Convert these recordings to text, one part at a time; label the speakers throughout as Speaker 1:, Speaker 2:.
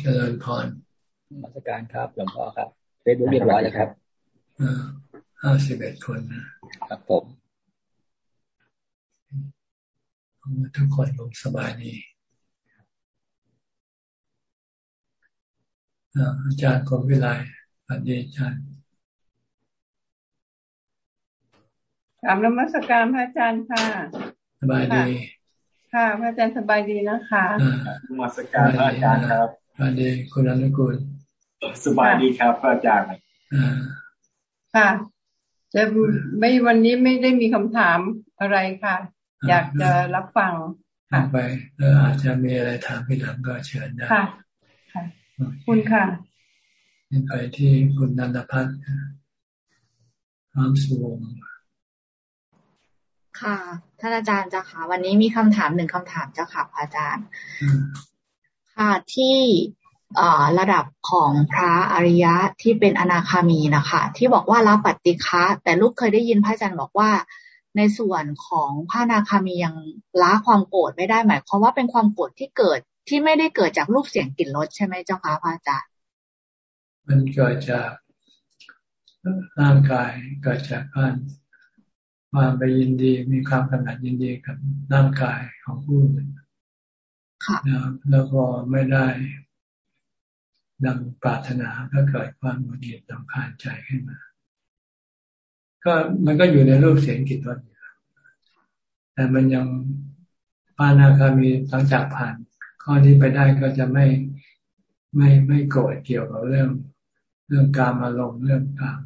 Speaker 1: เจริญพร
Speaker 2: มาสการครับหลวงพ่อครับเฟซบุ๊กเรียบร้อยแล้วครับ
Speaker 1: ห้าสิบเอ็ดคน
Speaker 2: นะครับผม
Speaker 1: ทุกคนลงสบายดีอาจารย์คมวิไลสวัสดีอาจารย์
Speaker 3: ถามนมัสการพระอาจารย์ค่ะ
Speaker 1: สบายดี
Speaker 3: ค่ะ พระอาจารย์สบายดีนะคะ
Speaker 4: นมัสการพระอาจารย์ครับ
Speaker 1: สบายดีคุณอนุกูล
Speaker 4: สบายดีครับพระอาจารย์
Speaker 3: ค่ะจะไม่วันนี้ไม่ได้มีคำถามอะไรค่ะ อยากจะรับฟัง
Speaker 1: ค่ะไปแล้วอาจจะมีอะไรถามพี่หลังก็เชิญได้
Speaker 3: ค่ะค่ะคุณค่ะ
Speaker 1: ไปที่คุณนันทพัฒน์พร้อมสุวง
Speaker 5: ค่ะท่านอาจารย์เจ้าค่ะ วันนี้มีคำถามหนึ่งคำถามเจ้าค่ะอาจารย์ ค่ะที่ระดับของพระอริยะที่เป็นอนาคามีนะคะ ที่บอกว่ารับปฏิฆะแต่ลูกเคยได้ยินพระอาจารย์บอกว่า ในส่วนของพระอนาคามียังละความโกรธไม่ได้หมายความว่าเป็นความโกรธที่เกิดที่ไม่ได้เกิดจากรูปเสียงกลิ่นรสใช่ไหมเจ้าคะพระอาจารย์
Speaker 1: มันเกิดจากร่างกายเกิดจากการความไปยินดีมีความกำหนัดยินดีกับร่างกายของผู้อื่น แล้วก็ไม่ได้ดังปรารถนาก็เกิดความหงุดหงิดตำคาญใจขึ้นมา ก็มันก็อยู่ในรูปเสียงกลิ่นรสแต่มันยังปานาคามีหลังจากผ่าน ข้อนี้ไปได้ก็จะไม่ไม่ไม่โกรธเกี่ยวกับเรื่อง เรื่องการอารมณ์เรื่องการ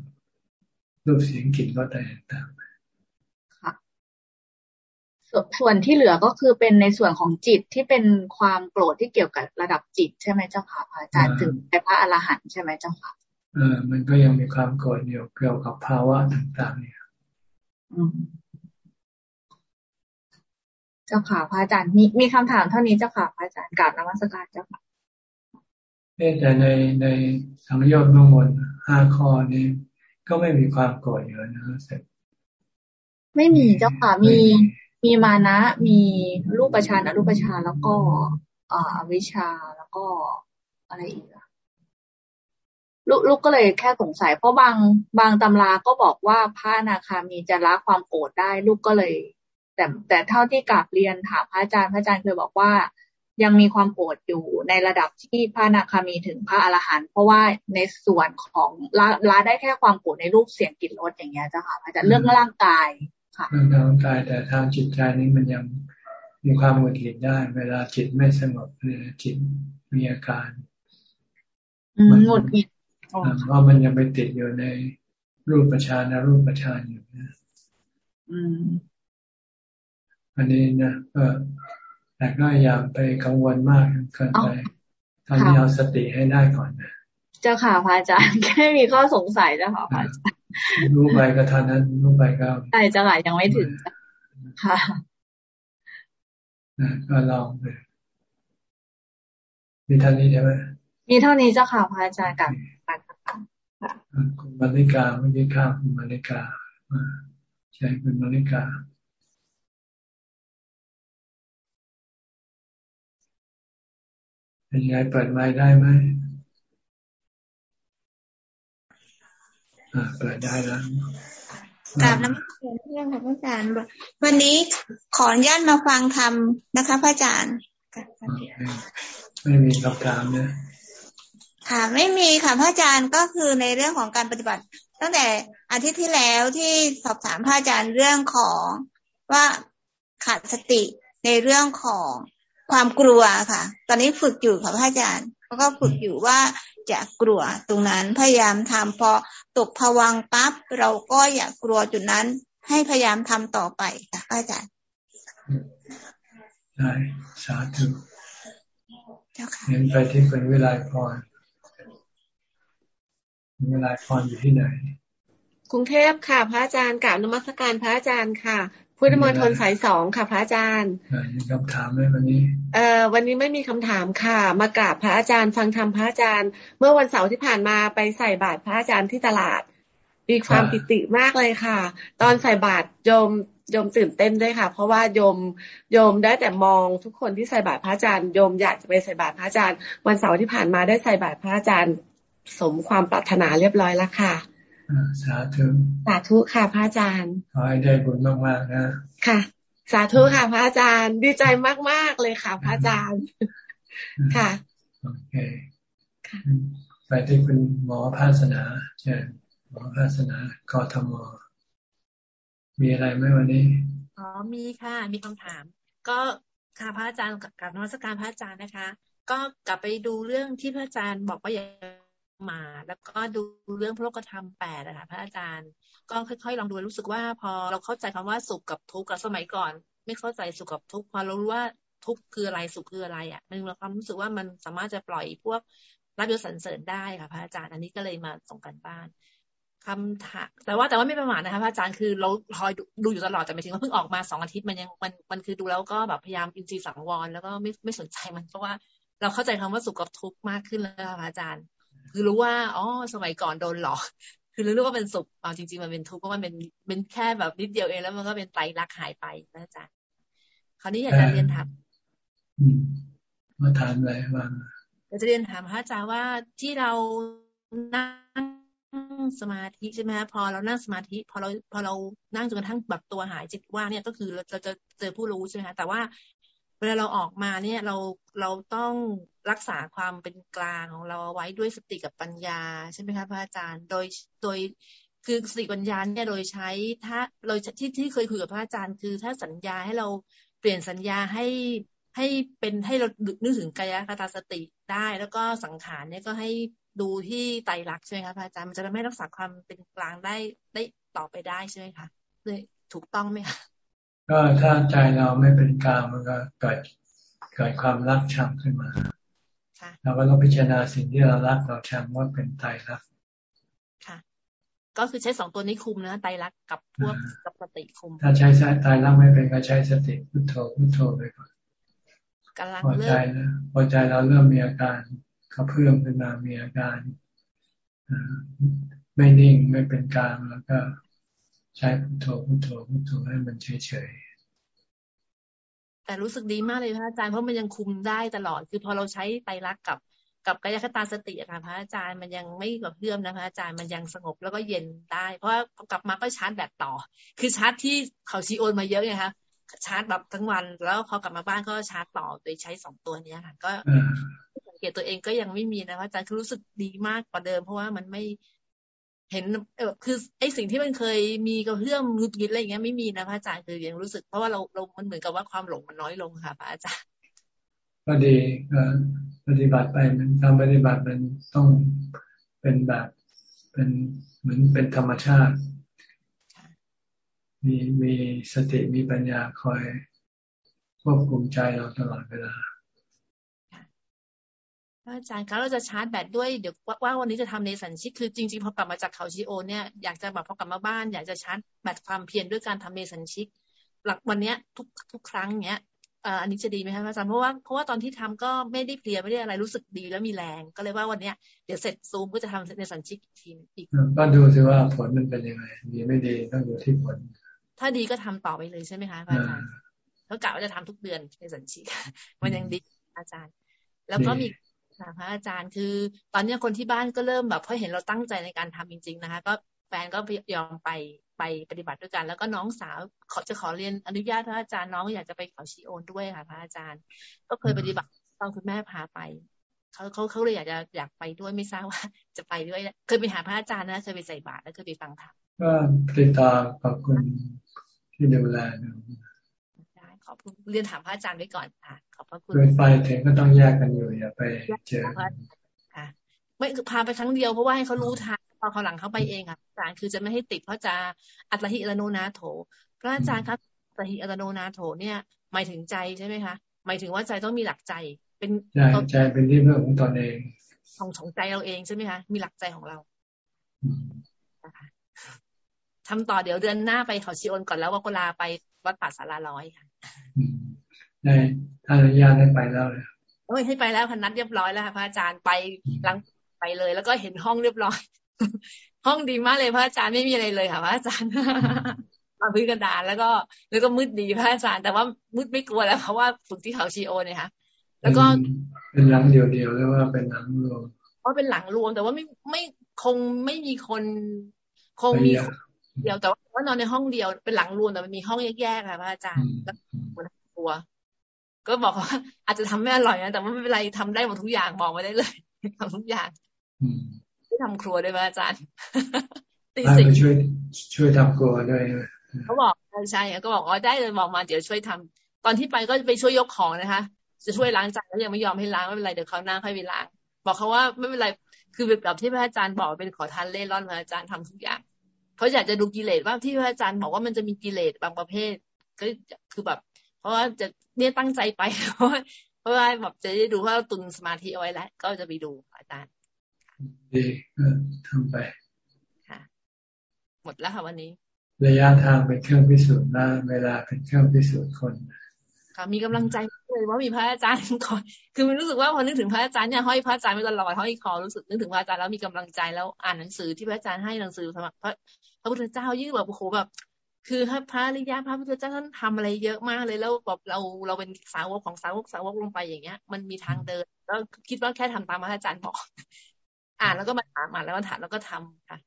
Speaker 1: รูปเสียงกลิ่นรสอะไรต่าง
Speaker 5: ส่วนที่เหลือก็คือเป็นในส่วนของจิตที่เป็นความโกรธที่เกี่ยวกับระดับจิตใช่ไหมเจ้าค่ะพระอาจารย์ถึงเป็นพระอรหันต์ใช่ไหมเจ้าค่ะ
Speaker 1: เออมันก็ยังมีความโกรธอยู่เกี่ยวกับภาวะต่างๆ เนี่ย
Speaker 5: เจ้าค่ะพระอาจารย์มีมีคำถามเท่านี้เจ้าค่ะพระอาจารย์กราบนมัสการเจ้าค่ะ
Speaker 1: แต่ในในสังโยชน์มงคลห้าข้อนี้ก็ไม่มีความโกรธเยอะนะเสร็จ
Speaker 5: ไม่มีเจ้าค่ะมี มีมานะ มีรูปฌานอรูปฌานแล้วก็อวิชาแล้วก็อะไรอีกอะลูกลูกก็เลยแค่สงสัยเพราะบางบางตำราก็บอกว่าพระนาคามีจะละความโกรธได้ ลูกก็เลย แต่แต่เท่าที่กลับเรียนถามพระอาจารย์พระอาจารย์เคยบอกว่า ยังมีความโกรธอยู่ในระดับที่พระนาคามีถึงพระอรหันต์เพราะว่าในส่วนของละละได้แค่ความโกรธในรูปเสียงกลิ่นรสอย่างเงี้ยจ้ะค่ะอาจารย์เรื่องร่างกาย
Speaker 1: เรื่องร่างกายแต่ทางจิตใจนี้มันยังมีความหงุดหงิดได้ เวลาจิตไม่สงบเนี่ยจิตมีอาการ
Speaker 5: มันหงุดหงิด
Speaker 1: เพราะมันยังไปติดอยู่ในรูปประชานรูปประชานอยู่นะอันนี้นะก็แต่ก็อย่าไปกังวลมากเกินไปตอนนี้เอาสติให้ได้ก่อนนะ
Speaker 5: เจ้าค่ะพระอาจารย์แค่มีข้อสงสัยเจ้าค่ะพระอาจารย์
Speaker 1: รู้ไปก็ท่านั้นรู้ไปก็
Speaker 5: ใช่จังหวะยังไม่ถึงค่ะ
Speaker 1: ก็ลองไปมีเท่านี้ใช่ไหม
Speaker 5: มีเท่านี้เจ้าค่ะพระอาจารย์กับการ
Speaker 1: คุณมาริกาเมื่อกี้ข้าวคุณมาริกาใช่คุณมาริกาเป็นยังไงเปิดไม้ได้ไหม เปิดได้แล้ว
Speaker 6: กราบน้ำเพื่อนค่ะพระอาจารย์ วันนี้ขออนุญาตมาฟังธรรมนะคะพระอาจารย์
Speaker 1: ไม่มีคำถามนะ
Speaker 6: ค่ะ ไม่มีค่ะพระอาจารย์ก็คือในเรื่องของการปฏิบัติ ตั้งแต่อาทิตย์ที่แล้วที่สอบถามพระอาจารย์เรื่องของว่าขาดสติในเรื่องของความกลัวค่ะ ตอนนี้ฝึกอยู่ค่ะพระอาจารย์ แล้วก็ฝึกอยู่ว่าจะกลัวตรงนั้นพยายามทำพอตกผวังปั๊บเราก็อย่ากลัวจุดนั้น ให้พยายามทำต่อไปค่ะอาจารย์
Speaker 1: ได้สาธุเห็นไปที่เป็นเวลาพรเวลาพรอยู่ที่ไหน
Speaker 5: กรุงเทพค่ะ พระอาจารย์กล่าวนมัสการพระอาจารย์ค่ะ พุทธมณฑลสายสองค่ะ พระอาจารย์
Speaker 1: มีคำถามไหมวันนี้
Speaker 5: เอ่อวันนี้ไม่มีคำถามค่ะ มากราบพระอาจารย์ฟังธรรมพระอาจารย์ เมื่อวันเสาร์ที่ผ่านมาไปใส่บาตรพระอาจารย์ที่ตลาด มีความปิติมากเลยค่ะ ตอนใส่บาตรโยม
Speaker 7: โยมตื่นเต้นด้วยค่ะ เพราะว่าโยมโยมได้แต่มองทุกคนที่ใส่บาตรพระอาจารย์โยมอยากจะไปใส่บาตรพระอาจารย์ วันเสาร์ที่ผ่านมาได้ใส่บาตรพระอาจารย์ สมความปรารถนาเรียบร้อยแล้วค่ะ
Speaker 1: สาธุ
Speaker 7: สาธุค่ะพระอาจารย์
Speaker 1: ขอให้ได้บุญมากๆนะ
Speaker 7: ค่ะ สาธุค่ะพระอาจารย์ดีใจมากๆเลยค่ะพระอาจารย์ค่ะ
Speaker 1: โอเคไปที่คุณหมอภาสนาเชิญหมอภาสนากทมมีอะไรไหมวันนี้
Speaker 8: อ๋อมีค่ะ มีคำถาม ก็ค่ะพระอาจารย์กับนวัตการพระอาจารย์นะคะ ก็กลับไปดูเรื่องที่พระอาจารย์บอกว่าอย่า มา แล้วก็ดูเรื่องพระโลกธรรมแปดนะคะพระอาจารย์ ก็ค่อยๆลองดูรู้สึกว่า พอเราเข้าใจคำว่าสุขกับทุกข์กับสมัยก่อน ไม่เข้าใจสุขกับทุกข์พอเรารู้ว่าทุกข์คืออะไรสุขคืออะไรอะมันมีความรู้สึกว่ามันสามารถจะปล่อยพวกรับยศสรรเสริญได้ค่ะพระอาจารย์ อันนี้ก็เลยมาส่งกันบ้านคำถามแต่ว่าแต่ว่าไม่ประมาทนะคะพระอาจารย์คือเราคอยดูอยู่ตลอดแต่หมายถึงว่าเพิ่งออกมาสองอาทิตย์มันยังมันมันคือดูแล้วก็แบบพยายามอินทรีย์สังวรแล้วก็ไม่ไม่สนใจมันเพราะว่าเราเข้าใจคำว่าสุขกับทุกข์มากขึ้นแล้วค่ะพระอาจารย์ คือรู้ว่าอ๋อสมัยก่อนโดนหลอกคือรู้ว่าเป็นสุขเอาจริง ๆ มันเป็นทุกข์เพราะมันเป็นเป็นแค่แบบนิดเดียวเองแล้วมันก็เป็นไตรลักษณ์หายไปนะอาจารย์คราวนี้อยากจะเรียนถาม
Speaker 1: มาถามอะไรบ้าง
Speaker 8: จะเรียนถามพระอาจารย์ว่าที่เรานั่งสมาธิใช่ไหมคะพอเรานั่งสมาธิ พอเราพอเรานั่งจนกระทั่งแบบตัวหายจิตว่าเนี่ยก็คือเราจะจะเจอผู้รู้ใช่ไหมคะแต่ว่า เวลาเราออกมาเนี่ยเราเราต้องรักษาความเป็นกลางของเราไว้ด้วยสติกับปัญญาใช่ไหมคะพระอาจารย์ โดยโดยคือสติปัญญาเนี่ยโดยใช้ถ้าโดยที่ที่เคยคุยกับพระอาจารย์ คือถ้าสัญญาให้เราเปลี่ยนสัญญาให้ให้เป็นให้เรานึกถึงกายคตาสติได้ แล้วก็สังขารเนี่ยก็ให้ดูที่ไตรลักษณ์ใช่ไหมคะพระอาจารย์มันจะทำให้รักษาความเป็นกลางได้ได้ต่อไปได้ใช่ไหมคะเลยถูกต้องไหมคะ
Speaker 1: ก็ถ้าใจเราไม่เป็นกลางมันก็เกิดเกิดความรักชังขึ้นมาเราก็ต้องพิจารณาสิ่งที่เรารักเราชังว่าเป็นไตรลักษณ์
Speaker 8: ค่ะ ก็คือใช้สองตัวนี้คุมนะไตรลักษณ์กับพวกกับสติคุม
Speaker 1: ถ้าใช้ไตรลักษณ์ไม่เป็นก็ใช้สติพุทโธพุทโธไปก่อน
Speaker 8: กำลัง
Speaker 1: พอใจนะพอใจเราเริ่มมีอาการเขาเพิ่มขึ้นมามีอาการไม่นิ่งไม่เป็นกลางแล้วก็ ใช้พุทโธพุทโธพุทโธให้มันเฉย
Speaker 8: ๆแต่รู้สึกดีมากเลยพระอาจารย์เพราะมันยังคุมได้ตลอด คือพอเราใช้ไตรลักษณ์กับกับกายคตาสติค่ะพระอาจารย์มันยังไม่กับเพื่อมนะพระอาจารย์มันยังสงบแล้วก็เย็นได้ เพราะกลับมาก็ชาร์จแบตต่อ คือชาร์จที่เขาชีโอนมาเยอะไงคะชาร์จแบบทั้งวัน แล้วพอกลับมาบ้านก็ชาร์จต่อโดยใช้สองตัวนี้ค่ะ ก็สังเกตตัวเองก็ยังไม่มีนะพระอาจารย์คือรู้สึกดีมากกว่าเดิม เพราะว่ามันไม่ เห็นเออคือไอ้สิ่งที่มันเคยมีกระเพื่อมงุดยิดอะไรอย่างเงี้ยไม่มีนะพระอาจารย์คือยังรู้สึกเพราะว่าเราเรามันเหมือนกับว่าความหลงมันน้อยลงค่ะพระอาจารย์
Speaker 1: ก็ดีปฏิบัติไปมันการปฏิบัติมันต้องเป็นแบบเป็นเหมือนเป็นธรรมชาติ มีมีสติมีปัญญาคอยควบคุมใจเราตลอดเวลา
Speaker 8: อาจารย์คะเราจะชาร์จแบตด้วยเดี๋ยวว่าวันนี้จะทำในสัญชิกคือจริงๆพอกลับมาจากเขาชิโอเนี่ยอยากจะแบบพอกลับมาบ้าน อยากจะชาร์จแบตความเพียรด้วยการทำในสัญชิก หลักวันเนี้ยทุกทุกครั้งเนี้ยอันนี้จะดีไหมคะอาจารย์เพราะว่าเพราะว่าตอนที่ทำก็ไม่ได้เพลียไม่ได้อะไรรู้สึกดีแล้วมีแรง ก็เลยว่าวันเนี้ยเดี๋ยวเสร็จซูมก็จะทำในสัญชิกอีกทีอีก
Speaker 1: ก็ดูสิว่าผลมันเป็นยังไงดีไม่ดีต้องดูที่ผล
Speaker 8: ถ้าดีก็ทำต่อไปเลยใช่ไหมคะอาจารย์เขากะว่าจะทำทุกเดือนในสัญชีมันยังดีอาจารย์ แล้วก็มี ค่ะพระอาจารย์คือ ตอนนี้คนที่บ้านก็เริ่มแบบเพราะเห็นเราตั้งใจในการทำจริง ๆ นะคะ ก็แฟนก็ยอมไปไปปฏิบัติด้วยกัน แล้วก็น้องสาวขอจะขอเรียนอนุญาตพระอาจารย์น้องอยากจะไปเขาชีโอนด้วยค่ะพระอาจารย์ ก็เคยปฏิบัติตอนคุณแม่พาไปเขาเขาเขาเลยอยากจะอยากไปด้วยไม่ทราบว่าจะไปด้วยเคยไปหาพระอาจารย์นะเคยไปใส่บาตรแล้วเคยไปฟังธรรม
Speaker 1: ก็ติดตามขอบคุณที่ดูแลดู
Speaker 8: ได้ ขอบคุณเรียนถามพระอาจารย์ไว้ก่อนค่ะ ขอบพระคุณ
Speaker 1: ไปถึงก็ต้องแยกกันอยู่อย่าไปเจอ
Speaker 8: ค่ะ ไม่พาไปครั้งเดียวเพราะว่าให้เขารู้ทางพอเขาหลังเขาไปเองค่ะอาจารย์คือจะไม่ให้ติดเพราะจะอัตหิอัตโนนาโถ พระอาจารย์ครับอัตหิอัตโนนาโถเนี่ย หมายถึงใจใช่ไหมคะหมายถึงว่าใจต้องมีหลักใจ เป็น
Speaker 1: ใจใจเป็นที่เพื่อของตนเอง
Speaker 8: ของของใจเราเองใช่ไหมคะมีหลักใจของเรานะคะทำต่อเดี๋ยวเดือนหน้าไปเขาชิโอนก่อนแล้วว่ากุลาไป วัดป่าสาราร้อยค่ะ
Speaker 1: ได้ท่านอนุญาตให้ไปแล้วเลย
Speaker 8: โอ้ยให้ไปแล้วพนัดเรียบร้อยแล้วค่ะพระอาจารย์ไปหลังไปเลย แล้วก็เห็นห้องเรียบร้อย ห้องดีมากเลยพระอาจารย์ไม่มีอะไรเลยค่ะพระอาจารย์มาพื้นกระดานแล้วก็ แล้วก็มืดดีพระอาจารย์ แต่ว่ามืดไม่กลัวแล้วเพราะว่าฝึกที่เขาชีโอเนี่ยค่ะแล้วก็
Speaker 1: เป็นหลังเดียวๆหรือว่าเป็นหลังรวม
Speaker 8: เพราะเป็นหลังรวมแต่ว่าไม่ไม่คงไม่มีคน คงมี เดียวแต่ว่านอนในห้องเดียวเป็นหลังรวมแต่มันมีห้องแยกๆค่ะพระอาจารย์แล้วกลัว ก็บอกว่า อาจจะทำไม่อร่อยนะแต่ว่าไม่เป็นไรทำได้หมดทุกอย่างบอกมาได้เลยทำทุกอย่างที่ทำครัวด้วยพระอาจารย์
Speaker 1: ตีสิช่วยช่วยทำครัวด้วย
Speaker 8: เขาบอกใช่ก็บอกอ๋อได้เลยบอกมาเดี๋ยวช่วยทำตอนที่ไปก็ไปช่วยยกของนะคะ จะช่วยล้างจานแล้วยังไม่ยอมให้ล้างไม่เป็นไรเดี๋ยวเขาหน้าค่อยไปล้างบอกเขาว่าไม่เป็นไรคือแบบที่พระอาจารย์บอกเป็นขอทานเล่ร่อนพระอาจารย์ทำทุกอย่าง เขาอยากจะดูกิเลสว่าที่พระอาจารย์บอกว่ามันจะมีกิเลสบางประเภท ก็คือแบบ เพราะว่าจะเนี่ยตั้งใจไปเพราะว่าเพราะว่าแบบจะได้ดูว่าตุนสมาธิเอาไว้แล้วก็จะไปดูอาจารย์
Speaker 1: ดีทำไป
Speaker 8: ค่ะหมดแล้วค่ะวันนี้
Speaker 1: ระยะทางเป็นเครื่องพิสูจน์นะเวลาเป็นเครื่องพิสูจน์คน
Speaker 8: ค่ะ มีกำลังใจเลยว่ามีพระอาจารย์คอยคือมันรู้สึกว่าพอนึกถึงพระอาจารย์เนี่ยห้อยพระอาจารย์ไปตลอดห้อยคอรู้สึกนึกถึงพระอาจารย์แล้วมีกำลังใจแล้วอ่านหนังสือที่พระอาจารย์ให้หนังสือสมัครพระพระพุทธเจ้ายิ่งแบบโอ้โหแบบ คือพระริยาพระพุทธเจ้าท่านทำอะไรเยอะมากเลยแล้วแบบเราเราเป็นสาวกของสาวกสาวกลงไปอย่างเงี้ย มันมีทางเดินแล้วคิดว่าแค่ทำตามพระอาจารย์บอก อ่านแล้วก็มาถามมาแล้วมาถามแล้วก็ทำค่ะ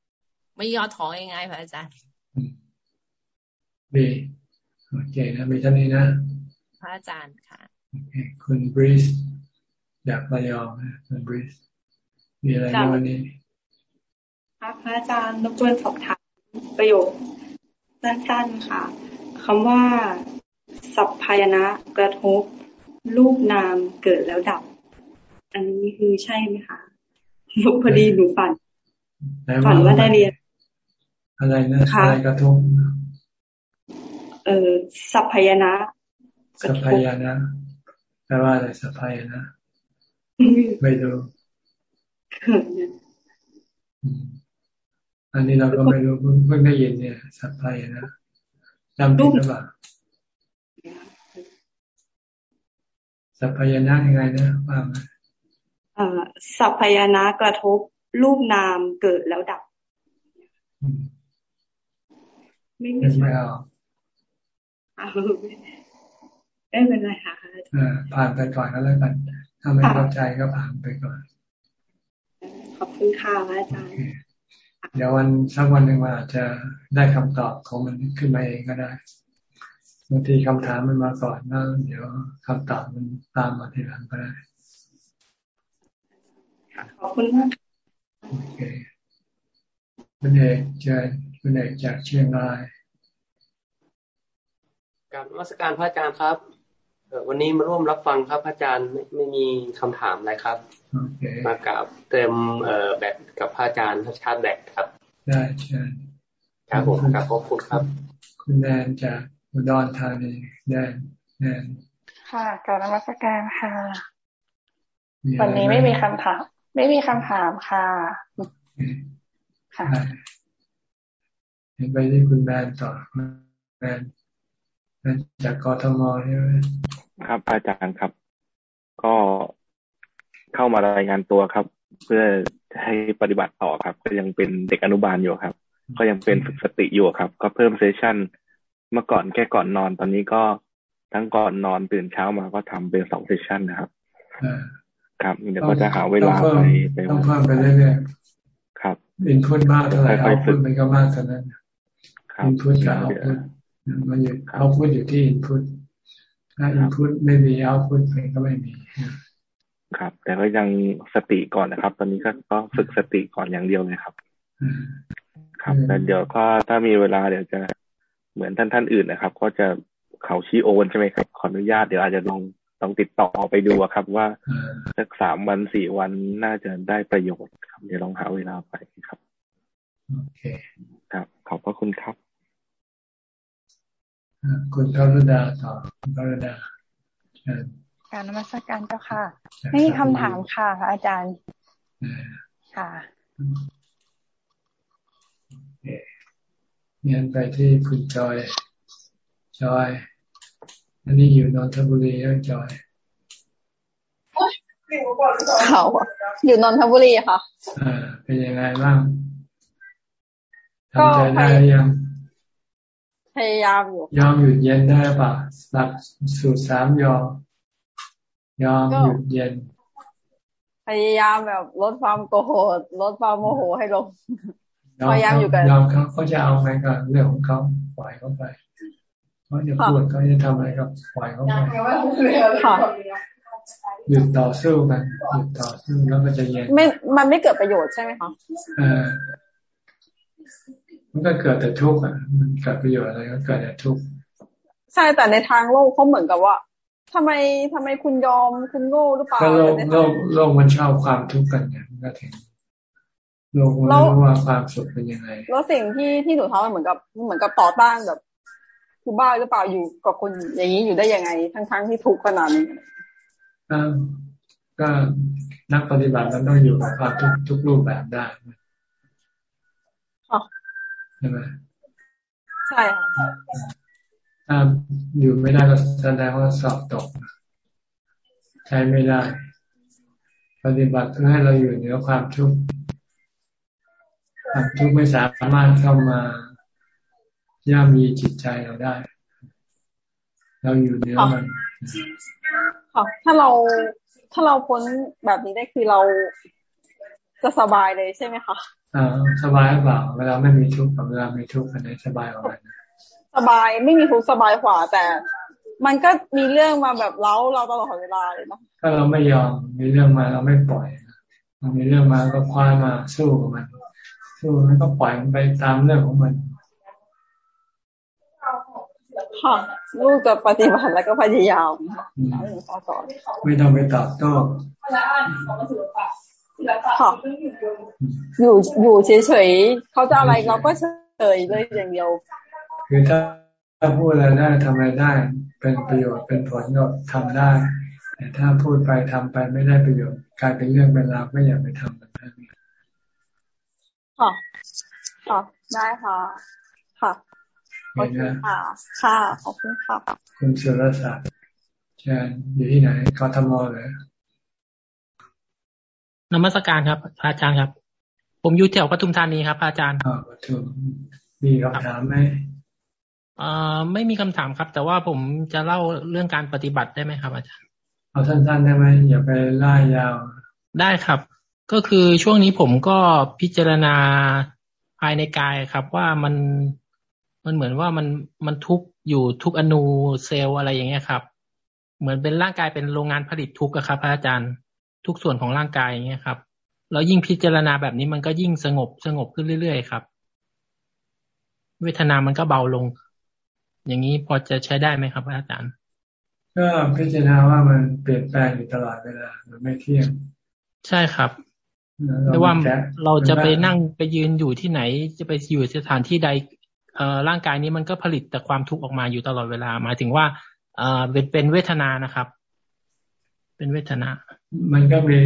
Speaker 8: ไม่ย่อท้อง่ายๆพระอาจารย์
Speaker 1: ดีโอเคนะมีท่านนี้นะ
Speaker 8: พระอาจารย์ค่ะ
Speaker 1: โอเคคุณบริสอยากระยองนะคุณบริสมีอะไรในวันนี้
Speaker 3: ครับพระอาจารย์รบกวนสอบถามประโยคสั้นๆค่ะคำว่าสัพพายนะกระทบรูปนามเกิดแล้วดับ อันนี้คือใช่ไหมคะลูกพอดีหนูฝันฝันว่าได้เรียน
Speaker 1: อะไรนะอะไรกระทบ
Speaker 3: เออสัพพายนะ
Speaker 1: สัพพายนะแปลว่าอะไรสัพพายนะไม่รู้อันนี้เราก็ไม่รู้เพิ่งได้ยินเนี่ย สัพพายนะจำผิดหรือเปล่าสัพพายนะยังไงนะว่ามา
Speaker 3: สัพพายนะกระทบรูปนามเกิดแล้วดับ
Speaker 1: ไม่ไม่เอา
Speaker 3: ไม่เป็นไรค่ะ
Speaker 1: ผ่านไปก่อนก็แล้วกันถ้าไม่เข้าใจก็ผ่านไปก่อน
Speaker 3: ขอบคุณค่ะอาจารย์
Speaker 1: เดี๋ยววันสักวันหนึ่งมันอาจจะได้คำตอบของมันขึ้นมาเองก็ได้บางทีคำถามมันมาก่อนแล้วเดี๋ยวคำตอบมันตามมาทีหลังก็ได้
Speaker 3: ขอบคุณมากโอเค
Speaker 1: คุณเอกเชิญคุณเอกจากเชียงราย
Speaker 2: การมาสการพระอาจารย์ครับ วันนี้มาร่วมรับฟังครับพระอาจารย์ไม่ไม่มีคำถามอะไรครับมากับเติมเอ่อแบตกับพระอาจารย์ชาติแบตครับ
Speaker 1: ได้ใช่
Speaker 2: ครับผมครับขอบคุณครับ
Speaker 1: คุณแนนจากอุดรธานีแนนแนน
Speaker 9: ค่ะการนมัสการค่ะ วันนี้ไม่มีคำถาม ไม่มีคำถามค่ะ
Speaker 1: ค่ะเห็นไปที่คุณแมนต่อแมนจากกทมใช่ไหม
Speaker 10: ครับ อาจารย์ครับ ก็เข้ามารายงานตัวครับ เพื่อให้ปฏิบัติต่อครับ ก็ยังเป็นเด็กอนุบาลอยู่ครับ ก็ยังเป็นฝึกสติอยู่ครับ ก็เพิ่มเซสชั่นเมื่อก่อนแค่ก่อนนอน ตอนนี้ก็ทั้งก่อนนอนตื่นเช้ามาก็ทำเป็นสองเซสชั่นนะครับครับเดี๋ยวก็จะหาเวลาไป
Speaker 1: ไปต้องเพิ่มไปเรื่อย
Speaker 10: ๆครับ
Speaker 1: อินพุตมากเท่าไหร่เอาพุตมันก็มากเท่านั้นอินพุตกับเอาพุตมันอยู่เอาพุตอยู่ที่อินพุต ถ้าอินพุตไม่มีเอาพุตมันก็ไม่มี
Speaker 10: ครับ แต่ก็ยังสติก่อนนะครับ ตอนนี้ก็ก็ฝึกสติก่อนอย่างเดียวเลยครับครับแต่เดี๋ยวก็ถ้ามีเวลาเดี๋ยวจะเหมือนท่านท่านอื่นนะครับ ก็จะเขาชี้โอนใช่ไหมครับ ขออนุญาตเดี๋ยวอาจจะลองต้องติดต่อไปดูครับ ว่าสักสามวันสี่วันน่าจะได้ประโยชน์ครับเดี๋ยวลองหาเวลาไปครับ
Speaker 1: โอเค
Speaker 10: ครับ ขอบพระคุณครับ
Speaker 1: คุณกรุดาต่อคุณกรุดา
Speaker 9: การนมัสการเจ้าค่ะ ไม่มีคำถามค่ะพระอาจารย์ ค่ะ
Speaker 1: เงียนไปที่คุณจอย จอย อันนี้อยู่นนทบุรีแล้วจอย
Speaker 9: เขาอยู่นนทบุรีค่ะ
Speaker 1: อ่า เป็นยังไงบ้างทำใจได้ยัง
Speaker 9: พยายามอยู่
Speaker 1: ยอมหยุดเย็นได้ป่ะหลักสูตรสามยอม ยอมหยุดเย็น
Speaker 9: พยายามแบบลดความโกรธลดความโมโหให้ลงพยายามอยู่กัน
Speaker 1: ยอมเขาเขาจะเอาไงก็เรื่องของเขาปล่อยเขาไปเขาจะพูดเขาจะทำอะไรก็ปล่อยเขาไปหยุดต่อสู้กันหยุดต่อสู้แล้วก็จะเย็น
Speaker 9: ไม่มันไม่เกิดประโยชน์ใช่ไหมคะ
Speaker 1: เออ มันก็เกิดแต่ทุกข์อะมันเกิดประโยชน์อะไรก็เกิดแต่ทุกข์
Speaker 9: ใช่แต่ในทางโลกเขาเหมือนกับว่าทำไมทำไมคุณยอมคุณโง่หรือเปล่าก็
Speaker 1: โลกโลกโลกมันชอบความทุกข์กันเนี่ยก็ถึงโลกมันรู้ว่าความสุขเป็นยังไง
Speaker 9: แล้วสิ่งที่ที่หนูทำมันเหมือนกับเหมือนกับต่อต้านแบบคือบ้าหรือเปล่าอยู่กับคนอย่างนี้อยู่ได้ยังไง ทั้งทั้งที่ทุกข์ขนาดนี้
Speaker 1: ก็นักปฏิบัติมันต้องอยู่กับความทุกทุกรูปแบบได้ ใช่ไหม
Speaker 9: ใช่ค่ะ
Speaker 1: ถ้าอยู่ไม่ได้ก็แสดงว่าสอบตก ใช้ไม่ได้ ปฏิบัติเพื่อให้เราอยู่เหนือความทุกข์ความทุกข์ไม่สามารถเข้ามาย่ามีจิตใจเราได้ เราอยู่เหนือมัน
Speaker 9: ค่ะถ้าเราถ้าเราพ้นแบบนี้ได้คือเราจะสบายเลยใช่ไหมคะ
Speaker 1: อ่า สบายหรือเปล่าเวลาไม่มีทุกข์กับเวลามีทุกข์อันไหนสบายกว่ากัน
Speaker 9: สบายไม่มีทุกข์สบายกว่าแต่ มันก็มีเรื่องมาแบบเล้าเราตลอดเวลาเลยนะ
Speaker 1: ถ้าเราไม่ยอมมีเรื่องมาเราไม่ปล่อยมันมีเรื่องมาก็คว้ามาสู้กับมัน สู้แล้วก็ปล่อยมันไปตามเรื่องของมัน
Speaker 9: ค่ะลูกจะปฏิบัติแล้วก็พยายาม
Speaker 1: ไม่ต้องไปตอบโต้
Speaker 9: ค่ะอยู่อยู่เฉยๆเขาจะอะไรเราก็เฉยเลยอย่างเดียว
Speaker 1: คือถ้าถ้าพูดอะไรได้ทำอะไรได้ เป็นประโยชน์เป็นผลก็ทำได้ แต่ถ้าพูดไปทำไปไม่ได้ประโยชน์กลายเป็นเรื่องเป็นราวไม่อยากไปทำแบบนั้น
Speaker 9: ค่ะค่ะได้ค่ะ ค่ะโอเคค่ะ ค่ะขอบคุณค่ะ
Speaker 1: คุณสุรศักดิ์เชิญอยู่ที่ไหนกทมเลย
Speaker 11: นมัสการครับอาจารย์ครับ ผมอยู่แถวปทุมธานีครับอาจารย์
Speaker 1: อ๋อปทุมมีคำถามไหม
Speaker 11: อ่าไม่มีคำถามครับ แต่ว่าผมจะเล่าเรื่องการปฏิบัติได้ไหมครับ อาจารย์
Speaker 1: เอาสั้นๆได้ไหมอย่าไปไล่ยาว
Speaker 11: ได้ครับ ก็คือช่วงนี้ผมก็พิจารณาภายในกายครับ ว่ามันมันเหมือนว่ามันมันทุกอยู่ทุกอนูเซลล์อะไรอย่างเงี้ยครับ เหมือนเป็นร่างกายเป็นโรงงานผลิตทุกข์ครับอาจารย์ ทุกส่วนของร่างกายอย่างเงี้ยครับ แล้วยิ่งพิจารณาแบบนี้มันก็ยิ่งสงบสงบขึ้นเรื่อย ๆ ครับ เวทนามันก็เบาลง อย่างนี้พอจะใช้ได้ไหมครับอาจารย์
Speaker 1: ก็พิจารณาว่ามันเปลี่ยนแปลงอยู่ตลอดเวลามันไม่เที่ยง
Speaker 11: ใช่ครับไม่ว่าเราจะไปนั่งไปยืนอยู่ที่ไหน จะไปอยู่สถานที่ใดเอ่อร่างกายนี้มันก็ผลิตแต่ความทุกข์ออกมาอยู่ตลอดเวลาหมายถึงว่า เอ่อเป็นเป็นเวทนานะครับ เป็นเวทนา
Speaker 1: มันก็มี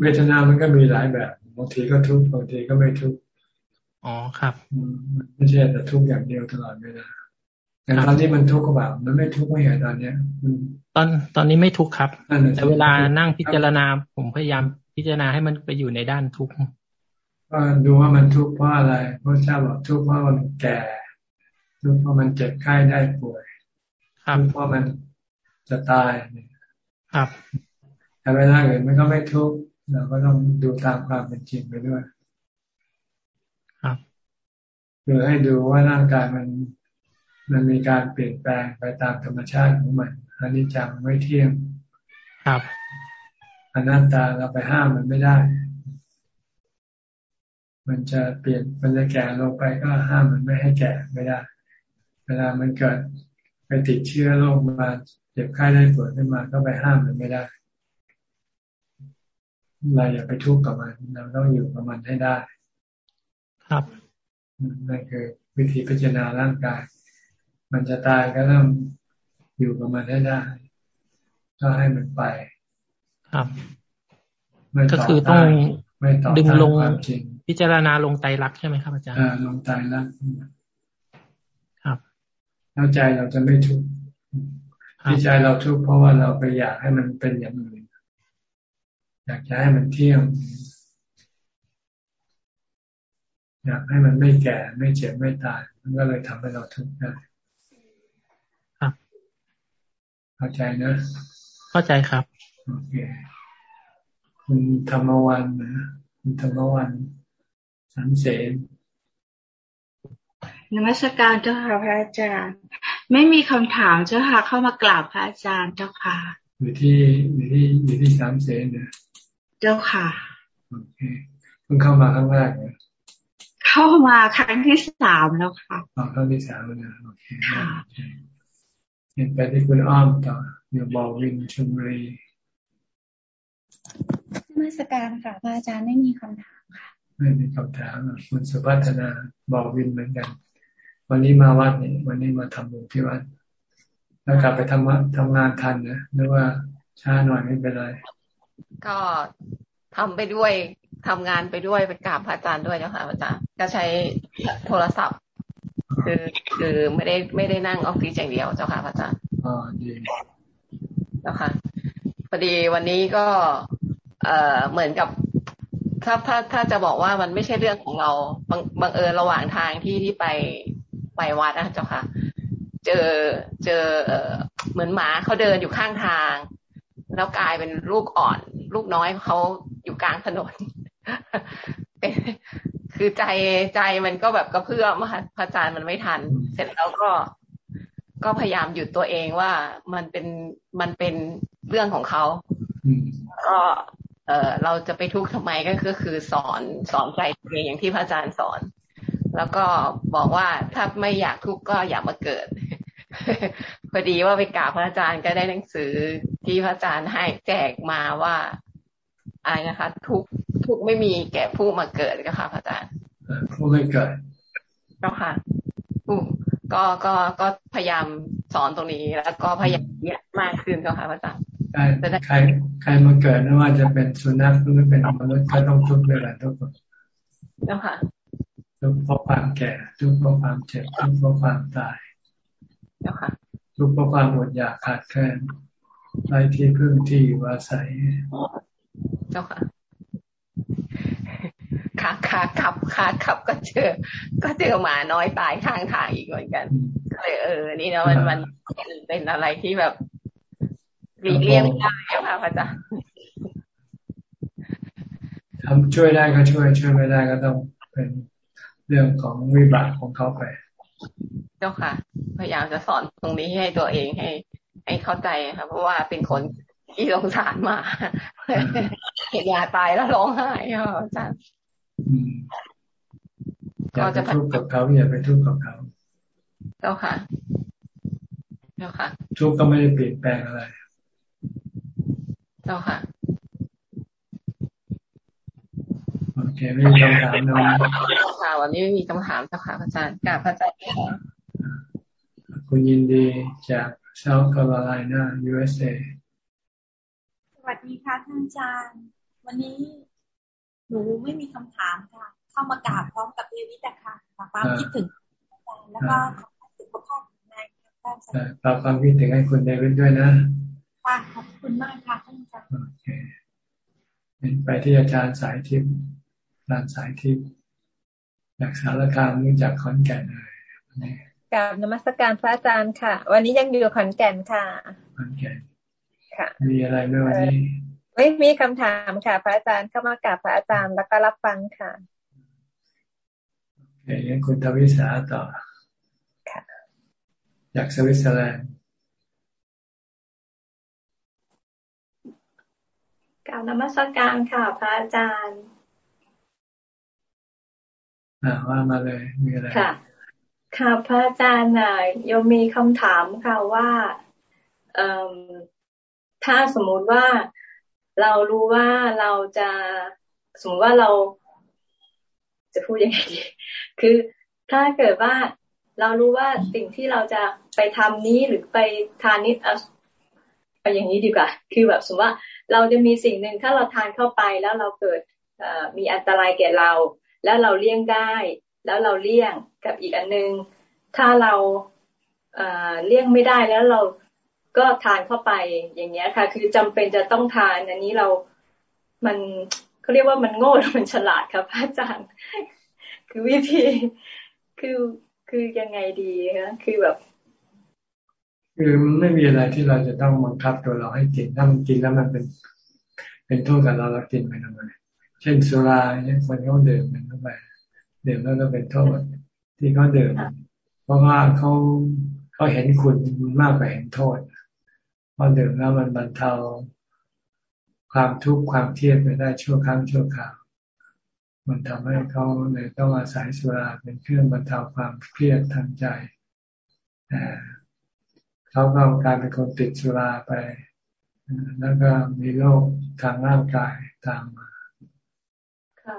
Speaker 1: เวทนามันก็มีหลายแบบบางทีก็ทุกข์บางทีก็ไม่ทุกข์
Speaker 11: อ๋อครับ
Speaker 1: ไม่ใช่แต่ทุกข์อย่างเดียวตลอดเวลาแต่ตอนที่มันทุกข์ก็แบบมันไม่ทุกข์ไม่ใช่ตอนเนี้ย
Speaker 11: ตอนตอนนี้ไม่ทุกข์ครับแต่เวลานั่งพิจารณาผมพยายามพิจารณาให้มันไปอยู่ในด้านทุกข์
Speaker 1: ก็ดูว่ามันทุกข์เพราะอะไรพระเจ้าบอกทุกข์เพราะมันแก่ ทุกข์เพราะมันเจ็บไข้ได้ป่วยทุกข์เพราะมันจะตาย
Speaker 11: ครับ
Speaker 1: แต่เวลาอื่นมันก็ไม่ทุกข์เราก็ต้องดูตามความเป็นจริงไปด้วย
Speaker 11: ครับ
Speaker 1: คือให้ดูว่าร่างกายมัน มันมีการเปลี่ยนแปลงไปตามธรรมชาติของมันอันนี้จังไม่เที่ยง
Speaker 11: ครับ
Speaker 1: อนัตตาเราไปห้ามมันไม่ได้ มันจะเปลี่ยนมันจะแก่ลงไปก็ห้ามมันไม่ให้แก่ไม่ได้ เวลามันเกิดไปติดเชื้อโรคมาเจ็บไข้ได้ป่วยขึ้นมาก็ไปห้ามมันไม่ได้ เราอย่าไปทุกข์กับมันเราต้องอยู่กับมันให้ได้
Speaker 11: ครับ
Speaker 1: นั่นคือวิธีพิจารณาร่างกาย มันจะตายก็ต้องอยู่กับมันให้ได้ก็ให้มันไป
Speaker 11: ครับก็คือต้องดึงลง
Speaker 1: จริง
Speaker 11: พิจารณาลงไตรักใช่ไหมครับอาจารย์
Speaker 1: ลงไตรัก
Speaker 11: ครับ
Speaker 1: แล้วใจเราจะไม่ทุกข์ที่ใจเราทุกข์เพราะว่าเราไปอยากให้มันเป็นอย่างอื่น อยากจะให้มันเที่ยง อยากให้มันไม่แก่ไม่เจ็บไม่ตาย มันก็เลยทำให้เราทุกข์ได้ครับเข้าใจนะ
Speaker 11: เข้าใจครับ
Speaker 1: โอเคคุณธรรมวันนะคุณธรรมวันสันเสริญ
Speaker 12: นมัสการเจ้าค่ะพระอาจารย์ ไม่มีคำถามเจ้าค่ะเข้ามากราบพระอาจารย์เจ้าค่ะ
Speaker 1: อยู่ที่อยู่ที่อยู่ที่สามเสนเนี่ย
Speaker 12: เจ้าค่ะ
Speaker 1: โอเคเพิ่งเข้ามาครั้งแรกเนี่ย
Speaker 12: เข้ามาครั้งที่สามแล้วค่ะ
Speaker 1: อ๋อครั้งที่สามแล้วโอเคค่ะเห็นไปที่คุณอ้อมต่ออยู่บอวินชุมรี
Speaker 13: นมัสการค่ะพระอาจารย์ไม่มีคำถามค่ะ
Speaker 1: ไม่มีคำถามคุณสุพัฒนาบอวินเหมือนกัน วันนี้มาวัดนี่วันนี้มาทำบุญที่วัดแล้วกลับไปทำทำงานทันนะหรือว่าช้าหน่อยไม่เป็นไร
Speaker 7: ก็ทำไปด้วยทำงานไปด้วยไปกราบพระอาจารย์ด้วยเจ้าค่ะอาจารย์ก็ใช้โทรศัพท์ คือคือไม่ได้ไม่ได้นั่งออฟฟิศอย่างเดียวเจ้าค่ะพระอาจารย์
Speaker 1: อ๋อดี
Speaker 7: เจ้าค่ะพอดีวันนี้ก็ เอ่อเหมือนกับถ้าถ้าถ้าจะบอกว่ามันไม่ใช่เรื่องของเราบางบางเอิญระหว่างทางที่ที่ไปไปวัดนะเจ้าค่ะ เจอเจอเหมือนหมาเขาเดินอยู่ข้างทาง แล้วกลายเป็นลูกอ่อน ลูกน้อยเขาอยู่กลางถนนคือใจใจมันก็แบบกระเพื่อมพระอาจารย์มันไม่ทัน เสร็จแล้วก็ก็พยายามหยุดตัวเองว่ามันเป็นมันเป็นเรื่องของเขาก็เออเราจะไปทุกข์ทำไมก็คือคือสอนสอนใจตัวเองอย่างที่พระอาจารย์สอน แล้วก็บอกว่าถ้าไม่อยากทุกข์ก็อย่ามาเกิด พอดีว่าไปกราบพระอาจารย์ก็ได้หนังสือที่พระอาจารย์ให้แจกมาว่าอะไรนะคะ ทุกทุกไม่มีแก่ผู้มาเกิดก็ค่ะพระอาจารย์
Speaker 1: ผู้ไม่เกิด
Speaker 7: ก็ค่ะผู้ก็ก็ก็พยายามสอนตรงนี้แล้วก็พยายามเยอะมากขึ้นก็ค่ะพระอาจารย์
Speaker 1: ใครใครใครมาเกิดไม่ว่าจะเป็นสุนัขหรือเป็นมนุษย์ก็ต้องทุกข์ด้วยกันทุกคน
Speaker 7: เจ้าค่ะ
Speaker 1: ทุกข์เพราะความแก่ ทุกข์เพราะความเจ็บทุกข์เพราะความตาย
Speaker 7: เจ้าค่ะ
Speaker 1: ทุกข์เพราะความอดอยากขาดแคลนไรที่พึ่งที่อยู่อาศัย
Speaker 7: เจ้าค่ะขาขาขับขาขับก็เจอ ก็เจอหมาน้อยตายข้างทางอีกเหมือนกันก็เลยเออ นี่นะมันมันเป็นอะไรที่แบบรีเลี่ยงได้ค่ะพระอาจารย์
Speaker 1: ทำช่วยได้ก็ช่วยช่วยไม่ได้ก็ต้องเป็นเรื่องของวิบากของเขาไป
Speaker 7: เจ้าค่ะ พยายามจะสอนตรงนี้ให้ตัวเองให้ ให้เข้าใจค่ะเพราะว่าเป็นคนที่สงสารมาเห็นยาตายแล้วร้องไห้ค่ะอาจารย์
Speaker 1: อย่าไปทุกข์กับเขาอย่าไปทุกข์กับเขา
Speaker 7: เจ้าค่ะเจ้าค่ะ
Speaker 1: ทุกข์ก็ไม่ได้เปลี่ยนแปลงอะไร
Speaker 7: เจ้าค่ะ
Speaker 1: โอเคไม่มีคำถามนะ
Speaker 7: ค่ะวันนี้ไม่มีคำถามเจ้าค่ะอาจารย์กราบพระอาจารย์
Speaker 1: คุณยินดีจากเซาท์แคโรไลนา USA
Speaker 14: สวัสดีค่ะท่านอาจารย์ วันนี้หนูไม่มีคำถามค่ะ เข้ามากราบพร้อมกับเอวิตค่ะฝากความคิดถึงแล้วก็ขอสุขภาพแข็งแรงค่ะ
Speaker 1: ฝากความคิดถึงให้คุณเดวิดด้วยนะ
Speaker 14: ค่ะขอบคุณมากค่ะท่านอาจารย์โอเค
Speaker 1: เป็นไปที่อาจารย์สายทิพย์ อาจารย์สายทิพย์จากสารคามรู้จักขอนแก่นเลย
Speaker 15: กราบนมัสการพระอาจารย์ค่ะ วันนี้ยังอยู่ขอนแก่นค่ะ
Speaker 1: ขอนแก่น
Speaker 15: ค่ะ
Speaker 1: มีอะไรไหมวันนี้
Speaker 15: ไม่มีคำถามค่ะ พระอาจารย์เข้ามากราบพระอาจารย์แล้วก็รับฟังค่ะ
Speaker 1: โอเคงั้นคุณทวิสาต่อค่ะจากสวิตเซอร์แลนด์
Speaker 16: กล่าวนมัสการค่ะ พระอาจารย์
Speaker 1: อ่าว่ามาเลยมีอะไร
Speaker 16: ค่ะ ค่ะพระอาจารย์น่ะโยมมีคำถามค่ะว่าเอ่อถ้าสมมุติว่าเรารู้ว่าเราจะสมมติว่าเรา จะพูดยังไงดี คือถ้าเกิดว่าเรารู้ว่าสิ่งที่เราจะไปทำนี้หรือไปทานนี้เอาอย่างนี้ดีกว่า คือแบบสมมติว่าเราจะมีสิ่งหนึ่งถ้าเราทานเข้าไปแล้วเราเกิดมีอันตรายแก่เรา แล้วเราเลี่ยงได้ แล้วเราเลี่ยงกับอีกอันนึง ถ้าเราเลี่ยงไม่ได้แล้วเราก็ทานเข้าไปอย่างเงี้ยค่ะ คือจำเป็นจะต้องทานอันนี้เรา มันเขาเรียกว่ามันโง่หรือมันฉลาดครับอาจารย์ คือวิธีคือคือยังไงดีคะคือแบบ
Speaker 1: คือมันไม่มีอะไรที่เราจะต้องบังคับตัวเราให้กินถ้ามันกินแล้วมันเป็น เป็นโทษกับเราเรากินไปทำไม เช่นสุราเนี่ยคนเขาดื่มมันเข้าไปดื่มแล้วก็เป็นโทษที่เขาดื่ม เพราะว่าเขาเขาเห็นคุณมากกว่าเห็นโทษพอดื่มแล้วมันบรรเทาความทุกข์ความเครียดไปได้ชั่วครั้งชั่วคราวมันทำให้เขาเลยต้องอาศัยสุราเป็นเครื่องบรรเทาความเครียดทางใจเขาก็กลายเป็นคนติดสุราไป แล้วก็มีโรคทางร่างกายตามมา
Speaker 16: ค่ะ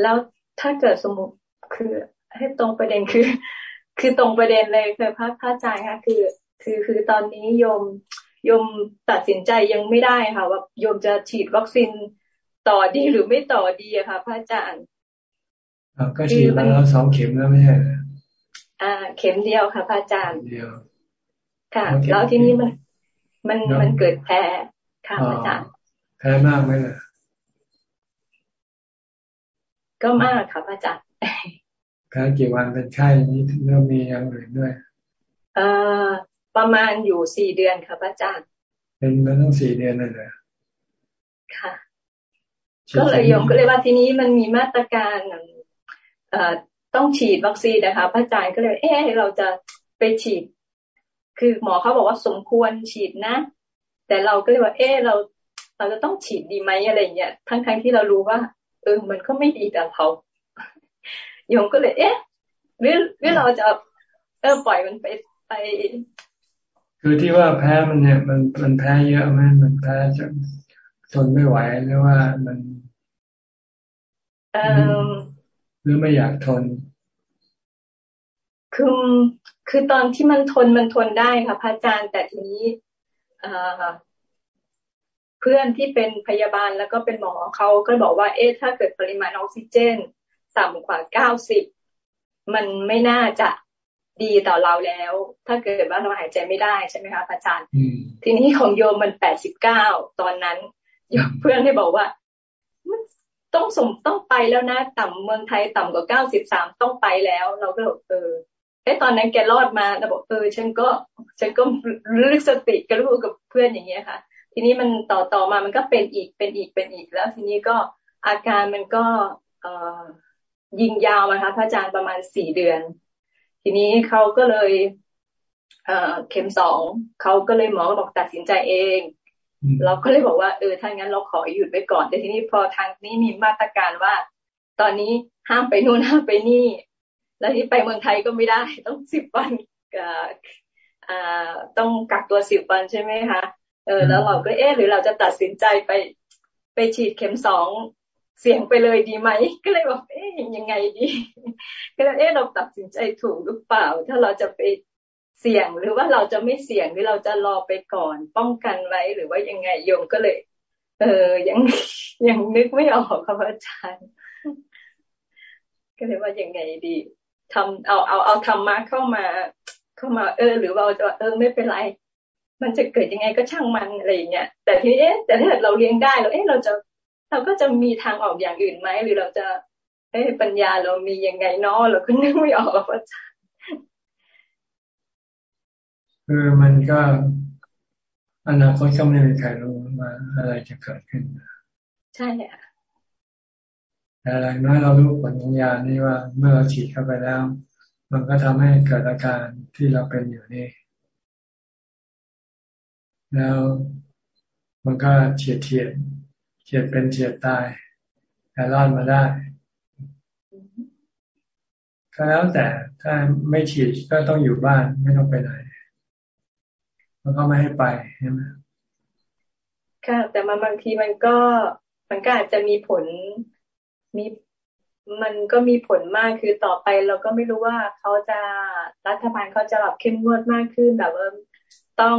Speaker 16: แล้วถ้าเกิดสมมติคือให้ตรงประเด็นคือ คือตรงประเด็นเลยคือพระพระอาจารย์ค่ะคือ คือคือตอนนี้โยมโยมตัดสินใจยังไม่ได้ค่ะว่าโยมจะฉีดวัคซีนต่อดีหรือไม่ต่อดีอะค่ะ พระอาจารย์
Speaker 1: ก็ฉีดมาแล้วสองเข็มแล้วไม่ใช่
Speaker 16: อ่า เข็มเดียวค่ะ พระอาจารย์
Speaker 1: เดียว
Speaker 16: ค่ะ แล้วที่นี้มัน มันมันเกิดแพ้ค่ะพระอาจารย์
Speaker 1: แพ้มากไหมล่ะ
Speaker 16: ก็มากค่ะพระอาจารย์
Speaker 1: แพ้กี่วันเป็นไข้นี้เริ่มมีอย่างอื่นด้วย
Speaker 16: เอ่อประมาณอยู่สี่เดือนค่ะพระอาจารย์
Speaker 1: เป็นมาตั้งสี่เดือนเลยเลย
Speaker 16: ค่ะ ก็เลยยมก็เลยว่าทีนี้มันมีมาตรการเอ่อต้องฉีดวัคซีนนะคะพระอาจารย์ก็เลย เออเราจะไปฉีด คือหมอเขาบอกว่าสมควรฉีดนะ แต่เราก็เลยว่า เออเรา เราจะต้องฉีดดีไหมอะไรเงี้ยทั้งทั้งที่เรารู้ว่า เออ มันก็ไม่ดีแต่เราโยมก็เลย เอ๊ะหรือหรือเราจะเออปล่อยมันไปไป
Speaker 1: คือที่ว่าแพ้มันเนี่ย มันมันแพ้เยอะไหมมันแพ้จนทนไม่ไหวหรือว่ามันหรือไม่อยากทน
Speaker 16: คือคือตอนที่มันทนมันทนได้ค่ะพระอาจารย์แต่ทีนี้เพื่อนที่เป็นพยาบาลแล้วก็เป็นหมอเขาก็บอกว่า เอ๊ะถ้าเกิดปริมาณออกซิเจน ต่ำกว่าเก้าสิบมันไม่น่าจะดีต่อเราแล้ว ถ้าเกิดว่าเราหายใจไม่ได้ใช่ไหมคะอาจารย์ ทีนี้ของโยมมันแปดสิบเก้าตอนนั้นเพื่อนให้บอกว่าต้องสมต้องไปแล้วนะ ต่ำเมืองไทยต่ำกว่าเก้าสิบสามต้องไปแล้ว เราก็บอกเออไอ้ตอนนั้นแกรอดมาเราบอกเออฉันก็ฉันก็ลึกสติกระรู้กับเพื่อนอย่างเงี้ยค่ะ ทีนี้มันต่อต่อมามันก็เป็นอีกเป็นอีกเป็นอีก แล้วทีนี้ก็อาการมันก็เออยิงยาวนะคะพระอาจารย์ประมาณสี่เดือน ทีนี้เขาก็เลยเอ่อเข็มสองเขาก็เลยหมอก็บอกตัดสินใจเอง เราก็เลยบอกว่าเออถ้างั้นเราขอหยุดไปก่อนแต่ทีนี้พอทางนี้มีมาตรการว่า ตอนนี้ห้ามไปนู่นห้ามไปนี่ แล้วที่ไปเมืองไทยก็ไม่ได้ ต้องสิบวันอ่าต้องกักตัวสิบวันใช่ไหมคะ เออแล้วเราก็เอ๊ะหรือเราจะตัดสินใจไปไปฉีดเข็มสองเสี่ยงไปเลยดีไหม ก็เลยบอกเอ๊ยยังไงดี ก็เลยเอ๊ะเราตัดสินใจถูกหรือเปล่า ถ้าเราจะไปเสี่ยงหรือว่าเราจะไม่เสี่ยงหรือเราจะรอไปก่อน ป้องกันไว้หรือว่ายังไงโยมก็เลย เออยังยังนึกไม่ออกครับอาจารย์ก็เลยว่ายังไงดีทำเอาเอาเอาธรรมะเข้ามา เข้ามา เออ หรือว่าจะเออไม่เป็นไร มันจะเกิดยังไงก็ช่างมันอะไรอย่างเงี้ยแต่ทีนี้แต่ถ้าเราเลี้ยงได้เราเอ๊ะเราจะเราก็จะมีทางออกอย่างอื่นไหมหรือเราจะเอ้ปัญญาเรามียังไงเนาะเราก็นึกไม่ออกว่าจะ
Speaker 1: คือมันก็อนาคตก็ไม่มีใครรู้ว่าอะไรจะเกิดขึ้น
Speaker 16: ใช่ค่ะ
Speaker 1: แต่อะไรน้อยเรารู้ผลของยานี่ว่าเมื่อเราฉีดเข้าไปแล้ว มันก็ทำให้เกิดอาการที่เราเป็นอยู่นี่ แล้วมันก็เฉียดเทียนเฉียดเป็นเฉียดตายแต่รอดมาได้ก็แล้วแต่ถ้าไม่ฉีดก็ต้องอยู่บ้านไม่ต้องไปไหนแล้วก็ไม่ให้ไปใช่ไหม
Speaker 16: ค่ะ แต่มาบางทีมันก็มันก็อาจจะมีผลมีมันก็มีผลมากคือต่อไปเราก็ไม่รู้ว่าเขาจะรัฐบาลเขาจะแบบเข้มงวดมากขึ้นแบบว่าต้อง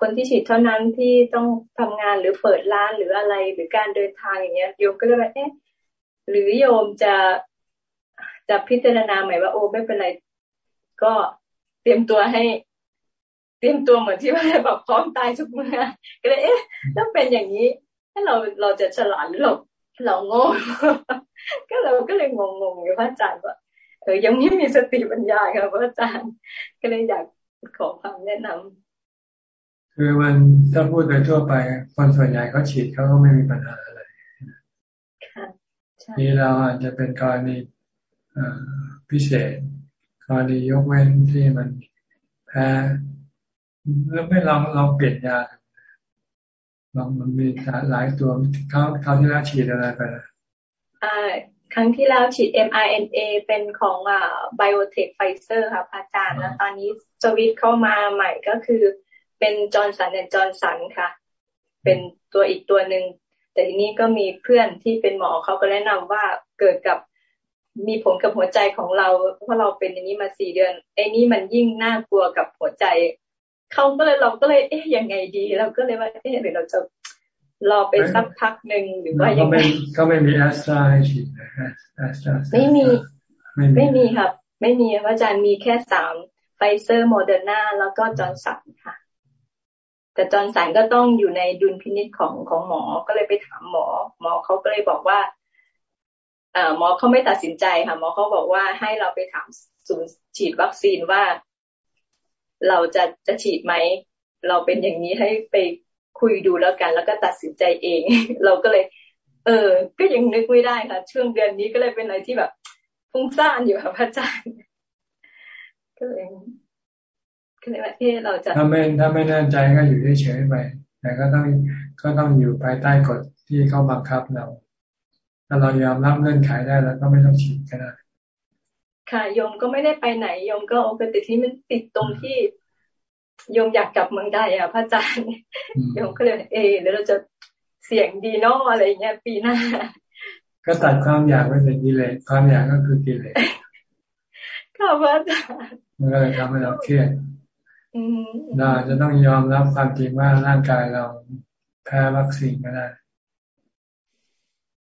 Speaker 16: คนที่ฉีดเท่านั้นที่ต้องทำงานหรือเปิดร้านหรืออะไรหรือการเดินทางอย่างเงี้ยโยมก็เลยว่าเอ๊ะหรือโยมจะจะพิจารณาใหม่ว่าโอ้ไม่เป็นไร ก็เตรียมตัวให้ เตรียมตัวเหมือนที่ว่าแบบพร้อมตายทุกเมื่อก็เลยเอ๊ะถ้าเป็นอย่างนี้ถ้าเราเราจะฉลาดหรือเราเราโง่ก็เราก็เลยงงๆอยู่พระอาจารย์ว่าเออยังไม่มีสติปัญญาค่ะพระอาจารย์ ก็เลยอยากขอความแนะนำ
Speaker 1: คือมันถ้าพูดโดยทั่วไปคนส่วนใหญ่เขาฉีดเขาก็ไม่มีปัญหาอะไรนี่เราอาจจะเป็นกรณีพิเศษกรณียกเว้นที่มันแพ้แล้วไม่ลองลองเปลี่ยนยาลองมันมีหลายตัวเขาเขาที่แล้วฉีดอะไรไปนะ
Speaker 16: ครั้งที่แล้วฉีด mRNA เป็นของอ่า biotech Pfizer ค่ะพระอาจารย์แล้วตอนนี้สวิสเข้ามาใหม่ก็คือ เป็น Johnson and Johnson ค่ะ เป็นตัวอีกตัวหนึ่งแต่ทีนี้ก็มีเพื่อนที่เป็นหมอเขาก็แนะนำว่าเกิดกับมีผลกับหัวใจของเรา เพราะเราเป็นอย่างนี้มาสี่เดือนไอ้นี่มันยิ่งน่ากลัวกับหัวใจเขาก็เลยเราก็เลยเอ๊ะยังไงดี เราก็เลยว่าเอ๊ะหรือเราจะรอไปสักพักหนึ่งหรือว่ายังไง
Speaker 1: ก็ไม่มี Astra ให้ฉีด Astra
Speaker 16: ไม่มีไม่มีครับ ไม่มีอาจารย์มีแค่สาม Pfizer Moderna แล้วก็ Johnson ค่ะ แต่ Johnson ก็ต้องอยู่ในดุลพินิจของของหมอก็เลยไปถามหมอ หมอเขาก็เลยบอกว่าเอ่อหมอเขาไม่ตัดสินใจค่ะ หมอเขาบอกว่าให้เราไปถามศูนย์ฉีดวัคซีนว่า เราจะจะฉีดไหมเราเป็นอย่างนี้ให้ไปคุยดูแล้วกัน แล้วก็ตัดสินใจเอง เราก็เลย เออ ก็ยังนึกไม่ได้ค่ะ ช่วงเดือนนี้ก็เลยเป็นอะไรที่แบบฟุ้งซ่านอยู่ค่ะพระอาจารย์ก็เลย ก็เลยว่าเออเราจะ
Speaker 1: ถ้าไม่ถ้าไม่แน่ใจก็อยู่เฉยๆไปแต่ก็ต้องก็ต้องอยู่ภายใต้กฎที่เขาบังคับเราถ้าเรายอมรับเงื่อนไขได้แล้วก็ไม่ต้องฉีดก็ได้
Speaker 16: ค่ะโยมก็ไม่ได้ไปไหนโยมก็โอเคแต่ที่มันติดตรงที่โยมอยากกลับเมืองไทยอะพระอาจารย์โยมก็เลยเออแล้วเราจะเสี่ยงดีเนาะอะไรเงี้ย ปีหน้า
Speaker 1: ก็ตัดความอยากไปเป็นกิเลสความอยากก็คือกิเลส
Speaker 16: ค่ะพระอาจารย์
Speaker 1: มันก็เลยทำให้เราเครียด เราจะต้องยอมรับความจริงว่าร่างกายเราแพ้วัคซีนก็ได้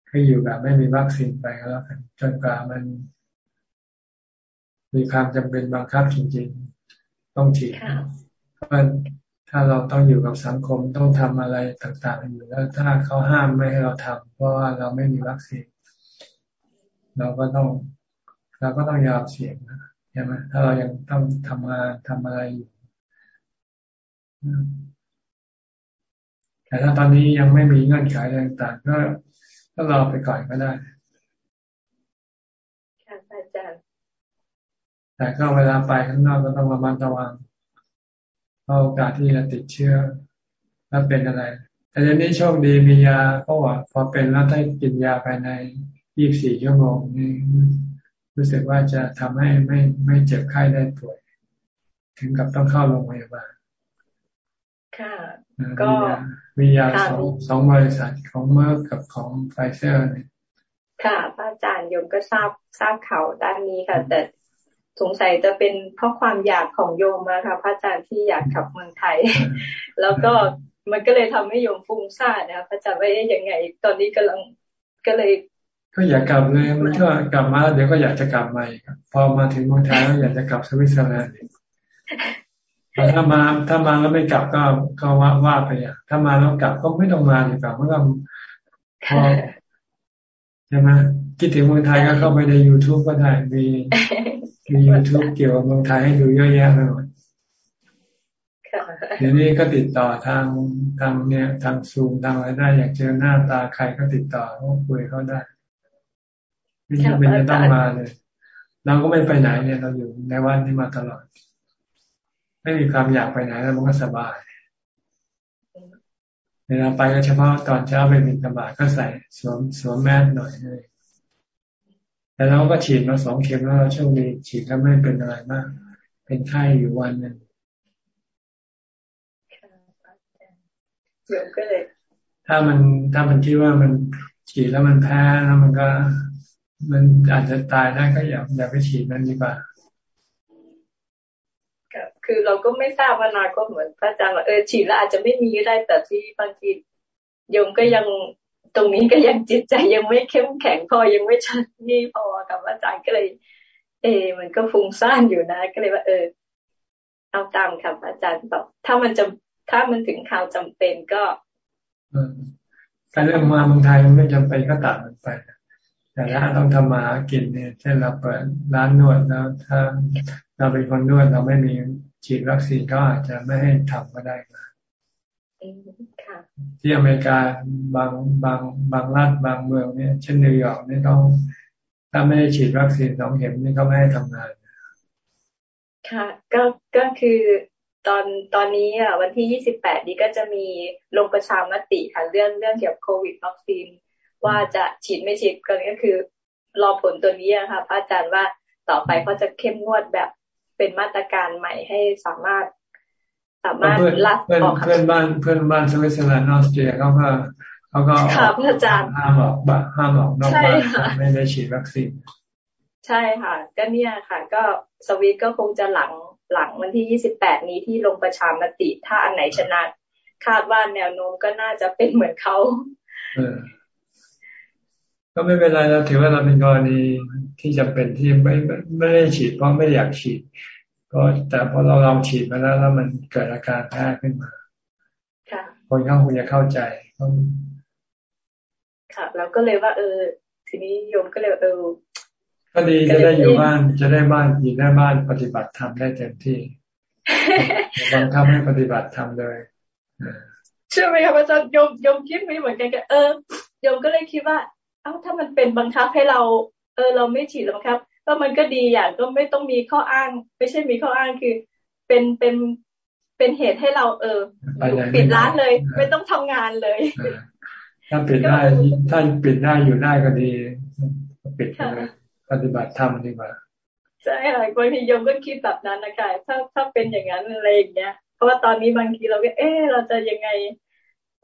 Speaker 1: ให้อยู่แบบไม่มีวัคซีนไปก็แล้วกันจนกว่ามัน มีความจำเป็นบังคับจริง ๆ ต้องฉีดเพราะถ้าเราต้องอยู่กับสังคมต้องทำอะไรต่างๆอยู่แล้ว ถ้าเขาห้ามไม่ให้เราทำเพราะว่าเราไม่มีวัคซีน เราก็ต้อง เราก็ต้องยอมเสี่ยงนะใช่ไหมถ้าเรายังต้องทำงานทำอะไรอยู่ แต่ถ้าตอนนี้ยังไม่มีเงื่อนไขต่างๆก็ก็รอไปก่อนก็ได้
Speaker 16: ค่ะอาจารย์
Speaker 1: แต่ก็เวลาไปข้างนอกก็ต้องระมัดระวังเพราะโอกาสที่จะติดเชื้อแล้วเป็นอะไร แต่เดี๋ยวนี้โชคดีมียาเพราะว่าพอเป็นแล้วได้กินยาภายใน 24 ชั่วโมงนี่รู้สึกว่าจะทำให้ไม่ไม่เจ็บไข้ได้ป่วย ถึงกับต้องเข้าโรงพยาบาล
Speaker 16: ค่ะ ก็
Speaker 1: มียาสองสองบริษัทของเมอร์คกับของไฟเซอร์เนี่ย
Speaker 16: ค่ะพระอาจารย์โยมก็ทราบทราบข่าวด้านนี้ค่ะ แต่สงสัยจะเป็นเพราะความอยากของโยมนะคะพระอาจารย์ที่อยากกลับเมืองไทย แล้วก็มันก็เลยทำให้โยมฟุ้งซ่านนะคะพระอาจารย์ว่ายังไง ตอนนี้กำลังก็เลย
Speaker 1: ก็อยากกลับเลยมันก็กลับมาเดี๋ยวก็อยากจะกลับมาอีกพอมาถึงเมืองไทยแล้วอยากจะกลับสวิตเซอร์แลนด์ ถ้ามาถ้ามาแล้วไม่กลับก็ก็ว่าว่าไปอะถ้ามาแล้วกลับก็ไม่ต้องมาดีกว่าเมื่อพอใช่ไหมคิดถึงเมืองไทยก็เข้าไปใน youtube ก็ได้มีมียูทูบเกี่ยวกับเมืองไทยให้ดูเยอะแยะไปหมดเดี๋ยวนี้ก็ติดต่อทางทางเนี่ยทางซูมทางอะไรได้ อยากเจอหน้าตาใครก็ติดต่อเขาคุยเขาได้ไม่จำเป็นจะต้องมาเลยเราก็ไม่ไปไหนเนี่ยเราอยู่ในวันนี้มาตลอด ไม่มีความอยากไปไหนแล้วมันก็สบาย เวลาไปก็เฉพาะตอนเช้าไปบินตบาก็ใส่สวมสวมแมสหน่อยเลยแต่เราก็ฉีดมาสองเข็มแล้วเราโชคดีฉีดแล้วไม่เป็นอะไรมาก เป็นไข้อยู่วันนึงถ้ามันถ้ามันคิดว่ามันฉีดแล้วมันแพ้แล้วมันก็ มันอาจจะตายได้ก็อย่าอย่าไปฉีดมันดีกว่า
Speaker 16: คือเราก็ไม่ทราบว่านาก็เหมือนพระอาจารย์ว่าเออฉีดแล้วอาจจะไม่มีก็ได้แต่ที่บางทีโยมก็ยังตรงนี้ก็ยังจิตใจยังไม่เข้มแข็งพอยังไม่ชัดนี่พอกับอาจารย์ก็เลย เออมันก็ฟุ้งซ่านอยู่นะ ก็เลยว่า เออ เอาตามคำอาจารย์บอกถ้ามันจะถ้ามันถึงข่าวจำเป็นก็
Speaker 1: การเรื่องมาเมืองไทยมันไม่จำเป็นก็ตัดมันไปแต่ถ้าต้องทำมาหากินเนี่ยเช่นเราเปิดร้านนวดแล้วถ้าเราเป็นคนนวดเราไม่มี ฉีดวัคซีนก็อาจจะไม่ให้ทำก็ได้นะที่อเมริกาบางบางบางรัฐบางเมืองเนี่ยเช่นนิวยอร์กนี่เขาถ้าไม่ได้ฉีดวัคซีนสองเข็มนี่เขาไม่ให้ทำงาน
Speaker 16: ค่ะก็ก็คือตอนตอนนี้อะวันที่ยี่สิบแปดนี้ก็จะมีลงประชามติค่ะเรื่องเรื่องเกี่ยวกับโควิดวัคซีนว่าจะฉีดไม่ฉีดก็คือรอผลตัวนี้ค่ะพระอาจารย์ว่าต่อไปเขาจะเข้มงวดแบบ เป็นมาตรการใหม่ให้สามารถสามารถ
Speaker 1: รัดออกเพื่อนบ้านเพื่อนบ้านสวิตเซอร์แลนด์ออสเตรียเขาก็เขาก็
Speaker 16: ค่ะพระอาจารย์
Speaker 1: ห้ามออกบ้านห้ามออกนอกบ้านไม่ได้ฉีดวัคซีน
Speaker 16: ใช่ค่ะ ก็เนี่ยค่ะ ก็สวิตก็คงจะหลังหลังวันที่ยี่สิบแปดนี้ที่ลงประชามติถ้าอันไหนชนะ คาดว่าแนวโน้มก็น่าจะเป็นเหมือนเขา
Speaker 1: ก็ไม่เป็นไรเราถือว่าเราเป็นกรณีที่จำเป็นที่ไม่ไม่ได้ฉีดเพราะไม่อยากฉีดก็แต่พอเราลองฉีดมาแล้วแล้วมันเกิดอาการแพ้ขึ้นมาคนเขาคงจะเข้าใจ
Speaker 16: ค่ะเราก็เลยว่า เออ ทีนี้โยมก็เลยเออ
Speaker 1: ก็ดีจะได้อยู่บ้านจะได้บ้านอยู่ได้บ้านปฏิบัติธรรมได้เต็มที่บังคับให้ปฏิบัติธรรมเลย
Speaker 16: ใช่ไหมครับอาจารย์โยมโยมคิดไม่เหมือนกันเออโยมก็เลยคิดว่า เอ้าถ้ามันเป็นบังคับให้เรา เออ เราไม่ฉีดแล้วครับ ก็มันก็ดีอย่างก็ไม่ต้องมีข้ออ้าง ไม่ใช่มีข้ออ้างคือ เป็นเป็นเป็นเหตุให้เรา เออปิดร้านเลย ไม่ต้องทำงานเลย
Speaker 1: ถ้าปิดได้ถ้าปิดได้อยู่ได้ก็ดีปิดเลยปฏิบัติธรรมดีกว่า
Speaker 16: ใช่ค่ะบางทีโยมก็คิดแบบนั้นนะคะถ้าถ้าเป็นอย่างนั้นอะไรอย่างเงี้ย เพราะว่าตอนนี้บางทีเราก็ เออเราจะยังไง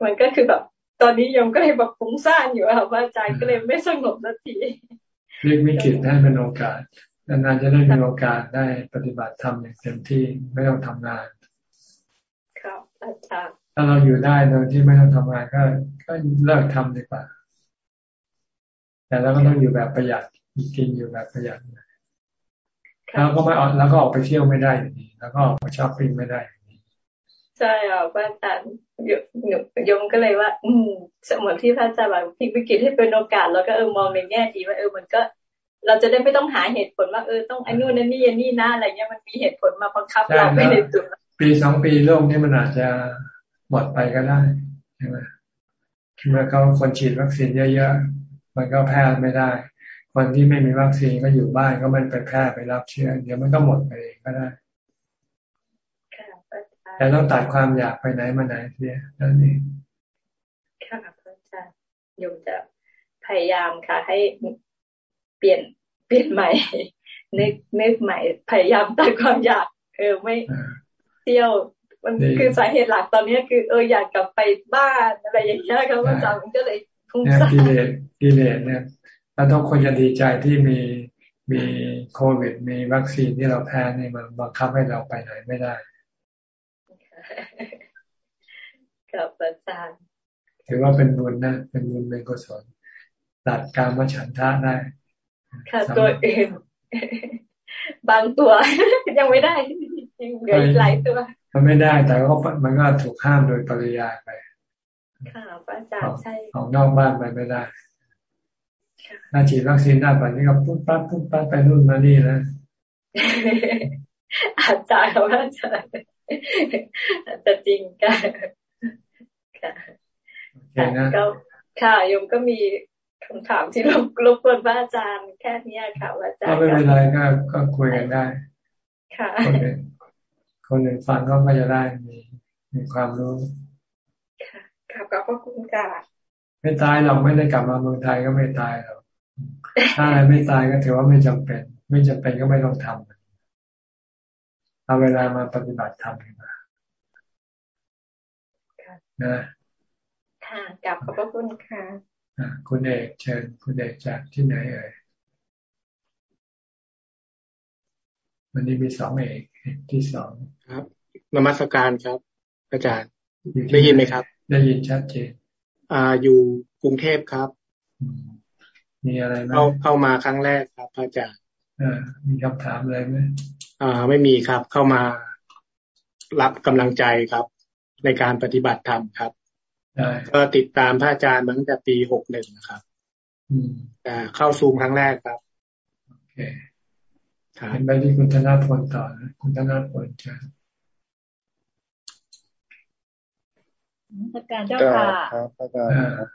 Speaker 16: มันก็คือแบบ ตอนนี้ยมก็เลยแบบฟุ้งซ่านอยู่ค่ะว่าอาจารย์ก็เลยไม่สงบสักที
Speaker 1: เรียกวิกฤตให้เป็นโอกาสนานๆจะได้มีโอกาสได้ปฏิบัติธรรมอย่างเต็มที่ไม่ต้องทำงาน
Speaker 16: ครับอาจารย์
Speaker 1: ถ้าเราอยู่ได้โดยที่ไม่ต้องทำงานก็ก็เลิกทำดีกว่า แต่เราก็ต้องอยู่แบบประหยัดกินอยู่แบบประหยัดแล้วก็ไม่ออกแล้วก็ออกไปเที่ยวไม่ได้แล้วก็ออกไปช้อปปิ้งไม่ได้
Speaker 16: ใช่ค่ะพระอาจารย์หนูยมก็เลยว่า อืมเหมือนที่พระอาจารย์บอกพลิกวิกฤตให้เป็นโอกาส แล้วก็เออมองในแง่ดีว่าเออมันก็ เราจะได้ไม่ต้องหาเหตุผลว่าเออต้องไอ้นู่นนั่นนี่นี่นะอะไรเงี้ยมันมีเหตุผลมาบังคับเราไม่ในจุด
Speaker 1: ปีสองปีโลกนี้มันอาจจะหมดไปก็ได้ใช่ไหมเมื่อเขาคนฉีดวัคซีนเยอะๆมันก็แพร่ไม่ได้คนที่ไม่มีวัคซีนก็อยู่บ้านก็มันไปแพร่ไปรับเชื้อเดี๋ยวมันก็หมดไปเองก็ได้ แต่ต้องตัดความอยากไปไหนมาไหนเสียนั่นเอง
Speaker 16: ค่ะพระอาจารย์โยมจะพยายามค่ะ ให้เปลี่ยนเปลี่ยนใหม่นึกนึกใหม่ พยายามตัดความอยาก เออไม่เที่ยวมันคือสาเหตุหลักตอนนี้คือเอออยากกลับไปบ้านอะไรอย่างเงี้ยครับอาจารย์ก็เลย
Speaker 1: พุ่งซ่านกิเลสกิเลสเนี่ยเราต้องคนจะดีใจที่มีมีโควิด มีวัคซีนที่เราแพ้นี่มันบังคับให้เราไปไหนไม่ได้
Speaker 16: กับอาจารย์
Speaker 1: ถือว่าเป็นบุญนะ เป็นบุญเป็นกุศลตัดการมาฉันทะได้
Speaker 16: ค่ะตัวเอง บางตัว ยังไม่ได้ยังเหลือหลายตัว
Speaker 1: มันไม่ได้แต่ก็มันก็ถูกห้ามโดยปริยายไป
Speaker 16: ค่ะอาจารย์ใช่
Speaker 1: ของนอกบ้านไปไม่ได้ถ้าฉีดวัคซีนได้แบบนี้ก็ปุ๊บปั๊บปุ๊บปั๊บไปนู่นมานี่แล้ว
Speaker 16: อาจารย์ว่าอาจารย์ แต่จริงค่ะค่ะก็ค่ะโยมก็มีคำถามที่รบรบกวนพระอาจารย์แค่นี้ค่ะอาจารย์
Speaker 1: ไม่เป็นไรก็ก็คุยกันได้
Speaker 16: ค่ะ
Speaker 1: คนหนึ่งคนหนึ่งฟังก็ไม่จะได้มีมีความรู้
Speaker 16: ค่ะขอบคุณค่ะ
Speaker 1: ไม่ตายเราไม่ได้กลับมาเมืองไทยก็ไม่ตายหรอกถ้าอะไรไม่ตายก็ถือว่าไม่จำเป็น ไม่จำเป็นก็ไม่ต้องทำ เอาเวลามาปฏิบัติธรรมดีกว่านะ
Speaker 16: ค่ะกลับขอบพระคุณค่ะ
Speaker 1: คุณเอกเชิญคุณเอกจากที่ไหนเอ่ยวันนี้มีสองเอกที่สอง
Speaker 17: ครับนมัสการครับ อาจารย์ได้ยินไหมครับ
Speaker 1: ได้ยินชัดเจน
Speaker 17: อ่าอยู่กรุงเทพครับ
Speaker 1: มีอะไรไหม
Speaker 17: เอาเข้ามาครั้งแรกครับอาจารย์
Speaker 1: มีคำถามอะไรไหม
Speaker 17: อ่าไม่มีครับ เข้ามารับกำลังใจครับ ในการปฏิบัติธรรมครับก็ติดตามพระอาจารย์มาตั้งแต่ปีหกหนึ่งนะครับแต่เข้าซูมครั้งแรกครับ
Speaker 1: โอเคถามไปที่คุณธนาพลต่อนะคุณธนาพลเชิญ
Speaker 15: นักการเจ้าค่ะ
Speaker 18: ครับอาจารย์ครับ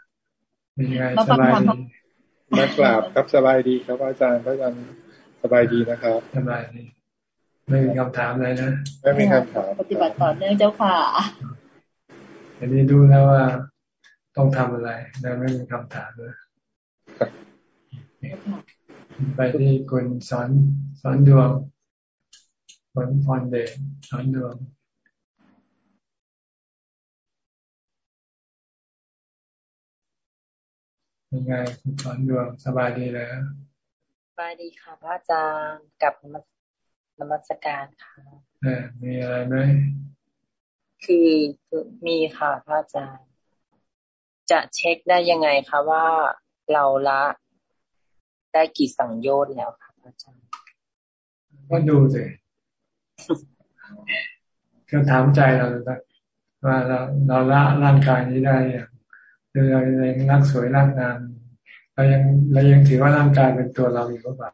Speaker 1: เป็นไงสบายดี
Speaker 18: นักกราบครับสบายดีครับอาจารย์อาจารย์สบายดีนะครับ
Speaker 1: สบายดี ไม่มีคำถามเลยนะ
Speaker 18: ไม่มีคำถาม
Speaker 15: ปฏิบัติต่อเนื่องเจ้าค่ะ
Speaker 1: อันนี้ดูแล้วว่าต้องทำอะไรแล้วไม่มีคำถามเลยไปที่คุณสอนสอนดวงสอนพรเดชสอนดวงยังไงคุณสอนดวงสบายดีแล้ว
Speaker 15: สบายดีค่ะพระอาจารย์กับ นมัสการค่ะ
Speaker 1: เออมีอะไรไหม
Speaker 15: คือคือมีค่ะพระอาจารย์ จะเช็คได้ยังไงคะว่าเราละได้กี่สังโยชน์แล้วค่ะพระอาจารย์
Speaker 1: ก็ดูสิก็ถามใจเราว่าเราเราละร่างกายนี้ได้อย่างคือเรายังรักสวยรักงามเรายังเรายังถือว่าร่างกายเป็นตัวเราอยู่หรือเปล่า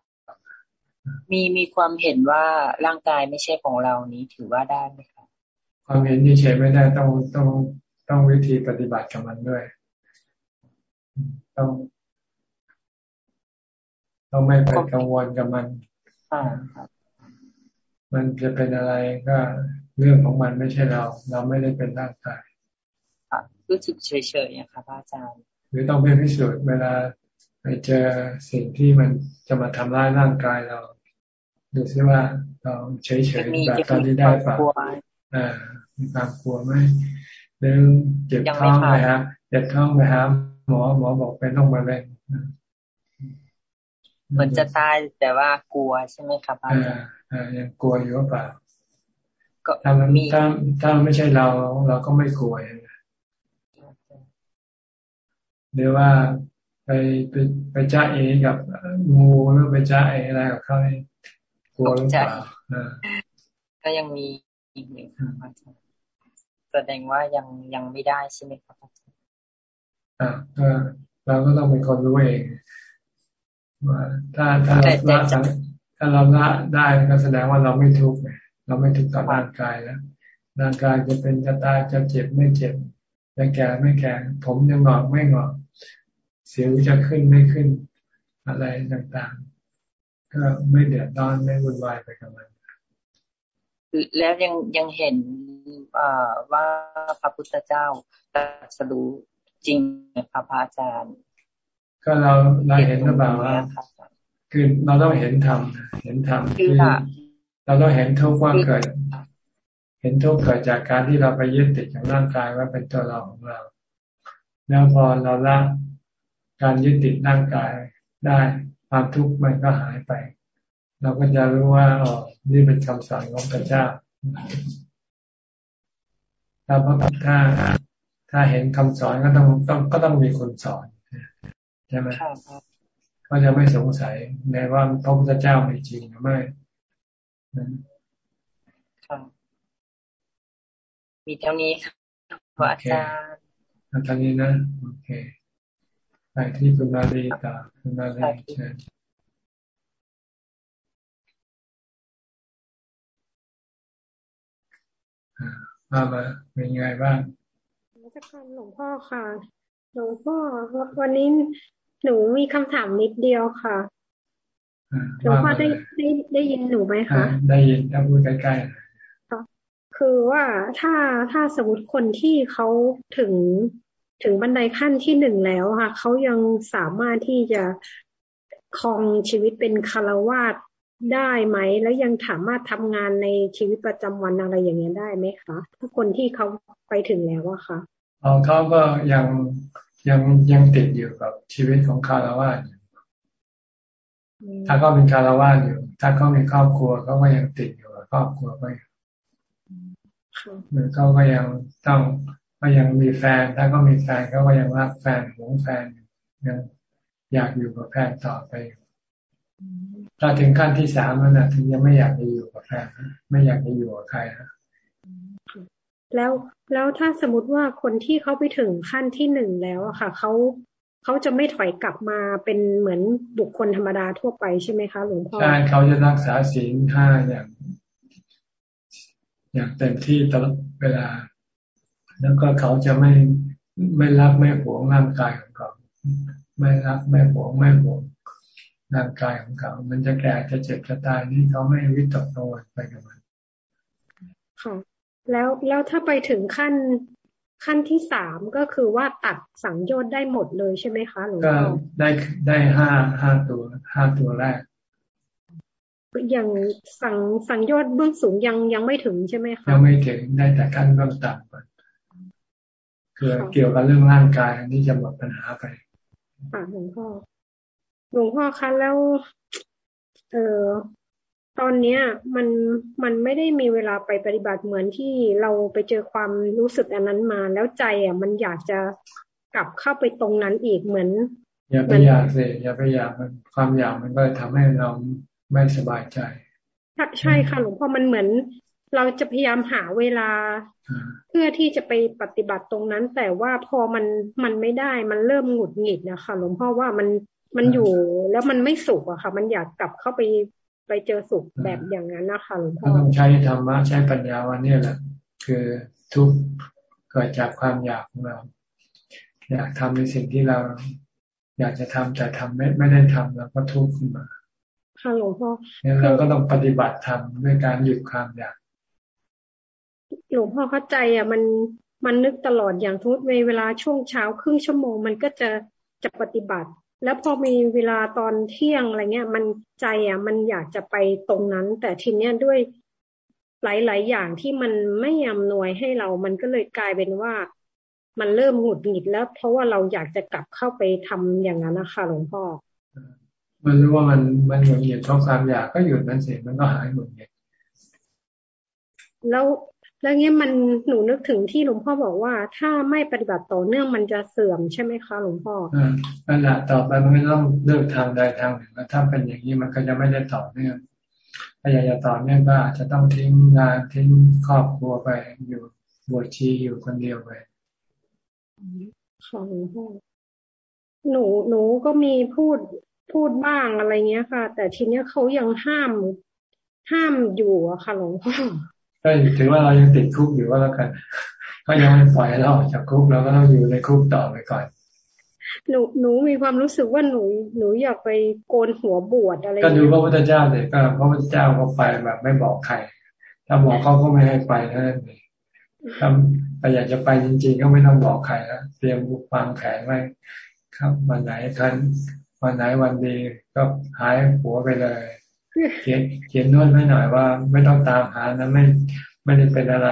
Speaker 15: มีมีความเห็นว่าร่างกายไม่ใช่ของเรานี้ถือว่าได้ไหมคะ
Speaker 1: ความเห็นนี่เฉยไม่ได้ต้องต้องต้องวิธีปฏิบัติกับมันด้วย ต้องต้องไม่ไปกังวลกับมันมันจะเป็นอะไรก็เรื่องของมันไม่ใช่เรา เราไม่ได้เป็นร่างกาย
Speaker 15: รู้สึกเฉยๆนะคะพระอาจารย์
Speaker 1: หรือต้องไปพิสูจน์เวลาไปเจอสิ่งที่มันจะมาทำร้ายร่างกายเรา ดูซิว่าเราเฉยๆแบบตอนนี้ได้ปะอ่ามีความกลัวไหมหรือเจ็บท้องไหมครับเจ็บท้องไหมครับหมอหมอบอกเป็นต้องมาเล่น
Speaker 15: เหมือนจะตายแต่ว่ากลัวใช่ไหมครับ
Speaker 1: อ่าอ่ายังกลัวอยู่หรือเปล่าถ้ามันถ้าถ้าไม่ใช่เราเราก็ไม่กลัวอย่างหรือว่าไปไปไปจ้าเอกับงูหรือไปจ้าเออะไรกับเขา กลัวหรือเปล่า
Speaker 15: ก็ยังมีอีกหนึ่งแสดงว่ายังยังไม่ได้ใช่ไหมครับ
Speaker 1: อ่าเราก็ต้องเป็นคนรู้เองว่าถ้าถ้าเราละถ้าเราละได้ก็แสดงว่าเราไม่ทุกข์เราไม่ทุกข์กับร่างกายแล้วร่างกายจะเป็นจะตายจะเจ็บไม่เจ็บจะแก่ไม่แก่ผมจะงอกไม่งอกเสียวจะขึ้นไม่ขึ้นอะไรต่างๆ ก็ไม่เดือดร้อนไม่วุ่นวายไปกับมัน
Speaker 15: แล้วยังยังเห็นว่าพระพุทธเจ้าตรัสรู้จริงพระพอาจารย์
Speaker 1: ก็เราเราเห็นหรือเปล่าว่าคือเราต้องเห็นธรรมเห็นธรรมที่เราต้องเห็นทุกข์ว่าเกิด เห็นทุกข์เกิดจากการที่เราไปยึดติดกับร่างกายว่าเป็นตัวเราของเรา แล้วพอเราละการยึดติดร่างกายได้ ความทุกข์มันก็หายไป เราก็จะรู้ว่าอ๋อนี่เป็นคำสอนของพระเจ้าถ้าพระถ้าถ้าเห็นคำสอนก็ต้องต้องก็ต้องมีคนสอนใช่ไหมก็จะไม่สงสัยในว่าพระพุทธเจ้ามีจริงหรือไม่
Speaker 15: มีเท่านี้ค่ะอาจารย์
Speaker 1: เท่านี้นะ โอเค ไปที่คุณมาลีต่อคุณมาลีเชิญมามาเป็นไงบ้าง
Speaker 19: มาจากการหลวงพ่อค่ะ หลวงพ่อวันนี้หนูมีคำถามนิดเดียวค่ะหลวงพ่อได้ได้ได้ยินหนูไหมคะ
Speaker 1: ได้ยินถ้าพูดใกล้
Speaker 19: ๆคือว่าถ้าถ้าสมมติคนที่เขาถึง ถึงบันไดขั้นที่หนึ่งแล้วค่ะเขายังสามารถที่จะครองชีวิตเป็นคารวาสได้ไหม แล้วยังสามารถทำงานในชีวิตประจำวันอะไรอย่างเงี้ยได้ไหมคะถ้าคนที่เขาไปถึงแล้วอะค่ะ
Speaker 1: อ๋อเขาก็ยังยังยังติดอยู่กับชีวิตของคารวาสถ้าเขาเป็นคารวาสอยู่ ถ้าเขามีครอบครัวเขาก็ยังติดอยู่กับครอบครัวไปหรือเขาก็ยังต้อง ก็ยังมีแฟน ถ้าก็มีแฟนเขาก็ยังรักแฟนหวงแฟนยังอยากอยู่กับแฟนต่อไป ถ้าถึงขั้นที่สามแล้วนะถึงยังไม่อยากจะอยู่กับแฟนไม่อยากจะอยู่กับใครนะ
Speaker 19: แล้วแล้วถ้าสมมติว่าคนที่เขาไปถึงขั้นที่หนึ่งแล้วอะค่ะเขาเขาจะไม่ถอยกลับมาเป็นเหมือนบุคคลธรรมดาทั่วไปใช่ไหมคะหลวงพ่อ
Speaker 1: ใช่เขาจะรักษาศีลห้าอย่าง อย่างเต็มที่ตลอดเวลา แล้วก็เขาจะไม่ไม่รักไม่หวงร่างกายของเขา ไม่รักไม่หวงไม่หวงร่างกายของเขา มันจะแก่จะเจ็บจะตายนี่เขาไม่วิตกกังวลไปกับมัน
Speaker 19: ค่ะแล้วแล้วถ้าไปถึงขั้นขั้นที่สามก็คือว่าตัดสังโยชน์ได้หมดเลยใช่ไหมคะหลวงพ่
Speaker 1: อก็ได้ได้ห้าห้าตัวห้าตัวแรก
Speaker 19: อย่างสังสังโยชน์เบื้องสูงยังยังไม่ถึงใช่ไหมคะ
Speaker 1: ยังไม่ถึงได้แต่ขั้นเบื้องต่ำก่อน คือเกี่ยวกับเรื่องร่างกาย อันนี้จะหมดปัญหาไป
Speaker 19: ค่ะหลวงพ่อหลวงพ่อคะแล้ว เออตอนเนี้ย มันมันไม่ได้มีเวลาไปปฏิบัติเหมือนที่เราไปเจอความรู้สึกอันนั้นมา แล้วใจอะ มันอยากจะกลับเข้าไปตรงนั้นอีกเหมือน
Speaker 1: อย่าไปอยากเลยอย่าไปอยากมันความอยากมันก็ทำให้เราไม่สบายใจ
Speaker 19: ใช่ค่ะหลวงพ่อมันเหมือน เราจะพยายามหาเวลา เพื่อที่จะไปปฏิบัติตรงนั้น แต่ว่าพอมันมันไม่ได้มันเริ่มหงุดหงิดนะคะหลวงพ่อว่ามันมันอยู่แล้วมันไม่สุขอะค่ะ มันอยากกลับเข้าไปไปเจอสุขแบบอย่างนั้นนะคะหลวงพ่อ
Speaker 1: ต้องใช้ธรรมะใช้ปัญญาวันนี้แหละ คือทุกเกิดจากความอยากของเรา อยากทำในสิ่งที่เรา อยากจะทำแต่ทำไม่ไม่ได้ทำเราก็ทุกข์ขึ้นมา
Speaker 19: ค่ะหลวงพ่อ
Speaker 1: เนี่ยเราก็ต้องปฏิบัติธรรมด้วยการหยุดความอยาก
Speaker 19: หลวงพ่อเข้าใจอะมันมันนึกตลอดอย่างทุกในเวลาช่วงเช้าครึ่งชั่วโมง มันก็จะจะปฏิบัติ แล้วพอมีเวลาตอนเที่ยงอะไรเงี้ย มันใจอะมันอยากจะไปตรงนั้น แต่ทีเนี้ยด้วยหลาย ๆ อย่างที่มันไม่อำนวยให้เรา มันก็เลยกลายเป็นว่า มันเริ่มหงุดหงิดแล้ว เพราะว่าเราอยากจะกลับเข้าไปทำอย่างนั้นนะคะหลวงพ่อ
Speaker 1: มันรู้ว่ามันมันหงุดหงิดเพราะความอยากก็หยุดมันเสร็จมันก็หายหงุดหงิด
Speaker 19: แล้ว แล้วเงี้ยมันหนูนึกถึงที่หลวงพ่อบอกว่า ถ้าไม่ปฏิบัติต่อเนื่องมันจะเสื่อมใช่ไหมคะหลวงพ่อ
Speaker 1: อ่านั่นแหละต่อไปมันไม่ต้องเลือกทางใดทางหนึ่งถ้าเป็นอย่างนี้มันก็จะไม่ได้ต่อเนื่องถ้าอยากจะต่อเนื่องก็อาจจะต้องทิ้งงานทิ้งครอบครัวไปอยู่บวชชีอยู่คนเดียวไป
Speaker 19: ค่ะหลวงพ่อหนูหนูก็มีพูดพูดบ้างอะไรเงี้ยค่ะ แต่ทีเนี้ยเขายังห้ามห้ามอยู่อะค่ะหลวงพ่อ
Speaker 1: ก็ถือว่าเรายังติดคุกอยู่ว่าแล้วกันก็ยังไม่ปล่อยเราออกจากคุกเราก็ต้องอยู่ในคุกต่อไปก่อน
Speaker 19: หนูหนูมีความรู้สึกว่าหนูหนูอยากไปโกนหัวบวชอะไร
Speaker 1: ก็ดูพระพุทธเจ้าเลยก็พระพุทธเจ้าเขาไปแบบไม่บอกใคร ถ้าบอกเขาก็ไม่ให้ไปเท่านั้นเองถ้าแต่อยากจะไปจริง ๆ ก็ไม่ต้องบอกใครแล้วเตรียมวางแผนไว้ ครับวันไหนคันวันไหนวันดีก็หายหัวไปเลย เขียนเขียนนวดไว้หน่อยว่า ไม่ต้องตามหานะไม่ไม่ได้เป็นอะไร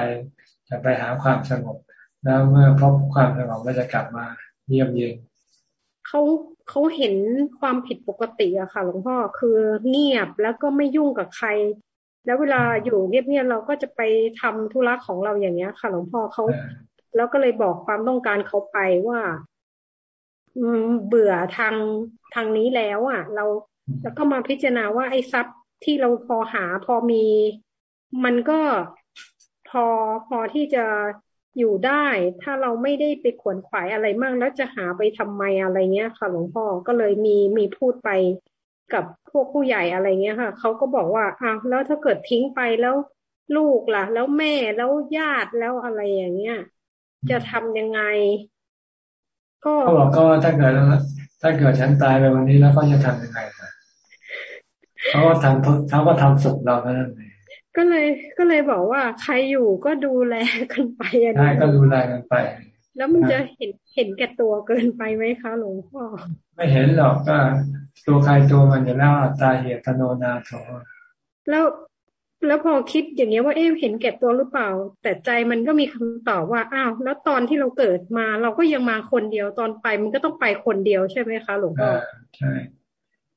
Speaker 1: จะไปหาความสงบ แล้วเมื่อพบความสงบก็จะกลับมาเยี่ยมเยียน
Speaker 19: เขาเขาเห็นความผิดปกติอะค่ะ หลวงพ่อคือเงียบแล้วก็ไม่ยุ่งกับใคร แล้วเวลาอยู่เงียบๆเราก็จะไปทำธุระของเราอย่างเงี้ยค่ะ หลวงพ่อเขาแล้วก็เลยบอกความต้องการเขาไปว่าอืมเบื่อทางทางนี้แล้วอะ เรา แล้วก็มาพิจารณาว่าไอ้ทรัพย์ที่เราพอหาพอมี มันก็พอพอที่จะอยู่ได้ ถ้าเราไม่ได้ไปขวนขวายอะไรมากแล้วจะหาไปทำไมอะไรเงี้ยค่ะ หลวงพ่อก็เลยมีมีพูดไปกับพวกผู้ใหญ่อะไรเงี้ยค่ะเขาก็บอกว่าอ้าวแล้วถ้าเกิดทิ้งไปแล้วลูกล่ะ แล้วแม่แล้วญาติแล้วอะไรอย่างเงี้ย จะทำยังไง
Speaker 1: ก็เขาบอกก็ถ้าเกิดถ้าเกิดฉันตายไปวันนี้แล้วก็จะทำยังไง เขาก็ทำเขาก็ทำศพเรานั่นเอง
Speaker 19: ก็เลยก็เลยบอกว่าใครอยู่ก็ดูแลกันไป
Speaker 1: ใช่ก็ดูแลกันไป
Speaker 19: แล้วมันจะเห็นเห็นแก่ตัวเกินไปไหมคะหลวงพ่อ
Speaker 1: ไม่เห็นหรอกก็ตัวใครตัวมันจะแล้วตาเหตุโนนาโถ
Speaker 19: แล้วแล้วพอคิดอย่างเงี้ยว่าเอ๊ะเห็นแก่ตัวหรือเปล่า แต่ใจมันก็มีคำตอบว่าอ้าวแล้วตอนที่เราเกิดมา เราก็ยังมาคนเดียวตอนไปมันก็ต้องไปคนเดียวใช่ไหมคะหลวงพ่อ
Speaker 1: ใช่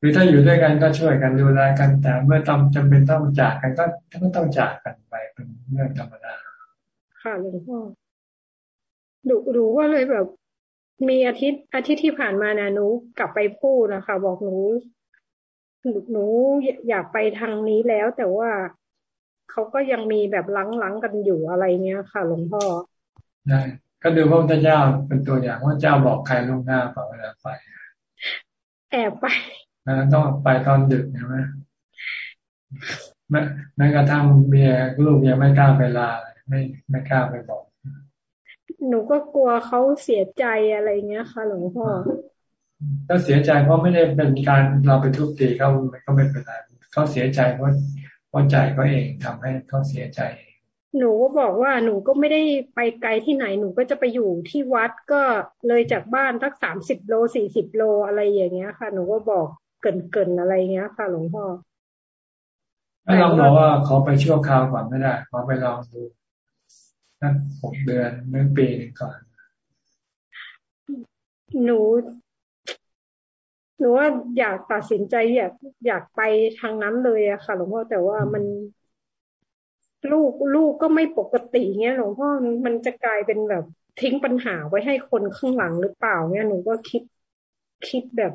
Speaker 1: คือถ้าอยู่ด้วยกันก็ช่วยกันดูแลกัน แต่เมื่อต้องจำเป็นต้องจากกันก็ก็ต้องจากกันไปเป็นเรื่องธรรมดา
Speaker 19: ค่ะหลวงพ่อดูดูว่าเลยแบบ มีอาทิตย์อาทิตย์ที่ผ่านมานะหนูกลับไปพูดนะคะบอกหนูหนูอยากไปทางนี้แล้ว แต่ว่าเขาก็ยังมีแบบลังๆกันอยู่อะไรเงี้ยค่ะหลวงพ่อ
Speaker 1: ได้ก็ดูพระพุทธเจ้าเป็นตัวอย่างว่าเจ้าบอกใครล่วงหน้าเปล่าเวลาไป
Speaker 19: แอบไป
Speaker 1: นะต้องไปตอนดึกใช่ไหมแม้แม้กระทั่งเมียลูกยังไม่กล้าไปลาไม่ไม่กล้าไปบอก
Speaker 19: หนูก็กลัวเขาเสียใจอะไรเงี้ยค่ะหลวงพ่อ
Speaker 1: ก็เสียใจเพราะไม่ได้เป็นการเราไปทุบตีเขาก็ไม่เป็นไรเขาเสียใจเพราะเพราะใจเขาเองทำให้เขาเสียใจ
Speaker 19: หนูก็บอกว่าหนูก็ไม่ได้ไปไกลที่ไหนหนูก็จะไปอยู่ที่วัดก็เลยจากบ้านทักสามสิบโลสี่สิบโลอะไรอย่างเงี้ยค่ะ หนูก็บอก เกินเกินอะไรเงี้ย ค่ะหลวงพ่อ
Speaker 1: ถ้าลองบอกว่าขอไปชั่วคราวก่อนไม่ได้ขอไปลองดูนั่นหกเดือนหรือปีนึงก่อน
Speaker 19: หนูหนูว่าอยากตัดสินใจอยากอยากไปทางนั้นเลยอะค่ะ หลวงพ่อแต่ว่ามันลูกลูกก็ไม่ปกติเงี้ยหลวงพ่อมันจะกลายเป็นแบบทิ้งปัญหาไว้ให้คนข้างหลังหรือเปล่าเนี่ยหนูก็คิดคิดแบบ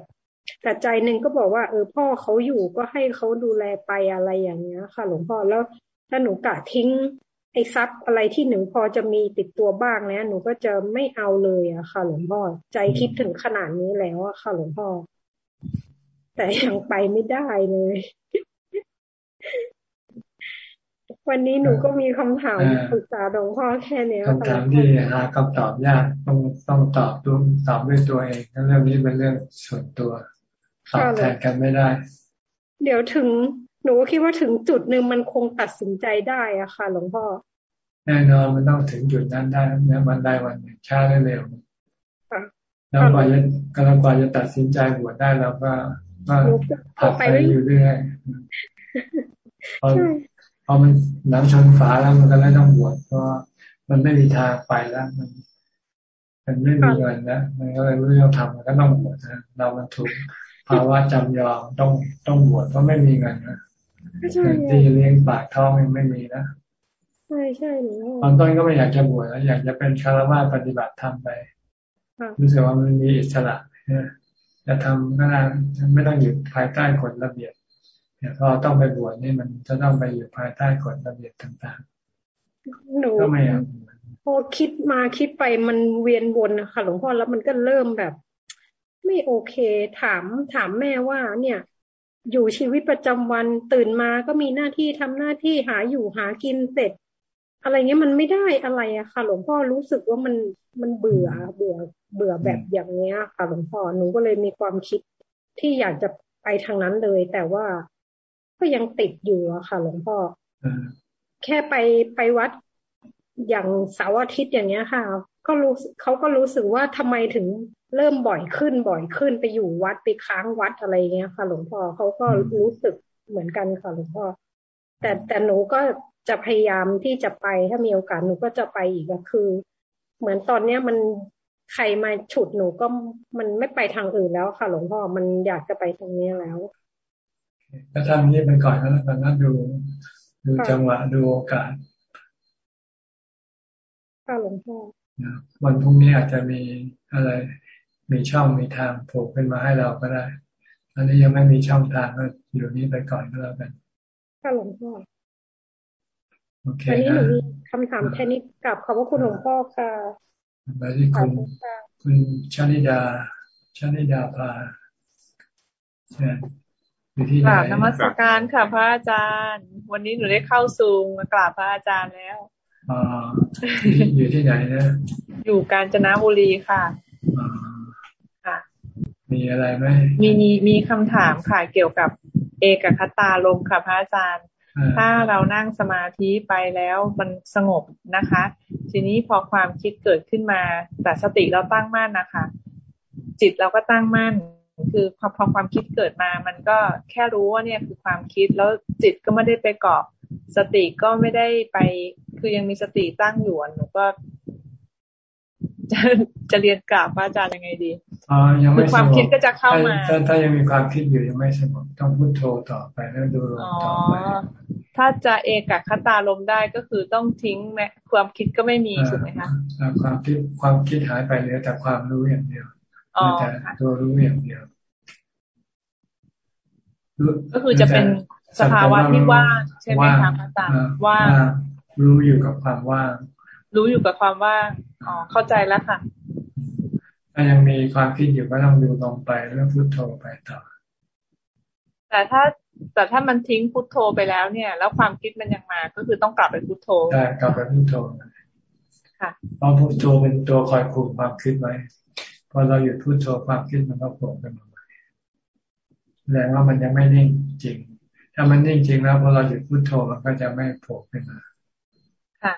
Speaker 19: แต่ใจหนึ่งก็บอกว่า เออพ่อเขาอยู่ก็ให้เขาดูแลไปอะไรอย่างเงี้ย ค่ะ หลวงพ่อแล้วถ้าหนูกะทิ้งไอ้ทรัพย์อะไรที่หนูพอจะมีติดตัวบ้างแล้วหนูก็จะไม่เอาเลยอะค่ะ หลวงพ่อใจคิดถึงขนาดนี้แล้วอะค่ะ หลวงพ่อแต่ยังไปไม่ได้เลย วันนี้หนูก็มีคำถามปรึกษาหลวงพ่อแค่นี้
Speaker 1: คำถามที่หาคำตอบยากต้องต้องตอบตัวตอบด้วยตัวเองเรื่องนี้เป็นเรื่องส่วนตัวตอบแทนกันไม่ได้
Speaker 19: เดี๋ยวถึงหนูคิดว่าถึงจุดหนึ่งมันคงตัดสินใจได้อะค่ะ หลวงพ่อ
Speaker 1: แน่นอนมันต้องถึงจุดนั้นได้แม้มันได้วันหนึ่งช้าหรือเร็วแล้วกว่าจะกำลังกว่าจะตัดสินใจบวชได้แล้วก็ก็ผัดไปอยู่เรื่อยพอ พอมันน้ำชนฝาแล้วมันก็เลยต้องบวชเพราะมันไม่มีทางไปแล้ว มัน มันไม่มีเงินนะมันก็เลยรู้ต้องทำมันก็ต้องบวชนะเรามันถูกภาวะจำยอมต้องต้องบวชเพราะไม่มีเงินนะเงินที่เลี้ยงปากท้องยังไม่มีนะ
Speaker 19: ใช่ใช่
Speaker 1: ตอนต้นก็ไม่อยากจะบวชแล้วอยากจะเป็นคารวะปฏิบัติธรรมไปรู้สึกว่ามันมีอิสระจะทำก็ได้ไม่ต้องอยู่ภายใต้กฎระเบียบ เนี่ยพอต้องไปบวชนี่มันจะต้องไปอยู่ภายใต้กฎระเบียบต่างๆก็ไม่อยาก
Speaker 19: พอคิดมาคิดไปมันเวียนวนนะคะหลวงพ่อแล้วมันก็เริ่มแบบ ไม่โอเค ถามถามแม่ว่าเนี่ยอยู่ชีวิตประจำวันตื่นมาก็มีหน้าที่ทำหน้าที่หาอยู่หากินเสร็จ อะไรเงี้ยมันไม่ได้อะไรอะค่ะ หลวงพ่อรู้สึกว่ามันมันเบื่อเบื่อเบื่อแบบอย่างเนี้ยค่ะหลวงพ่อหนูก็เลยมีความคิดที่อยากจะไปทางนั้นเลย แต่ว่า ก็ยังติดอยู่อะค่ะ หลวงพ่อแค่ไปไปวัดอย่างเสาร์อาทิตย์อย่างเงี้ยค่ะ ก็รู้เขาก็รู้สึกว่าทำไมถึงเริ่มบ่อยขึ้นบ่อยขึ้นไปอยู่วัดไปค้างวัดอะไรเงี้ยค่ะ หลวงพ่อเขาก็รู้สึกเหมือนกันค่ะหลวงพ่อแต่แต่หนูก็จะพยายามที่จะไปถ้ามีโอกาสหนูก็จะไปอีกก็คือ เหมือนตอนเนี้ยมันใครมาฉุดหนูก็มันไม่ไปทางอื่นแล้วค่ะ หลวงพ่อมันอยากจะไปทางนี้แล้ว
Speaker 1: ก็ทำนี้ไปก่อนแล้วกันนะดูดูจังหวะดูโอกาส
Speaker 19: ค่ะหลวงพ่อ
Speaker 1: วันพรุ่งนี้อาจจะมีอะไร มีช่องมีทางโผล่ขึ้นมาให้เราก็ได้ อันนี้ยังไม่มีช่องทางก็อยู่นี้ไปก่อนก็แล้วกัน
Speaker 19: ค่ะหลวงพ่อวันนี้หนูมีคำถามแค่นี้กับขอบพระคุณหลวงพ่อค่ะ
Speaker 1: ไปที่คุณคุณชนิดาชนิดาพา เชิญอยู่ที่ไหน
Speaker 20: นมัสการค่ะพระอาจารย์ วันนี้หนูได้เข้าซูมมากราบพระอาจารย์แล้ว
Speaker 1: อ๋ออยู่ที่ไหนนะ
Speaker 20: อยู่กาญจนบุรีค่ะ
Speaker 1: ค่ะ มีอะไรไหม
Speaker 20: มีมีคำถามค่ะเกี่ยวกับเอกคตาลมค่ะพระอาจารย์ ถ้าเรานั่งสมาธิไปแล้วมันสงบนะคะ ทีนี้พอความคิดเกิดขึ้นมาแต่สติเราตั้งมั่นนะคะ จิตเราก็ตั้งมั่น คือพอพอความคิดเกิดมา มันก็แค่รู้ว่าเนี่ยคือความคิดแล้วจิตก็ไม่ได้ไปเกาะสติก็ไม่ได้ไป คือยังมีสติตั้งอยู่หนูก็จะจะเรียนกราบพระอาจารย์ยังไงดี
Speaker 1: อ๋อยังไม่
Speaker 20: ความคิดก็จะเข้ามา
Speaker 1: ถ้าถ้ายังมีความคิดอยู่ยังไม่สงบต้องพุทโธต่อไปแล้วดูลมต่อไป
Speaker 20: ถ้าจะเอกคตาลมได้ก็คือต้องทิ้งแม้ความคิดก็ไม่มีถูกไหมคะ
Speaker 1: ความคิดความคิดหายไปเหลือแต่ความรู้อย่างเดียว แต่ตัวรู้อย่างเดียว
Speaker 20: ก็คือจะเป็นสภาวะที่ว่างใช่ไหมคะอาจารย์ว่าง
Speaker 1: รู้อยู่กับความว่าง
Speaker 20: รู้อยู่กับความว่างอ๋อเข้าใจแล้วค่ะ
Speaker 1: ถ้ายังมีความคิดอยู่ก็ต้องดูลงไปแล้วพุทโธไปต่อ
Speaker 20: แต่ถ้าแต่ถ้ามันทิ้งพุทโธไปแล้วเนี่ย แล้วความคิดมันยังมา ก็คือต้องกลับไปพุทโธ
Speaker 1: ใช่กลับไปพุทโธค่ะเพราะพุทโธเป็นตัวคอยคุมความคิดไว้ พอเราหยุดพุทโธความคิดมันก็โผล่ขึ้นมาใหม่แสดงว่ามันยังไม่นิ่งจริง ถ้ามันนิ่งจริงแล้วพอเราหยุดพุทโธมันก็จะไม่โผล่ขึ้นมา
Speaker 20: ค่ะ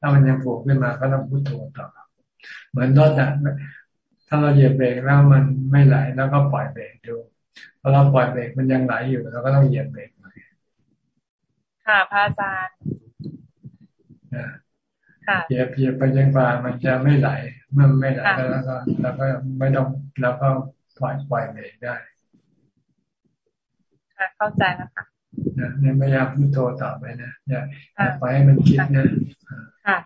Speaker 1: ถ้ามันยังโผล่ขึ้นมาก็ต้องพุทโธต่อ เหมือนรถอะถ้าเราเหยียบเบรกแล้วมันไม่ไหลแล้วก็ปล่อยเบรกดูพอเราปล่อยเบรกมันยังไหลอยู่เราก็ต้องเหยียบเบรกใหม่
Speaker 20: ค่ะพระอาจารย์
Speaker 1: เหยียบเหยียบไปยังกว่ามันจะไม่ไหล เมื่อไม่ไหลแล้วก็เราก็ไม่ต้องเราก็ปล่อยปล่อยเบรกได้
Speaker 20: ค่ะเข้าใจแล้วค่ะ
Speaker 1: เนี่ยพยายามพูดโตต่อไปนะอย่าไปให้มันคิดนะ
Speaker 20: ค่ะ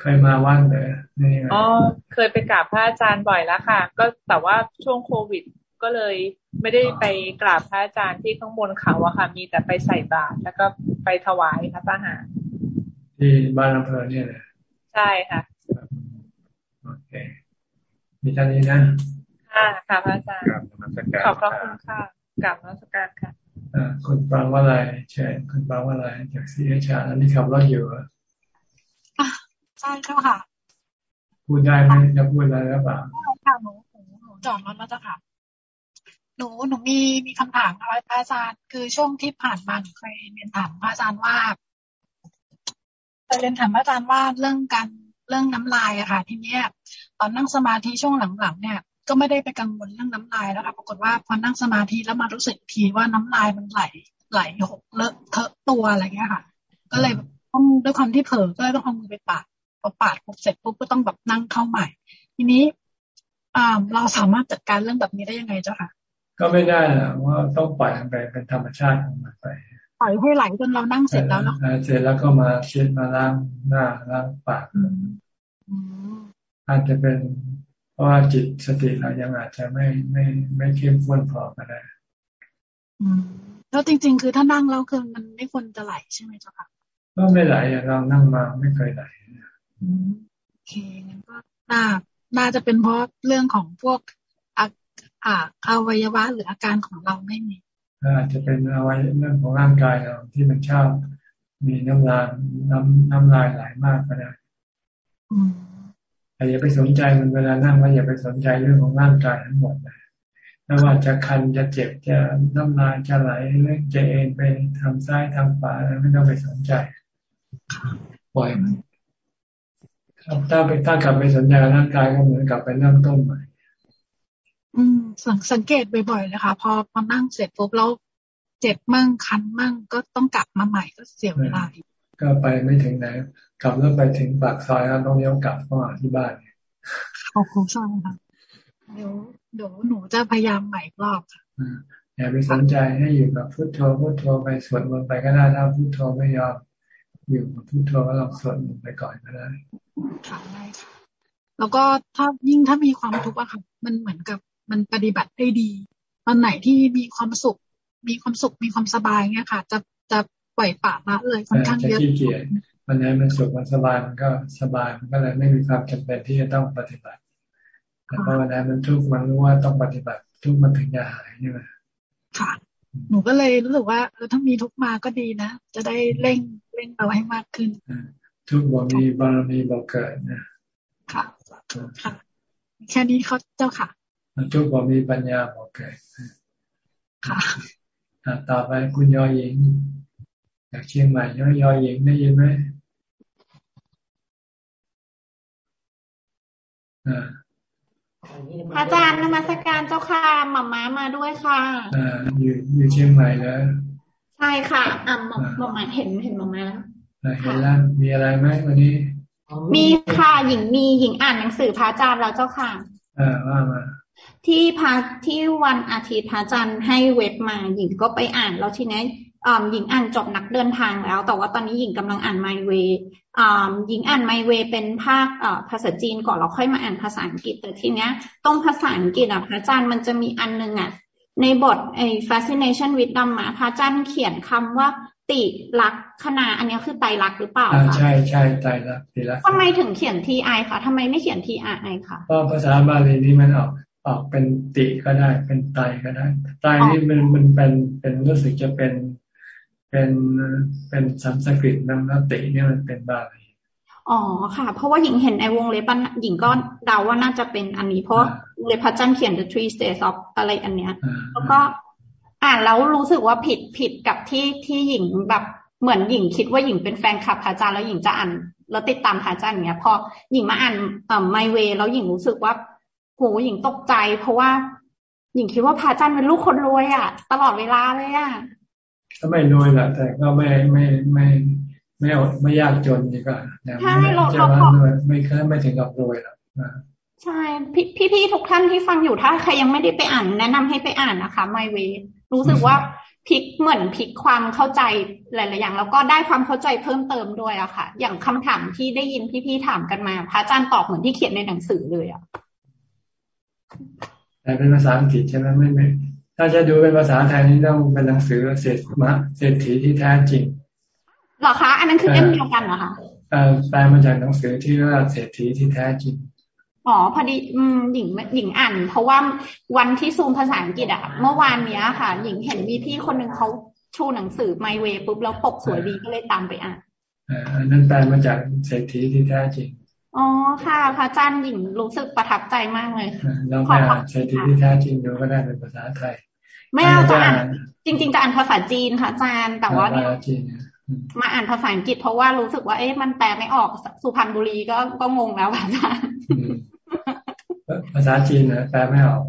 Speaker 1: เคยมาวันเลยนี่
Speaker 20: อ๋อเคยไปกราบพระอาจารย์บ่อยแล้วค่ะ ก็แต่ว่าช่วงโควิดก็เลยไม่ได้ไปกราบพระอาจารย์ที่ข้างบนเขาอะค่ะ มีแต่ไปใส่บาตรแล้วก็ไปถวายพระทหาร
Speaker 1: ที่บ้านอำเภอเนี่ยแหละ
Speaker 20: ใช่ค่ะ
Speaker 1: โอเคมีท่านนี้นะ
Speaker 20: ค่ะค่ะพระอาจารย์ขอบพระคุณค่ะกลับมาสการค่ะ
Speaker 1: อ่าคุณฟังว่าอะไรเชิญคุณฟังว่าอะไรจากซีเอชาอันนี้ขับรถอยู่อะ
Speaker 21: ใช่เจ้าค่ะ
Speaker 1: พูดได้ไหมจะพูดอะไรหรือเปล่า
Speaker 21: ค่ะหนูหนูจอดรถแล้วจ้ะค่ะ หนูหนูมีมีคำถามค่ะพระอาจารย์ คือช่วงที่ผ่านมาหนูเคยเรียนถามพระอาจารย์ว่า เคยเรียนถามอาจารย์ว่าเรื่องการเรื่องน้ำลายอะค่ะ ทีเนี้ยตอนนั่งสมาธิช่วงหลังๆเนี่ย ก็ไม่ได้ไปกังวลเรื่องน้ำลายแล้วค่ะ ปรากฏว่าพอนั่งสมาธิแล้วมารู้สึกทีว่าน้ำลายมันไหลไหลหกเลอะเทอะตัวอะไรเงี้ยค่ะ ก็เลยต้องด้วยความที่เผลอก็เลยต้องเอามือไปปาดพอปาดปุ๊บเสร็จปุ๊บก็ต้องแบบนั่งเข้าใหม่ ทีนี้อ่าเราสามารถจัดการเรื่องแบบนี้ได้ยังไงเจ้าค่ะ
Speaker 1: ก็ไม่ได้นะว่าต้องปล่อยมันไปเป็นธรรมชาติของมันไป
Speaker 21: ปล่อยให้ไหลจนเรานั่งเสร็จแล้วเนาะ
Speaker 1: เสร็จแล้วก็มาเช็ดมาล้างหน้าล้างปากอาจจะเป็น เพราะว่าจิตสติเรายังอาจจะไม่ไม่ไม่เข้มข้นพอก็ได้
Speaker 21: แล้วจริง ๆ คือถ้านั่งแล้วคือมันไม่ควรจะไหลใช่ไหมเจ้าค่ะ
Speaker 1: ก็ไม่ไหลเรานั่งมาไม่เคยไหล
Speaker 21: โอเคงั้นก็น่าน่าจะเป็นเพราะเรื่องของพวกอาอาอวัยวะหรืออาการของเราไม่มี
Speaker 1: อาจจะเป็นอวัยเรื่องของร่างกายเราที่มันชอบมีน้ำลายน้ำน้ำลายไหลมากก็ได้แต่อย่าไปสนใจมันเวลานั่งว่าอย่าไปสนใจเรื่องของร่างกายทั้งหมดเลยไม่ว่าจะคันจะเจ็บจะน้ำลายจะไหลเรื่องจะเองไปทำซ้ายทำขวาไม่ต้องไปสนใจปล่อยมันถ้าไปถ้ากลับไปสนใจร่างกายก็เหมือนกลับไปเริ่มต้นใหม่
Speaker 21: อืมสังสังเกตบ่อยๆเลยค่ะพอพอนั่งเสร็จปุ๊บแล้วเจ็บมั่งคันมั่งก็ต้องกลับมาใหม่ก็เสียเวลา
Speaker 1: ก็ไปไม่ถึงไหนกลับแล้วไปถึงปากซอยแล้วต้องเลี้ยวกลับเข้ามาที่บ้าน
Speaker 21: ขอบคุณค่ะเดี๋ยวเดี๋ยวหนูจะพยายามใหม่รอบค่ะ
Speaker 1: อย่าไปสนใจให้อยู่กับพุทโธพุทโธไปสวดมนต์ไปก็ได้ถ้าพุทโธไม่ยอมอยู่กับพุทโธก็ลองสวดมนต์ไปก่อนก็ได้
Speaker 21: ค่ะได้ค่ะแล้วก็ถ้ายิ่งถ้ามีความทุกข์อะค่ะ มันเหมือนกับ มันปฏิบัติได้ดีตอนไหนที่มีความสุข มีความสุขมีความสบายเงี้ยค่ะ จะจะปล่อยปากละเลยค่อนข้างเยอะ
Speaker 1: จะขี้เกียจวันไหนมันสุขมันสบายมันก็สบายมันก็เลยไม่มีความจำเป็นที่จะต้องปฏิบัติแต่พอวันไหนมันทุกข์มันรู้ว่าต้องปฏิบัติทุกข์มันถึงจะหายใช่ไหม
Speaker 21: ค่ะหนูก็เลยรู้สึกว่าเออถ้ามีทุกมาก็ดีนะ จะได้เร่งเร่งเราให้มากขึ้น
Speaker 1: ทุกบ่มีบารมีบ่เกิดนะ
Speaker 21: ค่ะค่ะ แค่นี้เขาเจ้าค่ะ
Speaker 1: ทุกบ่มีปัญญาบ่เกิดค่ะต่อไปคุณยอหญิงจากเชียงใหม่ยอยอหญิงได้ยินไหม
Speaker 22: อาจารย์นมัสการเจ้าค่ะหม่าม้ามาด้วยค่ะ
Speaker 1: อ่าอยู่อยู่เชียงใหม่แล้ว
Speaker 22: ใช่ค่ะอ่าหม่าม้าเห็นเห็นหม่าม้าแล้ว
Speaker 1: เห็นแล้วมีอะไรไหมวันนี้
Speaker 22: มีค่ะหญิงมีหญิงอ่านหนังสือพระอาจารย์แล้วเจ้าค่ะ
Speaker 1: อ่าว่ามา
Speaker 22: ที่พระที่วันอาทิตย์พระอาจารย์ให้เว็บมาหญิงก็ไปอ่านแล้วทีนี้หญิงอ่านจบนักเดินทางแล้ว แต่ว่าตอนนี้หญิงกำลังอ่านไมเวหญิงอ่านไมเวเป็นภาคภาษาจีนก่อนแล้วค่อยมาอ่านภาษาอังกฤษแต่ทีเนี้ยตรงภาษาอังกฤษอะพระอาจารย์มันจะมีอันนึงอะในบทไอ้ fascination with Dhamma พระอาจารย์เขียนคำว่าติรักคณาอันนี้คือไตรักหรือเปล่า
Speaker 1: คะใช่ใช่ไตรักติรัก
Speaker 22: ทำไมถึงเขียนทีไอคะทำไมไม่เขียนทีไอคะ
Speaker 1: เพราะภาษาบาลีนี้มันออก ออกเป็นติก็ได้ เป็นไตก็ได้ไตนี่มันมันเป็นเป็นรู้สึกจะเป็นเป็นเป็นสันสกฤตนะแล้วติเนี่ยมันเป็นบาลี
Speaker 22: อ๋อค่ะ เพราะว่าหญิงเห็นในวงเล็บหญิงก็เดาว่าน่าจะเป็นอันนี้ เพราะวงเล็บพระจันเขียน the three states of อะไรอันเนี้ย แล้วก็อ่านแล้วรู้สึกว่าผิดผิดกับที่ที่หญิงแบบเหมือนหญิงคิดว่าหญิงเป็นแฟนคลับพระอาจารย์แล้วหญิงจะอ่านแล้วติดตามพระอาจารย์อย่างเงี้ยพอหญิงมาอ่านเอ่อไมเวแล้วหญิงรู้สึกว่า โหหญิงตกใจ เพราะว่า หญิงคิดว่าพระอาจารย์เป็นลูกคนรวยอะ ตลอดเวลาเลยอะ
Speaker 1: ก็ไม่รวยแหละแต่ก็ไม่ไม่ไม่ไม่ไม่ยากจนนี่ก็
Speaker 22: ใช่เรา
Speaker 1: เราไม่เคยไม่ถึงกับรวยหรอก
Speaker 22: ใช่พี่พี่ทุกท่านที่ฟังอยู่ถ้าใครยังไม่ได้ไปอ่าน แนะนำให้ไปอ่านนะคะไมเวรู้สึกว่าพลิกเหมือนพลิกความเข้าใจหลาย ๆ อย่าง แล้วก็ได้ความเข้าใจเพิ่มเติมด้วยอะค่ะ อย่างคำถามที่ได้ยินพี่ๆถามกันมา พระอาจารย์ตอบเหมือนที่เขียนในหนังสือเลยอะ
Speaker 1: แต่เป็นภาษาอังกฤษใช่ไหมไม่ไม่ ถ้าจะดูเป็นภาษาไทยนี่ต้องเป็นหนังสือเศรษฐมาเศรษฐีที่แท้จริง
Speaker 22: หรอคะอันนั้นคือเล่มเดียวกันเหรอคะ
Speaker 1: แปลมาจากหนังสือที่ว่าเศรษฐีที่แท้จริง
Speaker 22: อ๋อพอดีอืมหญิงหญิงอ่าน เพราะว่าวันที่ซูมภาษาอังกฤษอะเมื่อวานเนี้ยค่ะ หญิงเห็นมีพี่คนหนึ่งเขาชูหนังสือไมเวปุ๊บแล้วปกสวยดีก็เลยตามไปอ่าน
Speaker 1: อันนั้นแปลมาจากเศรษฐีที่แท้จริง
Speaker 22: อ๋อค่ะพระอาจารย์หญิงรู้สึกประทับใจมากเลย
Speaker 1: ค่ะลองไปอ่านเศรษฐีที่แท้จริงดูก็ได้เป็นภาษาไทย
Speaker 22: ไม่เอาจะอ่านจริง ๆ จะอ่านภาษาจีนค่ะอาจารย์ แต่ว่ามาอ่านภาษาอังกฤษเพราะว่ารู้สึกว่าเอ๊ะมันแปลไม่ออกสุพรรณบุรีก็ก็งงแล้วอาจารย์
Speaker 1: ภาษาจีนนะแปลไม่ออก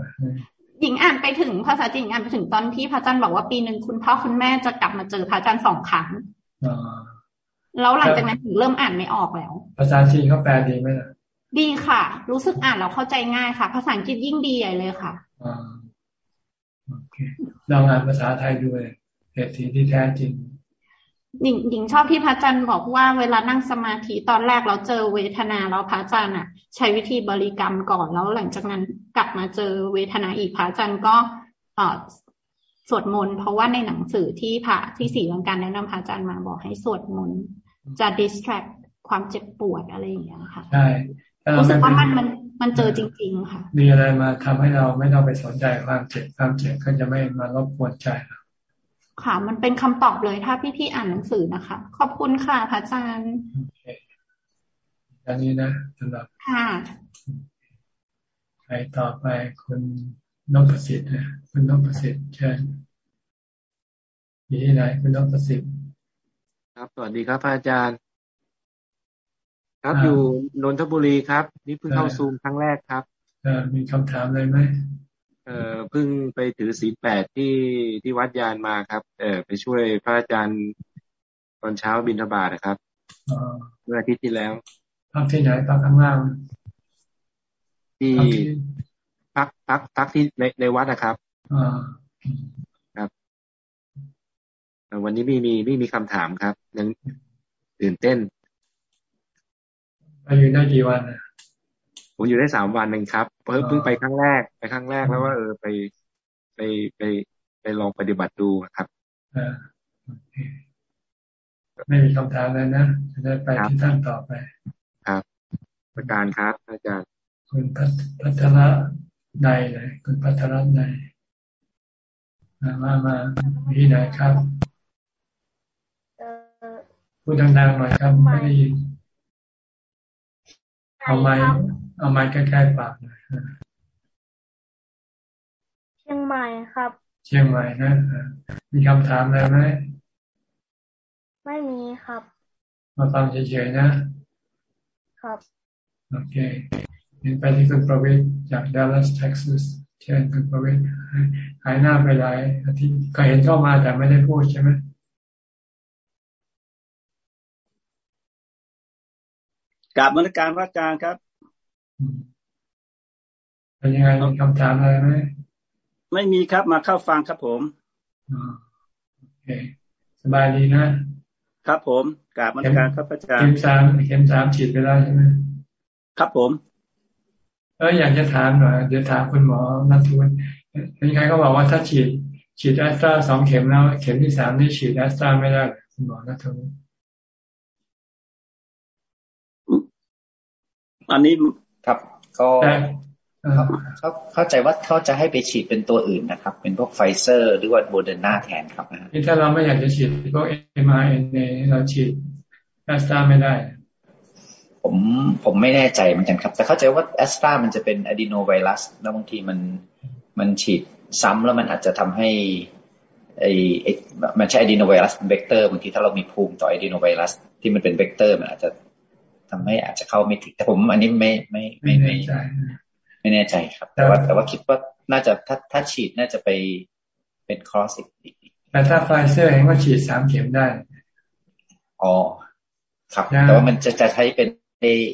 Speaker 22: หญิงอ่านไปถึงภาษาจีนอ่านไปถึงตอนที่พระจันทร์บอกว่าปีหนึ่งคุณพ่อคุณแม่จะกลับมาเจอพระจันทร์สองครั้ง แล้วหลังจากนั้นถึงเริ่มอ่านไม่ออกแล้ว
Speaker 1: ภาษาจีนเขาแปลดีไหมล่ะ
Speaker 22: ดีค่ะ รู้สึกอ่านแล้วเข้าใจง่ายค่ะ ภาษาอังกฤษยิ่งดีใหญ่เลยค่ะ
Speaker 1: อ่าโอเคลองอ่านภาษาไทยด้วยเหตุที่แท้จริง
Speaker 22: หญิงหญิงชอบที่พระอาจารย์บอกว่าเวลานั่งสมาธิตอนแรกเราเจอเวทนาแล้วพระอาจารย์อะ ใช้วิธีบริกรรมก่อนแล้วหลังจากนั้นกลับมาเจอเวทนาอีกพระอาจารย์ก็เอสวดมนต์เพราะว่าในหนังสือที่พระที่สี่วังการแนะนำพระอาจารย์มาบอกให้สวดมนต์ จะ distract ความเจ็บปวดอะไรอย่างเงี้ยค่ะ
Speaker 1: ใช่
Speaker 22: รู้สึกว่ามันมันมันเจอจริง ๆ ค่ะ
Speaker 1: มีอะไรมาทำให้เราไม่ต้องไปสนใจความเจ็บความเจ็บก็จะไม่มารบกวนใจเรา
Speaker 22: ค่ะ มันเป็นคำตอบเลยถ้าพี่ๆอ่านหนังสือนะคะ ขอบคุณค่ะพระอาจารย์
Speaker 1: อันนี้นะสำหรับ
Speaker 22: ค่ะ
Speaker 1: ใครต่อไปคุณนพประสิทธิ์นะคุณนพประสิทธิ์เชิญอยู่ที่ไหนคุณนพประสิทธิ์
Speaker 23: ครับ สวัสดีครับพระอาจารย์ ครับอยู่นนทบุรีครับ นี่เพิ่งเข้าซูมครั้งแรกครับ
Speaker 1: มีคำถามอะไรไหม
Speaker 23: เอ่อเพิ่งไปถือศีลแปดที่ที่วัดยานมาครับ เออไปช่วยพระอาจารย์ตอนเช้าบินทบาทนะครับเมื่ออาทิตย์ที่แล้ว
Speaker 1: พักที่ไหนพักข้างล่าง
Speaker 23: ที่พักพักพักที่ในในวัดนะครับครับ วันนี้ไม่มีไม่มีคำถามครับยังตื่นเต้น
Speaker 1: ไปอยู่ได้กี่วันนะ
Speaker 23: ผมอยู่ได้สามวันหนึ่งครับเพิ่งเพิ่งไปครั้งแรก ไปครั้งแรกแล้วว่าเออไปไปไปไปลองปฏิบัติดูครับ
Speaker 1: ไม่มีคำถามเลยนะจะได้ไปที่ท่านต่อไป
Speaker 23: ครับ ประการครับอาจารย์
Speaker 1: คุณพัทระในเลย คุณพัทระในมา มาที่ไหนครับ พูดดังๆหน่อยครับไม่ได้ยินเอาไม้เอาไม้ใกล้ๆปากหน่อย
Speaker 24: เชียงใหม่ครับ
Speaker 1: เชียงใหม่นะมีคำถามอะไรไหม
Speaker 24: ไม่มีครับ
Speaker 1: มาฟังเฉยๆนะ
Speaker 24: ครับ
Speaker 1: โอเคเห็นไปที่คุณประวิทย์จากดัลลัสเท็กซัสเชิญคุณประวิทย์หายหน้าไปหลายอาทิตย์ก็เห็นเข้ามาแต่ไม่ได้พูดใช่ไหม
Speaker 25: กราบมรดการพระอาจารย์ครับ
Speaker 1: เป็นยังไงมีคำถามอะไรไหมไม่
Speaker 25: มีครับมาเข้าฟังครับผม
Speaker 1: โอเคสบายดีนะ
Speaker 25: ครับผมกราบมรดการครับอาจารย์
Speaker 1: เข็มสามเข็มสามฉีดไปแล้วใช่ไหม
Speaker 25: ครับผม
Speaker 1: เอออยากจะถามหน่อยเดี๋ยวถามคุณหมอนัทวุฒิมีใครก็บอกว่าถ้าฉีดฉีดแอสตราสองเข็มแล้ว เข็มที่สามนี่ฉีดแอสตราไม่ได้คุณหมอนัทวุฒิ
Speaker 25: อันนี้
Speaker 26: ครับ ก็เขาเข้าใจว่าเขาจะให้ไปฉีดเป็นตัวอื่นนะครับ เป็นพวกไฟเซอร์ หรือว่าโมเดอร์นาแทนครับ
Speaker 1: นี่ถ้าเราไม่อยากจะฉีดพวก mRNA เราฉีดแอสตราไม่ได้
Speaker 26: ผมผมไม่แน่ใจเหมือนกันครับ แต่เข้าใจว่าแอสตรามันจะเป็น adenovirus แล้วบางทีมันมันฉีดซ้ำแล้วมันอาจจะทำให้ไอมันใช้ adenovirus เป็นเวกเตอร์บางทีถ้าเรามีภูมิต่อ adenovirusที่มันเป็นเวกเตอร์มันอาจจะ ทำให้อาจจะเข้าไม่ถึงแต่ผม อันนี้ไม่ไม่ไม่ไม่ไม่แน่ใจครับ แต่ว่าแต่ว่าคิดว่าน่าจะถ้าถ้าฉีดน่าจะไปเป็น cross อีก
Speaker 1: แต่ถ้าไฟเซอร์เองก็ฉีดสามเข็มได้
Speaker 26: อ๋อครับแต่ว่ามันจะจะใช้เป็น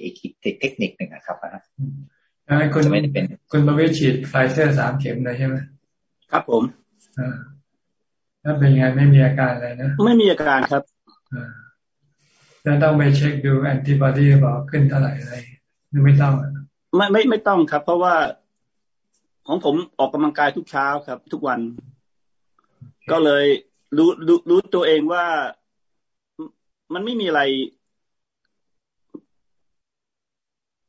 Speaker 26: อีกเทคนิคหนึ่งนะครับนะ
Speaker 1: คุณไม่ได้เป็น คุณประวิฉีดไฟเซอร์สามเข็มเลยใช่ไหม
Speaker 25: ครับผม
Speaker 1: อ่าแล้วเป็นไงไม่มีอาการอะไรนะ
Speaker 25: ไม่มีอาการครับ
Speaker 1: อ่า แล้วต้องไปเช็คดูแอนติบอดีบอกขึ้นเท่าไหร่อะไรไม่ต้อง
Speaker 25: ไม่ไม่ไม่ต้องครับ เพราะว่าของผมออกกำลังกายทุกเช้าครับ ทุกวัน ก็เลยรู้รู้รู้ตัวเองว่ามันไม่มีอะไร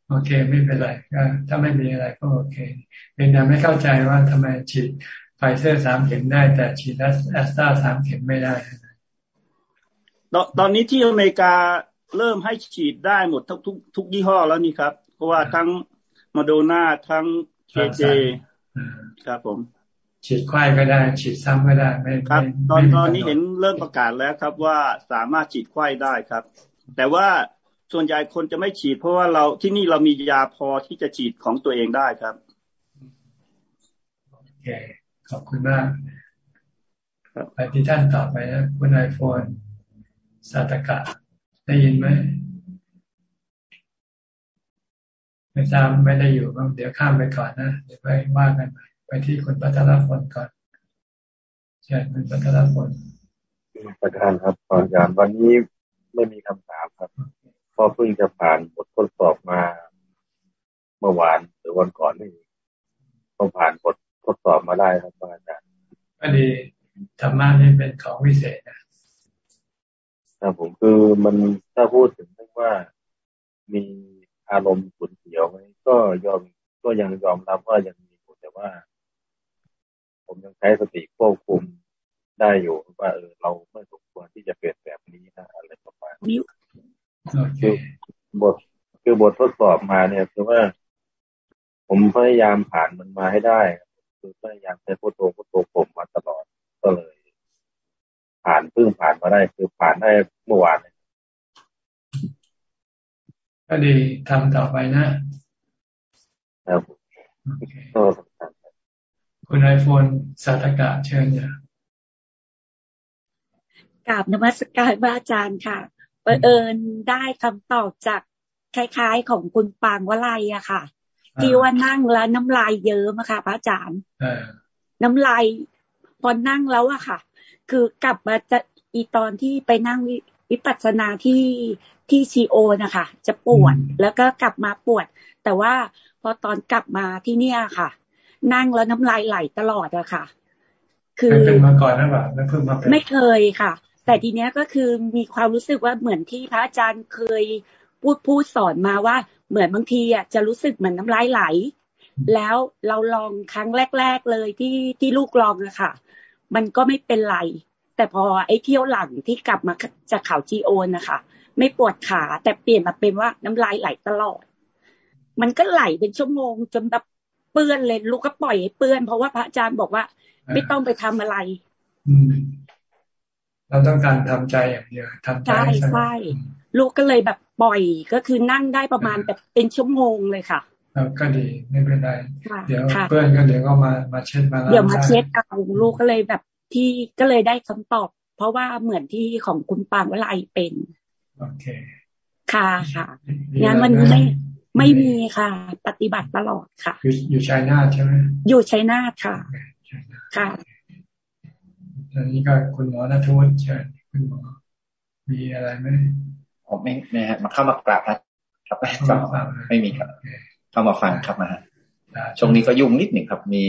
Speaker 1: โอเค ไม่เป็นไรก็ถ้าไม่มีอะไรก็โอเคเป็นแต่ไม่เข้าใจว่าทำไมฉีดไฟเซอร์สามเข็มได้ แต่ฉีดแอสตราสามเข็มไม่ได้
Speaker 25: ตอนนี้ที่อเมริกาเริ่มให้ฉีดได้หมดทุกทุกทุกยี่ห้อแล้วนี่ครับ เพราะว่าทั้งมาโดนาทั้งเคเจครับผม
Speaker 1: ฉีดไข้ก็ได้ ฉีดซ้ำก็ได้ไม่
Speaker 25: ครับ ตอนตอนนี้เห็นเริ่มประกาศแล้วครับว่าสามารถฉีดไข้ได้ครับ แต่ว่าส่วนใหญ่คนจะไม่ฉีด เพราะว่าเราที่นี่เรามียาพอที่จะฉีดของตัวเองได้ครับ
Speaker 1: โอเคขอบคุณมากไปที่ท่านต่อไปนะคุณไอโฟน สาตกะ ได้ยินไหมไม่ทราบไม่ได้อยู่บ้างเดี๋ยวข้ามไปก่อนนะเดี๋ยวไปว่ากันไปไปที่คุณพัทรพลก่อนเชิญคุณพัทรพล
Speaker 27: ประธานครับตอนการวันนี้ไม่มีคำถามครับเพราะเพิ่งจะผ่านบททดสอบมาเมื่อวานหรือวันก่อนนี่ต้องผ่านบททดสอบมาได้ครับอาจารย์
Speaker 1: ก็ดีธรรมะนี่เป็นของวิเศษนะ ครับ
Speaker 27: ผมคือมันถ้าพูดถึงเรื่องว่ามีอารมณ์ขุนเขียวไหมก็ยอมก็ยังยอมรับว่ายังมีอยู่แต่ว่า ผมยังใช้สติควบคุมได้อยู่ว่าเออเราไม่สมควรที่จะเป็นแบบนี้นะอะไรประมาณนี้คือบทคือบททดสอบมาเนี่ยคือว่า ผมพยายามผ่านมันมาให้ได้คือพยายามใช้พุทโธพุทโธผมมาตลอดก็เลย ผ่านเพิ่งผ่านมาได้คือผ่านได้เมื่อวาน
Speaker 1: ก็ดีทำต่อไปนะ
Speaker 27: ครับ
Speaker 1: คุณไอโฟนสาธกะเชิญอย่า
Speaker 28: กราบนมัสการพระอาจารย์ค่ะเผอิญได้คำตอบจากคล้ายๆของคุณปางวลัยอะค่ะ ที่ว่านั่งแล้วน้ำลายเยิ้มอะค่ะ พระอาจารย์น้ำลายพอนั่งแล้วอะค่ะ คือกลับมาจะอีตอนที่ไปนั่งวิปัสสนาที่ที่ซีโอนะคะจะปวดแล้วก็กลับมาปวด แต่ว่าพอตอนกลับมาที่เนี่ยค่ะ นั่งแล้วน้ำลายไหลตลอดอะค่ะ
Speaker 1: คือเป็นมาก่อนนะแบบไม่เพิ่งมา
Speaker 28: เป็นไม่เคยค่ะ แต่ทีเนี้ยก็คือมีความรู้สึกว่าเหมือนที่พระอาจารย์เคยพูดพูดสอนมาว่า เหมือนบางทีอะจะรู้สึกเหมือนน้ำลายไหล แล้วเราลองครั้งแรก ๆเลยที่ที่ลูกลองอะค่ะ มันก็ไม่เป็นไร แต่พอไอ้เที่ยวหลังที่กลับมาจากข่าวจีโอนะคะไม่ปวดขาแต่เปลี่ยนมาเป็นว่าน้ำลายไหลตลอด มันก็ไหลเป็นชั่วโมงจนแบบเปื้อนเลยลูกก็ปล่อยให้เปื้อน เพราะว่าพระอาจารย์บอกว่า ไม่ต้องไปทำอะไร
Speaker 1: เราต้องการทำใจอย่างเดียวทำใจใช่
Speaker 28: ใช่ลูกก็เลยแบบปล่อยก็คือนั่งได้ประมาณแบบเป็นชั่วโมงเลยค่ะ
Speaker 1: ก็ดีไม่เป็นไร เดี๋ยวเพื่อนก็เดี๋ยวก็มามาเช็ดมา
Speaker 28: เดี๋ยวมาเช็ดเอาลูกก็เลยแบบที่ก็เลยได้คำตอบ เพราะว่าเหมือนที่ของคุณปางวลัยเป็น
Speaker 1: โอเค
Speaker 28: ค่ะค่ะงั้นมันไม่ไม่มีค่ะ ปฏิบัติตลอดค่ะ
Speaker 1: อยู่ชัยนาทใช่ไหม
Speaker 28: อยู่ชัยนาทค่ะค่ะ
Speaker 1: ตอนนี้ก็คุณหมอนัทวุฒิเชิญคุณหมอมีอะไรไหม
Speaker 26: ผมไม่ไม่ฮะมาเข้ามากราบครับครับไม่มีครับ เข้ามาฟังครับมาช่วงนี้ก็ยุ่งนิดหนึ่งครับ มี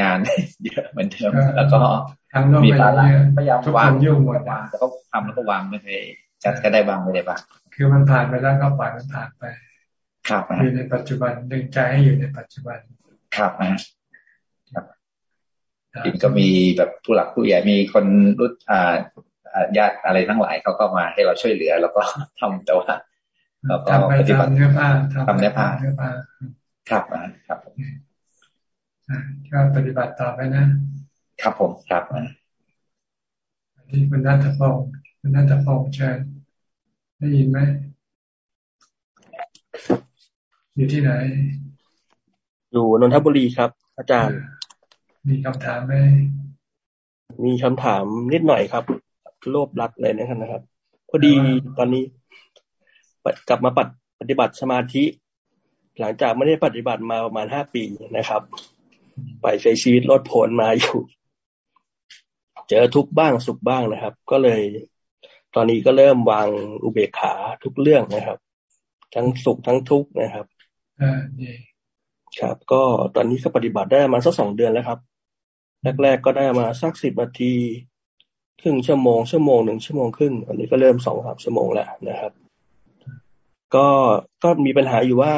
Speaker 26: งานเยอะเหมือนเดิมแล้วก็มีภาระพยายามวางยุ่งหมดวางแล้วก็ทำแล้วก็วางไม่เคยจัดก็ได้บ้างไม่ได้บ้าง
Speaker 1: คือมันผ่านไปแล้วก็ปล่อยมันผ่านไป
Speaker 26: ครับ
Speaker 1: อยู่ในปัจจุบันดึงใจให้อยู่ในปัจจุบัน
Speaker 26: ครับนะครับก็มีแบบผู้หลักผู้ใหญ่มีคนรุ่นอ่าญาติอะไรทั้งหลายเขาก็มาให้เราช่วยเหลือ แล้วก็ทำแต่ว่า เราก็ปฏิบัติ
Speaker 1: เนื้อผ้า
Speaker 26: ทำเนื้อผ้า
Speaker 1: เนื้อผ้า
Speaker 26: ครับครับ
Speaker 1: ก็ปฏิบัติต่อไปนะ
Speaker 26: ครับผมครับ
Speaker 1: ที่คุณนัทพงศ์คุณนัทพงศ์เชิญได้ยินไหมอยู่ที่ไหน
Speaker 29: อยู่นนทบุรีครับ อาจารย์
Speaker 1: มีคำถามไหม
Speaker 29: มีคำถามนิดหน่อยครับ โลภรักเลยนะครับ พอดีตอนนี้ กลับมาปฏิบัติสมาธิ หลังจากไม่ได้ปฏิบัติมาประมาณห้าปีนะครับ ไปใช้ชีวิตลดผลมาอยู่ เจอทุกบ้างสุขบ้างนะครับ ก็เลย ตอนนี้ก็เริ่มวางอุเบกขาทุกเรื่องนะครับ ทั้งสุขทั้งทุกข์นะครับครับ ก็ตอนนี้ก็ปฏิบัติได้มาสักสองเดือนแล้วครับแรกๆก็ได้มาสักสิบนาทีครึ่งชั่วโมงชั่วโมงหนึ่งชั่วโมงครึ่งอันนี้ก็เริ่มสองสามชั่วโมงแล้วนะครับ ก็ก็มีปัญหาอยู่ว่า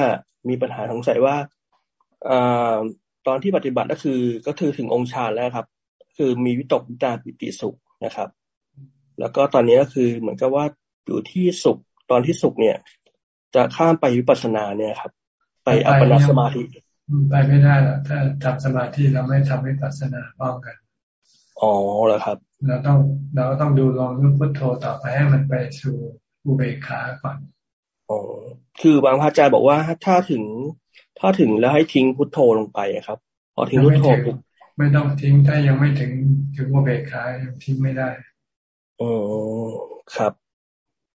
Speaker 29: มีปัญหาสงสัยว่าอตอนที่ปฏิบัติก็คือ ก็คือถึงองค์ฌานแล้วครับ คือมีวิตกวิจารปิติสุขนะครับ แล้วก็ตอนนี้ก็คือเหมือนกับว่าอยู่ที่สุขตอนที่สุขเนี่ย จะข้ามไปวิปัสสนาเนี่ยครับ ไปอัปปนาสมาธิ
Speaker 1: ไปไม่ได้หรอกถ้าทำสมาธิเราไม่ทำวิปัสสนาพร้อมกัน
Speaker 29: อ๋อเหรอครับ
Speaker 1: เราต้องเราต้องดูลองรูพุทโธต่อไปให้มันไปสู่อุเบกขาก่อน
Speaker 29: อ๋อคือบางพระอาจารย์บอกว่าถ้าถึงถ้าถึงแล้วให้ทิ้งพุทโธลงไปครับพอทิ้งพุทโธปุ๊บ
Speaker 1: ไม่ต้องทิ้งถ้ายังไม่ถึงถึงอุเบกขายังทิ้งไม่ได้
Speaker 29: อ๋อครับ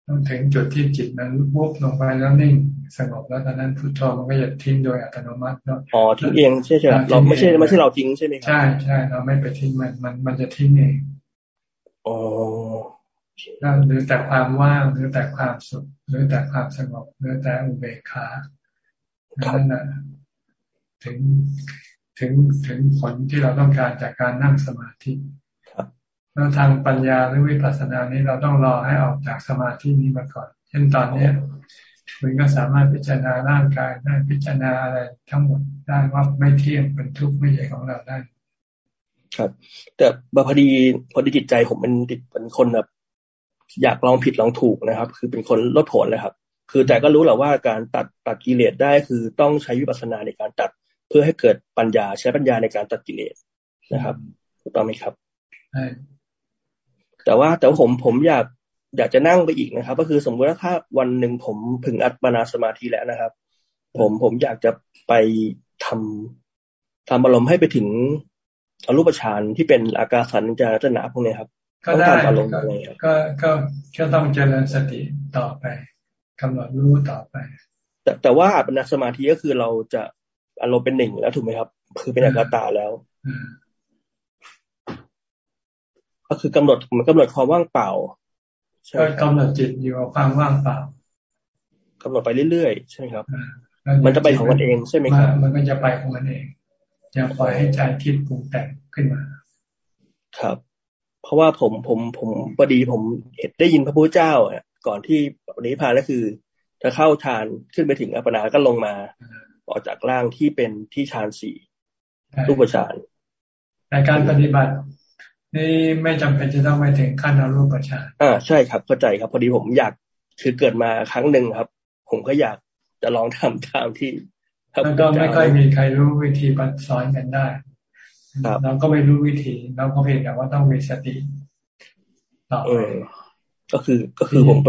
Speaker 1: ต้องถึงจุดที่จิตนั้นวุบลงไปแล้วนิ่งสงบแล้วตอนนั้นพุทโธมันก็จะทิ้งโดยอัตโนมัติเนาะ
Speaker 29: อ๋อทิ้งเองใช่ใช่เราไม่ใช่ไม่ใช่เราทิ้งใช่ไหม
Speaker 1: ครับใช่ใช่เราไม่ไปทิ้งมันมันมันจะทิ้งเอง
Speaker 29: อ๋อ
Speaker 1: หรือแต่ความว่างหรือแต่ความสุขหรือแต่ความสงบหรือแต่อุเบกขานั่นแหละถึงถึงถึงผลที่เราต้องการจากการนั่งสมาธิแล้วทางปัญญาหรือวิปัสสนานี้เราต้องรอให้ออกจากสมาธินี้มาก่อน เช่นตอนเนี้ยคุณก็สามารถพิจารณาร่างกายได้พิจารณาอะไรทั้งหมดได้ว่าไม่เที่ยงเป็นทุกข์ไม่ใช่ของเราได้
Speaker 29: ครับ แต่พอดีพอดีจิตใจผมเป็นติดเป็นคนแบบ อยากลองผิดลองถูกนะครับ คือเป็นคนลดผลเลยครับ คือแต่ก็รู้แหละว่าการตัดตัดกิเลสได้คือต้องใช้วิปัสสนาในการตัดเพื่อให้เกิดปัญญาใช้ปัญญาในการตัดกิเลสนะครับถูกต้องไหมครับ
Speaker 1: ใช่
Speaker 29: แต่ว่าแต่ผมผมอยากอยากจะนั่งไปอีกนะครับ ก็คือสมมติว่าถ้าวันหนึ่งผมถึงอัปปนาสมาธิแล้วนะครับ ผมผมอยากจะไปทำทำอารมณ์ให้ไปถึงอรูปฌานที่เป็นอากาสัญจารนาพวกนี้ครับ
Speaker 1: ก็ได้ก็ก็แค่ต้องเจริญสติต่อไปกำหนดรู้ต่อไป
Speaker 29: แต่แต่ว่าอัปปนาสมาธิก็คือเราจะอารมณ์เป็นหนึ่งแล้วถูกไหมครับ คือเป็นอากาตาแล้วก็คือกำหนดมันกำหนดความว่างเปล่า
Speaker 1: ก็กำหนดจิตอยู่กับความว่างเปล่า
Speaker 29: กำหนดไปเรื่อยๆใช่ครับ มันจะไปของมันเองใช่ไหมครับ
Speaker 1: มันก็จะไปของมันเองอย่าปล่อยให้ใจคิดปรุงแต่งขึ้นมา
Speaker 29: ครับ เพราะว่าผมผมผมพอดีผมเห็นได้ยินพระพุทธเจ้าอะก่อนที่ปณิพานก็คือ จะเข้าฌานขึ้นไปถึงอัปปนาก็ลงมาออกจากร่างที่เป็นที่ฌานสี่รูปฌาน
Speaker 1: ในการปฏิบัติ นี่ไม่จำเป็นจะต้องไปถึงขั้นอรูปฌาน
Speaker 29: อ่าใช่ครับเข้าใจครับ พอดีผมอยากคือเกิดมาครั้งหนึ่งครับ ผมก็อยากจะลองทำตามที่
Speaker 1: แล้วก็ไม่ค่อยมีใครรู้วิธีปัสอนกันได้ เราก็ไม่รู้วิธีเราก็เพียงแต่ว่าต้องมีสติต่อไป
Speaker 29: ก็คือก็คือผม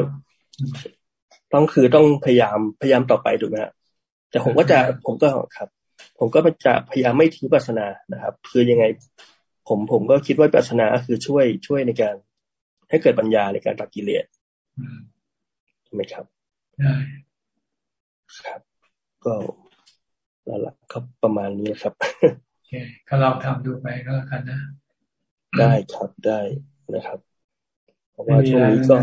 Speaker 29: ต้องคือต้องพยายามพยายามต่อไปถูกไหมครับแต่ผมก็จะผมก็ครับ ผมก็จะพยายามไม่ทิ้งปัสนานะครับ คือยังไง ผมผมก็คิดว่าปัสนาคือช่วยช่วยในการ ให้เกิดปัญญาในการตัดกิเลสใช่ไหมครับครับ ก็แล้วล่ะก็ประมาณนี้ครับ
Speaker 1: โอ เคก็ลองทำดูไปก็แล้วกันนะ
Speaker 29: ได้ครับได้นะครับ เพราะว่าช่วงนี้ก็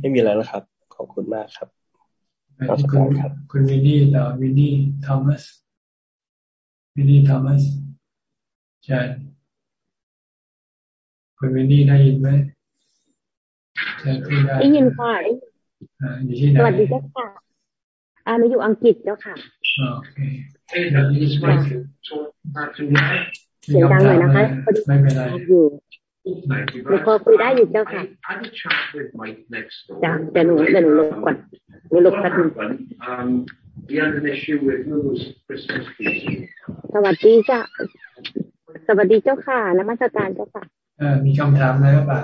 Speaker 29: ไม่มีอะไรแล้วครับ ขอบคุณมากครับ
Speaker 1: คุณคุณวินนี่ต่อวินนี่ทอมัสวินนี่ทอมัสใช่คุณวินนี่ได้ยินไหม
Speaker 30: ใช่พูดได้ได้ยินค่ะ
Speaker 1: อยู่ที่ไหน
Speaker 30: สวัสดีเจ้าค่ะอ่าหนูอยู่อังกฤษเจ้าค่ะ
Speaker 1: โอเค เสี
Speaker 30: ยงดังหน่อยนะคะ
Speaker 1: ไม่เป็นไร
Speaker 30: อยู่หนูพอคุยได้อยู่เจ้าค่ะจ้ะแต่หนูแต่หนูลบก่อนหนูลบแป๊บนึงสวัสดีจ้ะสวัสดีเจ้าค่ะนมัสการเจ้าค่ะ
Speaker 1: มีคำถามอะไรหรือเปล่า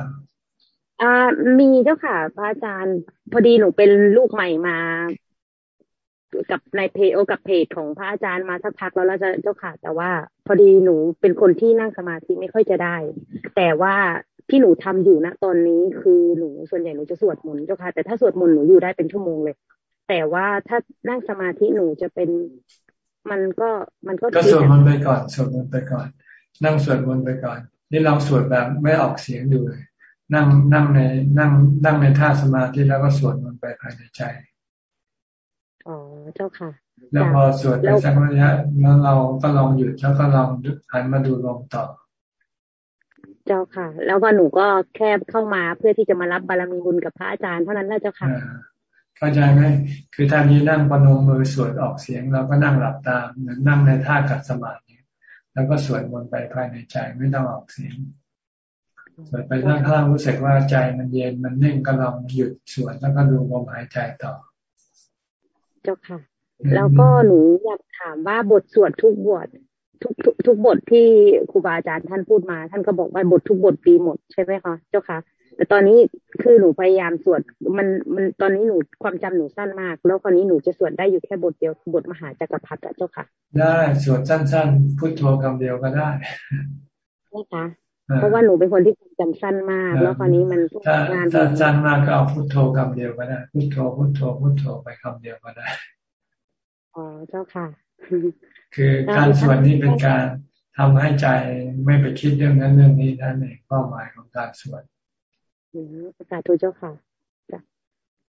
Speaker 30: อ่ามีเจ้าค่ะพระอาจารย์ พอดีหนูเป็นลูกใหม่มา กับในเพจโอกับเพจของพระอาจารย์มาสักพักแล้วแล้วเจ้าค่ะ แต่ว่าพอดีหนูเป็นคนที่นั่งสมาธิไม่ค่อยจะได้ แต่ว่าที่หนูทำอยู่ณตอนนี้คือหนูส่วนใหญ่หนูจะสวดมนต์เจ้าค่ะ แต่ถ้าสวดมนต์หนูอยู่ได้เป็นชั่วโมงเลย แต่ว่าถ้านั่งสมาธิหนูจะเป็น มันก็มันก็
Speaker 1: ก็สวดมนต์ไปก่อนสวดมนต์ไปก่อน นั่งสวดมนต์ไปก่อน นี่เราสวดแบบไม่ออกเสียงดูเลยนั่งนั่งในนั่งนั่งในท่าสมาธิแล้วก็สวดมนต์ไปภายในใจ
Speaker 30: อ๋อเจ้าค่ะ
Speaker 1: แล้วพอสวดไปสักระยะแล้วเราก็ลองหยุดแล้วก็ลองหันมาดูลมต่อ
Speaker 30: เจ้าค่ะ แล้วก็หนูก็แค่เข้ามาเพื่อที่จะมารับบารมีบุญกับพระอาจารย์เท่านั้นแหละเจ้าค่ะ
Speaker 1: เข้าใจไหมคือท่านนี้นั่งปนมมือสวดออกเสียงเราก็นั่งหลับตาเหมือนนั่งในท่ากัดสมาธิแล้วก็สวดมนต์ไปภายในใจไม่ต้องออกเสียงสวดไปถ้าถ้ารู้สึกว่าใจมันเย็นมันนิ่งก็ลองหยุดสวดแล้วก็ดูลมหายใจต่อ
Speaker 30: เจ้าค่ะ แล้วก็หนูอยากถามว่าบทสวดทุกบททุกทุกทุกบทที่ครูบาอาจารย์ท่านพูดมา ท่านก็บอกว่าบททุกบทดีหมดใช่ไหมคะเจ้าค่ะ แต่ตอนนี้คือหนูพยายามสวดมันมันตอนนี้หนูความจำหนูสั้นมาก แล้วคราวนี้หนูจะสวดได้อยู่แค่บทเดียวบทมหาจักรพรรดิเจ้าค่ะ
Speaker 1: ได้สวดสั้นๆพุทโธคำเดียวก็ได้
Speaker 30: นะคะ เพราะว่าหนูเป็นคนที่จำสั้นมาก แล้วคราวนี้มัน
Speaker 1: งานถ้าสั้นมากก็เอาพุทโธคำเดียวก็ได้พุทโธพุทโธพุทโธไปคำเดียวก็ได้
Speaker 30: อ๋อเจ้าค่ะ
Speaker 1: คือการสวดนี้เป็นการทำให้ใจไม่ไปคิดเรื่องนั้นเรื่องนี้นั่นเองเป้าหมายของการสวด
Speaker 30: ประกาศทูเจ้าค่ะ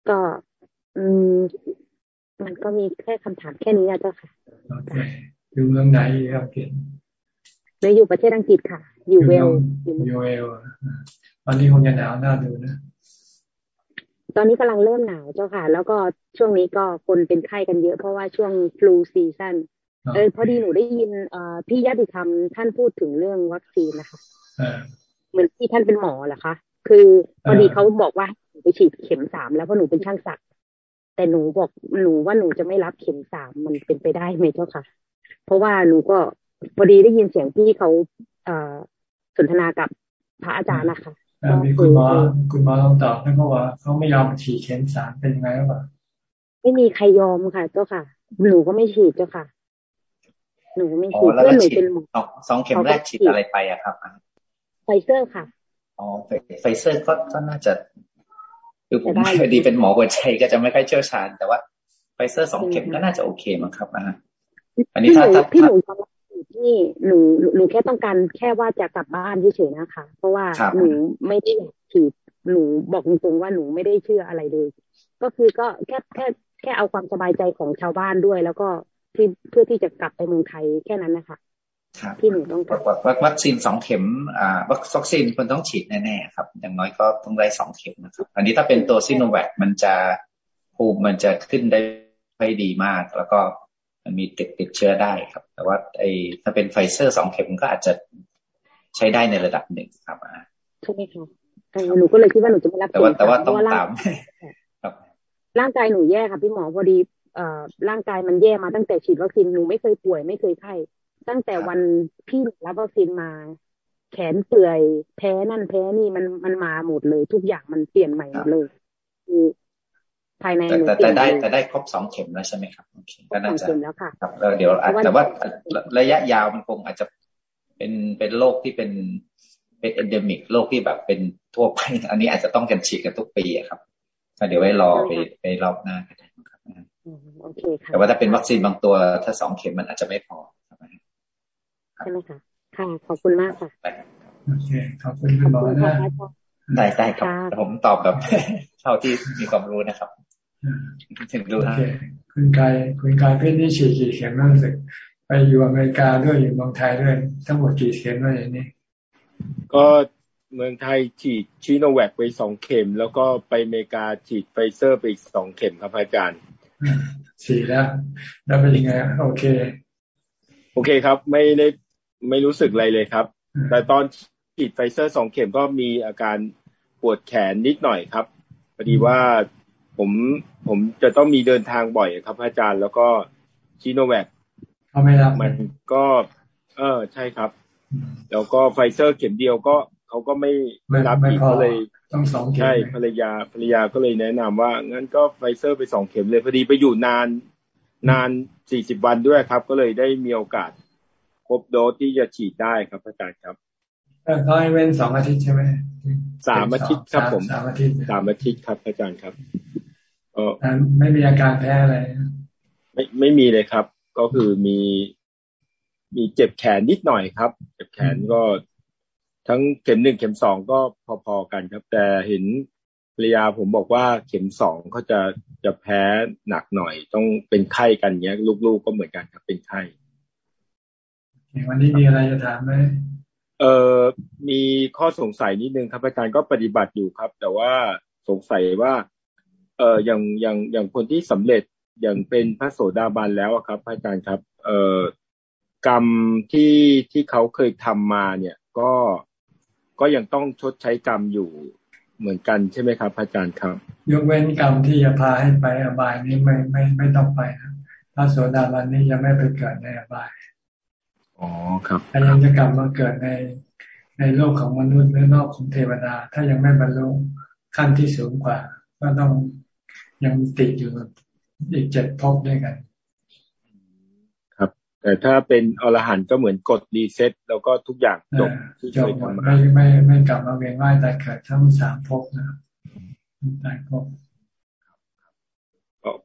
Speaker 30: ก็อืมมันก็มีแค่คำถามแค่นี้เจ้าค่ะ
Speaker 1: โอเคอยู่เมืองไหนครับเก่ง
Speaker 30: เลยอยู่ประเทศอังกฤษค่ะ อยู่เวล
Speaker 1: อยู่เวลตอนนี้คงจะหนาวน่าดูนะ
Speaker 30: ตอนนี้กำลังเริ่มหนาวเจ้าค่ะ แล้วก็ช่วงนี้ก็คนเป็นไข้กันเยอะ เพราะว่าช่วงฟลูซีซั่นเออพอดีหนูได้ยินเอ่อพี่ยติธรรมท่านพูดถึงเรื่องวัคซีนนะคะเหมือนที่ท่านเป็นหมอเหรอคะคือพอดีเขาบอกว่าไปฉีดเข็มสามแล้วเพราะหนูเป็นช่างศักดิ์แต่หนูบอกหนูว่าหนูจะไม่รับเข็มสามมันเป็นไปได้ไหมเจ้าค่ะ เพราะว่าหนูก็พอดีได้ยินเสียงที่เขาเอ่อ สนทนากับพระอาจารย์นะคะ
Speaker 1: มีคุณหมอคุณหมอลองตอบให้เขาว่าเขาไม่ยอมฉีดเข็มสามเป็นยังไงหรือเปล่า
Speaker 30: ไม่มีใครยอมค่ะ เจ้าค่ะ หนูก็ไม่ฉีดเจ้าค่ะ หนูไม่ฉีดเพื่อนหนูเป็นหมอ
Speaker 26: สองเข็มแรกฉีดอะไรไปอะครับ
Speaker 30: ไฟเซอร์ค่ะ
Speaker 26: อ๋อไฟเซอร์ก็ก็น่าจะคือผมพอดีเป็นหมอหัวใจก็จะไม่ค่อยเชี่ยวชาญ แต่ว่าไฟเซอร์สองเข็มก็น่าจะโอเคมั้งครับอะ
Speaker 30: อันนี้ถ้าพี่หนู ที่หนูหนูแค่ต้องการแค่ว่าจะกลับบ้านเฉยๆนะคะ เพราะว่าหนูไม่ได้ฉีดหนูบอกตรงๆว่าหนูไม่ได้เชื่ออะไรเลย ก็คือก็แค่แค่แค่เอาความสบายใจของชาวบ้านด้วย แล้วก็ที่เพื่อที่จะกลับไปเมืองไทยแค่นั้นนะคะที่หนูต้อง
Speaker 26: การวัคซีนสองเข็มอ่าวัคซีนคนต้องฉีดแน่ๆครับ อย่างน้อยก็ต้องได้สองเข็มนะครับอันนี้ถ้าเป็นตัวซิโนแวคมันจะภูมิมันจะขึ้นได้ไม่ดีมาก แล้วก็ มันมีติดติดเชื้อได้ครับ แต่ว่าไอ้ถ้าเป็นไฟเซอร์สองเข็มก็อาจจะใช้ได้ในระดับหนึ่งครับ
Speaker 30: ใช่ไหมคะหนูก็เลยคิดว่าหนูจะไม่รับ
Speaker 26: แต่ว่าแต่ว่าต้องตาม
Speaker 30: ร่างกายหนูแย่ค่ะพี่หมอพอดีเอ่อร่างกายมันแย่มาตั้งแต่ฉีดวัคซีนหนูไม่เคยป่วยไม่เคยไข้ตั้งแต่วันพี่รับวัคซีนมา แขนเปื่อยแพ้นั่นแพ้นี่มันมันมาหมดเลย ทุกอย่างมันเปลี่ยนใหม่หมดเลยคือ ภายใน
Speaker 26: แต่แต่ได้แต่ได้ครบสองเข็มแล้วใช่ไหมครับโอเคก็น่าจะ
Speaker 30: แล้วค่ะ
Speaker 26: ครับเดี๋ยวอาจแต่ว่าระยะยาวมันคงอาจจะเป็นเป็นโรคที่เป็นเป็น endemic โรคที่แบบเป็นทั่วไป อันนี้อาจจะต้องกันฉีดกันทุกปีครับเดี๋ยวไว้รอไปไปรอบหน้ากันครับ
Speaker 30: โอเคค่ะ
Speaker 26: แต่ว่าถ้าเป็นวัคซีนบางตัว ถ้าสองเข็มมันอาจจะไม่พอ
Speaker 30: ใช่ไหมคะค่ะขอบคุณมากค่ะ
Speaker 1: โอเคขอบคุณคุณหมอนะ
Speaker 26: ได้ได้ครับ ผมตอบแบบเท่าที่มีความรู้นะครับ ถึงรู้
Speaker 1: คุณกายคุณกายเพื่อนที่ฉีดกี่เข็มรู้สึก ไปอยู่อเมริกาด้วยอยู่เมืองไทยด้วย ทั้งหมดกี่เข็มแล้วอย่างนี้
Speaker 4: ก็เมืองไทยฉีดซิโนแวคไปสองเข็ม แล้วก็ไปอเมริกาฉีดไฟเซอร์ไปอีกสองเข็มครับอาจารย์
Speaker 1: สี่แล้ว แล้วเป็นยังไงโอเค
Speaker 4: โอเคครับ ไม่ได้ไม่รู้สึกอะไรเลยครับ แต่ตอนฉีดไฟเซอร์สองเข็มก็มีอาการปวดแขนนิดหน่อยครับพอดีว่า ผมผมจะต้องมีเดินทางบ่อยครับอาจารย์แล้วก็ซิโนแวค
Speaker 1: เขาไม่รับ
Speaker 4: มันก็ เออใช่ครับ แล้วก็ไฟเซอร์เข็มเดียวก็เขาก็ไม่ไม่รับอีกก็เลย
Speaker 1: ต้องสองเข็ม
Speaker 4: ใช่ภรรยาภรรยาก็เลยแนะนำว่างั้นก็ไฟเซอร์ไปสองเข็มเลยพอดีไปอยู่นานนานสี่สิบวันด้วยครับ ก็เลยได้มีโอกาสครบโดสที่จะฉีดได้ครับอาจารย์ครับ
Speaker 1: เขาให้เว้นสองอาทิตย์ใช่ไหม
Speaker 4: สามอาทิตย์ครับผม
Speaker 1: สามอาทิตย์
Speaker 4: สามอาทิตย์ครับอาจารย์ครับ
Speaker 1: เออ ไม่มีอาการแพ้อะไร
Speaker 4: ไม่ไม่มีเลยครับ ก็คือมีมีเจ็บแขนนิดหน่อยครับ เจ็บแขนก็ทั้งเข็มหนึ่งเข็มสองก็พอๆกันครับ แต่เห็นภรรยาผมบอกว่าเข็มสองเขาจะจะแพ้หนักหน่อย ต้องเป็นไข้กันเนี้ย ลูกๆก็เหมือนกันครับ เป็นไข้
Speaker 1: วันนี้มีอะไรจะถามไหม
Speaker 4: เอ่อมีข้อสงสัยนิดนึงครับอาจารย์ก็ปฏิบัติอยู่ครับ แต่ว่าสงสัยว่า เอ่ออย่างอย่างอย่างคนที่สำเร็จอย่างเป็นพระโสดาบันแล้วครับอาจารย์ครับ เอ่อกรรมที่ที่เขาเคยทำมาเนี่ยก็ก็ยังต้องชดใช้กรรมอยู่เหมือนกันใช่ไหมครับ อาจารย์ครับ
Speaker 1: ยกเว้นกรรมที่จะพาให้ไปอบายนี้ไม่ไม่ไม่ต้องไปนะพระโสดาบันนี้ยังไม่ไปเกิดในอบาย
Speaker 4: อ๋อครับ
Speaker 1: ถ้ายังจะกลับมาเกิดในในโลกของมนุษย์หรือโลกของเทวดา ถ้ายังไม่บรรลุขั้นที่สูงกว่า ก็ต้อง ยังติดอยู่อีกเจ็ดภพด้วยกัน
Speaker 4: ครับ แต่ถ้าเป็นอรหันต์ก็เหมือนกดรีเซ็ตแล้วก็ทุกอย่างจบที่
Speaker 1: เคยทำมาไม่ไม่ไม่กลับมาเวียนว่ายตายเกิดทั้งสามภพนะตายภพ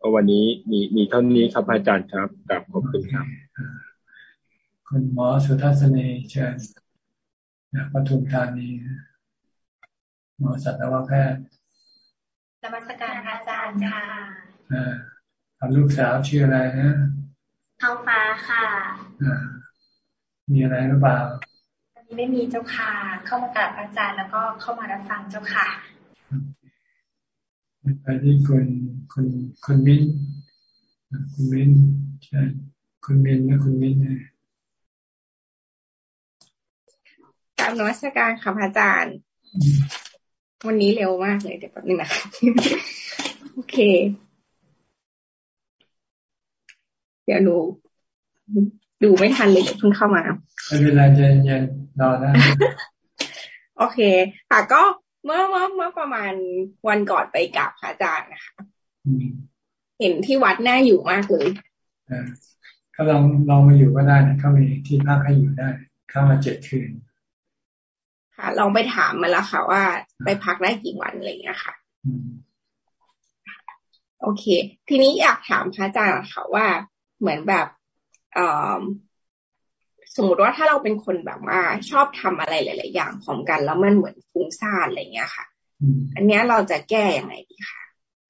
Speaker 4: ก็วันนี้มีมีเท่านี้ครับอาจารย์ครับกราบขอบคุณครับ
Speaker 1: คุณหมอสุทัศนีเชิญนะปทุมธานีหมอสัตวแพทย์
Speaker 31: นมัสการอาจารย์ค่ะ
Speaker 1: ทำลูกสาวชื่ออะไรนะ
Speaker 31: ท้องฟ้าค่ะ
Speaker 1: มีอะไรหรือเปล่า
Speaker 31: ตอนนี้ไม่มีเจ้าค่ะ เข้ามากราบอาจารย์แล้วก็เข้ามารับฟังเจ้าค่ะ
Speaker 1: ไปที่คุณคุณคุณมิ้นคุณมิ้นใช่คุณมิ้นนะคุณมิ้นเนี่ย
Speaker 32: กรรมนวัตการค่ะพระอาจารย์ วันนี้เร็วมากเลยเดี๋ยวแป๊บนึงนะคะโอเค เดี๋ยวดูดูไม่ทันเลยเพิ่งเข้ามา
Speaker 1: ไม่เป็นไรเย็นๆรอนะ
Speaker 32: โอเค ค่ะก็เมื่อเมื่อเมื่อประมาณวันก่อนไปกับพระอาจารย์นะคะเห็นที่วัดน่าอยู่มากเลย
Speaker 1: ก็ลองลองมาอยู่ก็ได้นะเขามีที่พักให้อยู่ได้ เข้ามาเจ็ดคืน
Speaker 32: ค่ะ ลองไปถามมาแล้วค่ะว่า ไปพักได้กี่วันอะไรอย่างเงี้ยค่ะ โอเค ทีนี้อยากถามพระอาจารย์ค่ะว่าเหมือนแบบเอสมมติว่าถ้าเราเป็นคนแบบว่าชอบทำอะไรหลาย ๆ อย่างพร้อมกัน แล้วมันเหมือนฟุ้งซ่านอะไรเงี้ยค่ะ อันนี้เราจะแก้ยังไงดีคะ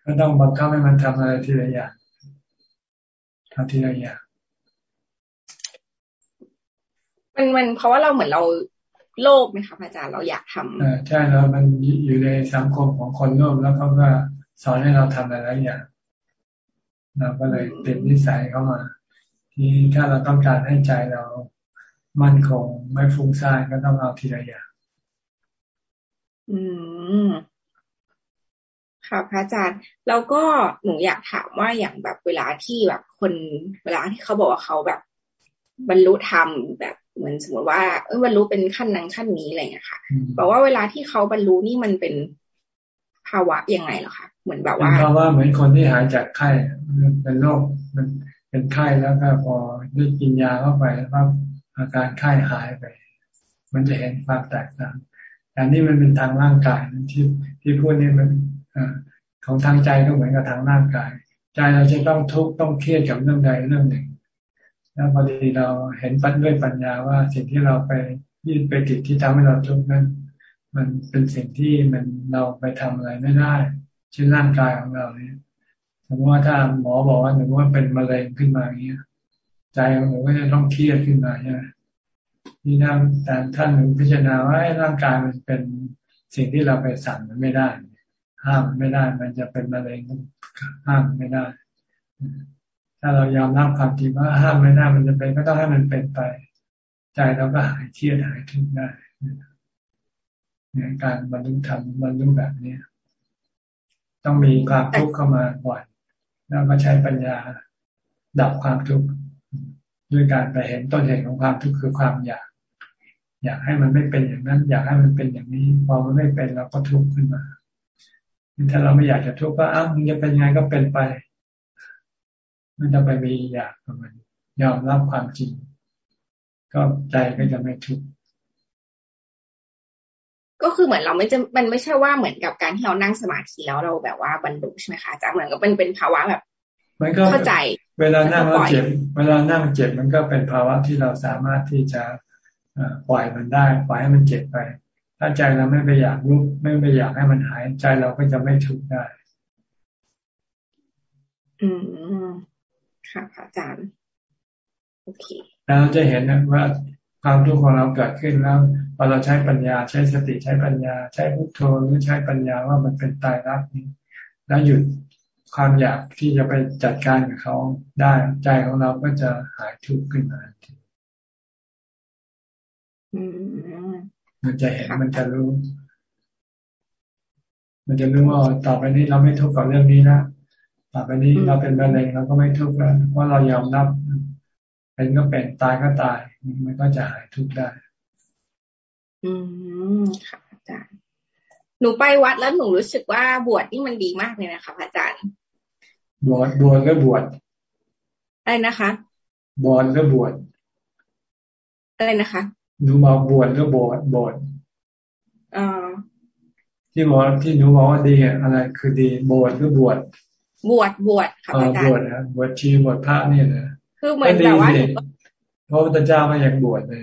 Speaker 1: ก็ต้องบังคับให้มันทำอะไรทีละอย่างทำทีละอย่าง
Speaker 32: มันมันเพราะว่าเราเหมือนเราโลภไหมคะอาจารย์เราอยากทำ
Speaker 1: อใช่แล้วมันอยู่ในสังคมของคนโลภแล้วเขาก็ สอนให้เราทำอะไรอย่างเราก็เลยเป็นนิสัยเข้ามา ที่ถ้าเราต้องการให้ใจเรามั่นคงไม่ฟุ้งซ่านก็ต้องเอาทีละอย่าง
Speaker 32: อืมค่ะพระอาจารย์แล้วก็หนูอยากถามว่าอย่างแบบเวลาที่แบบคน เวลาที่เขาบอกว่าเขาแบบ บรรลุธรรมแบบเหมือนสมมติว่าเออบรรลุเป็นขั้นนั้นขั้นนี้อะไรอย่างเงี้ยค่ะบอกว่าเวลาที่เขาบรรลุนี่มันเป็น ภาวะยังไงหรอคะเหมือนแบบว่า
Speaker 1: ภาวะเหมือนคนที่หายจากไข้เป็นโรคมันเป็นไข้แล้วก็พอได้กินยาเข้าไปแล้วอาการไข้หายไป มันจะเห็นความแตกต่างแต่นี่มันเป็นทางร่างกายที่ที่พูดนี่มันอของทางใจก็เหมือนกับทางร่างกาย ใจเราจะต้องทุกข์ต้องเครียดกับเรื่องใดเรื่องหนึ่ง แล้วพอดีเราเห็นปัญด้วยปัญญาว่าสิ่งที่เราไปยึดไปติดที่ทำให้เราทุกข์นั้น มันเป็นสิ่งที่มันเราไปทำอะไรไม่ได้เช่นร่างกายของเราเนี่ยสมมติว่าถ้าหมอบอกว่าหนึ่งว่าเป็นมะเร็งขึ้นมาอย่างเงี้ยใจมันก็จะต้องเครียดขึ้นมาใช่ไหมนี่นั่งแต่ท่านหนูพิจารณาว่าร่างกายมันเป็นสิ่งที่เราไปสั่งมันไม่ได้ ห้ามไม่ได้ มันจะเป็นมะเร็งห้ามไม่ได้ ถ้าเรายอมรับความจริงว่าห้ามไม่ได้มันจะเป็นก็ต้องให้มันเป็นไป ใจเราก็หายเครียดหายทุกข์ได้ เนี่ยการบรรลุธรรมบรรลุแบบนี้ต้องมีความทุกข์เข้ามาก่อนแล้วก็ใช้ปัญญาดับความทุกข์ด้วยการไปเห็นต้นเหตุของความทุกข์คือความอยาก อยากให้มันไม่เป็นอย่างนั้น อยากให้มันเป็นอย่างนี้ พอมันไม่เป็นเราก็ทุกข์ขึ้นมาถ้าเราไม่อยากจะทุกข์ก็อ้าวมันจะเป็นยังไงก็เป็นไปไม่ต้องไปมีอยากกับมันยอมรับความจริง ก็ใจก็จะไม่ทุกข์
Speaker 32: ก็คือเหมือนเราไม่จะมันไม่ใช่ว่าเหมือนกับการที่เรานั่งสมาธิแล้วเราแบบว่าบรรลุใช่ไหมคะจากเหมือนกับเป็นเป็นภาวะแบบ
Speaker 1: มันก็
Speaker 32: เข้าใจ
Speaker 1: เวลานั่งแล้วเจ็บ เวลานั่งเจ็บมันก็เป็นภาวะที่เราสามารถที่จะปล่อยมันได้ปล่อยให้มันเจ็บไป ถ้าใจเราไม่ไปอยากลุกไม่ไปอยากให้มันหายใจเราก็จะไม่ทุกข์ได้
Speaker 32: อืมค่ะอาจารย์โอเค
Speaker 1: แล้วจะเห็นว่า ความทุกข์ของเราเกิดขึ้นแล้วพอเราใช้ปัญญาใช้สติใช้ปัญญา ใช้พุทโธหรือใช้ปัญญาว่ามันเป็นตายรักนี้ แล้วหยุดความอยากที่จะไปจัดการกับเขาได้ใจของเราก็จะหายทุกข์ขึ้นมาทีมันจะเห็นมันจะรู้ มันจะรู้ว่าต่อไปนี้เราไม่ทุกข์กับเรื่องนี้นะต่อไปนี้เราเป็นมะเร็งเราก็ไม่ทุกข์แล้วเพราะเรายอมรับ เป็นก็เป็นตายก็ตาย มันก็จะหายทุกข์ได้
Speaker 32: อืมค่ะอาจารย์หนูไปวัดแล้วหนูรู้สึกว่าบวชนี่มันดีมากเลยนะคะอาจารย์
Speaker 1: บวชบวชก็บวช
Speaker 32: อะไรนะคะ
Speaker 1: บวชก็บวช
Speaker 32: อะไรนะคะ
Speaker 1: หนูบอกบวชก็บวชบวช
Speaker 32: อ่า
Speaker 1: ที่บอกที่หนูบอกว่าดีอะไรคือดีบวชก็บวช
Speaker 32: บวชบวชค่ะอาจารย์บ
Speaker 1: วชนะบวชชีบวชพระนี่นะ
Speaker 32: คือเหมือนแบบว่า
Speaker 1: พระพุทธเจ้าก็ยังบวชเลย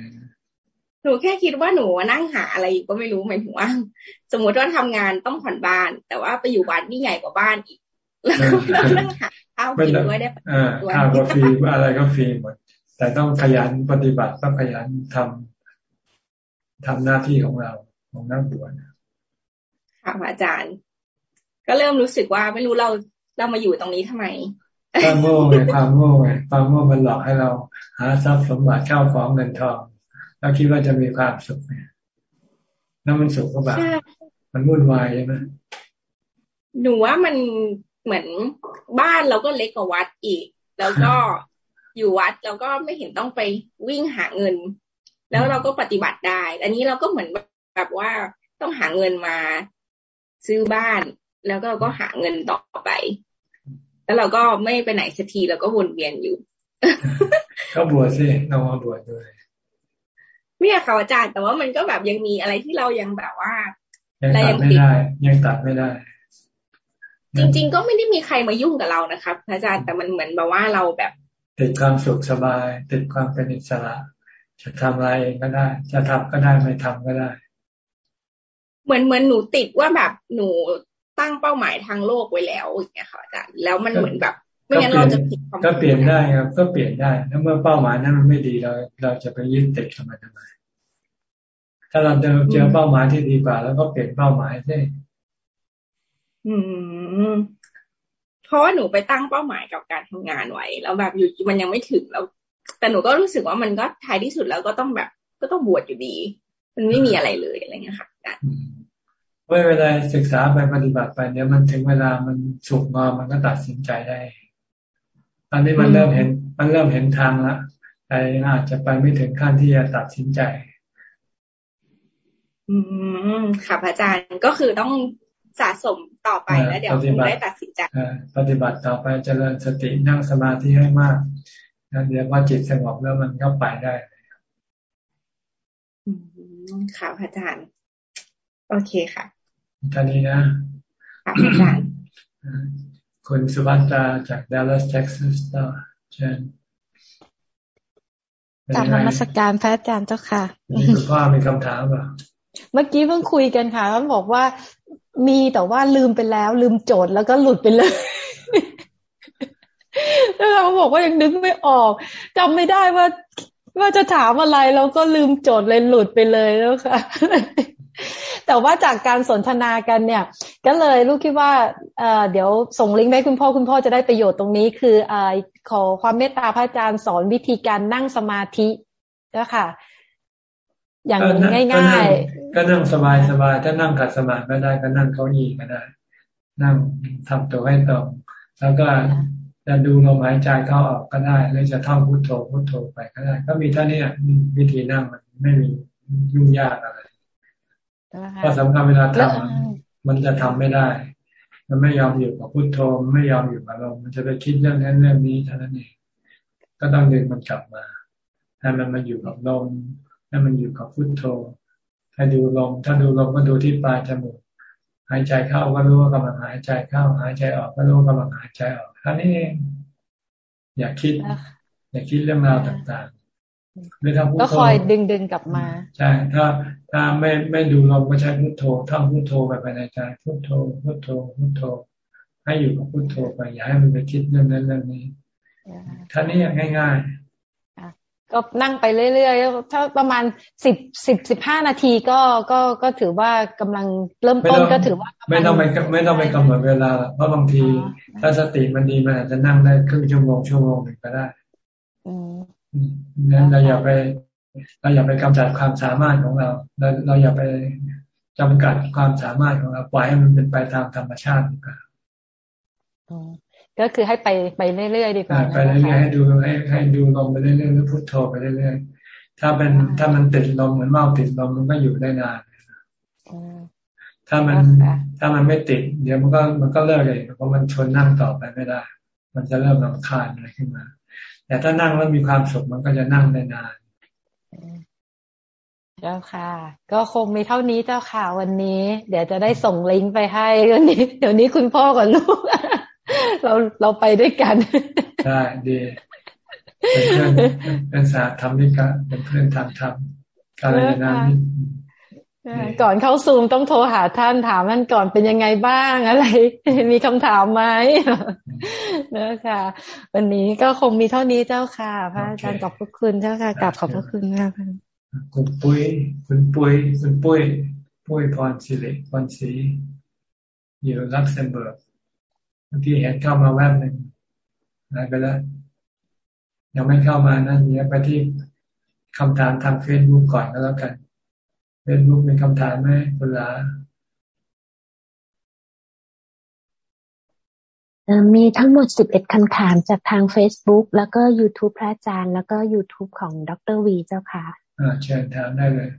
Speaker 32: หนูแค่คิดว่าหนูนั่งหาอะไรอยู่ก็ไม่รู้หมายถึงว่า สมมติว่าทำงานต้องผ่อนบ้าน แต่ว่าไปอยู่วัดนี่ใหญ่กว่าบ้านอีก แล้วก็นั่งหาข้าวกินด้วยได้
Speaker 1: ข้าวก็ฟรีอะไรก็ฟรีหมดแต่ต้องขยันปฏิบัติต้องขยันทำทำหน้าที่ของเราของนักบวช
Speaker 32: ค่ะอาจารย์ ก็เริ่มรู้สึกว่าไม่รู้เราเรามาอยู่ตรงนี้ทำไม
Speaker 1: ความโง่ไงความโง่ไงความโง่มันหลอกให้เราหาทรัพย์สมบัติเข้าของเงินทองแล้วคิดว่าจะมีความสุขเนี่ยแล้วมันสุขก็แบบมันวุ่นวายใช่ไหม
Speaker 32: หนูว่ามันเหมือนบ้านเราก็เล็กกว่าวัดอีก แล้วก็อยู่วัดเราก็ไม่เห็นต้องไปวิ่งหาเงิน แล้วเราก็ปฏิบัติได้ อันนี้เราก็เหมือนแบบว่าต้องหาเงินมาซื้อบ้าน แล้วก็เราก็หาเงินต่อไป แล้วเราก็ไม่ไปไหนสักทีเราก็วนเวียนอยู่
Speaker 1: ก็บวชสิเรามาบวชด้วย
Speaker 32: ไม่อยากเขาอาจารย์ แต่ว่ามันก็แบบยังมีอะไรที่เรายังแบบว่า
Speaker 1: ยังตัดไม่ได้ ยังตัดไม่ได้
Speaker 32: จริง ๆ ก็ไม่ได้มีใครมายุ่งกับเรานะครับอาจารย์แต่มันเหมือนแบบว่าเราแบบ
Speaker 1: ติดความสุขสบายติดความเป็นอิสระจะทำอะไรเองก็ได้ จะทำก็ได้ไม่ทำก็ได้
Speaker 32: เหมือนเหมือนหนูติดว่าแบบหนู ตั้งเป้าหมายทางโลกไว้แล้วอย่างเงี้ยค่ะอาจารย์แล้วมันเหมือนแบบไม่งั้นเราจะผิด
Speaker 1: ก็เปลี่ยนได้ครับ ก็เปลี่ยนได้ถ้าเมื่อเป้าหมายนั้นมันไม่ดีเรา เราจะไปยึดติดกับมันทำไมถ้าเราเจอเจอเป้าหมายที่ดีกว่า แล้วก็เปลี่ยนเป้าหมายได้
Speaker 32: อืมเพราะว่าหนูไปตั้งเป้าหมายกับการทำงานไว้แล้วแบบอยู่มันยังไม่ถึงแล้ว แต่หนูก็รู้สึกว่ามันก็ท้ายที่สุดแล้วก็ต้องแบบ ก็ต้องบวชอยู่ดี มันไม่มีอะไรเลยอะไรเงี้ยค่ะการ
Speaker 1: ไม่เวลาศึกษาไปปฏิบัติไปเนี่ยมันถึงเวลามันสุกมามันก็ตัดสินใจได้ ตอนนี้มันเริ่มเห็น มันเริ่มเห็นทางละแต่อาจจะไปไม่ถึงขั้นที่จะตัดสินใจ
Speaker 32: อืมค่ะพระอาจารย์ก็คือต้องสะสมต่อไปแล้วเดี๋ยวคงได้ตัดสินใจ
Speaker 1: ปฏิบัติต่อไปเจริญสตินั่งสมาธิให้มากแล้วเดี๋ยวพอจิตสงบแล้วมันก็ไปได้
Speaker 32: ค่ะพระอาจารย์ โอเคค่ะ
Speaker 1: ท่านี้นะ
Speaker 32: ค่ะพระอาจารย์
Speaker 1: คุณสุบันตาจากดัลลัสเท็กซัสต่อเชิญ
Speaker 33: กลับนมัสการพระอาจารย์เจ้าค่ะ
Speaker 1: คุณพ่อมีคำถามป่ะ
Speaker 33: เมื่อกี้เพิ่งคุยกันค่ะเขาบอกว่ามีแต่ว่าลืมไปแล้ว ลืมโจทย์แล้วก็หลุดไปเลยแล้วเราบอกว่ายังนึกไม่ออกจำไม่ได้ว่าว่าจะถามอะไรเราก็ลืมโจทย์เลยหลุดไปเลยแล้วค่ะ แต่ว่าจากการสนทนากันเนี่ย ก็เลยลูกคิดว่าเเดี๋ยวส่งลิงก์ให้คุณพ่อคุณพ่อจะได้ประโยชน์ตรงนี้ คืออขอความเมตตาพระอาจารย์สอนวิธีการนั่งสมาธินะค่ะอย่างง่าย
Speaker 1: ๆก็นั่งสบายสบายถ้านั่งขัดสมาธิไม่ได้ก็นั่งเก้าอี้ก็ได้ นั่งทำตัวให้ตรงแล้วก็จะดูลมหายใจเข้าออกก็ได้หรือจะท่องพุทโธพุทโธไปก็ได้ ก็มีเท่านี้วิธีนั่งมันไม่มียุ่งยากอะไร ก็สำคัญเวลาทำมันจะทำไม่ได้ มันไม่ยอมอยู่กับพุทโธไม่ยอมอยู่กับลมมันจะไปคิดเรื่องนั้นเรื่องนี้เท่านั้นเองก็ต้องดึงมันกลับมาให้มันมาอยู่กับลมให้มันอยู่กับพุทโธให้ดูลมถ้าดูลมก็ดูที่ปลายจมูกหายใจเข้าก็รู้ว่ากำลังหายใจเข้า หายใจออกก็รู้ว่ากำลังหายใจออกท่านี้เองอย่าคิด อย่าคิดเรื่องราวต่าง ๆไม่ทำพุทโธ
Speaker 33: ก็คอยดึงดึงกลับมา
Speaker 1: ใช่ ถ้าถ้าไม่ไม่ดูลมก็ใช้พุทโธท่องพุทโธไปภายในใจพุทโธพุทโธพุทโธ ให้อยู่กับพุทโธไปอย่าให้มันไปคิดเรื่องนั้นเรื่องนี้ท่านี้ง่าย
Speaker 33: ก็นั่งไปเรื่อยๆถ้าประมาณสิบสิบสิบห้านาทีก็ก็ก็ถือว่ากำลังเริ่มต้นก็ถือว่า
Speaker 1: ไม่ต้องไปไม่ต้องไปกำหนดเวลา เพราะบางที ถ้าสติมันดีมันอาจจะนั่งได้ครึ่งชั่วโมงชั่วโมงหนึ่งก็ได้ นั้นเราอย่าไปเราอย่าไปกำจัดความสามารถของเรา เราเราอย่าไปจำกัดความสามารถของเราปล่อยให้มันเป็นไปตามธรรมชาติดีกว่า
Speaker 33: ก็คือให้ไปไปเรื่อยๆดีกว่า
Speaker 1: ไปเรื่อยๆให้ดูให้ให้ดูลมไปเรื่อยๆหรือพุทโธไปเรื่อยๆถ้าเป็นถ้ามันติดลมเหมือนเมาติดลมมันก็อยู่ได้นานถ้ามันถ้ามันไม่ติด เดี๋ยวมันก็มันก็เลิกเองเพราะมันชนนั่งต่อไปไม่ได้ มันจะเริ่มรำคาญอะไรขึ้นมา แต่ถ้านั่งแล้วมีความสุขมันก็จะนั่งได้นาน
Speaker 33: เจ้าค่ะ ก็คงมีเท่านี้เจ้าค่ะวันนี้ เดี๋ยวจะได้ส่งลิงก์ไปให้วันนี้ เดี๋ยวนี้คุณพ่อกับลูก เราเราไปด้วยกัน
Speaker 1: ใช่ดีเป็นเพื่อนเป็นสาธรรมิกะเป็นเพื่อนทางธรรมการเรียนาน
Speaker 33: ก่อนเข้าซูมต้องโทรหาท่านถามท่านก่อนเป็นยังไงบ้างอะไร มีคำถามไหมนะคะวันนี้ก็คงมีเท่านี้เจ้าค่ะ พระอาจารย์ขอบพระคุณเจ้าค่ะกลับขอบพระคุณค่ะ
Speaker 1: คุณปุ้ยคุณปุ้ยคุณปุ้ยปุ้ยพรศิริพรศรีอยู่ลักเซมเบิร์กบางทีเห็นเข้ามาแวบหนึ่งหายไปแล้วยังไม่เข้ามานั่นเนี้ยไปที่คำถามทางเฟซบุ๊กก่อนก็แล้วกัน เฟซบุ๊กมีคำถามไหมคุณลา
Speaker 34: มีทั้งหมดสิบเอ็ดคำถามจากทาง Facebook แล้วก็ YouTube พระอาจารย์ แล้วก็ YouTube ของดรวีเจ้าค่ะ
Speaker 1: อ่าเชิญถามได้เลย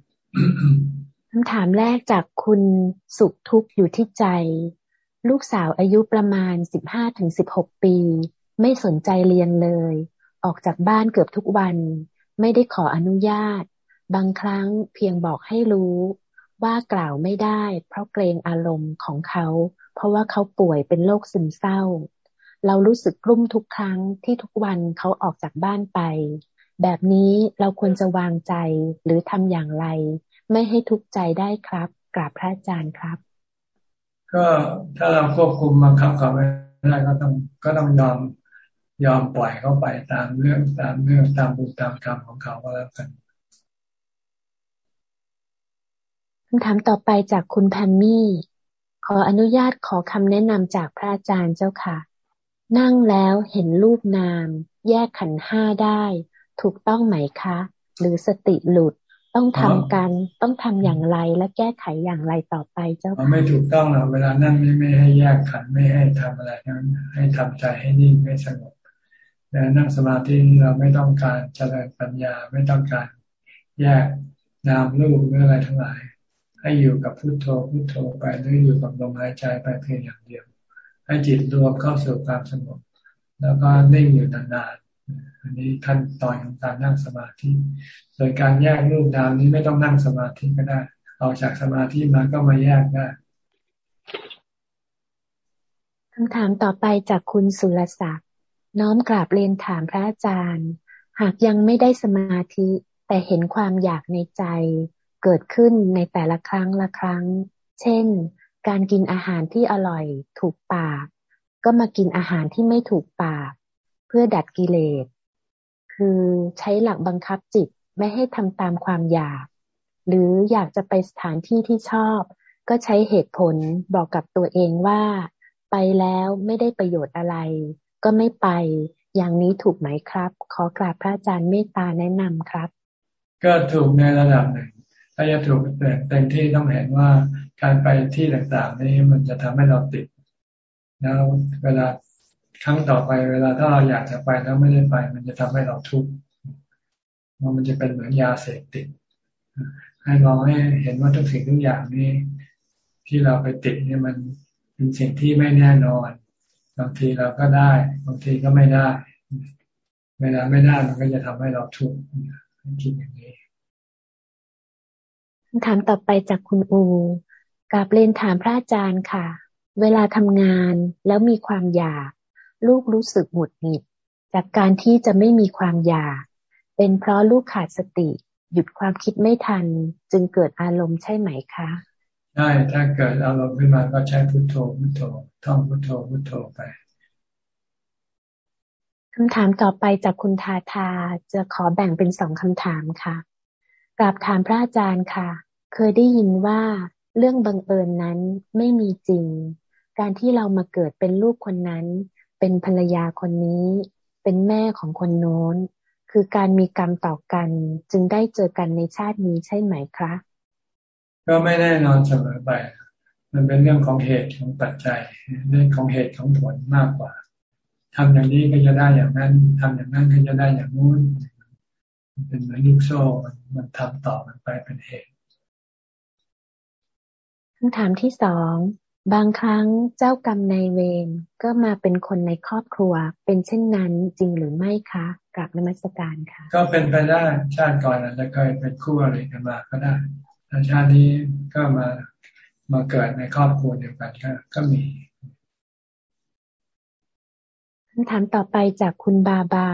Speaker 34: คำถามแรกจากคุณสุขทุกข์อยู่ที่ใจ ลูกสาวอายุประมาณสิบห้าถึงสิบหกปี ไม่สนใจเรียนเลย ออกจากบ้านเกือบทุกวัน ไม่ได้ขออนุญาต บางครั้งเพียงบอกให้รู้ว่ากล่าวไม่ได้ เพราะเกรงอารมณ์ของเขา เพราะว่าเขาป่วยเป็นโรคซึมเศร้า เรารู้สึกกลุ้มทุกครั้งที่ทุกวันเขาออกจากบ้านไป แบบนี้เราควรจะวางใจหรือทำอย่างไร ไม่ให้ทุกข์ใจได้ครับกราบพระอาจารย์ครับ
Speaker 1: ก็ถ้าเราควบคุมบังคับเขาไม่ได้ก็ต้องก็ต้องยอมยอมปล่อยเขาไปตามเรื่องตามเรื่องตามบุญตามกรรมของเขาก็แล้วกัน
Speaker 34: คำถามต่อไปจากคุณแพมมี่ ขออนุญาตขอคำแนะนำจากพระอาจารย์เจ้าค่ะ นั่งแล้วเห็นรูปนาม แยกขันห้าได้ ถูกต้องไหมคะ หรือสติหลุดต้องทำกันต้องทำอย่างไรและแก้ไขอย่างไรต่อไปเจ้า
Speaker 1: ค่ะไม่ถูกต้องหรอกเวลานั่งนี่ไม่ให้แยกขันไม่ให้ทำอะไรนั้นให้ทำใจให้นิ่งให้สงบแต่นั่งสมาธิเราไม่ต้องการเจริญปัญญาไม่ต้องการแยกนามรูปหรืออะไรทั้งหลาย ให้อยู่กับพุโทโธพุโทโธไปหรืออยู่กับลมหายใจไปเพียงอย่างเดียว ให้จิตรวมเข้าสู่ความสงบแล้วก็นิ่งอยู่นานๆ อันนี้ขั้นตอนของการนั่งสมาธิ โดยการแยกรูปนามนี้ไม่ต้องนั่งสมาธิก็ได้ออกจากสมาธิมาก็มาแยกได้
Speaker 34: คำถามต่อไปจากคุณสุรศักดิ์น้อมกราบเรียนถามพระอาจารย์ หากยังไม่ได้สมาธิแต่เห็นความอยากในใจ เกิดขึ้นในแต่ละครั้งละครั้ง เช่น การกินอาหารที่อร่อยถูกปาก ก็มากินอาหารที่ไม่ถูกปาก เพื่อดัดกิเลส คือใช้หลักบังคับจิตไม่ให้ทำตามความอยาก หรืออยากจะไปสถานที่ที่ชอบ ก็ใช้เหตุผลบอกกับตัวเองว่า ไปแล้วไม่ได้ประโยชน์อะไร ก็ไม่ไปอย่างนี้ถูกไหมครับ ขอกราบพระอาจารย์เมตตาแนะนำครับ
Speaker 1: ก็ถูกในระดับหนึ่ง ถ้าจะถูกเต็มที่ต้องเห็นว่าการไปที่ต่างๆ นี้มันจะทำให้เราติด แล้วเวลาครั้งต่อไปเวลาถ้าเราอยากจะไปแล้วไม่ได้ไป มันจะทำให้เราทุกข์มันจะเป็นเหมือนยาเสพติด ให้มองให้เห็นว่าทุกสิ่งทุกอย่างนี้ที่เราไปติดเนี่ยมันเป็นสิ่งที่ไม่แน่นอน บางทีเราก็ได้ บางทีก็ไม่ได้ เวลาไม่ได้มันก็จะทำให้เราทุกข์คิดอย่างนี้
Speaker 34: คำถามต่อไปจากคุณอูกับเรียนถามพระอาจารย์ค่ะ เวลาทำงานแล้วมีความอยาก ลูกรู้สึกหงุดหงิด จากการที่จะไม่มีความอยาก เป็นเพราะลูกขาดสติ หยุดความคิดไม่ทัน จึงเกิดอารมณ์ใช่ไหมคะ
Speaker 1: ใช่ถ้าเกิดอารมณ์ขึ้นมาก็ใช้พุทโธพุทโธท่องพุทโธพุทโธไป
Speaker 34: คำถามต่อไปจากคุณทาทาจะขอแบ่งเป็นสองคำถามค่ะ กราบถามพระอาจารย์ค่ะ เคยได้ยินว่าเรื่องบังเอิญนั้นไม่มีจริง การที่เรามาเกิดเป็นลูกคนนั้น เป็นภรรยาคนนี้ เป็นแม่ของคนโน้น คือการมีกรรมต่อกันจึงได้เจอกันในชาตินี้ใช่ไหมคะ
Speaker 1: ก็ไม่แน่นอนเสมอไป มันเป็นเรื่องของเหตุของปัจจัย เรื่องของเหตุของผลมากกว่าทำอย่างนี้ก็จะได้อย่างนั้นทำอย่างนั้นก็จะได้อย่างนู้น เป็นเหมือนลูกโซ่มันทำต่อมันไปเป็นเหตุ
Speaker 34: คำถามที่สองบางครั้งเจ้ากรรมนายเวรก็มาเป็นคนในครอบครัว เป็นเช่นนั้นจริงหรือไม่คะกลับนมัสการค่ะ
Speaker 1: ก็เป็นไปได้ชาติก่อนอาจจะเคยเป็นคู่อะไรกันมาก็ได้แต่ชาตินี้ก็มามาเกิดในครอบครัวเดียวกันก็ก็มี
Speaker 34: คำถามต่อไปจากคุณบาบา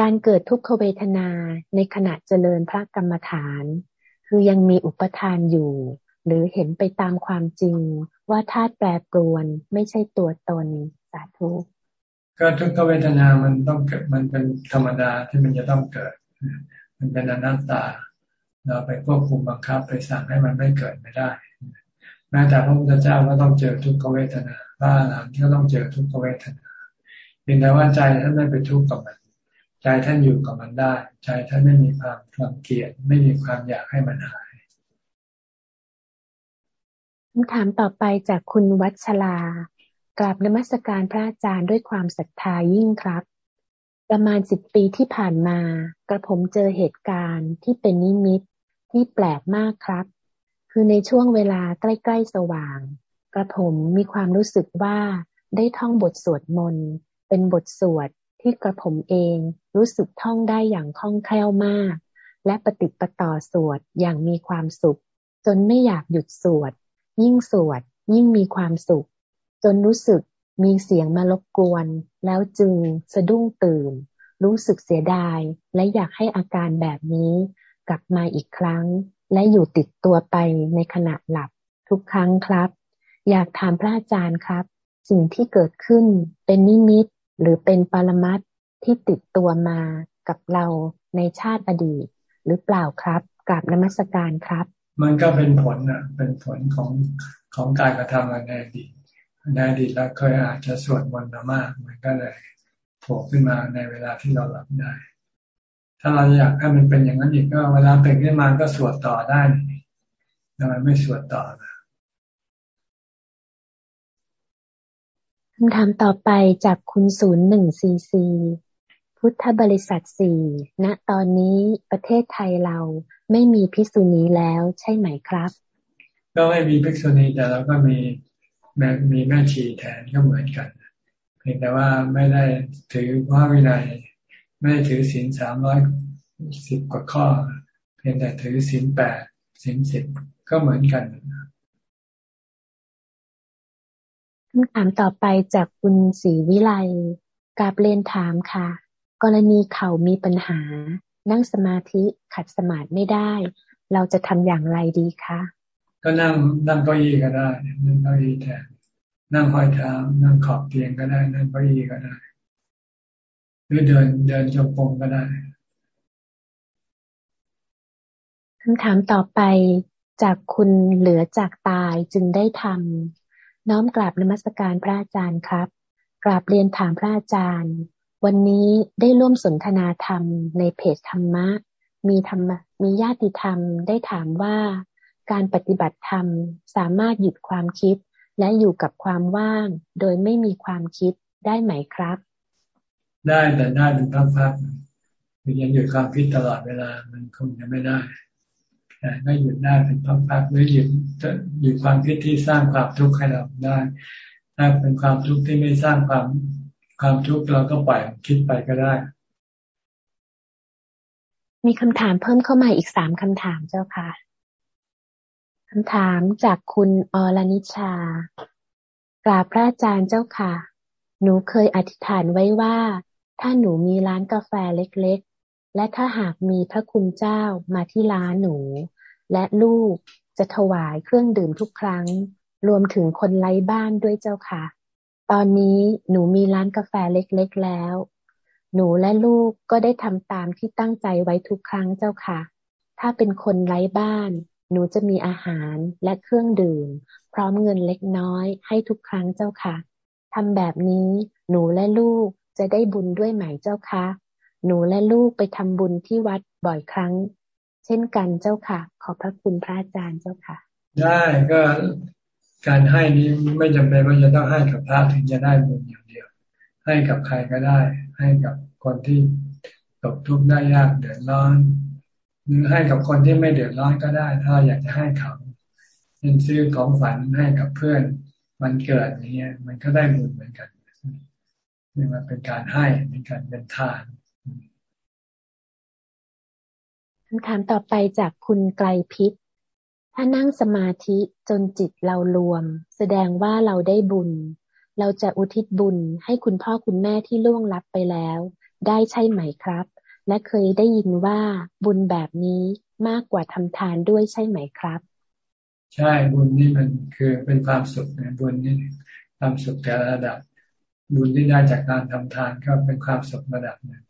Speaker 34: การเกิดทุกขเวทนาในขณะเจริญพระกรรมฐาน คือยังมีอุปทานอยู่ หรือเห็นไปตามความจริง ว่าธาตุแปรปรวนไม่ใช่ตัวตนสาธุ
Speaker 1: ก็ทุกขเวทนามันต้องเกิดมันเป็นธรรมดาที่มันจะต้องเกิด มันเป็นอนัตตา เราไปควบคุมบังคับไปสั่งให้มันไม่เกิดไม่ได้แม้แต่พระพุทธเจ้าก็ต้องเจอทุกขเวทนาพระอรหันต์ก็ต้องเจอทุกขเวทนาเพียงแต่ว่าใจท่านไม่ไปทุกข์กับมัน ใจท่านอยู่กับมันได้ ใจท่านไม่มีความความเกียดไม่มีความอยากให้มันหาย
Speaker 34: คำถามต่อไปจากคุณวัชลากราบนมัสการพระอาจารย์ด้วยความศรัทธายิ่งครับ ประมาณสิบปีที่ผ่านมากระผมเจอเหตุการณ์ที่เป็นนิมิตที่แปลกมากครับ คือในช่วงเวลาใกล้ๆสว่าง กระผมมีความรู้สึกว่าได้ท่องบทสวดมนต์เป็นบทสวด ที่กระผมเองรู้สึกท่องได้อย่างคล่องแคล่วมาก และปฏิปต่อสวดอย่างมีความสุข จนไม่อยากหยุดสวด ยิ่งสวด ยิ่งมีความสุข จนรู้สึกมีเสียงมารบกวน แล้วจึงสะดุ้งตื่น รู้สึกเสียดาย และอยากให้อาการแบบนี้ กลับมาอีกครั้ง และอยู่ติดตัวไปในขณะหลับ ทุกครั้งครับ อยากถามพระอาจารย์ครับ สิ่งที่เกิดขึ้นเป็นนิมิต หรือเป็นปรมัตที่ติดตัวมากับเราในชาติอดีต หรือเปล่าครับกราบนมัสการครับ
Speaker 1: มันก็เป็นผลอะเป็นผลของของการกระทำในอดีตในอดีตเราเคยอาจจะสวดมนต์มากมันก็เลยโผล่ขึ้นมาในเวลาที่เราหลับได้ ถ้าเราอยากให้มันเป็นอย่างนั้นอีกก็เวลาเป็นขึ้นมาก็สวดต่อได้ทำไมไม่สวดต่อนะ
Speaker 34: คำถามต่อไปจากคุณศูนย์หนึ่งซีซีพุทธบริษัทสี่ณตอนนี้ประเทศไทยเราไม่มีภิกษุณีแล้วใช่ไหมครับ
Speaker 1: ก็ไม่มีภิกษุณีแต่เราก็มีม,มีแม่ชีแทนก็เหมือนกันเพียงแต่ว่าไม่ได้ถือว่าวินัยไม่ได้ถือศีลสามร้อยสิบกว่าข้อ เพียงแต่ถือศีลแปดศีลสิบก็เหมือนกัน
Speaker 34: คำถามต่อไปจากคุณศรีวิไลกาบเรียนถามค่ะ กรณีเข่ามีปัญหา นั่งสมาธิขัดสมาธิไม่ได้ เราจะทำอย่างไรดีคะ
Speaker 1: ก็นั่งนั่งเก้าอี้ก็ได้ นั่งเก้าอี้แทนนั่งห้อยเท้านั่งขอบเตียงก็ได้ นั่งเก้าอี้ก็ได้ หรือเดินเดินจงกรมก็ได้
Speaker 34: คำถามต่อไปจากคุณเหลือจากตายจึงได้ทำ น้อมกราบนมัสการพระอาจารย์ครับ กราบเรียนถามพระอาจารย์ วันนี้ได้ร่วมสนทนาธรรมในเพจธรรมะ มีธรรมมีญาติธรรมได้ถามว่าการปฏิบัติธรรมสามารถหยุดความคิด และอยู่กับความว่าง โดยไม่มีความคิดได้ไหมครับ
Speaker 1: ได้แต่ได้เป็นพักๆคือยังหยุดความคิดตลอดเวลามันคงจะไม่ได้ ก็หยุดได้เป็นพักๆหรือหยุดหยุดความคิดที่สร้างความทุกข์ให้เราได้ ถ้าเป็นความทุกข์ที่ไม่สร้างความความทุกข์เราก็ปล่อยคิดไปก็ได้
Speaker 34: มีคำถามเพิ่มเข้ามาอีกสามคำถามเจ้าค่ะคำถามจากคุณอรนิชากราบพระอาจารย์เจ้าค่ะ หนูเคยอธิษฐานไว้ว่า ถ้าหนูมีร้านกาแฟเล็ก และถ้าหากมีพระคุณเจ้ามาที่ร้านหนู และลูกจะถวายเครื่องดื่มทุกครั้ง รวมถึงคนไร้บ้านด้วยเจ้าค่ะ ตอนนี้หนูมีร้านกาแฟเล็กๆแล้ว หนูและลูกก็ได้ทำตามที่ตั้งใจไว้ทุกครั้งเจ้าค่ะ ถ้าเป็นคนไร้บ้าน หนูจะมีอาหารและเครื่องดื่ม พร้อมเงินเล็กน้อยให้ทุกครั้งเจ้าค่ะทำแบบนี้หนูและลูกจะได้บุญด้วยไหมเจ้าคะ หนูและลูกไปทำบุญที่วัดบ่อยครั้ง เช่นกันเจ้าค่ะ ขอบพระคุณพระอาจารย์เจ้าค่ะ
Speaker 1: ได้ก็การให้นี้ไม่จำเป็นว่าจะต้องให้กับพระถึงจะได้บุญอย่างเดียว ให้กับใครก็ได้ ให้กับคนที่ตกทุกข์ได้ยากเดือดร้อนหรือให้กับคนที่ไม่เดือดร้อนก็ได้ ถ้าอยากจะให้เขาเช่นซื้อของฝันให้กับเพื่อนมันเกิดอย่างเงี้ยมันก็ได้บุญเหมือนกันนี่มันเป็นการให้เป็นการเป็นทาน
Speaker 34: คำถามต่อไปจากคุณไกลพิษ ถ้านั่งสมาธิจนจิตเรารวม แสดงว่าเราได้บุญ เราจะอุทิศบุญให้คุณพ่อคุณแม่ที่ล่วงลับไปแล้ว ได้ใช่ไหมครับ และเคยได้ยินว่าบุญแบบนี้มากกว่าทำทานด้วยใช่ไหมครับ
Speaker 1: ใช่บุญนี่มันคือเป็นความสุขนะบุญนี่ความสุขแต่ระดับ บุญที่ได้จากการทำทานก็เป็นความสุขระดับหนึ่ง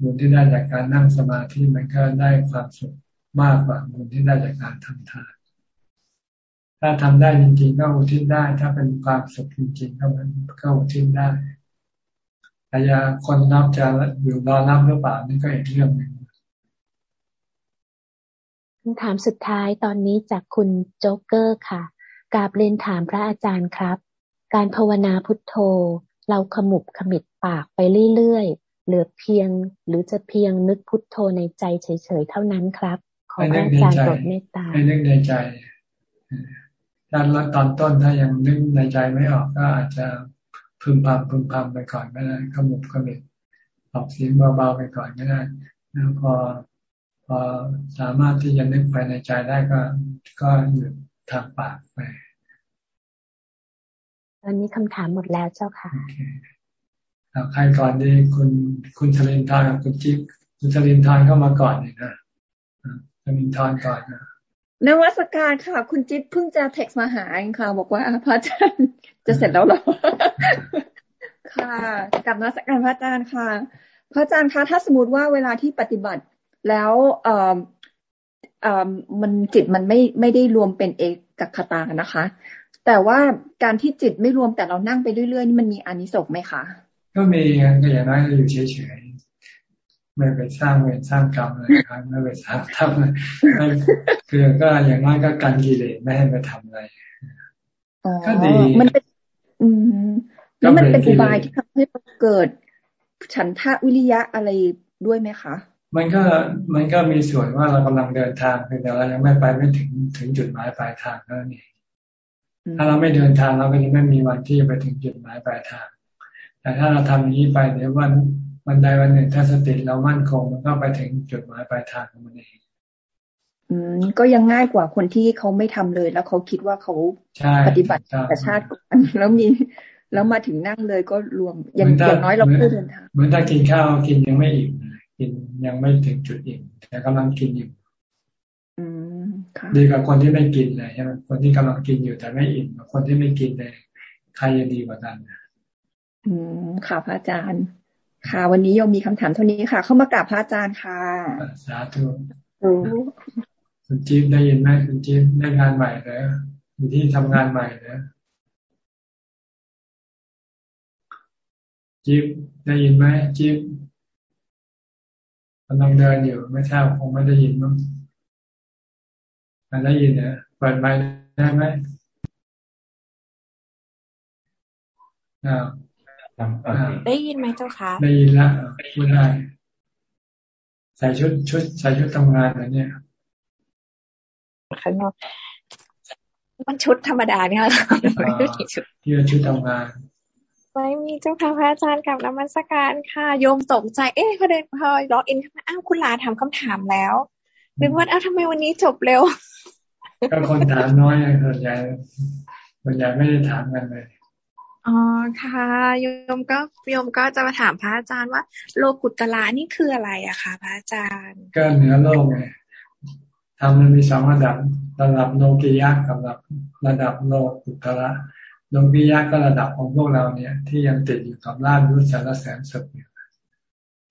Speaker 1: บุญที่ได้จากการนั่งสมาธิมันก็ได้ความสุขมากกว่าบุญที่ได้จากการทำทาน ถ้าทำได้จริงๆก็อุทิศได้ ถ้าเป็นความสุขจริงๆก็มันก็อุทิศได้แต่ว่าคนนับจะอยู่รอนับหรือเปล่านี่ก็อีกเรื่องหนึ่ง
Speaker 34: คำถามสุดท้ายตอนนี้จากคุณโจ๊กเกอร์ค่ะกราบเรียนถามพระอาจารย์ครับ การภาวนาพุทโธ เราขมุบขมิดปากไปเรื่อย เหลือเพียงหรือจะเพียงนึกพุทโธในใจเฉยๆเท่านั้นครับ ขอพระอาจารย์โปรดเมตตา
Speaker 1: ให้นึกในใจได้นะตอนต้นถ้ายังนึกในใจไม่ออกก็อาจจะพึมพำพึมพำไปก่อนก็ได้ขมุบขมิบออกเสียงเบาๆไปก่อนก็ได้แล้วพอพอสามารถที่จะนึกภายในใจได้ก็ ก็หยุดทางปากไป
Speaker 34: ตอนนี้คำถามหมดแล้วเจ้าค่ะ
Speaker 1: ใครก่อนดีคุณคุณชลินทานกับคุณจิ๊บคุณชลินทานเข้ามาก่อนเลยนะชลินทานก่อนนะ
Speaker 35: นวัตการค่ะ คุณจิ๊บเพิ่งจะเท็กซ์มาหาเองค่ะ บอกว่าพระอาจารย์จะเสร็จแล้วหรอค่ะกับนวัตการพระอาจารย์ค่ะ พระอาจารย์คะถ้าสมมติว่าเวลาที่ปฏิบัติแล้วเอ่อเอ่อมันจิตมันไม่ไม่ได้รวมเป็นเอกกัคตานะคะ แต่ว่าการที่จิตไม่รวมแต่เรานั่งไปเรื่อยๆนี่มันมีอานิสงส์ไหมคะ
Speaker 1: ก็มีก็อย่างน้อยอยู่เฉยๆไม่ไปสร้างเวรสร้างกรรมอะไรครับไม่ไปสร้างทำอะไรคือก็อย่างน้อยก็การกิเลสไม่ให้ไปทำอะไรก็ดี
Speaker 35: มันเป็น อืมแล้วมันเป็นอุบายที่ทำให้เราเกิด ฉันทะวิริยะอะไรด้วยไหมคะ
Speaker 1: มันก็มันก็มีส่วนว่าเรากำลังเดินทางแต่เรายังไม่ไปไม่ถึงถึงจุดหมายปลายทางนั่นเองถ้าเราไม่เดินทางเราก็จะไม่มีวันที่จะไปถึงจุดหมายปลายทาง แต่ถ้าเราทำอย่างนี้ไปเดี๋ยววันวันใดวันหนึ่งถ้าสติเรามั่นคงมันก็ไปถึงจุดหมายปลายทางของมันเอง
Speaker 35: อืมก็ยังง่ายกว่าคนที่เขาไม่ทำเลย แล้วเขาคิดว่าเขาปฏิบัติแต่ชาติก่อนแล้วมีแล้วมาถึงนั่งเลยก็รวมอย่างอย่างน้อยเราก็เดินทาง
Speaker 1: เหมือนถ้ากินข้าวกินยังไม่อิ่มกินยังไม่ถึงจุดอิ่มแต่กำลังกินอยู่ดีกว่าคนที่ไม่กินเลยใช่ไหมคนที่กำลังกินอยู่แต่ไม่อิ่มคนที่ไม่กินเลยใครจะดีกว่ากันนะ
Speaker 35: อืมค่ะพระอาจารย์ ค่ะ วันนี้โยมมีคำถามเท่านี้ค่ะ เข้ามากราบพระอาจารย์ค่ะ
Speaker 1: สาธุคุณจิ๊บได้ยินไหมคุณจิ๊บได้งานใหม่แล้วอยู่ที่ทำงานใหม่แล้วจิ๊บได้ยินไหมจิ๊บกำลังเดินอยู่ไม่ทราบคงไม่ได้ยินมั้งได้ยินเนี่ยเปิดไมค์ได้ไหม
Speaker 36: ได้ยินไหมเจ้าคะ
Speaker 1: ได้ยินแล้วพูดได้ใส่ชุดชุดใส่ชุดทำงานอะไรเนี่ย
Speaker 36: ข้างนอกมันชุดธรรมดาเนี่ย
Speaker 1: ชุดที่ชุดทำงาน
Speaker 36: ไม่มีเจ้าค่ะพระอาจารย์กับนมัสการค่ะโยมตกใจ เอ๊ะพอเดินพอล็อกอินเข้ามาอ้าวคุณลาถามคำถามแล้วนึกว่าอ้าวทำไมวันนี้จบเร็ว
Speaker 1: ก็คนถามน้อยส่วนใหญ่ส่วนใหญ่ไม่ได้ถามกันเลย
Speaker 36: อ๋อค่ะโยมก็โยมก็จะมาถามพระอาจารย์ว่า โลกุตละนี่คืออะไรอะคะพระอาจารย์
Speaker 1: ก็เหนือโลกไงทำมันมีสองระดับระดับโลกิยะกับระดับระดับโลกุตละโลกิยะก็ระดับของพวกเราเนี่ย ที่ยังติดอยู่กับร่างรู้สารแสนสุขอยู่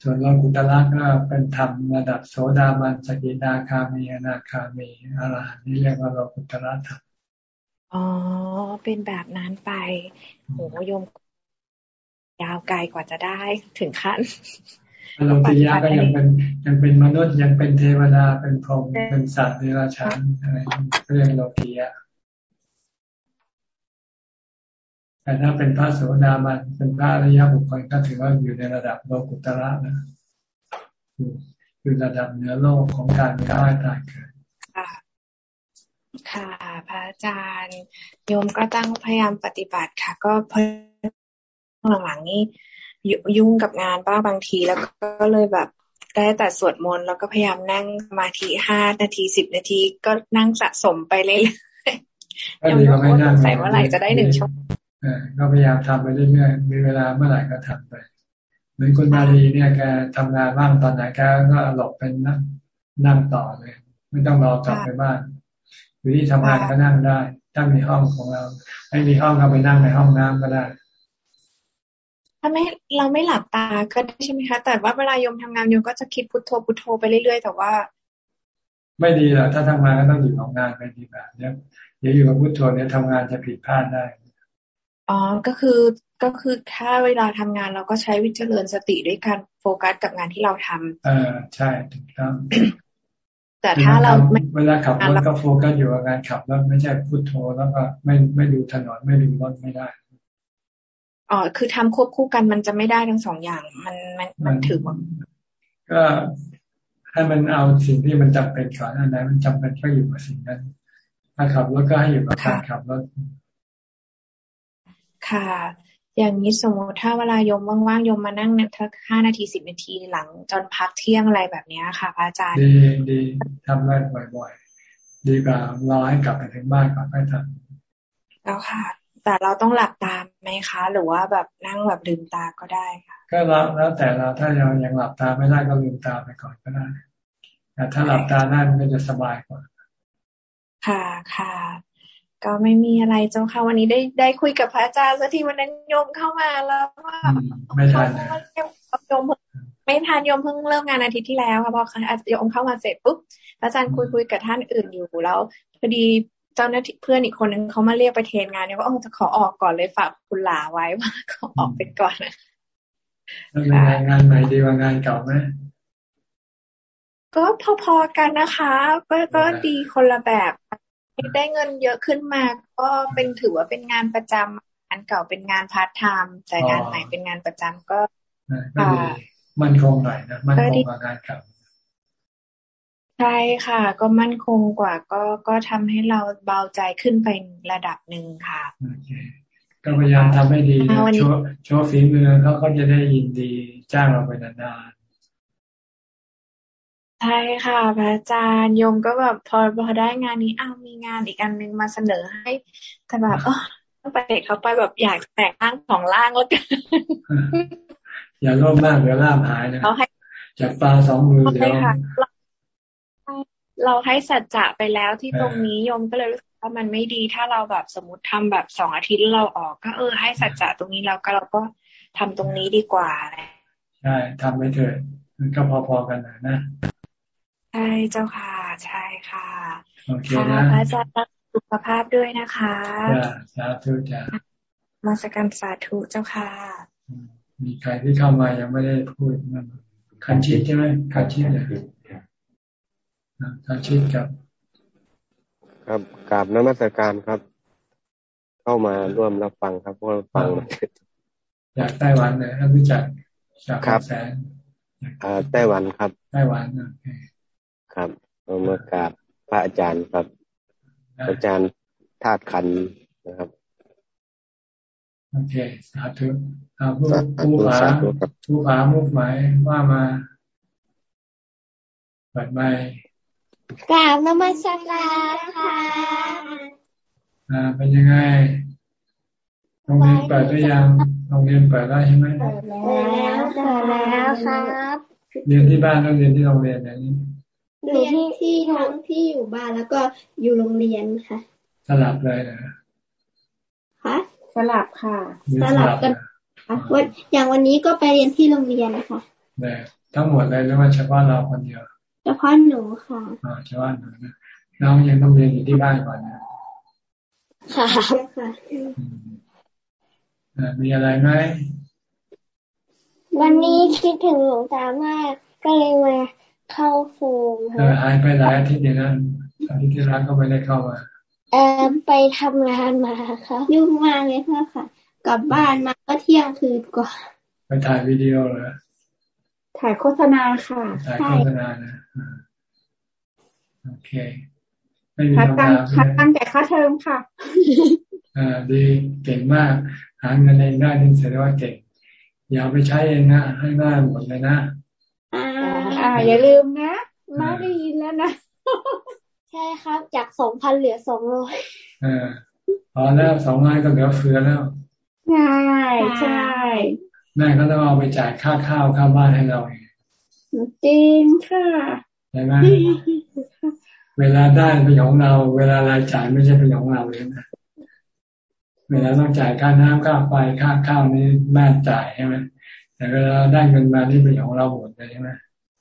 Speaker 1: ส่วนโลกุตละก็เป็นธรรมระดับโสดาบันสกิทาคามีอนาคามีอรหันนี่เรียกว่าโลกุตละธรรม
Speaker 36: อ๋อ เป็นแบบนั้นไปโหโยมยาวไกลกว่าจะได้ถึงขั้น
Speaker 1: โลกิยะก็ยังเป็นยังเป็นมนุษย์ยังเป็นเทวดาเป็นพรหมเป็นสัตว์เดรัจฉานอะไรเรียกโลกียะแต่ถ้าเป็นพระโสดาบันเป็นพระอริยบุคคลก็ถือว่าอยู่ในระดับโลกุตระนะอยู่อยู่ระดับเหนือโลกของการก้าวตายเกิด
Speaker 36: ค่ะ พระอาจารย์โยมก็ตั้งพยายามปฏิบัติค่ะ ก็เพิ่มหลังๆนี้ยุ่งกับงานบ้างบางทีแล้วก็เลยแบบได้แต่สวดมนต์แล้วก็พยายามนั่งมาทีห้านาทีสิบนาทีก็นั่งสะสมไปเลย
Speaker 1: ยังไม่
Speaker 36: สงสัยว่าไหร่จะได้หนึ่งชั่วโมง
Speaker 1: ก็พยายามทำไปเรื่อยๆมีเวลาเมื่อไหร่ก็ทำไปเหมือนคุณมารีเนี่ยแกทำงานบ้างตอนไหนแกก็หลบเป็นนั่งนั่งต่อเลย ไม่ต้องรอกลับไปบ้าน อยู่ที่ทำงานก็นั่งได้ ถ้ามีห้องของเรา ไม่มีห้องก็ไปนั่งในห้องน้ำก็ได้
Speaker 36: ถ้าไม่เราไม่หลับตาก็ได้ใช่ไหมคะ แต่ว่าเวลาโยมทำงานโยมก็จะคิดพุทโธพุทโธไปเรื่อยๆ แต่ว่า
Speaker 1: ไม่ดีหรอกถ้าทำงานก็ต้องอยู่ของงานไปดีแบบเนี้ยเดี๋ยวอยู่กับพุทโธเนี่ยทำงานจะผิดพลาดได้
Speaker 36: อ๋อ ก็คือก็คือถ้าเวลาทำงานเราก็ใช้วิจารณสติด้วยการโฟกัสกับงานที่เราทำ
Speaker 1: เออใช่ถูกต้อง
Speaker 36: แต่ถ้าเรา
Speaker 1: เวลาขับรถก็โฟกัสอยู่กับงานขับรถไม่ใช่พุทโธแล้วก็ไม่ไม่ดูถนนไม่ดูรถไม่ได้
Speaker 36: อ๋อคือทำควบคู่กันมันจะไม่ได้ทั้งสองอย่าง มันมันมันถือว่า
Speaker 1: ก็ให้มันเอาสิ่งที่มันจำเป็นก่อนอันไหนมันจำเป็นก็อยู่กับสิ่งนั้น ถ้าขับรถก็ให้อยู่กับการขับรถ
Speaker 36: ค่ะ อย่างนี้สมมติถ้าเวลายมว่างๆยมมานั่งเนี่ยทักห้านาทีสิบนาทีหลังจนพักเที่ยงอะไรแบบนี้ค่ะพระอาจารย์
Speaker 1: ดีดีทำได้บ่อยๆ ดีกว่ารอให้กลับไปถึงบ้านก่อนค่อยทำ
Speaker 36: แล้วค่ะ แต่เราต้องหลับตาไหมคะ หรือว่าแบบนั่งแบบลืมตาก็ได้ค่ะ
Speaker 1: ก็แล้วแล้วแต่เราถ้ายังยังหลับตาไม่ได้ก็ลืมตาไปก่อนก็ได้แต่ถ้าหลับตาได้มันจะสบายกว่า
Speaker 36: ค่ะค่ะ ก็ไม่มีอะไรเจ้าค่ะ วันนี้ได้ได้คุยกับพระอาจารย์สักทีวันนั้นโยมเข้ามาแล้วว่า
Speaker 1: ไม่ทัน
Speaker 36: โยมไม่ทันโยมเพิ่งเริ่มงานอาทิตย์ที่แล้วค่ะพอโยมเข้ามาเสร็จปุ๊บพระอาจารย์คุยคุยกับท่านอื่นอยู่แล้วพอดีเจ้าหน้าที่เพื่อนอีกคนนึงเขามาเรียกไปเทรนงานเนี่ยว่าเออจะขอออกก่อนเลยฝากคุณหลาไว้ว่าขอออกไปก่อนนะ
Speaker 1: งานใหม่ดีกว่างานเก่าไหม
Speaker 36: ก็พอๆกันนะคะ ก็ก็ดีคนละแบบ ได้เงินเยอะขึ้นมา ก็เป็นถือว่าเป็นงานประจำงานเก่าเป็นงานพาร์ทไทม์แต่งานใหม่เป็นงานประจำก็
Speaker 1: มั่นคงหน่อยนะมั่นคงกว่างานเก่า
Speaker 36: ใช่ค่ะ ก็มั่นคงกว่า ก็ก็ทำให้เราเบาใจขึ้นไประดับหนึ่งค่ะ
Speaker 1: ก็พยายามทำให้ดีโชว์โชว์ฝีมือเขาก็จะได้ยินดีจ้างเราไปนาน
Speaker 36: ใช่ค่ะ พระอาจารย์ยมก็แบบพอพอได้งานนี้อ้าวมีงานอีกอันนึงมาเสนอให้แต่แบบเออต้องไปเขาไปแบบอยากแต่งร่างของร่างแล้วกัน
Speaker 1: อย่าโลภมากเดี๋ยวล่ามหายนะจากปลาสองมือเดี๋ยว
Speaker 36: เราให้สัจจะไปแล้วที่ตรงนี้ยมก็เลยรู้สึกว่ามันไม่ดีถ้าเราแบบสมมติทำแบบสองอาทิตย์เราออกก็เออให้สัจจะตรงนี้แล้วก็เราก็ทำตรงนี้ดีกว่า
Speaker 1: ใช่ทำไปเถิดมันก็พอๆกันนะนะ
Speaker 36: ใช่เจ้าค่ะ ใช่ค่ะ
Speaker 1: โอเคนะ
Speaker 36: พระอาจารย์รักสุขภาพด้วยนะคะ
Speaker 1: จ้าสาธุจ้า
Speaker 36: มาสการสาธุเจ้าค่ะ
Speaker 1: มีใครที่เข้ามายังไม่ได้พูดนะคันชิดใช่ไหมคันชิดเนี่ยคันชิดกับ
Speaker 23: ครับกราบนมัสการครับ เข้ามาร่วมรับฟังครับเพราะฟัง
Speaker 1: อยากไต้หวันเลยถ้ารู้จักจากแสน
Speaker 23: อ่าไต้หวันครับ
Speaker 1: ไต้หวันโอเค
Speaker 23: ครับมากราบพระอาจารย์ครับ อาจารย์ธาตุขันนะครับ
Speaker 1: โอเคสาธุอาผู้ผู้ผาผู้ผามุกหมายว่ามาเปิดไม่
Speaker 35: กราบนมัสการค่ะ
Speaker 1: อ่าเป็นยังไงโรงเรียนเปิดหรือยังโรงเรียนเปิดได้ใช่ไหม
Speaker 35: เปิดแล้วเปิดแล้วครับ
Speaker 1: เรียนที่บ้านต้องเรียนที่โรงเรียนอย่างนี้
Speaker 35: เรียนที่ทั้งที่อยู่บ้านแล้วก็อยู่โรงเรียนค่ะ
Speaker 1: สลับเลยนะ
Speaker 35: คะ
Speaker 36: สลับค่ะ
Speaker 35: สลับกันวันอย่างวันนี้ก็ไปเรียนที่โรงเรียนค่ะ
Speaker 1: แต่ทั้งหมดเลยหรือว่าเฉพาะเราคนเดียว
Speaker 35: เฉพาะหนูค่ะ
Speaker 1: อ๋อเฉพาะหนูนะน้องยังต้องเรียนอยู่ที่บ้านก่อนนะ
Speaker 35: ค่ะค่ะ
Speaker 1: มีอะไรไหม
Speaker 35: วันนี้คิดถึงหลวงตามากก็เลยมา เข้าฟูม
Speaker 1: ค่ะหายไปหลายอาทิตย์อย่างนั้นอาทิตย์ที่แล้วก็ไม่ได้เข้ามา
Speaker 35: เออไปทำงานมาค่ะยุ่งมากเลยค่ะค่ะ กลับบ้านมาก็เที่ยงคืนกว่า
Speaker 1: ไปถ่ายวิดีโอเหรอ
Speaker 35: ถ่ายโฆษณาค่ะ
Speaker 1: ถ่ายโฆษณานะโอเค
Speaker 35: ไม่มีคำถามคัดตั้งแต่ค่าเทอมค่ะ
Speaker 1: อ่าดีเก่งมาก หาเงินเองได้นี่แสดงว่าเก่งอย่าไปใช้เองนะให้ได้หมดเลยนะ
Speaker 35: อ่า อย่าลืมนะมาได้ยินแล้วนะ ใช่ครับ จากสองพันเหลือสองร้อย
Speaker 1: อ่าพอแล้วสองร้อยก็เหลือเฟือแล้ว
Speaker 35: ใช่ใช่
Speaker 1: แม่ก็ต้องเอาไปจ่ายค่าข้าวค่าบ้านให้เราเอง
Speaker 35: จริงค่ะ
Speaker 1: ใช่ไหมเวลาได้เป็นของเรา เวลารายจ่ายไม่ใช่เป็นของเราเลยนะเวลาต้องจ่ายค่าน้ำค่าไฟค่าข้าวนี่แม่จ่ายใช่ไหมแต่เวลาได้เงินมานี่เป็นของเราหมดเลยใช่ไหม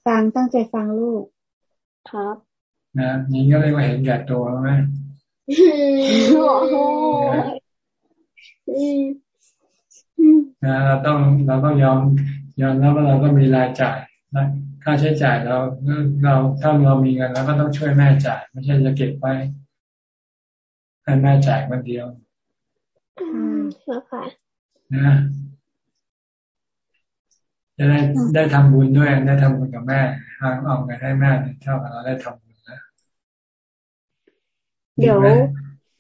Speaker 35: ฟังตั้งใจฟังลูก ครับ
Speaker 1: นะนี่ก็เรียกว่าเห็นแก่ตัวไหมนะเราต้องเราต้องยอมยอมแล้วว่าเราก็มีรายจ่ายนะค่าใช้จ่ายเราเราถ้าเรามีเงินเราก็ต้องช่วยแม่จ่าย ไม่ใช่จะเก็บไว้ให้แม่จ่ายคนเดียว
Speaker 35: อืมแล้วค่ะ
Speaker 1: นะ จะได้ได้ทำบุญด้วยได้ทำบุญกับแม่เอาเงินให้แม่เท่ากับเราได้ทำบุญแล้ว
Speaker 35: เดี๋ยว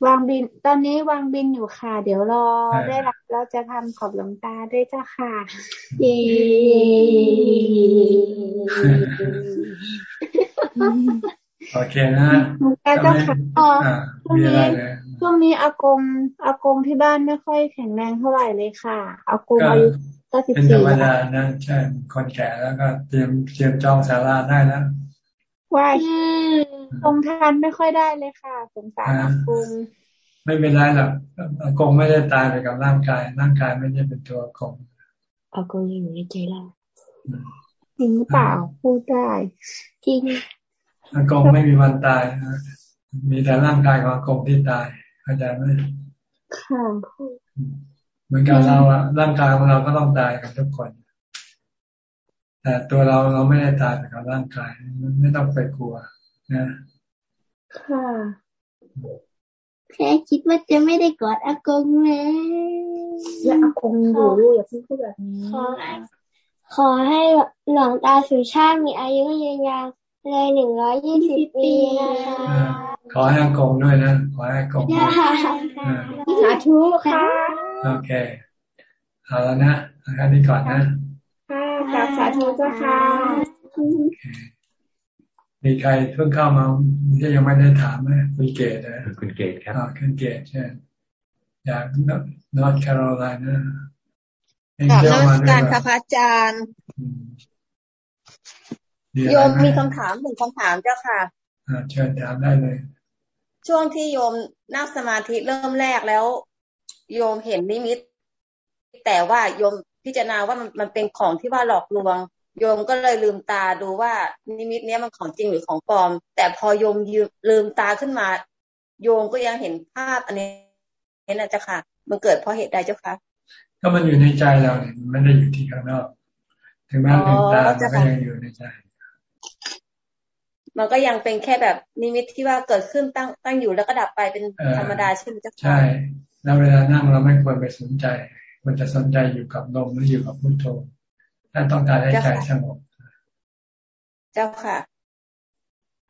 Speaker 35: วางบิน ตอนนี้วางบินอยู่ค่ะ เดี๋ยวรอได้รับเราจะทำขอบหลวงตาด้วยเจ้าค่ะเย้
Speaker 1: โอเคนะ
Speaker 35: หลวงตาเจ้าค่ะอ๋อช่วงนี้ช่วงนี้อากงอากงที่บ้านไม่ค่อยแข็งแรงเท่าไหร่เลยค่ะอากงอายุ
Speaker 1: ก็สิบสี่เป็นธรรมดานะใช่คนแก่แล้วก็เตรียมเตรียมจองศาลาได้แล้ว
Speaker 35: ว่าตรงทานไม่ค่อยได้เลยค่ะสงสารอากง
Speaker 1: ไม่เป็นไรหรอกอากงไม่ได้ตายไปกับร่างกาย ร่างกายไม่ได้เป็นตัวอากง
Speaker 35: อากงอยู่ในใจเราจริงเปล่าพูดได้จริง
Speaker 1: อากงไม่มีวันตายมีแต่ร่างกายของอากงที่ตายเข้าใจไหม
Speaker 35: ค่ะ
Speaker 1: เหมือนกับเราอะร่างกายของเราก็ต้องตายกันทุกคน แต่ตัวเราเราไม่ได้ตายไปกับร่างกาย ไม่ต้องไปกลัวนะ
Speaker 35: ค่ะแค่คิดว่าจะไม่ได้กอดอากงนะอย่าอากงอยู่ลูกอย่าพูดพูดแบบนี้ขอขอให้หลวงตาสุชาติมีอายุยืนยาวเลยหนึ่งร้อยยี่สิบปีนะคะ
Speaker 1: ขอให้อากงด้วยนะ ขอให้อากง
Speaker 35: สาธุค่ะ
Speaker 1: โอเค เอาแล้วนะอาการนี้ก่อนนะ
Speaker 35: ค่ะสาธุเจ้าค่ะ
Speaker 1: มีใครเพิ่งเข้ามาที่ยังไม่ได้ถามไหมคุณเกตนะ
Speaker 23: คุณเกตครับ
Speaker 1: คุณเกตใช่จากนอร์ทแคโรไลนา
Speaker 37: กลับมาการค่ะพระอาจารย์โยมมีคำถามหนึ่งคำถามเจ้าค่ะ
Speaker 1: เชิญถามได้เลย
Speaker 37: ช่วงที่โยมนั่งสมาธิเริ่มแรกแล้ว โยมเห็นนิมิต แต่ว่าโยม
Speaker 38: พิจารณาว่ามันมันเป็นของที่ว่าหลอกลวง โยมก็เลยลืมตาดูว่านิมิตเนี้ยมันของจริงหรือของปลอม แต่พอโยมลืมตาขึ้นมา โยมก็ยังเห็นภาพอันนี้นี่นะเจ้าค่ะ มันเกิดเพราะเหตุใดเจ้าค่ะ
Speaker 1: ก็มันอยู่ในใจเราเนี่ยมันไม่ได้อยู่ที่ข้างนอกถึงแม้ลืมตามันก็ยังอยู่ในใจ
Speaker 38: มันก็ยังเป็นแค่แบบนิมิตที่ว่าเกิดขึ้นตั้งตั้งอยู่แล้วก็ดับไปเป็นธรรมดาใช่ไหมเจ้าค่ะ
Speaker 1: ใช่ แล้วเวลานั่งเราไม่ควรไปสนใจควรจะสนใจอยู่กับลมหรืออยู่กับพุทโธถ้าต้องการให้ใจสงบ
Speaker 38: เจ้าค่ะ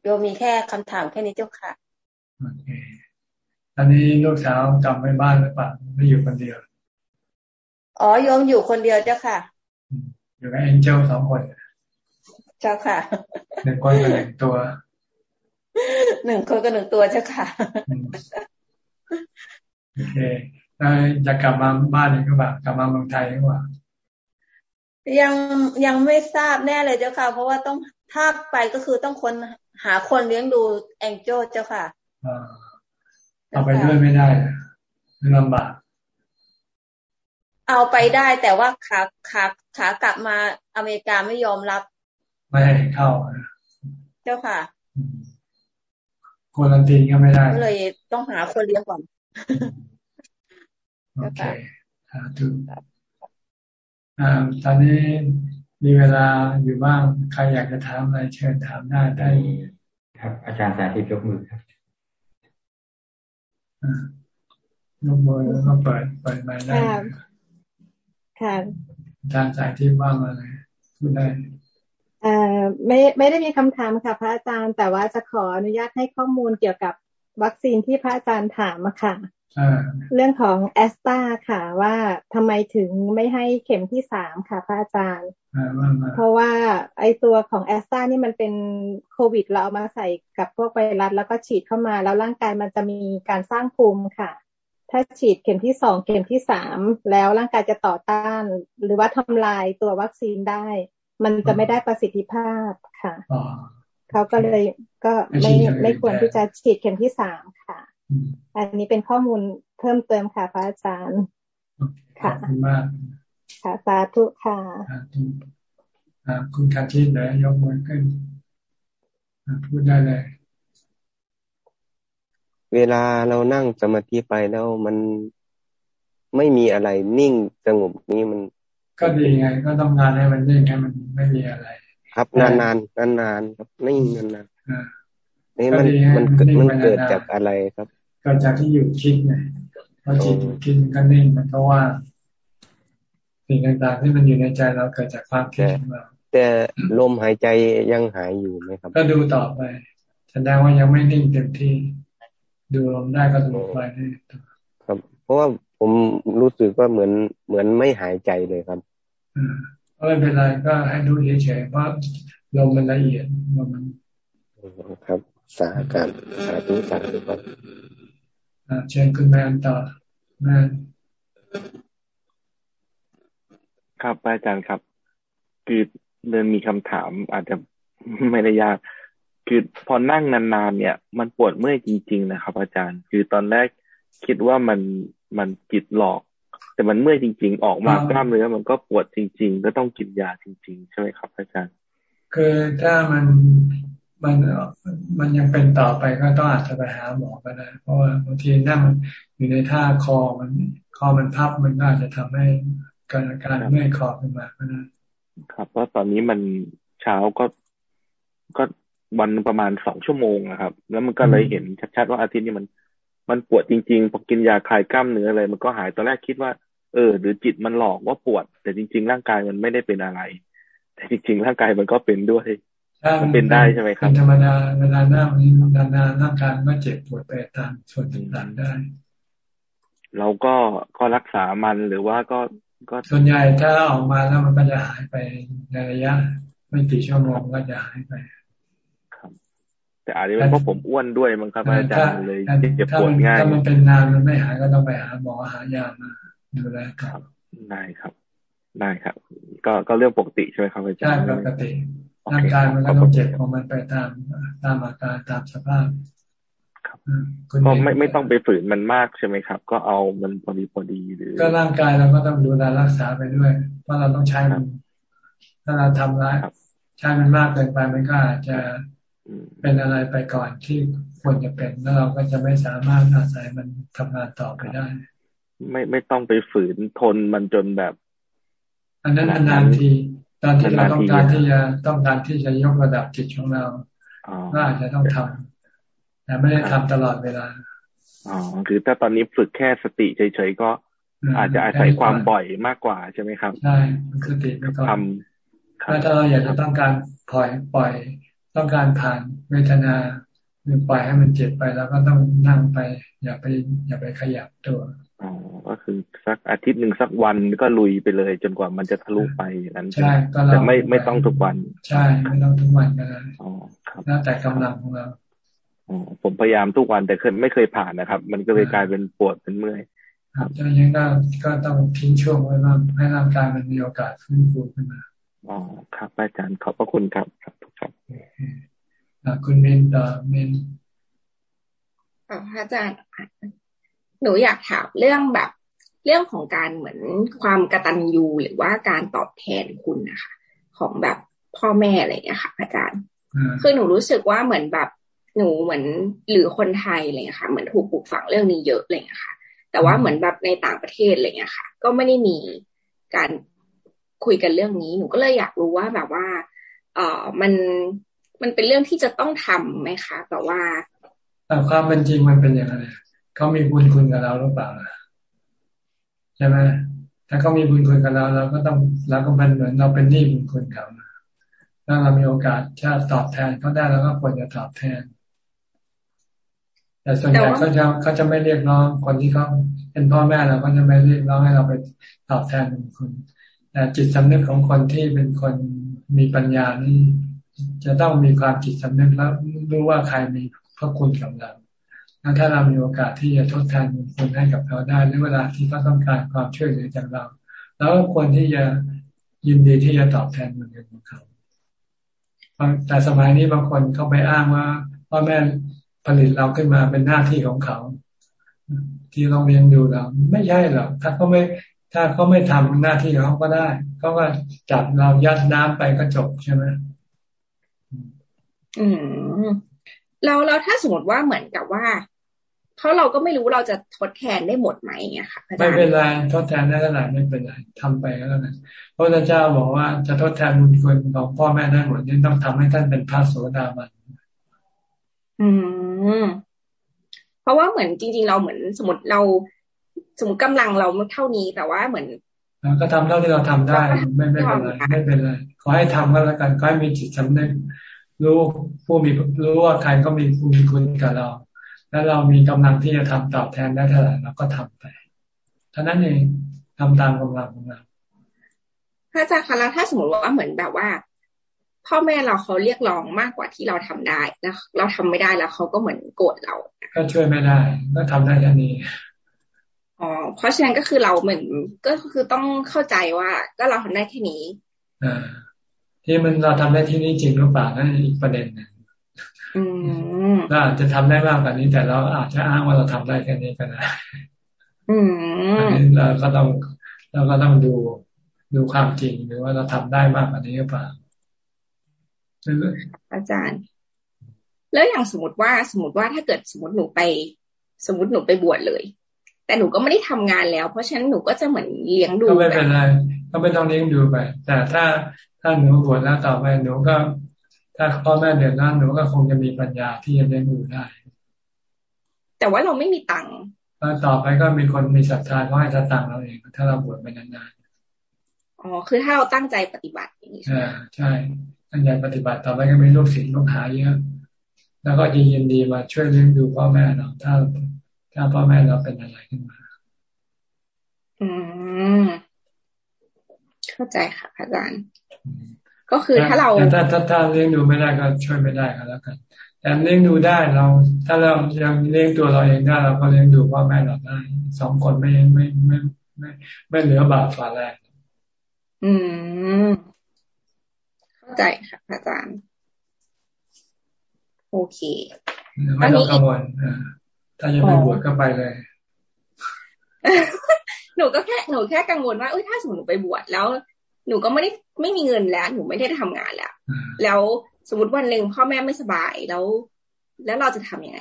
Speaker 38: โยมีแค่คำถามแค่นี้เจ้าค่ะ
Speaker 1: โอเคอันนี้ลูกสาวกลับไปบ้านหรือเปล่าไม่อยู่คนเดียว
Speaker 38: อ๋อโยมอยู่คนเดียวเจ้าค่ะ
Speaker 1: อยู่กับเอ็นเจลสองคน
Speaker 38: เจ้าค่ะ
Speaker 1: หนึ่งคนกับหนึ่งตัว
Speaker 38: หนึ่งคนกับหนึ่งตัวเจ้าค่ะ
Speaker 1: โอเคจะกลับมาบ้านหรือเปล่ากลับมาเมืองไทยหรือเปล่า
Speaker 38: ยังยังไม่ทราบแน่เลยเจ้าค่ะ เพราะว่าต้องถ้าไปก็คือต้องคนหาคนเลี้ยงดูแองเจิลเจ้าค่ะ
Speaker 1: เอาไปด้วยไม่ได้ลำบาก
Speaker 38: เอาไปได้แต่ว่าขาขาขากลับมาอเมริกาไม่ยอมรับ
Speaker 1: ไม่ให้เข้า
Speaker 38: เจ้าค่ะ
Speaker 1: คนลันตีนก็ไม่ได้
Speaker 38: เลยต้องหาคนเลี้ยงก่อน
Speaker 1: โอเคสาธุอ่าตอนนี้มีเวลาอยู่บ้าง ใครอยากจะถามอะไรเชิญถามได้ได้
Speaker 39: ครับ อาจารย์สาธิตยกมือครับ
Speaker 1: ยกมือแล้วก็เปิดเปิดไมค์ได้
Speaker 33: ค่ะ
Speaker 1: อาจารย์สายที่ว่างอะไรพูดได้
Speaker 33: เอ่อไม่ไม่ได้มีคำถามค่ะ พระอาจารย์แต่ว่าจะขออนุญาตให้ข้อมูลเกี่ยวกับ วัคซีนที่พระอาจารย์ถามมาค่ะเรื่องของแอสตาค่ะ ว่าทำไมถึงไม่ให้เข็มที่สามค่ะ พระอาจารย์ เพราะว่าไอตัวของแอสตานี่มันเป็นโควิด เราเอามาใส่กับพวกไวรัสแล้วก็ฉีดเข้ามาแล้วร่างกายมันจะมีการสร้างภูมิค่ะ ถ้าฉีดเข็มที่สองเข็มที่สามแล้วร่างกายจะต่อต้าน หรือว่าทำลายตัววัคซีนได้ มันจะไม่ได้ประสิทธิภาพค่ะ เขาก็เลยก็ไม่ไม่ควรที่จะฉีดเข็มที่สามค่ะ อันนี้เป็นข้อมูลเพิ่มเติมค่ะพระอาจารย์
Speaker 1: ค่ะขอบคุณมาก
Speaker 33: ค่ะสาธุค่ะ
Speaker 1: คุณคาทิตเลยยกมือขึ้นพูดได้เลย
Speaker 23: เวลาเรานั่งสมาธิไปแล้วมันไม่มีอะไรนิ่งสงบนี้มัน
Speaker 1: ก็ดีไง ก็ต้องงานให้มันนิ่งให้มันไม่มีอะไร
Speaker 23: ครับนานนานนานนานครับนิ่งนานนานนี่มันมันมันเกิดจากอะไรครับ
Speaker 1: เกิดจากที่อยู่คิดไงพอจิตอยู่คิดมันก็นิ่งมันก็ว่าสิ่งต่างๆที่มันอยู่ในใจเราเกิดจากความคิดของเรา
Speaker 23: แต่ลมหายใจยังหายอยู่ไหมครับ
Speaker 1: ก็ดูต่อไปแสดงว่ายังไม่นิ่งเต็มที่ ดูลมได้ก็ดูไปนี่
Speaker 23: ครับ เพราะว่าผมรู้สึกว่าเหมือนเหมือนไม่หายใจเลยครับ
Speaker 1: อ่าไม่เป็นไรก็ให้ดูเฉยๆเพราะลมมันละเอียดลมมัน
Speaker 23: ครับ สาการสาธุสาธุครับ
Speaker 1: เชิญคุณแมนต่อแมน
Speaker 10: ครับอาจารย์ครับ คือเดินมีคำถามอาจจะไม่ได้ยาก คือพอนั่งนานๆเนี่ย มันปวดเมื่อยจริง ๆ นะครับ อาจารย์ คือตอนแรกคิดว่ามันมันจิตหลอก แต่มันเมื่อยจริง ๆ ออกมากล้ามเนื้อมันก็ปวดจริง ๆ ก็ต้องกินยาจริง ๆ ใช่ไหมครับอาจารย์
Speaker 1: คือถ้ามันมันมันยังเป็นต่อไปก็ต้องอาจจะไปหาหมอก็ได้เพราะว่าบางทีนั่งอยู่ในท่าคอมันคอมันพับมันก็อาจจะทำให้เกิดอาการเมื่อยคอขึ้นมาก็ได้
Speaker 10: ครับเพราะตอนนี้มันเช้าก็ก็วันประมาณสองชั่วโมงนะครับ แล้วมันก็เลยเห็นชัดๆว่าอาทิตย์นี้มัน มันปวดจริงๆพอกินยาคลายกล้ามเนื้ออะไรมันก็หายตอนแรกคิดว่า เออ หรือจิตมันหลอกว่าปวด แต่จริง ๆ ร่างกายมันไม่ได้เป็นอะไร แต่จริง ๆ ร่างกายมันก็เป็นด้วยมันเป็นได้ใช่ไหมครับ
Speaker 1: เป็นธรรมดาเวลานั่งนานๆร่างกายก็เจ็บปวดไปตามส่วนต่างๆได้
Speaker 10: เราก็ก็รักษามันหรือว่าก็ก็
Speaker 1: ส่วนใหญ่ถ้าออกมาแล้วมันก็จะหายไปในระยะ ไม่กี่ชั่วโมงก็จะหายไป
Speaker 10: ครับแต่อาจจะเป็นเพราะผมอ้วนด้วยมั้งครับอาจารย์เลยเจ็บปวดง่าย
Speaker 1: ถ้ามันเป็นนานมันไม่หายก็ต้องไปหาหมอหายามา ดูแลครับ
Speaker 10: ได้ครับ ได้ครับ ก็ก็เรื่องปกติใช่ไหมครับอาจารย์
Speaker 1: ใช่ปกติร่างกายมันก็ต้องเจ็บของมันไปตามตามอาการตามสภาพ
Speaker 10: ครับก็ไม่ไม่ต้องไปฝืนมันมากใช่ไหมครับ ก็เอามันพอดีพอดีหรือ
Speaker 1: ก็ร่างกายเราก็ต้องดูแลรักษาไปด้วยเพราะเราต้องใช้มันถ้าเราทำร้ายใช้มันมากเกินไปมันก็อาจจะเป็นอะไรไปก่อนที่ควรจะเป็นแล้วเราก็จะไม่สามารถอาศัยมันทำงานต่อไปได้
Speaker 10: ไม่ไม่ต้องไปฝืนทนมันจนแบบ
Speaker 1: อันนั้นนานทีตอนที่เราต้องการที่จะต้องการที่จะยกระดับจิตของเราก็อาจจะต้องทำแต่ไม่ได้ทำตลอดเวลา
Speaker 10: อ๋อคือถ้าตอนนี้ฝึกแค่สติเฉยๆก็อาจจะอาศัยความบ่อยมากกว่าใช่ไหมครับ
Speaker 1: ใช่สติไปก่อนทำถ้าเราอยากจะต้องการปล่อยปล่อย ต้องการผ่านเวทนาหรือปล่อยให้มันเจ็บไปแล้วก็ต้องนั่งไป อย่าไป อย่าไปขยับตัว
Speaker 10: อ๋อก็คือสักอาทิตย์หนึ่งสักวันก็ลุยไปเลย จนกว่ามันจะทะลุไปอย่างนั้น
Speaker 1: ใช่ก็
Speaker 10: แต่ไม่ไม่ต้องทุกวัน
Speaker 1: ใช่ไม่ต้องทุกวันก็ได้อ๋อครับแล้วแต่กำลังของเรา
Speaker 10: อ๋อผมพยายามทุกวันแต่เคยไม่เคยผ่านนะครับ มันก็เลยกลายเป็นปวดเป็นเมื่อย
Speaker 1: ครับดังนั้นก็ก็ต้องทิ้งช่วงไว้บ้างให้ร่างกายมันมีโอกาสฟื้นฟูขึ้นมา
Speaker 10: อ๋อครับอาจารย์ขอบพระคุณครับครับครับ
Speaker 1: คุณเมนต่อเมน
Speaker 32: อาจารย์ หนูอยากถามเรื่องแบบ เรื่องของการเหมือนความกตัญญูหรือว่าการตอบแทนคุณนะคะ ของแบบพ่อแม่อะไรอย่างนี้ค่ะ อาจารย์ คือหนูรู้สึกว่าเหมือนแบบหนูเหมือนหรือคนไทยอะไรอย่างค่ะ เหมือนถูกปลูกฝังเรื่องนี้เยอะอะไรอย่างค่ะ แต่ว่าเหมือนแบบในต่างประเทศอะไรอย่างค่ะ ก็ไม่ได้มีการคุยกันเรื่องนี้หนูก็เลยอยากรู้ว่าแบบว่า เออมันมันเป็นเรื่องที่จะต้องทํำไหมคะแบบว่า
Speaker 1: แต่ความเป็นจริงมันเป็นอย่างไร เขามีบุญคุณกับเราหรือเปล่าใช่ไหมถ้าเขามีบุญคุณกับเราเราก็ต้องเราก็เป็นเหมือนเราเป็นหนี้บุญคุณเขาถ้าเรามีโอกาสจะตอบแทนเขาได้แล้วก็ควรจะตอบแทน แต่ส่วนใหญ่เขาจะเขาจะไม่เรียกร้องคนที่เขาเป็นพ่อแม่เราก็จะไม่เรียกร้องให้เราไปตอบแทนบุญคุณแต่จิตสำนึกของคนที่เป็นคนมีปัญญานี่จะต้องมีความจิตสำนึกแล้วรู้ว่าใครมีพระคุณกับเรา ถ้าเรามีโอกาสที่จะทดแทนบุญคุณให้กับเขาได้ในเวลาที่เขาต้องการความช่วยเหลือจากเราแล้วก็ควรที่จะยินดีที่จะตอบแทนบุญคุณของเขาแต่สมัยนี้บางคนเขาไปอ้างว่าพ่อแม่ผลิตเราขึ้นมาเป็นหน้าที่ของเขา ที่ต้องเลี้ยงดูเรา ไม่ใช่หรอกถ้าเขาไม่ถ้าเขาไม่ทำหน้าที่ของเขาก็ได้เขาก็จับเรายัดน้ำไปก็จบใช่ไหม
Speaker 32: อืมเราเราถ้าสมมติว่าเหมือนกับว่า เพราะเราก็ไม่รู้เราจะทดแทนได้หมดไหมเงี้ยค่ะ
Speaker 1: ไม่เป็นไรทดแทนได้เท่าไหร่ไม่เป็นไรทำไปก็แล้วกันพระพุทธเจ้าบอกว่าจะทดแทนบุญคุณของพ่อแม่ได้หมดนี่ต้องทำให้ท่านเป็นพระโสดาบัน
Speaker 32: อืมเพราะว่าเหมือนจริง ๆ เราเหมือนสมมติเราสมมติกำลังเราเท่านี้แต่ว่าเหมือน
Speaker 1: ก็ทำเท่าที่เราทำได้ ไม่ไม่เป็นไรไม่เป็นไรขอให้ทำก็แล้วกันขอให้มีจิตสำนึกรู้ผู้มีรู้ว่าใครก็มีผู้มีคุณกับเรา แล้วเรามีกำลังที่จะทำตอบแทนได้เท่าไหร่เราก็ทำไปเท่านั้นเองทำตามกำลังของเรา
Speaker 32: พระอาจารย์คะแล้วถ้าสมมติว่าเหมือนแบบว่า พ่อแม่เราเขาเรียกร้องมากกว่าที่เราทำได้แล้วเราทำไม่ได้แล้วเขาก็เหมือนโกรธเรา
Speaker 1: ก็ช่วยไม่ได้ ก็ทำได้แค่นี้
Speaker 32: อ๋อเพราะฉะนั้นก็คือเราเหมือนก็คือต้องเข้าใจว่า ก็เราทำได้แค่นี้
Speaker 1: อ่าที่มันเราทำได้ที่นี้จริงหรือเปล่านั่นอีกประเด็นหนึ่ง เราอาจจะทำได้มากกว่านี้ แต่เราอาจจะอ้างว่าเราทำได้แค่นี้ก็ได้อันนี้เราก็ต้องเราก็ต้องดูดูความจริงหรือว่าเราทำได้มากกว่านี้หรือเปล่า
Speaker 32: อาจารย์ แล้วอย่างสมมติว่าสมมติว่าถ้าเกิดสมมติหนูไป สมมติหนูไปบวชเลย แต่หนูก็ไม่ได้ทำงานแล้ว เพราะฉะนั้นหนูก็จะเหมือนเลี้ยงดู
Speaker 1: ก็ไม่เป็นไรก็ไม่ต้องเลี้ยงดูไป แต่ถ้าถ้าหนูบวชแล้วต่อไปหนูก็ ถ้าพ่อแม่เดือดร้อนหนูก็คงจะมีปัญญาที่จะเลี้ยงดูได้
Speaker 32: แต่ว่าเราไม่มีตังค์
Speaker 1: ต่อไปก็มีคนมีศรัทธาเขาให้ถ้าตังเราเอง ถ้าเราบวชไปนาน
Speaker 32: ๆอ๋อคือถ้าเราตั้งใจปฏิบัติอย่างนี้ใช่
Speaker 1: ใช่ตั้งใจปฏิบัติต่อไปก็มีลูกศิษย์ลูกหาเยอะแล้วก็ยินดีมาช่วยเลี้ยงดูพ่อแม่เราถ้า ถ้าพ่อแม่เราเป็นอะไรขึ้นมา
Speaker 32: อืมเข้าใจค่ะอาจารย์ ก็คือถ้าเรา
Speaker 1: ถ้าถ้าถ้าเลี้ยงดูไม่ได้ก็ช่วยไม่ได้ก็แล้วกัน แต่เลี้ยงดูได้เรา ถ้าเรายังเลี้ยงตัวเราเองได้เราก็เลี้ยงดูพ่อแม่เราได้สองคนไม่ไม่ไม่ไม่ไม่เหลือบาปฝ่าแรง
Speaker 32: อืมเข้าใจค่ะอาจารย์ โอเค
Speaker 1: ไม่ต้องกังวลถ้าจะไปบวชก็ไปเลย
Speaker 32: หนูก็แค่หนูแค่กังวลว่าเอ้ยถ้าสมมติหนูไปบวชแล้ว หนูก็ไม่ได้ไม่มีเงินแล้ว หนูไม่ได้ทำงานแล้ว แล้วสมมติวันหนึ่งพ่อแม่ไม่สบายแล้ว แล้วเราจะทํำยังไง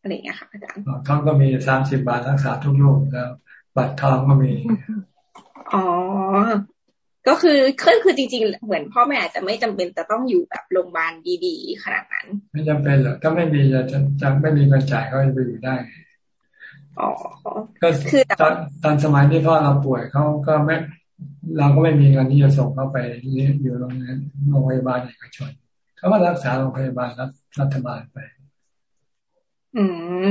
Speaker 32: อะไรอย่างเงี้ยค่ะอาจารย์
Speaker 1: ทองก็มีสามสิบบาทรักษาทุกโรคแล้วบัตรทองก็มี
Speaker 32: อ๋อ ก็คือคือคือจริง ๆ เหมือนพ่อแม่อาจจะไม่จำเป็นจะต้องอยู่แบบโรงพยาบาลดีๆ ขนาดนั้น
Speaker 1: ไม่จำเป็นหรอกถ้าไม่มีจะจะไม่มีเงินจ่ายก็จะไปอยู่ได้
Speaker 32: อ๋อ
Speaker 1: ก็คือตอนตอนสมัยที่พ่อเราป่วยเขาก็ไม่ เราก็ไม่มีเงินที่จะส่งเขาไปอยู่โรงโรงพยาบาลเอกชนเขาก็รักษาโรงพยาบาลรัฐรัฐบาลไป
Speaker 32: อืม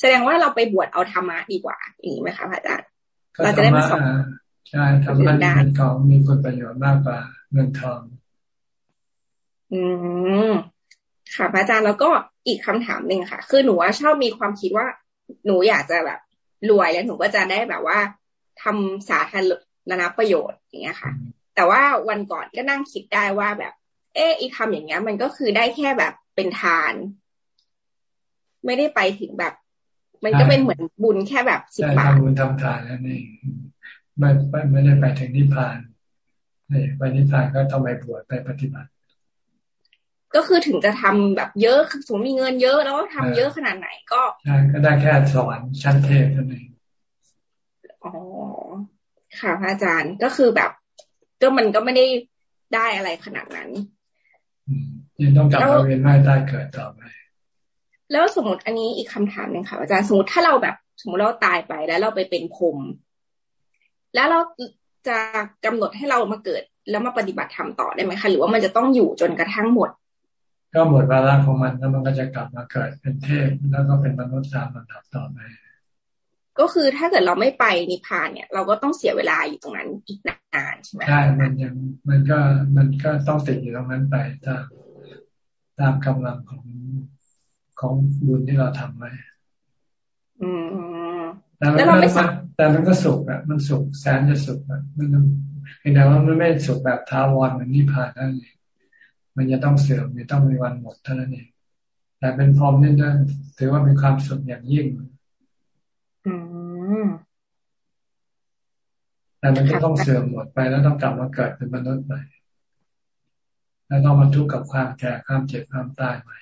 Speaker 32: แสดงว่าเราไปบวชเอาธรรมะดีกว่าอย่างนี้ไหมคะพระอาจารย์เราจะได้มาสอน
Speaker 1: ใช่ธรรมะเป็นของมีคุณประโยชน์มากกว่าเงินทอง
Speaker 32: อืมค่ะพระอาจารย์แล้วก็อีกคำถามหนึ่งค่ะ คือหนูว่าชอบมีความคิดว่า หนูอยากจะแบบ รวยแล้วหนูก็จะได้แบบว่าทำสาธาร ณประโยชน์อย่างเงี้ยค่ะ แต่ว่าวันก่อนก็นั่งคิดได้ว่าแบบ เอออีทำอย่างเงี้ย มันก็คือได้แค่แบบเป็นทาน ไม่ได้ไปถึงแบบ มันก็เป็นเหมือนบุญแค่แบบสิบบาท
Speaker 1: ทำบุญทำทานนั่นเองไม่ไม่ได้ไปถึงนิพพานไปนิพพานก็ต้องไปบวชไปปฏิบัติ
Speaker 32: ก็คือถึงจะทำแบบเยอะสมมีเงินเยอะแล้วทำเยอะขนาดไหนก็
Speaker 1: ใช่ก็ได้แค่สวรรค์ชั้นเทพเท่านั้น
Speaker 32: อ๋อ ค่ะพระอาจารย์ก็คือแบบ ก็มันก็ไม่ได้ได้อะไรขนาดนั้น
Speaker 1: ยังต้องกลับมาเวียนว่ายตายเกิดต่อไป
Speaker 32: แล้วสมมติอันนี้อีกคำถามหนึ่งค่ะอาจารย์สมมติถ้าเราแบบ สมมติเราตายไปแล้วเราไปเป็นพรมแล้วเราจะกำหนดให้เรามาเกิด แล้วมาปฏิบัติธรรมต่อได้ไหมคะหรือว่ามันจะต้องอยู่จนกระทั่งหมด
Speaker 1: ก็หมดเวลาของมันแล้วมันก็จะกลับมาเกิดเป็นเทพแล้วก็เป็นมนุษย์ตามลำดับต่อไป
Speaker 32: ก็คือถ้าเกิดเราไม่ไปนิพพานเนี่ย เราก็ต้องเสียเวลาอยู่ตรงนั้นอีกนานใช่ไหม
Speaker 1: ใช่มันยังมันก็มันก็ต้องติดอยู่ตรงนั้นไปตามตามกำลังของของบุญที่เราทำไว้
Speaker 32: อืม
Speaker 1: แต่มันก็แต่มันก็สุขอะมันสุขแสนจะสุขอะมันเห็นแต่ว่ามันไม่สุขแบบท้าวรเหมือนนิพพานนั่นเองมันจะต้องเสื่อมมันต้องมีวันหมดเท่านั้นเองแต่เป็นพรหมนี่นั่นถือว่ามีความสุขอย่างยิ่ง แต่มันก็ต้องเสื่อมหมดไปแล้วต้องกลับมาเกิดเป็นมนุษย์ใหม่แล้วต้องมาทุกข์กับความแก่ความเจ็บความตายใหม่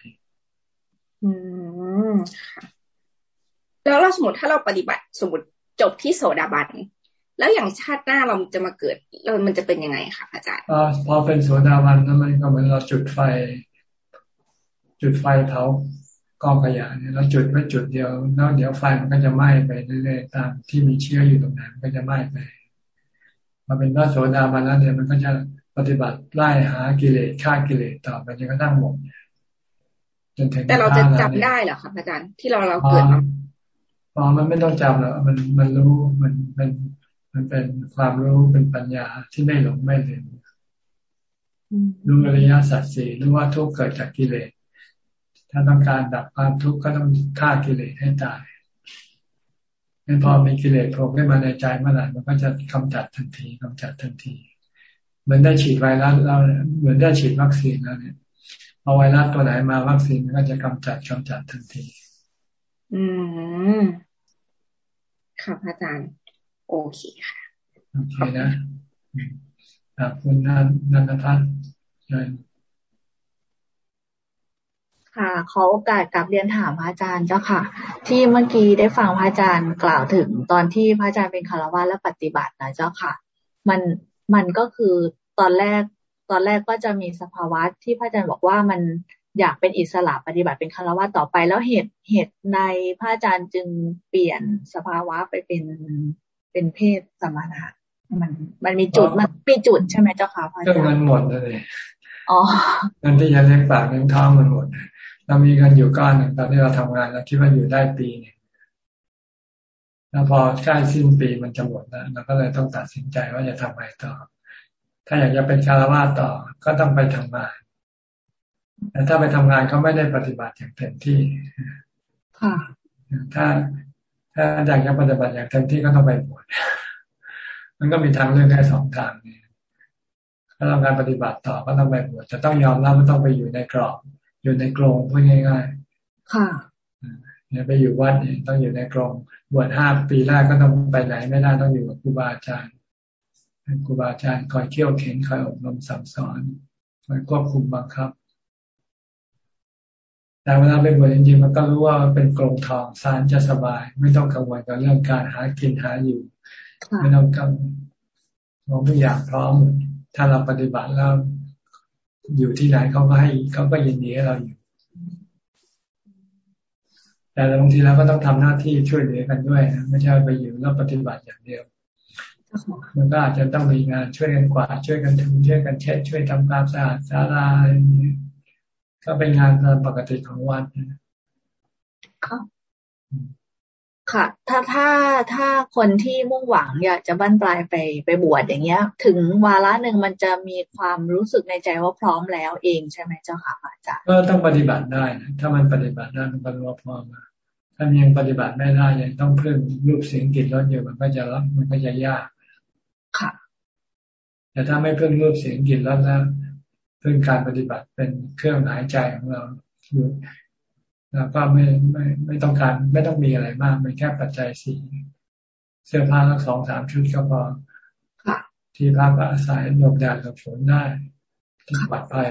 Speaker 32: อืมแล้วเราสมมติถ้าเราปฏิบัติสมมติจบที่โสดาบันแล้วอย่างชาติหน้าเราจะมาเกิดเรามันจะเป็นยังไงคะอาจารย์
Speaker 1: พอเป็นโสดาบันแล้วมันก็เหมือนเราจุดไฟ จุดไฟเผา กองขยะเนี่ยเราจุดไว้จุดเดียวแล้วเดี๋ยวไฟมันก็จะไหม้ไปเรื่อยๆตามที่มีเชื้ออยู่ตรงนั้นก็จะไหม้ไปมาเป็นพระโสดาบันแล้วเนี่ยมันก็จะปฏิบัติไล่หากิเลสฆ่ากิเลสต่อไปจนกระทั่งหมด
Speaker 32: จนถึงแต่เราจะจำได้เหรอคะอาจารย์ที่เราเราเกิด
Speaker 1: อ๋อมันไม่ต้องจำหรอกมันมันรู้มันเป็นมันเป็นความรู้เป็นปัญญาที่ไม่หลงไม่ลืมรู้อริยสัจสี่รู้ว่าทุกเกิดจากกิเลส ถ้าต้องการดับความทุกข์ก็ต้องฆ่ากิเลสให้ตายงั้นพอมีกิเลสโผล่ขึ้นมาในใจเมื่อไหร่มันก็จะกำจัดทันทีกำจัดทันที เหมือนได้ฉีดไวรัสเราเหมือนได้ฉีดวัคซีนแล้วเนี่ยพอไวรัสตัวไหนมาวัคซีนมันก็จะกำจัดกำจัดทันที
Speaker 32: อืมค่ะอาจารย์โอเคค่ะ
Speaker 1: โอเคนะขอบคุณนันนันทพัฒน์เชิญ
Speaker 5: ค่ะขอโอกาสกลับเรียนถามพระอาจารย์เจ้าค่ะ ที่เมื่อกี้ได้ฟังพระอาจารย์กล่าวถึงตอนที่พระอาจารย์เป็นคารวะและปฏิบัตินะเจ้าค่ะ มันมันก็คือตอนแรกตอนแรกก็จะมีสภาวะที่พระอาจารย์บอกว่ามันอยากเป็นอิสระปฏิบัติเป็นคารวะต่อไป แล้วเหตุเหตุในพระอาจารย์จึงเปลี่ยนสภาวะไปเป็นเป็นเพศสมณะมันมันมีจุดมันมีจุดใช่ไหมเจ้าค่ะพระอาจารย์ก็
Speaker 1: มันหมดเลยอ๋อเงินที่ยังเลี้ยงปากเลี้ยงท้องมันหมดเรามีเงินอยู่ก้อนหนึ่งตอนที่เราทำงานเราคิดว่าอยู่ได้ปีหนึ่งแล้วพอใกล้สิ้นปีมันจะหมดแล้วเราก็เลยต้องตัดสินใจว่าจะทำอะไรต่อ ถ้าอยากจะเป็นคารวะต่อก็ต้องไปทำงานแต่ถ้าไปทำงานก็ไม่ได้ปฏิบัติอย่างเต็มที่ค่ะถ้าถ้าอยากจะปฏิบัติอย่างเต็มที่ก็ต้องไปบวชมันก็มีทางเลือกแค่สองทางนี่ถ้าต้องการปฏิบัติต่อก็ต้องไปบวชจะต้องยอมรับว่าต้องไปอยู่ในกรอบ อยู่ในกรงพูดง่าย
Speaker 5: ค่ะ
Speaker 1: เนี่ยไปอยู่วัดเนี่ยต้องอยู่ในกรงบวชห้าปีแรกก็ต้องไปไหนไม่ได้ต้องอยู่กับครูบาอาจารย์ครูบาอาจารย์คอยเขี่ยวเข็นคอยอบรมสั่งสอนคอยควบคุมบังคับ แต่เวลาไปบวชจริงๆมันก็รู้ว่าเป็นกรงทองสารจะสบาย ไม่ต้องกังวลกับเรื่องการหากินหาอยู่ไม่ต้องกังวลเราทุกอย่างพร้อมถ้าเราปฏิบัติแล้ว อยู่ที่ไหนเขาก็ให้เขาก็ยินดีให้เราอยู่แต่บางทีเราก็ต้องทำหน้าที่ช่วยเหลือกันด้วยนะไม่ใช่ไปอยู่แล้วปฏิบัติอย่างเดียว มันก็อาจจะต้องมีงานช่วยกันกวาดช่วยกันถูช่วยกันเช็ดช่วยทำความสะอาดศาลาอะไรอย่างนี้ก็เป็นงานตามปกติของวัด
Speaker 5: ค่ะค่ะ ถ้าถ้าถ้าคนที่มุ่งหวังอยากจะบั้นปลายไปไปบวชอย่างเงี้ย ถึงวาระหนึ่งมันจะมีความรู้สึกในใจว่าพร้อมแล้วเองใช่ไหมเจ้าค่ะอาจารย์
Speaker 1: ก็ต้องปฏิบัติได้นะถ้ามันปฏิบัติได้มันก็รู้ว่าพร้อมถ้ายังปฏิบัติไม่ได้ยังต้องพึ่งรูปเสียงกลิ่นรสอยู่มันก็จะรับมันก็จะยาก
Speaker 5: ค่ะ
Speaker 1: แต่ถ้าไม่พึ่งรูปเสียงกลิ่นรสแล้วพึ่งการปฏิบัติเป็นเครื่องหายใจของเราอยู่ แล้วก็ไม่ไม่ไม่ต้องการ ไม่ต้องมีอะไรมากไม่แค่ปัจจัยสี่เสื้อผ้าทั้งสองสามชุดก็พอที่พักอาศัยหลบแดดหลบฝนได้ที่ปลอดภัย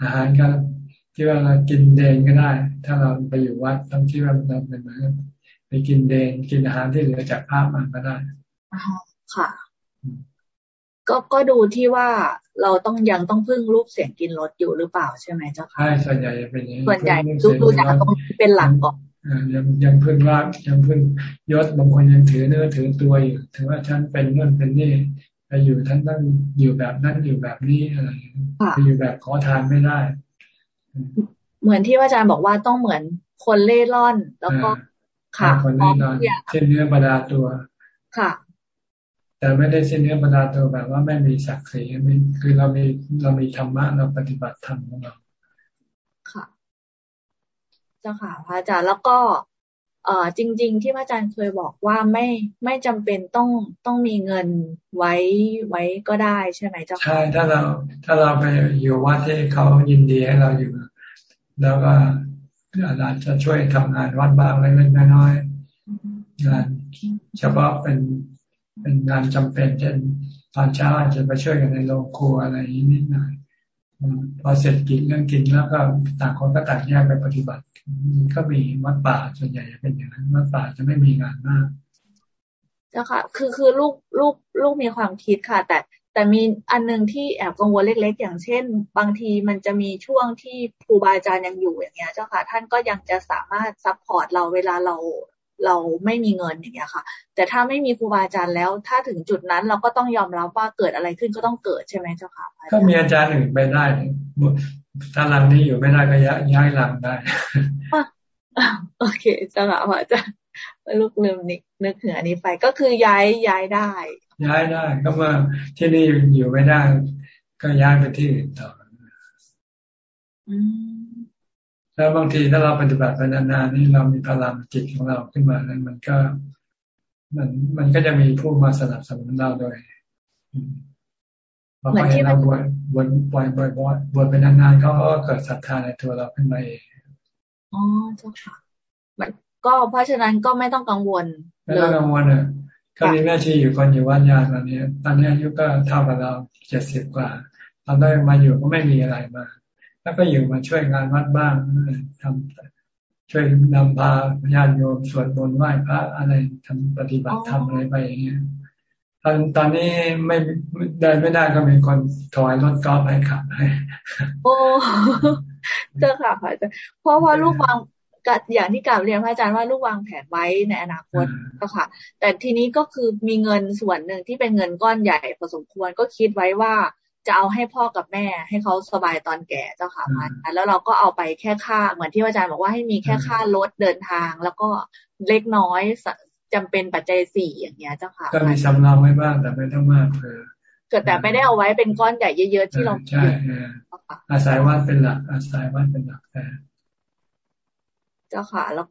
Speaker 1: อาหารก็ที่ว่าเรากินเดนก็ได้ ถ้าเราไปอยู่วัดต้องคิดว่าเราเป็นเหมือนไปกินเดนกินอาหารที่เหลือจากภาพมันก็ได้
Speaker 5: ค่ะ ก็ก็ดูที่ว่า เราต้องยังต้องพึ่งรูปเสียงกินรสอยู่หรือเปล่าใช่ไหมเจ้าค่ะ
Speaker 1: ใช่ส่วนใหญ่จะเป็นอย่างนี้
Speaker 5: ส่วนใหญ่ดูดูจากตรงเป็นหลักก่อน
Speaker 1: ยังยังพึ่งว่ายังพึ่งยศบางคนยังถือเนื้อถือตัวอยู่ถือว่าฉันเป็นเงื่อนเป็นนี่ไปอยู่ท่านต้องอยู่แบบนั้นอยู่แบบนี้อะไรไปอยู่แบบขอทานไม่ได้
Speaker 5: เหมือนที่อาจารย์บอกว่าต้องเหมือนคนเล่ร่อน แล้วก็
Speaker 1: ค่ะคนเล่ร่อนเช่นเนื้อประดาตัว
Speaker 5: ค่ะ
Speaker 1: แต่ไม่ได้เช่นเนื้อประดาตัวแบบว่าไม่มีศักดิ์ศรีคือเรามีเรามีธรรมะเราปฏิบัติธรรมของเรา
Speaker 5: ค่ะเจ้าค่ะพระอาจารย์แล้วก็เอ่อจริง ๆ ที่พระอาจารย์เคยบอกว่าไม่ไม่จำเป็นต้องต้องมีเงินไว้ไว้ก็ได้ใช่ไหมเจ้าค่ะ
Speaker 1: ใช่ถ้าเราถ้าเราไปอยู่วัดที่เขายินดีให้เราอยู่ แล้วก็อาจจะช่วยทำงานวัดบ้างเล็กๆน้อยๆงานเฉพาะเป็น เป็นงานจำเป็นเช่นตอนเช้าอาจจะไปช่วยกันในโรงครัวอะไรนิดหน่อยพอเสร็จกินเรื่องกินแล้วก็ต่างคนก็ต่างแยกไปปฏิบัติ ก็มีวัดป่าส่วนใหญ่เป็นอย่างนั้นวัดป่าจะไม่มีงานมาก
Speaker 5: เจ้าค่ะ คือคือลูกลูกลูกมีความคิดค่ะ แต่แต่มีอันนึงที่แอบกังวลเล็ก ๆ อย่างเช่น บางทีมันจะมีช่วงที่ครูบาอาจารย์ยังอยู่อย่างเงี้ย เจ้าค่ะ ท่านก็ยังจะสามารถ support เราเวลาเรา เราไม่มีเงินอย่างเงี้ยค่ะ แต่ถ้าไม่มีครูบาอาจารย์แล้ว ถ้าถึงจุดนั้นเราก็ต้องยอมรับว่าเกิดอะไรขึ้นก็ต้องเกิดใช่ไหมเจ้าค่ะ
Speaker 1: ก็มีอาจารย์อื่นไปได้ถ้ารังนี้อยู่ไม่ได้ก็ย้ายรังได้
Speaker 5: โอเคเจ้าค่ะอาจารย์ลูกลืมนึกนึกถึงอันนี้ไปก็คือย้ายย้ายได้
Speaker 1: ย้ายได้ก็มาที่นี่อยู่ไม่ได้ ก็ย้ายไปที่อื่นต่อ แล้วบางทีถ้าเราปฏิบัติไปนานๆนี่เรามีพลังจิตของเราขึ้นมานั้นมันก็มันมันก็จะมีผู้มาสนับสนุนเราโดยพอเขาเห็นเราบวชบวชบ่อยบ่อยบ่อยบวชไปนานๆเขาก็เกิดศรัทธาในตัวเราขึ้นมาเอง
Speaker 5: อ๋อเจ้าค่ะก็เพราะฉะนั้นก็ไม่ต้องกังวล
Speaker 1: ไม่ต้องกังวลอะก็มีแม่ชีอยู่คนอยู่วัดยาตอนนี้ ตอนนี้อายุก็เท่ากับเราเจ็ดสิบกว่าตอนได้มาอยู่ก็ไม่มีอะไรมา แล้วก็อยู่มาช่วยงานวัดบ้างทำช่วยนำพาญาติโยมสวดมนต์ไหว้พระอะไรทำปฏิบัติทำอะไรไปอย่างเงี้ยตอนตอนนี้ไม่เดินไม่ได้ก็มีคนถอยรถกอล์ฟให้ขับให้
Speaker 5: โอ้เจอค่ะค่ะเพราะว่าลูกวางก็อย่างที่กล่าวเรียนพระอาจารย์ว่าลูกวางแผนไว้ในอนาคตก็ค่ะ แต่ทีนี้ก็คือมีเงินส่วนหนึ่งที่เป็นเงินก้อนใหญ่พอสมควรก็คิดไว้ว่า จะเอาให้พ่อกับแม่ ให้เขาสบายตอนแก่เจ้าค่ะพันแล้วเราก็เอาไปแค่ค่า เหมือนที่อาจารย์บอกว่าให้มีแค่ค่ารถเดินทาง แล้วก็เล็กน้อยจำเป็นปัจจัยสี่อย่างเงี้ยเจ้าค่ะ
Speaker 1: ก็มีสำรองไว้บ้างแต่ไม่ต้องมากเออ
Speaker 5: เกิดแต่ไม่ได้เอาไว้เป็นก้อนใหญ่เยอะๆที่เรา
Speaker 1: ใช่อาศัยวัดเป็นหลัก อาศัยวัดเป็นหลักแต่
Speaker 5: เจ้าค่ะแล้ว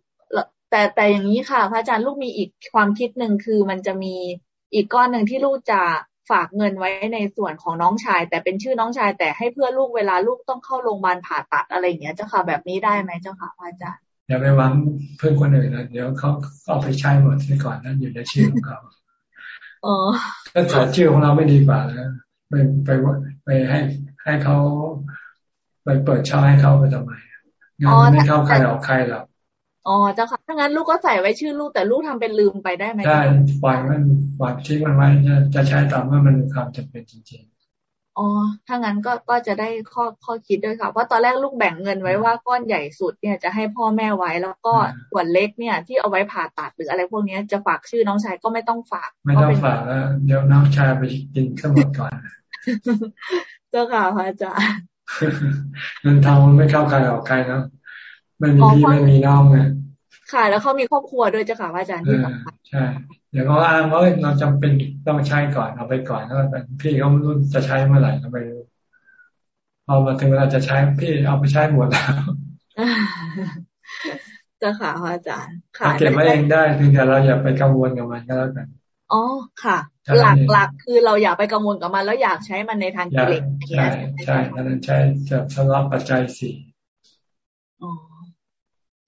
Speaker 5: แต่แต่อย่างนี้ค่ะ พระอาจารย์ลูกมีอีกความคิดหนึ่งคือมันจะมีอีกก้อนหนึ่งที่ลูกจะ ฝากเงินไว้ในส่วนของน้องชาย แต่เป็นชื่อน้องชายแต่ให้เพื่อลูกเวลาลูกต้องเข้าโรงพยาบาลผ่าตัดอะไรอย่างเงี้ยเจ้าค่ะแบบนี้ได้ไหมเจ้าค่ะอาจารย์
Speaker 1: อย่าไปหวังเพื่อนคนอื่นนะเดี๋ยวเขาเอาไปใช้หมดซะก่อนนั้นอยู่ในชื่อของเขา
Speaker 5: อ๋อ
Speaker 1: ถ้าถอดชื่อของเราไม่ดีกว่าแล้วไปไปไปให้ให้เขาไปเปิดช่องให้เขาไปทำไมงานไม่เข้าใครออกใครหรอก
Speaker 5: อ๋อเจ้าค่ะถ้างั้นลูกก็ใส่ไว้ชื่อลูกแต่ลูกทำเป็นลืมไปได้ไหม
Speaker 1: ได้ปล่อยมันปล่อยทิ้งมันไว้จะใช้ตามเมื่อมันมีความจำเป็นจริง
Speaker 5: ๆอ๋อถ้างั้นก็ก็จะได้ข้อข้อคิดด้วยค่ะเพราะตอนแรกลูกแบ่งเงินไว้ว่าก้อนใหญ่สุดเนี่ยจะให้พ่อแม่ไว้แล้วก็ส่วนเล็กเนี่ย ที่เอาไว้ผ่าตัดหรืออะไรพวกนี้จะฝากชื่อน้องชายก็ไม่ต้องฝาก
Speaker 1: ไม่ต้องฝากแล้วเดี๋ยวน้องชายไปกินข้าวหมดก่อน
Speaker 5: เจ้าค่ะพระอาจารย์
Speaker 1: เงินทองมันไม่เข้าใครออกใครเนาะ ไม่มีพี่ไม่มีน้องไง
Speaker 5: ค่ะ แล้วเขามีครอบครัวด้วยเจ้าค่ะอาจารย์ที่สำคัญ
Speaker 1: ใช่เดี๋ยวเขาอ้างว่าเราจำเป็นต้องใช้ก่อนเอาไปก่อนแล้วพี่เขาไม่รู้จะใช้เมื่อไหร่ก็ไม่รู้พอมาถึงเวลาจะใช้พี่เอาไปใช้หมดแล้ว
Speaker 5: เจ้าค่ะอาจารย์
Speaker 1: ค่ะเก็บไว้เองได้เพียงแต่เราอย่าไปกังวลกับมันก็แล้วกัน
Speaker 5: อ๋อค่ะ หลักหลักคือเราอย่าไปกังวลกับมันแล้วอยากใช้มันในทางกิเลส
Speaker 1: ใช่ใช่นั้นใช้จะสำหรับปัจจัยสี่
Speaker 5: อ๋อเ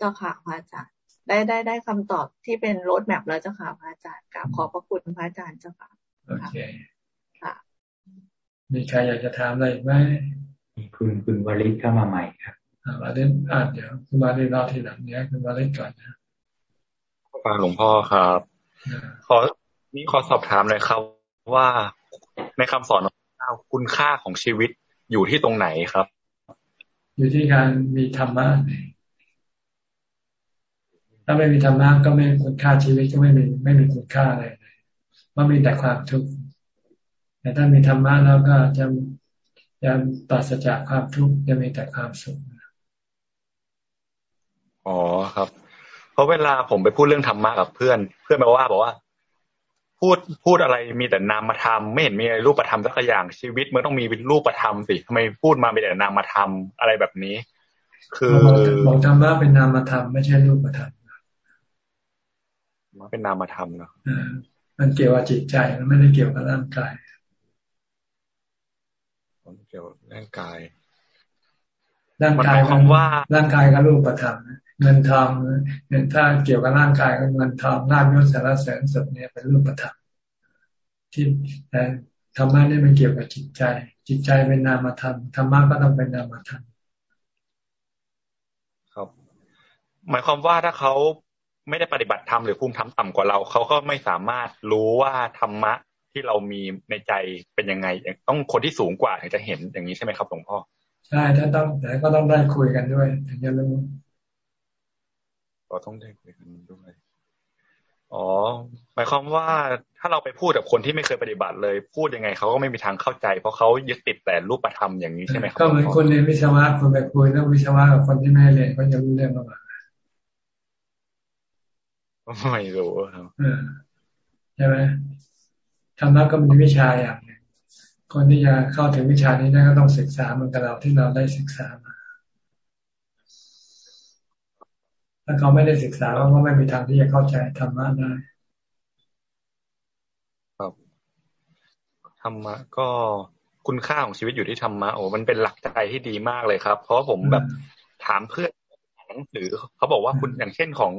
Speaker 5: จ้าค่ะพระอาจารย์ ได้ได้ได้คำตอบที่เป็นโรดแมพแล้วเจ้าค่ะพระอาจารย์กราบขอบพระคุณพระอาจารย์เจ้าค่ะ
Speaker 1: โอเค
Speaker 5: ค่ะ
Speaker 1: มีใครอยากจะถามอะไรไหม
Speaker 39: คุณคุณวริศเข้ามาใหม่ครับ
Speaker 1: วาริศอ่านเดี๋ยวคุณวาริศรอทีหลังเนี้ยคุณวาริศก่อนนะ
Speaker 40: ฟังหลวงพ่อครับ ขอนี่ขอสอบถามเลยครับว่าในคำสอนของคุณค่าของชีวิตอยู่ที่ตรงไหนครับ
Speaker 1: อยู่ที่การมีธรรมะ ถ้าไม่มีธรรมะก็ไม่คุณค่าชีวิตก็ไม่มีไม่มีคุณค่าอะไรเลยมันมีแต่ความทุกข์แต่ถ้ามีธรรมะแล้วก็จะจะตัดสจากความทุกข์จะมีแต่ความสุข
Speaker 40: อ๋อครับ เพราะเวลาผมไปพูดเรื่องธรรมะกับเพื่อน เพื่อนมาว่าบอกว่า พูดพูดอะไรมีแต่นามธรรมไม่เห็นมีอะไรรูปธรรมสักอย่างชีวิตมันต้องมีเป็นรูปธรรมสิทำไมพูดมาเป็นแต่นามธรรมอะไรแบบนี้ คือ
Speaker 1: บอกธรรมะเป็นนามธรรมไม่ใช่รูปธรรม
Speaker 40: มันเป็นนามธรรมเนาะ
Speaker 1: มันเกี่ยวกับจิตใจมันไม่ได้เกี่ยวกับร่างกาย
Speaker 40: มันเกี่ยวกับร่างกาย
Speaker 1: ร่างกาย
Speaker 40: คำว่า
Speaker 1: ร่างกายก็รูปธรรมเงินทองเงินถ้าเกี่ยวกับร่างกายก็เงินทองลาบยศสารเสริญสุดเนี่ยเป็นรูปธรรมที่แต่ธรรมะนี่มันเกี่ยวกับจิตใจ จิตใจเป็นนามธรรมธรรมะก็ต้องเป็นนามธรรม
Speaker 40: ครับ หมายความว่าถ้าเขา ไม่ได้ปฏิบัติธรรมหรือภูมิธรรมต่ำกว่าเราเขาก็ไม่สามารถรู้ว่าธรรมะที่เรามีในใจเป็นยังไง ต้องคนที่สูงกว่าถึงจะเห็นอย่างนี้ใช่ไหมครับหลวงพ่อ
Speaker 1: ใช่ถ้าต้องแต่ก็ต้องได้คุยกันด้วยถึงจะรู้
Speaker 40: ก็ต้องได้คุยกันด้วยอ๋อหมายความว่าถ้าเราไปพูดกับคนที่ไม่เคยปฏิบัติเลย พูดยังไงเขาก็ไม่มีทางเข้าใจ เพราะเขายึดติดแต่รูปธรรมอย่างนี้ใช่ไหมครับ
Speaker 1: ก็เหมือนคนเรียนวิศวะคนไปคุยแล้ววิศวะกับคนที่ไม่เรียนก็จะรู้เรื่องมา
Speaker 40: ไม่รู้ครับ
Speaker 1: ใช่ไหมธรรมะก็เป็นวิชาอย่างหนึ่งคนที่จะเข้าถึงวิชานี้ได้ก็ต้องศึกษาเหมือนกับเราที่เราได้ศึกษามา ถ้าเขาไม่ได้ศึกษาเขาก็ไม่มีทางที่จะเข้าใจธรรมะได้
Speaker 40: ครับธรรมะก็คุณค่าของชีวิตอยู่ที่ธรรมะโอ้มันเป็นหลักใจที่ดีมากเลยครับ เพราะผมแบบถามเพื่อนหนังสือเขาบอกว่าคุณอย่างเช่นของ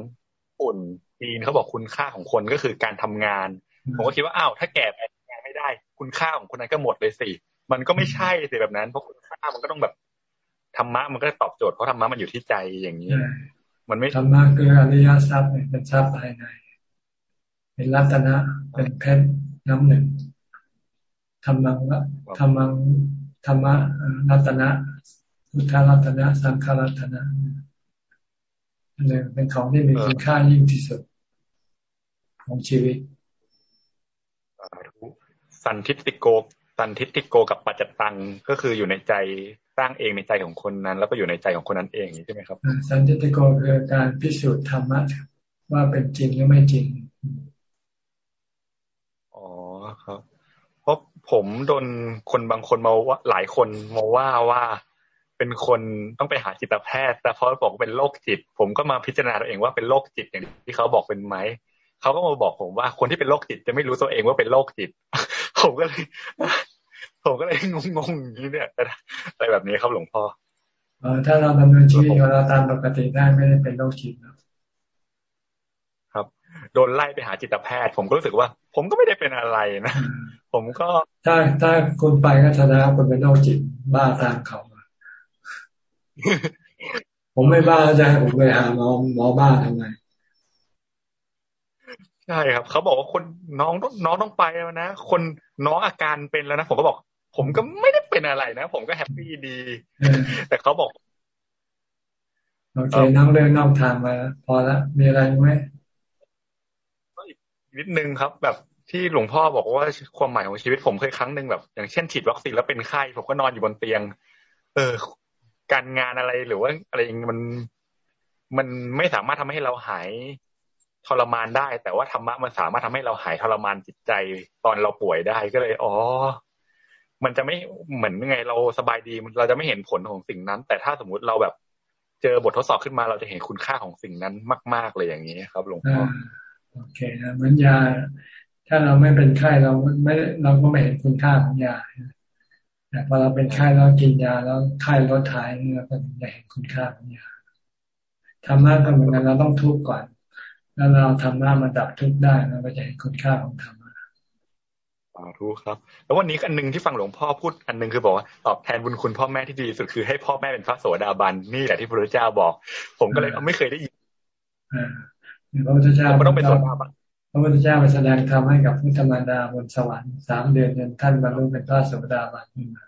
Speaker 40: อุ่นจีนเขาบอกคุณค่าของคนก็คือการทำงาน ผมก็คิดว่าอ้าวถ้าแก่ไปทำงานไม่ได้ คุณค่าของคนนั้นก็หมดเลยสิมันก็ไม่ใช่สิแบบนั้น เพราะคุณค่ามันก็ต้องแบบธรรมะมันก็ตอบโจทย์เพราะธรรมะมันอยู่ที่ใจอย่างนี้มันไม่
Speaker 1: ธรรมะคืออริยทรัพย์เป็นทรัพย์ภายในเป็นรัตนะเป็นเพชรน้ำหนึ่งธรรมังธรรมังธรรมะรัตนะพุทธรัตนะ สังฆรัตนะ หนึ่งเป็นของที่มีคุณค่ายิ่งที่สุด ของชีวิต
Speaker 40: สันทิติโกสันทิติโกกับปัจจตังก็คืออยู่ในใจสร้างเองในใจของคนนั้น แล้วก็อยู่ในใจของคนนั้นเองใช่ไหมครับ
Speaker 1: สันติโกคือการพิสูจน์ธรรมะว่าเป็นจริงหรือไม่จริง
Speaker 40: อ๋อครับ เพราะผมโดนคนบางคนมาว่าหลายคนมาว่าว่า เป็นคนต้องไปหาจิตแพทย์ แต่พอบอกเป็นโรคจิต ผมก็มาพิจารณาตัวเองว่าเป็นโรคจิตอย่างที่เขาบอกเป็นไหมเขาก็มาบอกผมว่าคนที่เป็นโรคจิตจะไม่รู้ตัวเองว่าเป็นโรคจิต ผมก็เลยผมก็เลยงงๆอย่างนี้เนี่ยอะไรแบบนี้ครับหลวงพ่อ
Speaker 1: เออถ้าเราดำเนินชีวิตของเราตามปกติได้ไม่ได้เป็นโรคจิต
Speaker 40: ครับ โดนไล่ไปหาจิตแพทย์ ผมก็รู้สึกว่า ผมก็ไม่ได้เป็นอะไรนะ ผมก็
Speaker 1: ถ้าถ้าคุณไปก็แสดงว่าคุณเป็นโรคจิตบ้าตามเขา ผมไม่บ้าจะให้ผมไปหาหมอหมอบ้าทำไม
Speaker 40: ใช่ครับเขาบอกว่าคนน้องต้องน้องต้องไปแล้วนะคนน้องอาการเป็นแล้วนะผมก็บอก ผมก็ไม่ได้เป็นอะไรนะผมก็แฮปปี้ดี แต่เขาบอก
Speaker 1: โอเคน้องเรื่องนอกทางมาพอละมีอะไรไหม
Speaker 40: นิดนึงครับ แบบที่หลวงพ่อบอกว่าความหมายของชีวิตผมเคยครั้งหนึ่งแบบ อย่างเช่นฉีดวัคซีนแล้วเป็นไข้ผมก็นอนอยู่บนเตียง เออ การงานอะไรหรือว่าอะไรมันมันไม่สามารถทำให้เราหายทรมานได้ แต่ว่าธรรมะมันสามารถทำให้เราหายทรมานจิตใจตอนเราป่วยได้ก็เลยอ๋อ มันจะไม่เหมือนไงเราสบายดีเราจะไม่เห็นผลของสิ่งนั้น แต่ถ้าสมมุติเราแบบเจอบททดสอบขึ้นมาเราจะเห็นคุณค่าของสิ่งนั้นมาก ๆเลยอย่างนี้ครับหลวงพ่อ
Speaker 1: โอเคนะเหมือนยา ถ้าเราไม่เป็นไข้เราไม่เราก็ไม่เห็นคุณค่าของยา แต่พอเราเป็นไข้เรากินยาแล้วไข้ลดหายเราก็จะเห็นคุณค่าของยาธรรมะก็เหมือนกันเราต้องทุกข์ก่อน แล้วเราทำหน้ามาดับทุกข์ได้เราก็จะเห็นคุณค่าของธรรมะ
Speaker 40: สาธุครับ แล้ววันนี้อันหนึ่งที่ฟังหลวงพ่อพูดอันหนึ่งคือบอกว่าตอบแทนบุญคุณพ่อแม่ที่ดีสุดคือให้พ่อแม่เป็นพระโสดาบันนี่แหละที่พระพุทธเจ้าบอก ผมก็เลยไม่เคยได้ยิน
Speaker 1: พระพุทธเจ้าก็ต้องเป็นโสดาบันพ ระพุทธเจ้าไปแสดงธรรมให้กับพุทธมารดาบนสวรรค์สามเดือนจนท่านบรรลุเป็นพระโสดาบันขึ้นมา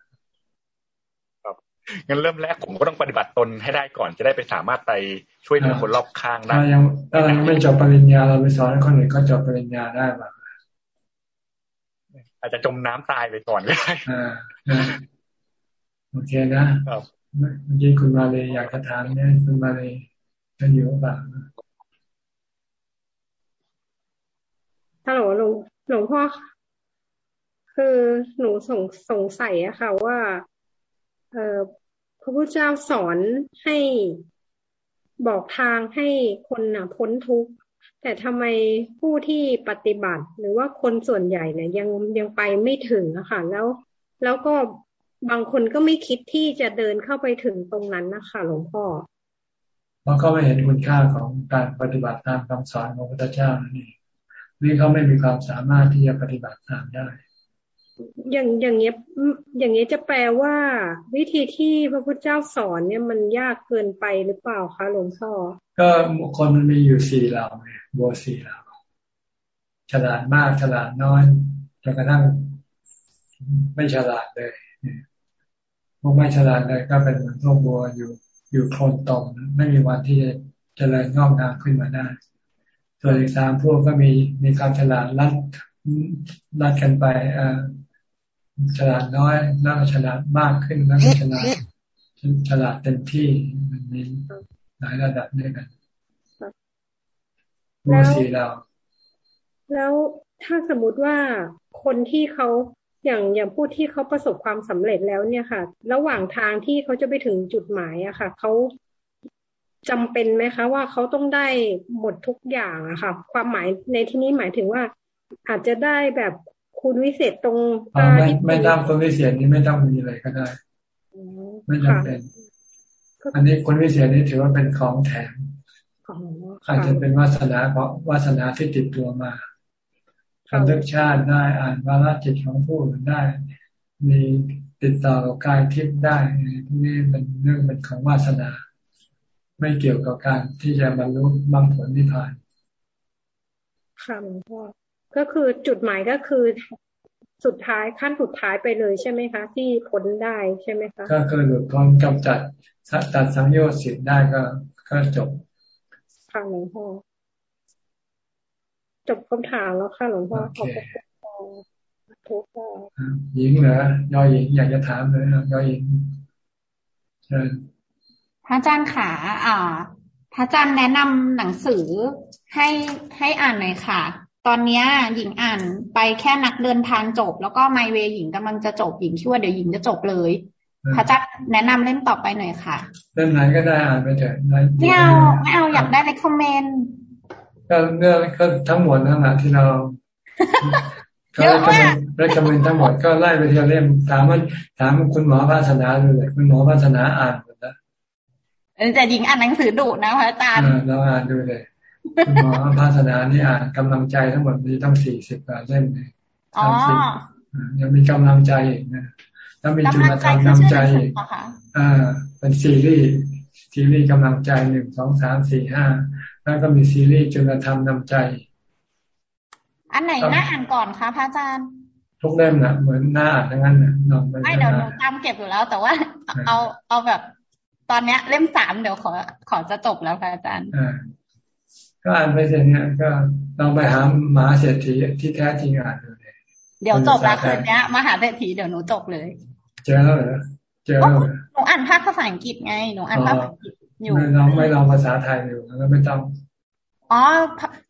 Speaker 40: งั้นเริ่มแรกผมก็ต้องปฏิบัติตนให้ได้ก่อนจะได้ไปสามารถไปช่วยเหลือคนรอบข้างได้
Speaker 1: ถ้ายังถ้าเราไม่จบปริญญาเราไปสอนให้คนอื่นก็จบปริญญาได้บ้าง
Speaker 40: อาจจะจมน้ำตายไปก่อนก็ได้
Speaker 1: โอเคนะเมื่อกี้คุณมาเลยอยากจะถามเนี่ยคุณมาเลยกันอยู่บ้า
Speaker 19: ฮัลโหลหลวงหลวงพ่อคือหนูสงสงสัยอะค่ะว่า เออพระพุทธเจ้าสอนให้บอกทางให้คนนะพ้นทุกข์แต่ทำไมผู้ที่ปฏิบัติ หรือว่าคนส่วนใหญ่เนี่ย ยังยังไปไม่ถึงอะค่ะแล้ว แล้วก็บางคนก็ไม่คิดที่จะเดินเข้าไปถึงตรงนั้นนะคะหลวงพ่อ
Speaker 1: เพราะเขาไม่เห็นคุณค่าของการปฏิบัติตามคำสอนของพระพุทธเจ้านี่ ขาไม่มีความสามารถที่จะปฏิบัติตามได้
Speaker 19: อย่างอย่างเงี้ยอย่างเงี้ยจะแปลว่า วิธีที่พระพุทธเจ้าสอนเนี่ยมันยากเกินไปหรือเปล่าคะหลวงพ่อ
Speaker 1: ก็คนมันมีอยู่สี่เหล่าไงบัวสี่เหล่าฉลาดมากฉลาดน้อยจนกระทั่งไม่ฉลาดเลยพวกไม่ฉลาดเลยก็เป็นเหมือนพวกบัวอยู่อยู่โคลนตมไม่มีวันที่จะเจริญงอกงามขึ้นมาได้ ส่วนอีกสามพวกก็มีมีความฉลาดลัดลัดกันไปอ่าฉลาดน้อยน่าฉลาดมากขึ้นแล้วฉลาดฉลาดเต็มที่มันมีหลายระดับด้วยกัน
Speaker 19: แล้วสี่เรา แล้วถ้าสมมุติว่าคนที่เขาอย่างอย่างผู้ที่เขาประสบความสำเร็จแล้วเนี่ยค่ะ ระหว่างทางที่เขาจะไปถึงจุดหมายอะค่ะเขา จำเป็นไหมคะ ว่าเขาต้องได้หมดทุกอย่างอะค่ะ ความหมายในที่นี้หมายถึงว่า อาจจะได้แบบคุณวิเศษตรง
Speaker 1: ตาไม่ไม่ต้องคุณวิเศษนี้ไม่ต้องมีอะไรก็ได้ไม่จำเป็น อันนี้คุณวิเศษนี้ถือว่าเป็นของแถมอาจจะเป็นวาสนาเพราะวาสนาที่ติดตัวมาคำเลือกชาติได้อ่านวาระจิตของผู้อื่นได้ มีติดต่อกับกายทิพย์ได้พวกนี้เป็นเรื่องเป็นของวาสนา ไม่เกี่ยวกับการที่จะบรรลุบางผลนิพพาน
Speaker 19: ค่ะหลวงพ่อก็คือจุดหมายก็คือสุดท้ายขั้นสุดท้ายไปเลยใช่ไหมคะ ที่พ้นได้ใช่ไหมคะ
Speaker 1: ก็คือหลุดพ้นกำจัดตัดสังโยชน์สิทธิ์ได้ก็ก็จบ
Speaker 19: ค่ะหลวงพ่อจบคำถามแล้วค่ะหลวงพ่อขอบคุณ
Speaker 1: ทุกค่ะหญิงเหรอยอหญิงอยากจะถามเลยยอหญิงเชิญ
Speaker 22: พระอาจารย์ขาอ่าพระอาจารย์แนะนำหนังสือให้ให้อ่านหน่อยค่ะ ตอนนี้หญิงอ่านไปแค่นักเดินทางจบ แล้วก็ไมเวหญิงกำลังจะจบหญิงคิดว่าเดี๋ยวหญิงจะจบเลย พระอาจารย์แนะนำเล่มต่อไปหน่อยค่ะ
Speaker 1: เล่มไหนก็ได้อ่านไปเถอะ
Speaker 22: ไม่เอาไม่เอาอยากได้เลคคอมเมนต์
Speaker 1: ก็เรื่องก็ทั้งหมดนั่นแหละที่เราก็เลยคำนึงทั้งหมดก็ไล่ไปทีละเล่มถามมันถามคุณหมอภาสนาดูเลยคุณหมอภาสนาอ่านหมด แล้ว
Speaker 22: แต่หญิงอ่านหนังสือดุนะพระอาจารย์
Speaker 1: เราอ่านดูเลยคุณหมอภาสนานี่อ่านกำลังใจทั้งหมดมีต้องสี่สิบกว่าเล่มเลยอ๋อยังมีกำลังใจอีกนะแล้วมีจุลธรรมนำใจอีกอ่า เป็นซีรีส์ซีรีส์กำลังใจหนึ่งสองสามสี่ห้าแล้วก็มีซีรีส์จุลธรรมนำใจ
Speaker 22: อันไหนน่าอ่านก่อนคะพระอาจารย์
Speaker 1: ทุกเล่มนะเหมือนหน้าอ่านทั้งนั้นนะ
Speaker 22: นองไม่เดี๋ยวหนูจำเก็บอยู่แล้ว แต่ว่า เอาเอาแบบ ตอนเนี้ย เล่มสามเดี๋ยวขอขอจะจบแล้วค่ะอาจารย์
Speaker 1: ก็อ่านไปเสร็จเนี้ยก็ลองไปหาหมาเศรษฐีที่แท้จริงอ่านดูเลย
Speaker 22: เดี๋ยวจบแล้วคืนนี้มหาเศรษฐีเดี๋ยวหนูจบเลย
Speaker 1: เจอแล้วเหรอเจอแล้ว
Speaker 22: หนูอ่านภาคภาษาอังกฤษไงหนูอ่านภาษาอังกฤษ
Speaker 1: อยู่ไม่ลองไม่ลองภาษาไทยอยู่แล้วไม่ต้อง
Speaker 22: อ๋อ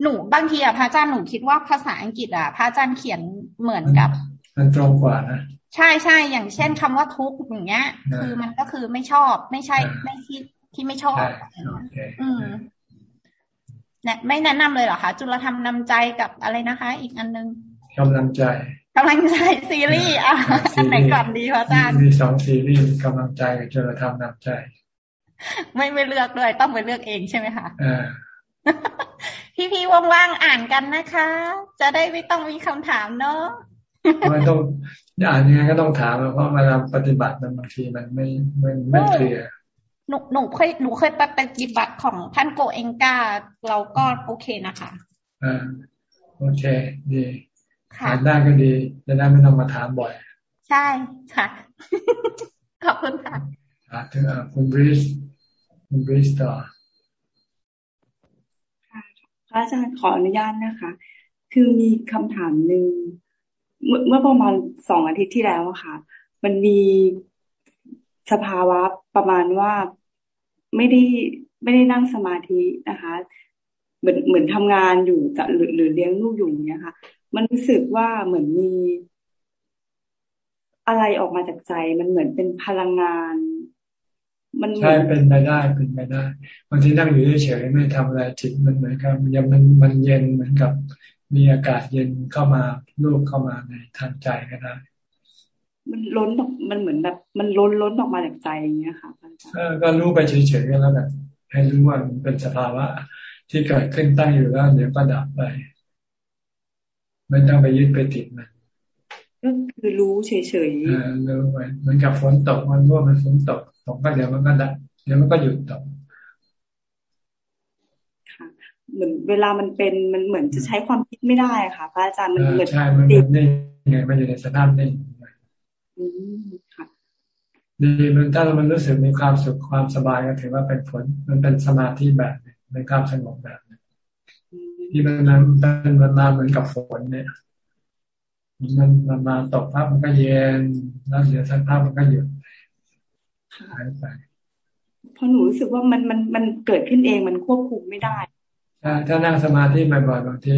Speaker 22: หนูบางทีอะพระอาจารย์หนูคิดว่าภาษาอังกฤษอะพระอาจารย์เขียนเหมือนกับ
Speaker 1: มันตรงกว่านะ
Speaker 22: ใช่ใช่อย่างเช่นคำว่าทุกข์อย่างเงี้ย คือมันก็คือไม่ชอบ ไม่ใช่ไม่ที่ที่ไม่ชอบอืมเนี่ยไม่แนะนำเลยเหรอคะจุลธรรมนำใจกับอะไรนะคะ อีกอันนึง
Speaker 1: กำลังใจ
Speaker 22: กำลังใจซีรีส์อะอันไหนก่อนดีพระอาจารย์
Speaker 1: มีสองซีรีส์กำลังใจกับจุลธรรมนำใจ
Speaker 22: ไม่ไม่เลือกด้วยต้องไปเลือกเองใช่ไหมคะพี่พี่ว่างๆอ่านกันนะคะ จะได้ไม่ต้องมีคำถามเนาะ
Speaker 1: ไม่ต้องอ่านยังไงก็ต้องถามเพราะเวลาปฏิบัติมันบางทีมันไม่ไม่ไม่เคลียร์
Speaker 22: หนูหนูเคยหนูเคยไปปฏิบัติของท่านโกเองกาเราก็โอเคนะคะ
Speaker 1: อ่าโอเค ดีอ่านได้ก็ดีจะได้ไม่ต้องมาถามบ่อย
Speaker 22: ใช่ค่ะ ขอบคุณค่ะ
Speaker 1: อ่าถึงคุณบริสคุณบริสต่อ
Speaker 3: พระอาจารย์ขออนุญาตนะคะ คือมีคำถามหนึ่ง เมื่อประมาณสองอาทิตย์ที่แล้วค่ะ มันมีสภาวะประมาณว่าไม่ได้ไม่ได้นั่งสมาธินะคะ เหมือนเหมือนทำงานอยู่หรือหรือเลี้ยงลูกอยู่เนี้ยค่ะ มันรู้สึกว่าเหมือนมีอะไรออกมาจากใจ มันเหมือนเป็นพลังงาน
Speaker 1: มันใช่เป็นไปได้เป็นไปได้บางทีนั่งอยู่เฉยๆไม่ทำอะไรจิตมันเหมือนกับยังมันมันเย็นเหมือนกับ มีอากาศเย็นเข้ามาลูกเข้ามาในทางใจก็ได้
Speaker 3: มันล้นออกมันเหมือนแบบ มันล้นล้นออกมาจากใจอย่างเงี้ยค่ะ
Speaker 1: ก็รู้ไปเฉยๆก็แล้วแบบให้รู้ว่ามันเป็นสภาวะที่เกิดขึ้นตั้งอยู่แล้วเดี๋ยวก็ดับไปไม่ต้องไปยึดไปติดมัน
Speaker 3: ก็คือรู้เฉยๆ
Speaker 1: อ่ารู้ไปเหมือนกับฝนตกมันว่ามันฝนตกตกก็เดี๋ยวมันก็ดับเดี๋ยวมันก็หยุดตก
Speaker 3: เหมือนเวลามันเป็นมันเหมือนจะใช้ความคิดไม่ได้ค่ะพระอาจารย์มันเหมือน
Speaker 1: ใช่มันนิ่งไงมันอยู่ในสภาพนิ่งดีมันถ้ามันรู้สึกมีความสุขความสบายก็ถือว่าเป็นผล มันเป็นสมาธิแบบเป็นความสงบแบบที่มันนั้นเป็นมันมาเหมือนกับฝนเนี่ย มันมันมาตกภาพมันก็เย็นแล้วเดี๋ยวสักภาพมันก็หยุดหายไป
Speaker 3: พอหนูรู้สึกว่ามันมันมันเกิดขึ้นเองมันควบคุมไม่ได้
Speaker 1: ถ้านั่งสมาธิบ่อยๆบางที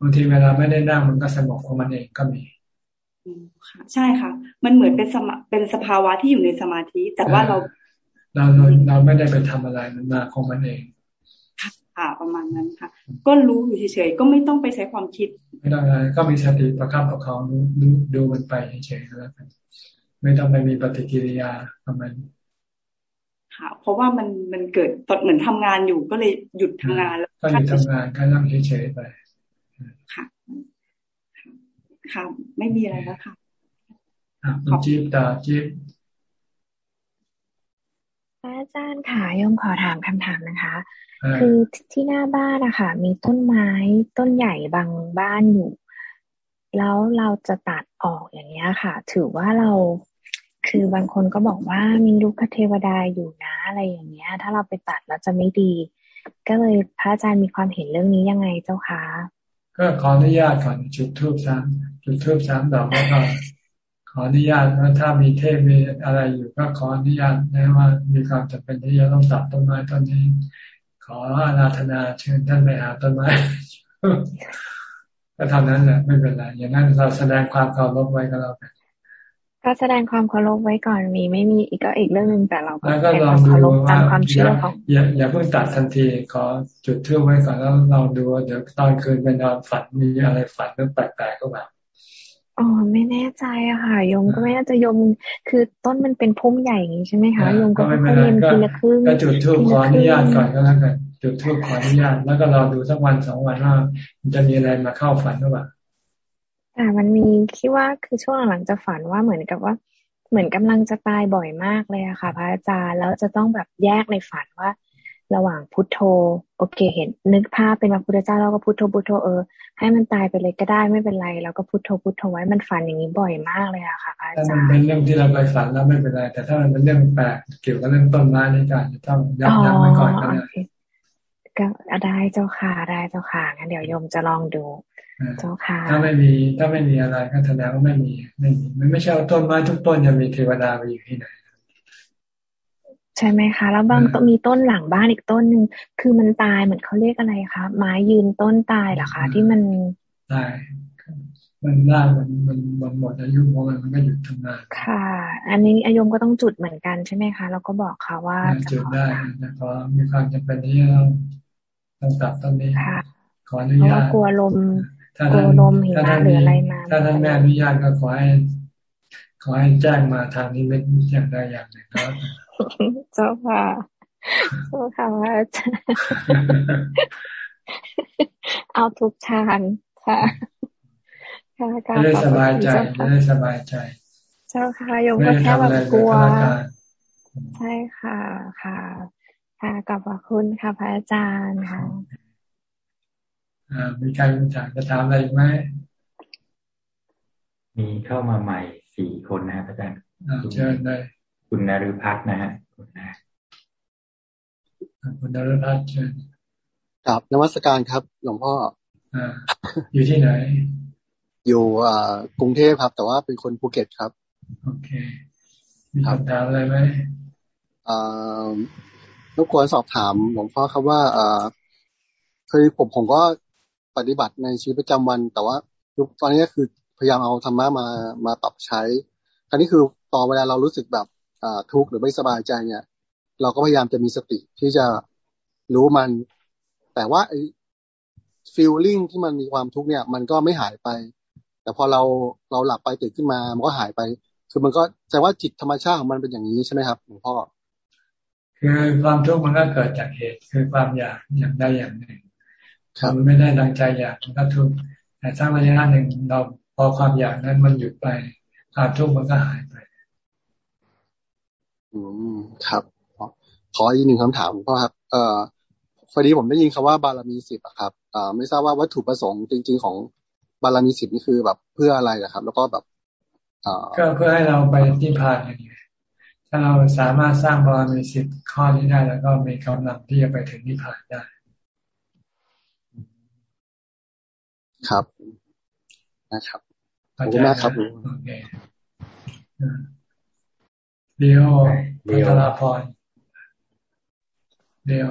Speaker 1: บางทีเวลาไม่ได้นั่งมันก็สงบของมันเองก็มี
Speaker 3: ค่ะใช่ค่ะ มันเหมือนเป็นสมาเป็นสภาวะที่อยู่ในสมาธิ แต่ว่าเรา
Speaker 1: เราเราเราไม่ได้ไปทำอะไรมันมาของมันเอง
Speaker 3: ค่ะประมาณนั้นค่ะ ก็รู้อยู่เฉยๆก็ไม่ต้องไปใช้ความคิด
Speaker 1: ไม่ต้องอะไรก็มีสติประคับประคองดูดูมันไปเฉยๆแล้วกันไม่ต้องไปมีปฏิกิริยาประมาณ
Speaker 3: ค่ะ เพราะว่ามันมันเกิดตอนเหมือนทำงานอยู่ก็เลยหยุดทำงานแล้ว
Speaker 1: ก็หยุดทำงานก็นั่งเฉยๆไป
Speaker 3: ค่ะค่ะ ไม่มีอะไรแล้วค่ะ
Speaker 1: ขอบจิ๊บตาจิ๊บ
Speaker 36: อาจารย์ค่ะยมขอถามคำถามนะคะ คือที่หน้าบ้านนะคะมีต้นไม้ต้นใหญ่บางบ้านอยู่ แล้วเราจะตัดออกอย่างเงี้ยค่ะ ถือว่าเรา คือบางคนก็บอกว่ามีลูกเทวดาอยู่นะอะไรอย่างเงี้ย ถ้าเราไปตัดแล้วจะไม่ดี ก็เลยพระอาจารย์มีความเห็นเรื่องนี้ยังไงเจ้าคะ
Speaker 1: ก็ขออนุญาตก่อนจุดทูบสามจุดทูบสามดอกแล้วก็ขออนุญาตว่าถ้ามีเทพมีอะไรอยู่ก็ขออนุญาตนะว่ามีความจำเป็นที่จะต้องตัดต้นไม้ต้นนี้ ขออาราธนาเชิญท่านไปหาต้นไม้ก็ทำนั้นแหละไม่เป็นไรอย่างนั้นเราแสดงความเคารพไว้ก็แล้วกัน
Speaker 36: ก็แสดงความเคารพไว้ก่อนมีไม่มีอีกก็อีกเรื่องหนึ่งแต่เรา
Speaker 1: ก็แสดงความเคารพตามความเชื่อของอย่าอย่าเพิ่งตัดทันทีขอจุดเทื่อไว้ก่อนแล้วเราดูเดี๋ยวตอนคืนไปนอนฝันมีอะไรฝันเรื่องแปลกๆก็แบบ
Speaker 36: อ๋อไม่แน่ใจอะค่ะโยมก็ไม่น่าจะโยมคือต้นมันเป็นพุ่มใหญ่อย่างนี้ใช่ไหมคะโยมก็ค่อยเรียนทีละครึ่ง
Speaker 1: ก็จุดทูบขออนุญาตก่อนก็แล้วกันจุดทูบขออนุญาตแล้วก็รอดูสักวันสองวันว่ามันจะมีอะไรมาเข้าฝันหรือเปล่า
Speaker 36: แต่มันมีคิดว่าคือช่วงหลังจะฝันว่าเหมือนกับว่า เหมือนกำลังจะตายบ่อยมากเลยอะค่ะ พระอาจารย์แล้วจะต้องแบบแยกในฝันว่า ระหว่างพุทโธ โอเค เห็น นึกภาพเป็นพระพุทธเจ้าแล้วก็พุทโธพุทโธเออให้มันตายไปเลยก็ได้ไม่เป็นไรแล้วก็พุทโธพุทโธไว้มันฝันอย่างนี้บ่อยมากเลยอะค่ะอาจารย์
Speaker 1: เป็นเรื่องที่เราเคยฝันแล้วไม่เป็นไรแต่ถ้ามันเป็นเรื่องแปลกเกี่ยวกับเรื่องต้นไม้ในการจะต้องยับยั้งไว้ก่อนก็ได้
Speaker 36: ก็ได้เจ้าค่ะได้เจ้าค่ะงั้นเดี๋ยวโยมจะลองดู เจ้าค่ะ
Speaker 1: ถ้าไม่มีถ้าไม่มีอะไรก็แสดงว่าไม่มีไม่มีมันไม่ใช่ต้นไม้ทุกต้นจะมีเทวดาไปอยู่ที่ไหน
Speaker 36: ใช่ไหมคะแล้วบางต้นมีต้นหลังบ้านอีกต้นหนึ่งคือมันตายเหมือนเขาเรียกอะไรคะไม้ยืนต้นตายเหรอคะ ที่มัน
Speaker 1: ตายมันร่างมันมันมันหมดอายุของมันมันก็หยุดทำงาน
Speaker 36: ค่ะ อันนี้อายมก็ต้องจุดเหมือนกันใช่ไหมคะ แล้วก็บอกเขาว่า
Speaker 1: จุดได้แต่พอมีความจำเป็นที่ต้อง ต้องตัดต้นนี้ ขออนุญาต
Speaker 36: กลัวลมกลัวลมหิมะหรืออะไรมา
Speaker 1: ถ้าท่านแม่อนุญาตก็ขอให้ขอให้แจ้งมาทางนี้ไม่อย่างใดอย่างหนึ่งก็
Speaker 36: เจ้าค่ะเจ้าค่ะว่าเอาทุกทางค่ะ
Speaker 1: ค่ะการได้สบายใจได้สบายใจ
Speaker 36: เจ้าค่ะโยมก็แค่แบบกลัว ใช่ค่ะค่ะ ค่ะกับพระคุณค่ะพระอาจารย์ค่ะ
Speaker 1: มีใครอยากจะถามอะไรไหม
Speaker 39: มีเข้ามาใหม่สี่คนนะพระอาจารย์
Speaker 1: เชิญได้
Speaker 39: คุณนรุพัฒน์นะฮะคุณนะ
Speaker 1: คุณนรุพัฒน์เชิญ
Speaker 41: กับนวัตการครับ หลวงพ่อ
Speaker 1: ออยู่ที่ไหน
Speaker 41: อยู่อ่ากรุงเทพครับ แต่ว่าเป็นคนภูเก็ตครับ
Speaker 1: โอเค มีคำถามอะไรไหม
Speaker 41: อ่า รบกวนสอบถามหลวงพ่อครับว่าอ่าคือผมผมก็ปฏิบัติในชีวิตประจำวัน แต่ว่าตอนนี้ก็คือพยายามเอาธรรมะมามาปรับใช้คราวนี้คือต่อเวลาเรารู้สึกแบบทุกข์หรือไม่สบายใจเนี่ย เราก็พยายามจะมีสติที่จะรู้มัน แต่ว่าไอ้ฟีลลิ่งที่มันมีความทุกข์เนี่ย มันก็ไม่หายไป แต่พอเราเราหลับไปตื่นขึ้นมา มันก็หายไป คือมันก็แสดงว่าจิตธรรมชาติของมันเป็นอย่างนี้ใช่ไหมครับหลวงพ่อ
Speaker 1: คือความทุกข์มันก็เกิดจากเหตุ คือความอยากอย่างใดอย่างหนึ่งมันไม่ได้ดังใจอยากมันก็ทุกข์แต่สร้างระยะหนึ่งเราพอความอยากนั้นมันหยุดไป ความทุกข์มันก็หายไป
Speaker 41: อืมครับขออีกหนึ่งคำถามพ่อครับ เอ่อพอดีผมได้ยินคำว่าบารมีสิบอะครับอ่าไม่ทราบว่าวัตถุประสงค์จริง ๆ ของบารมีสิบนี่คือแบบเพื่ออะไรนะครับ แล้วก็แบบ
Speaker 1: ก็เพื่อให้เราไปนิพพานอย่างนี้ ถ้าเราสามารถสร้างบารมีสิบข้อนี้ได้แล้วก็มีกำลังที่จะไปถึงนิพพานได้
Speaker 41: ครับนะครับขอบคุณมากครับโอเค
Speaker 1: เดียวพัทราพรเดียว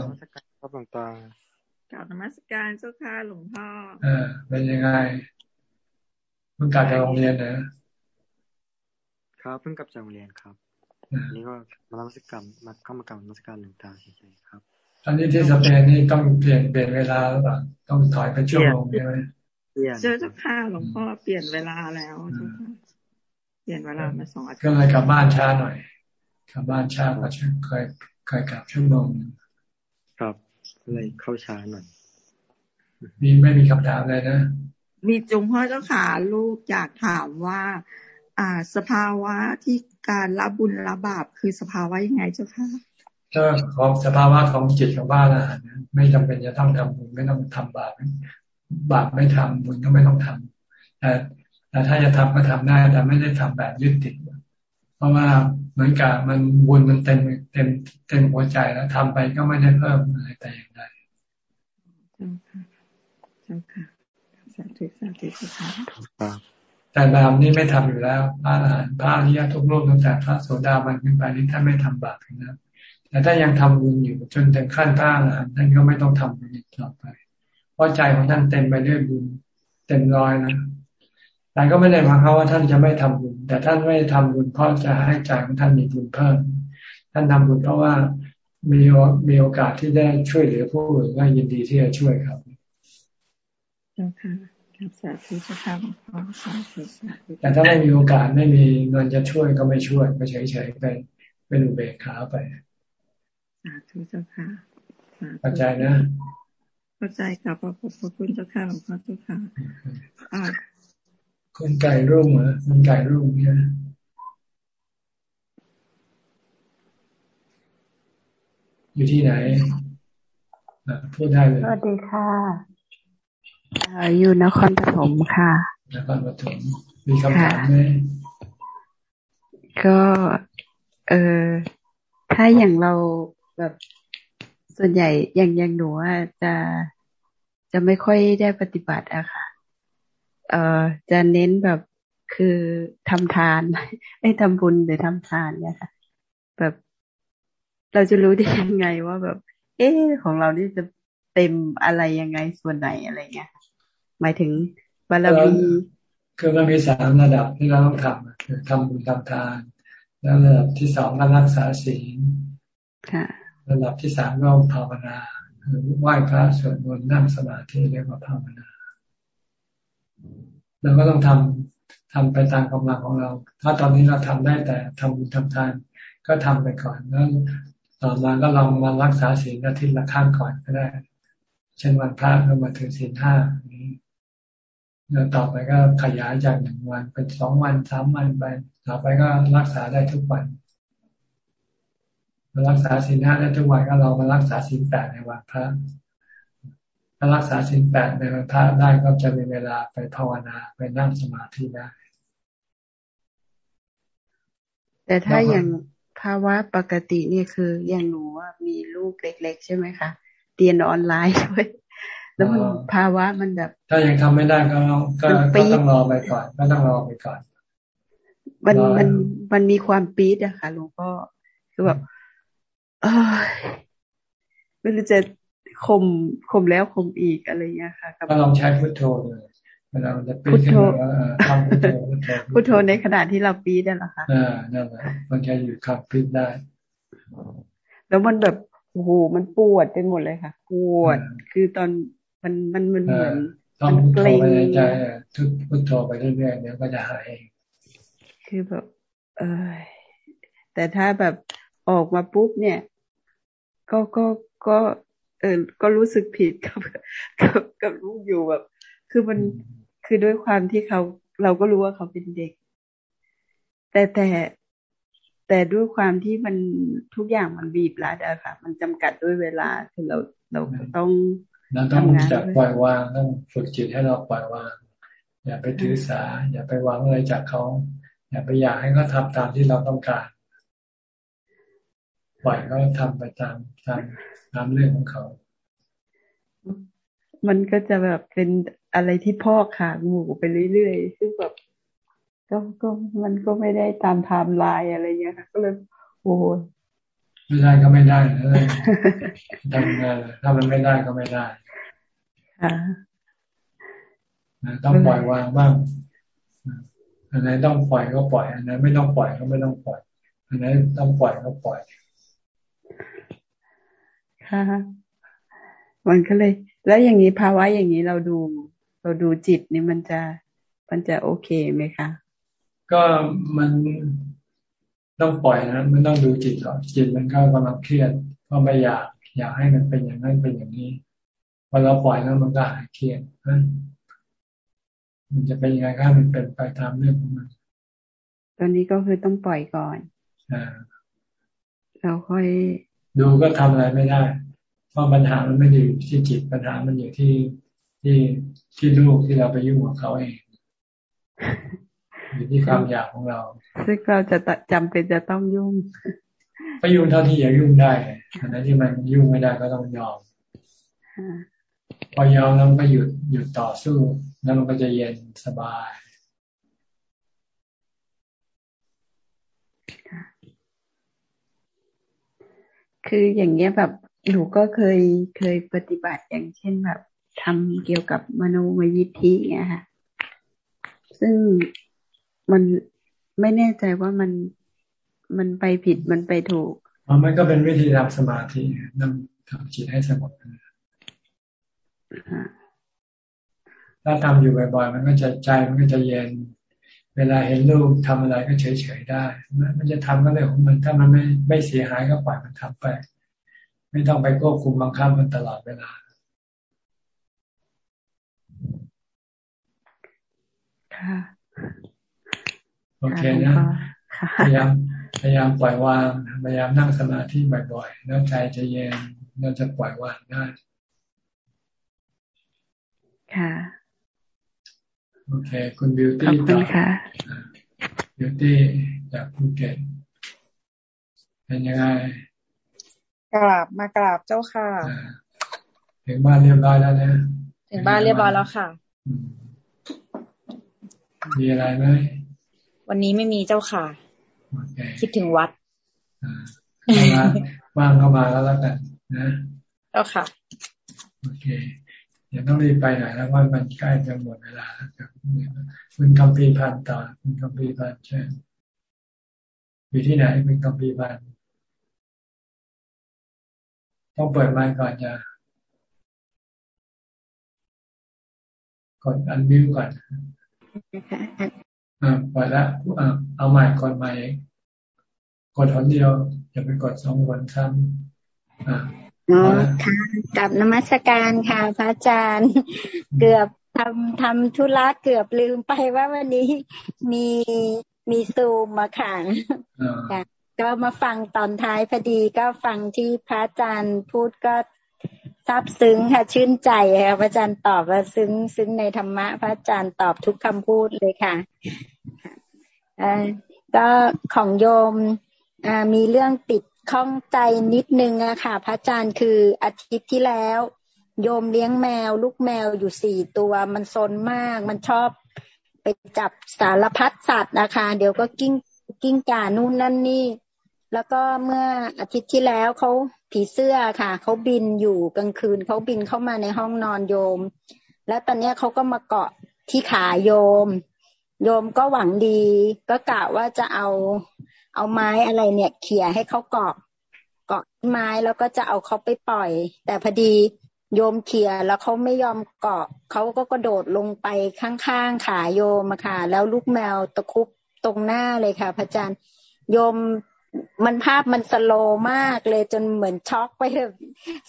Speaker 42: ครับหลวงตากล่าวนมัสการเจ้าค่ะหลวงพ่อ
Speaker 1: เออเป็นยังไงเพิ่งกลับจากโรงเรียนเนอะ
Speaker 42: ครับเพิ่งกลับจากโรงเรียนครับ นี่ก็มาลัสการมาเข้ามากลับมัสการหลวงตาเฉยๆครับ
Speaker 1: อันนี้ที่สเปนนี่ต้องเปลี่ยนเปลี่ยนเวลาหรือเปล่าต้องถอยไปชั่วโมงใช่ไหม
Speaker 42: เปลี่ยนเจ้าค่ะหลวงพ่อเปลี่ยนเวลาแล้วเจ้าค่ะเปลี่ยนเวลามาสองอาทิตย์
Speaker 1: ก็เลยกลับบ้านช้าหน่อยกลับบ้านช้าก็เคยเคยกลับชั่วโมง
Speaker 42: ครับเลยเข้าช้าหน่อย
Speaker 1: มีไม่มีคำถามเลยนะ
Speaker 42: มีจุงพ่อเจ้าขาลูกอยากถามว่า อ่า สภาวะที่การรับบุญรับบาปคือสภาวะยังไงเจ้าค่ะ
Speaker 1: ก็ของสภาวะของจิตของบ้านนะไม่จำเป็นจะต้องทำบุญไม่ต้องทำบาปบาปไม่ทำบุญก็ไม่ต้องทำแต่แต่ถ้าจะทำก็ทำได้แต่ไม่ได้ทำแบบยึดติดเพราะว่าเหมือนกับมันบุญมันเต็มเต็มเต็มหัวใจแล้วทำไปก็ไม่ได้เพิ่มอะไรแต่อย่างใดเจ้าค่ะเจ้าค่ะสาธุสาธุสาธุ แต่บาปนี้ไม่ทำอยู่แล้วพระอรหันต์พระอริยทุกรูปตั้งแต่พระโสดาบันขึ้นไปนี่ท่านไม่ทำบาปนะแต่ถ้ายังทำบุญอยู่จนถึงขั้นพระอรหันต์ท่านก็ไม่ต้องทำบุญต่อไป เพราะใจของท่านเต็มไปด้วยบุญเต็มร้อยนะแต่ก็ไม่ได้หมายความว่าท่านจะไม่ทำบุญ แต่ท่านไม่ทำบุญเพราะจะให้ใจของท่านมีบุญเพิ่ม ท่านทำบุญเพราะว่ามีมีโอกาสที่ได้ช่วยเหลือผู้อื่นก็ยินดีที่จะช่วยครับ
Speaker 42: เจ้าค่ะ สาธุเจ้าค่ะสาธุสาธุ
Speaker 1: แต่ถ้าไม่มีโอกาสไม่มีเงินจะช่วยก็ไม่ช่วยก็เฉยๆไปเป็นอุเบกขาไป
Speaker 42: สาธุเจ้าค่ะ
Speaker 1: เข้าใจนะ
Speaker 42: เข้าใจค่ะพระพุทธคุณเจ้าค่ะหลวงพ่อเจ้าค่ะ
Speaker 1: คุณไก่รุ่งเหรอคุณไก่รุ่งเนี่ยอยู่ที่ไหนพูดได้เลย
Speaker 43: สวัสดีค่ะ อยู่นครปฐมค่ะ
Speaker 1: นครปฐมมีคำถามไหม
Speaker 43: ก็ เออถ้าอย่างเราแบบส่วนใหญ่อย่างอย่างหนูว่าจะจะไม่ค่อยได้ปฏิบัติอะค่ะ เออจะเน้นแบบคือทำทานไม่ทำบุญหรือทำทานเนี่ยค่ะ แบบเราจะรู้ได้ยังไงว่าแบบ เอ๊ะของเรานี่จะเต็มอะไรยังไงส่วนไหนอะไรเงี้ย หมายถึงบารมี
Speaker 1: คือมันมีสามระดับที่เราต้องทำคือทำบุญทำทาน แล้วระดับที่สองก็รักษาศีลระดับที่สามก็ภาวนาคือไหว้พระสวดมนต์นั่งสมาธิเรียกว่าภาวนาเราก็ต้องทำทำไปตามกำลังของเรา ถ้าตอนนี้เราทำได้แต่ทำบุญทำทานก็ทำไปก่อนแล้วต่อมาก็ลองมารักษาศีลอาทิตย์ละข้างก่อนก็ได้ เช่นวันพระก็มาถึงศีลห้านี้ แล้วต่อไปก็ขยายจากหนึ่งวันเป็นสองวันสามวันไป ต่อไปก็รักษาได้ทุกวันมารักษาศีลห้าได้ทุกวันก็เรามารักษาศีลแปดในวันพระถ้ารักษาศีลแปดในวันพระได้ก็จะมีเวลาไปภาวนาไปนั่งสมาธิได้
Speaker 43: แต่ถ้าอย่างภาวะปกตินี่คืออย่างหนูว่ามีลูกเล็ก ๆ ใช่ไหมคะเรียนออนไลน์ด้วย แล้วมันภาวะมันแบบ
Speaker 1: ถ้ายังทำไม่ได้ก็ก็ต้องรอไปก่อนก็ต้องรอไปก่อน
Speaker 43: มันมันมันมีความปี๊ดอะค่ะหลวงพ่อคือแบบเออไม่รู้จะข่มข่มแล้วข่มอีกอะไรเงี้ยค่ะ
Speaker 1: ก็ลองใช้พุทโธเลยเวลามันจะปี๊ด
Speaker 43: ขึ้น
Speaker 1: มาทำพุทโธ
Speaker 43: พุทโธในขณะที่เราปี๊ดนั่นแหละค่ะ
Speaker 1: อ่านั่นแหละมันจะอยู่ขับปี๊ดได้
Speaker 43: แล้วมันแบบโอ้โหมันปวดไปหมดเลยค่ะ ปวดคือตอน มันมันมันเหมือน
Speaker 1: ต้องพุทโธไปในใจทุกพุทโธไปเรื่อยๆเดี๋ยวก็จะหายเอง
Speaker 43: คือแบบ เออแต่ถ้าแบบออกมาปุ๊บเนี่ย ก็ก็ก็เออก็รู้สึกผิดกับกับกับลูกอยู่แบบ คือมันคือด้วยความที่เขาเราก็รู้ว่าเขาเป็นเด็ก แต่แต่แต่ด้วยความที่มันทุกอย่างมันบีบรัดอะค่ะ มันจำกัดด้วยเวลาคือเราเราต้อง
Speaker 1: เราต้องจับปล่อยวางต้องฝึกจิตให้เราปล่อยวาง อย่าไปถือสา อย่าไปวางอะไรจากเขา อย่าไปอยากให้เขาทาตามที่เราต้องการปล่อยเขาทำไปตามตามตามเรื่องของเขา
Speaker 43: มันก็จะแบบเป็นอะไรที่พ่อขาดหมูไปเรื่อยๆซึ่งแบบก็ก็มันก็ไม่ได้ตามไทม์ไลน์อะไรเงี้ยค่ะก็เลยโอ้
Speaker 1: ไม่ได้ก็ไม่ได้เลยทำงานถ้ามันไม่ได้ก็ไม่ได้ ต้องปล่อยวางบ้างอันไหนต้องปล่อยก็ปล่อยอันไหนไม่ต้องปล่อยก็ไม่ต้องปล่อยอันไหนต้องปล่อยก็ปล่อย
Speaker 43: ค่ะมันก็เลย แล้วอย่างนี้ภาวะอย่างนี้เราดู เราดูจิตนี่มันจะมันจะโอเคไหมคะ
Speaker 1: ก็มันต้องปล่อยนะมันต้องดูจิตก่อนจิตมันก็กำลังเครียดก็ไม่อยากอยากให้มันเป็นอย่างนั้นเป็นอย่างนี้ พอเราปล่อยแล้วมันก็หายเครียดมันจะเป็นยังไงก็มันเป็นไปตามเรื่องของมัน
Speaker 43: ตอนนี้ก็คือต้องปล่อยก่อน
Speaker 1: อ่า
Speaker 43: เราค่อย
Speaker 1: ดูก็ทำอะไรไม่ได้ เพราะปัญหามันไม่อยู่ที่จิตปัญหามันอยู่ที่ที่ที่ลูกที่เราไปยุ่งกับเขาเองอยู่ที่ความอยากของเรา
Speaker 43: ซึ่งเราจะจำเป็นจะต้องยุ่ง
Speaker 1: ก็ยุ่งเท่าที่อยากยุ่งได้อันนั้นที่มันยุ่งไม่ได้ก็ต้องยอม พอยอมแล้วก็หยุดหยุดต่อสู้ แล้วมันก็จะเย็นสบาย
Speaker 43: คืออย่างเงี้ยแบบหนูก็เคยเคยปฏิบัติอย่างเช่นแบบทำเกี่ยวกับมโนมยิทธิเงี้ยค่ะซึ่งมันไม่แน่ใจว่ามันมันไปผิดมันไปถูก
Speaker 1: มันก็เป็นวิธีทำสมาธินั่งทำจิตให้สงบ ถ้าทำอยู่บ่อยๆ มันก็จะใจมันก็จะเย็น เวลาเห็นลูกทำอะไรก็เฉยๆได้ มันจะทำก็เรื่องของมันถ้ามันไม่ไม่เสียหายก็ปล่อยมันทำไป ไม่ต้องไปควบคุมบังคับมันตลอดเวลา
Speaker 43: ค่ะ
Speaker 1: โอเคนะพยายามพยายามปล่อยวางพยายามนั่งสมาธิบ่อยๆแล้วใจจะเย็นเราจะปล่อยวางได้
Speaker 43: ค่ะ
Speaker 1: โอเค คุณบิวตี้
Speaker 43: ต่อค่ะ
Speaker 1: บิวตี้จากภูเก็ตเป็นยังไง
Speaker 44: กราบมากราบเจ้าค่ะ
Speaker 1: ถึงบ้านเรียบร้อยแล้วนะ
Speaker 44: ถึงบ้านเรียบร้อยแล้วค่ะ
Speaker 1: มีอะไรไหม
Speaker 44: วันนี้ไม่มีเจ้าค่ะ คิดถึงวัด
Speaker 1: ว่างเข้ามาแล้วแล้วกันนะ
Speaker 44: เจ้าค่ะ
Speaker 1: โอเค อย่าต้องรีบไปไหนแล้วว่ามันใกล้จะหมดเวลาแล้วคุณคำพีพันต่อคุณคำพีพันใช่อยู่ที่ไหนคุณคำพีพันต้องเปิดไมค์ก่อนจะกดอันวิวก่อนอ่าปล่อยละอ่าเอาใหม่กดใหม่กดหนเดียวอย่าไปกดสองคนซ้ำอ่า
Speaker 45: อ๋อค่ะกับนมัสการค่ะ พระอาจารย์ เกือบทำทำธุระเกือบลืมไปว่าวันนี้มีมีซูมมาค่ะก็มาฟังตอนท้ายพอดีก็ฟังที่พระอาจารย์พูดก็ซาบซึ้งค่ะชื่นใจค่ะพระอาจารย์ตอบว่าซึ้งซึ้งในธรรมะ พระอาจารย์ตอบทุกคำพูดเลยค่ะก็ของโยมมีเรื่องติด ข้องใจนิดนึงอะค่ะ พระอาจารย์คืออาทิตย์ที่แล้ว โยมเลี้ยงแมว ลูกแมวอยู่สี่ตัว มันซนมาก มันชอบ ไปจับสารพัดสัตว์นะคะ เดี๋ยวก็กิ้งกิ้งก่านู่นนั่นนี่ แล้วก็เมื่ออาทิตย์ที่แล้วเขาผีเสื้อค่ะเขาบินอยู่กลางคืนเขาบินเข้ามาในห้องนอนโยม แล้วตอนนี้เขาก็มาเกาะที่ขาโยม โยมก็หวังดี ก็กะว่าจะเอา เอาไม้อะไรเนี่ยเขี่ยให้เขาเกาะเกาะไม้แล้วก็จะเอาเขาไปปล่อย แต่พอดีโยมเขี่ยแล้วเขาไม่ยอมเกาะเขาก็กระโดดลงไปข้างๆขาโยมค่ะ แล้วลูกแมวตะคุบตรงหน้าเลยค่ะ พระอาจารย์โยมมันภาพมันสโลมากเลยจนเหมือนช็อกไปแบบ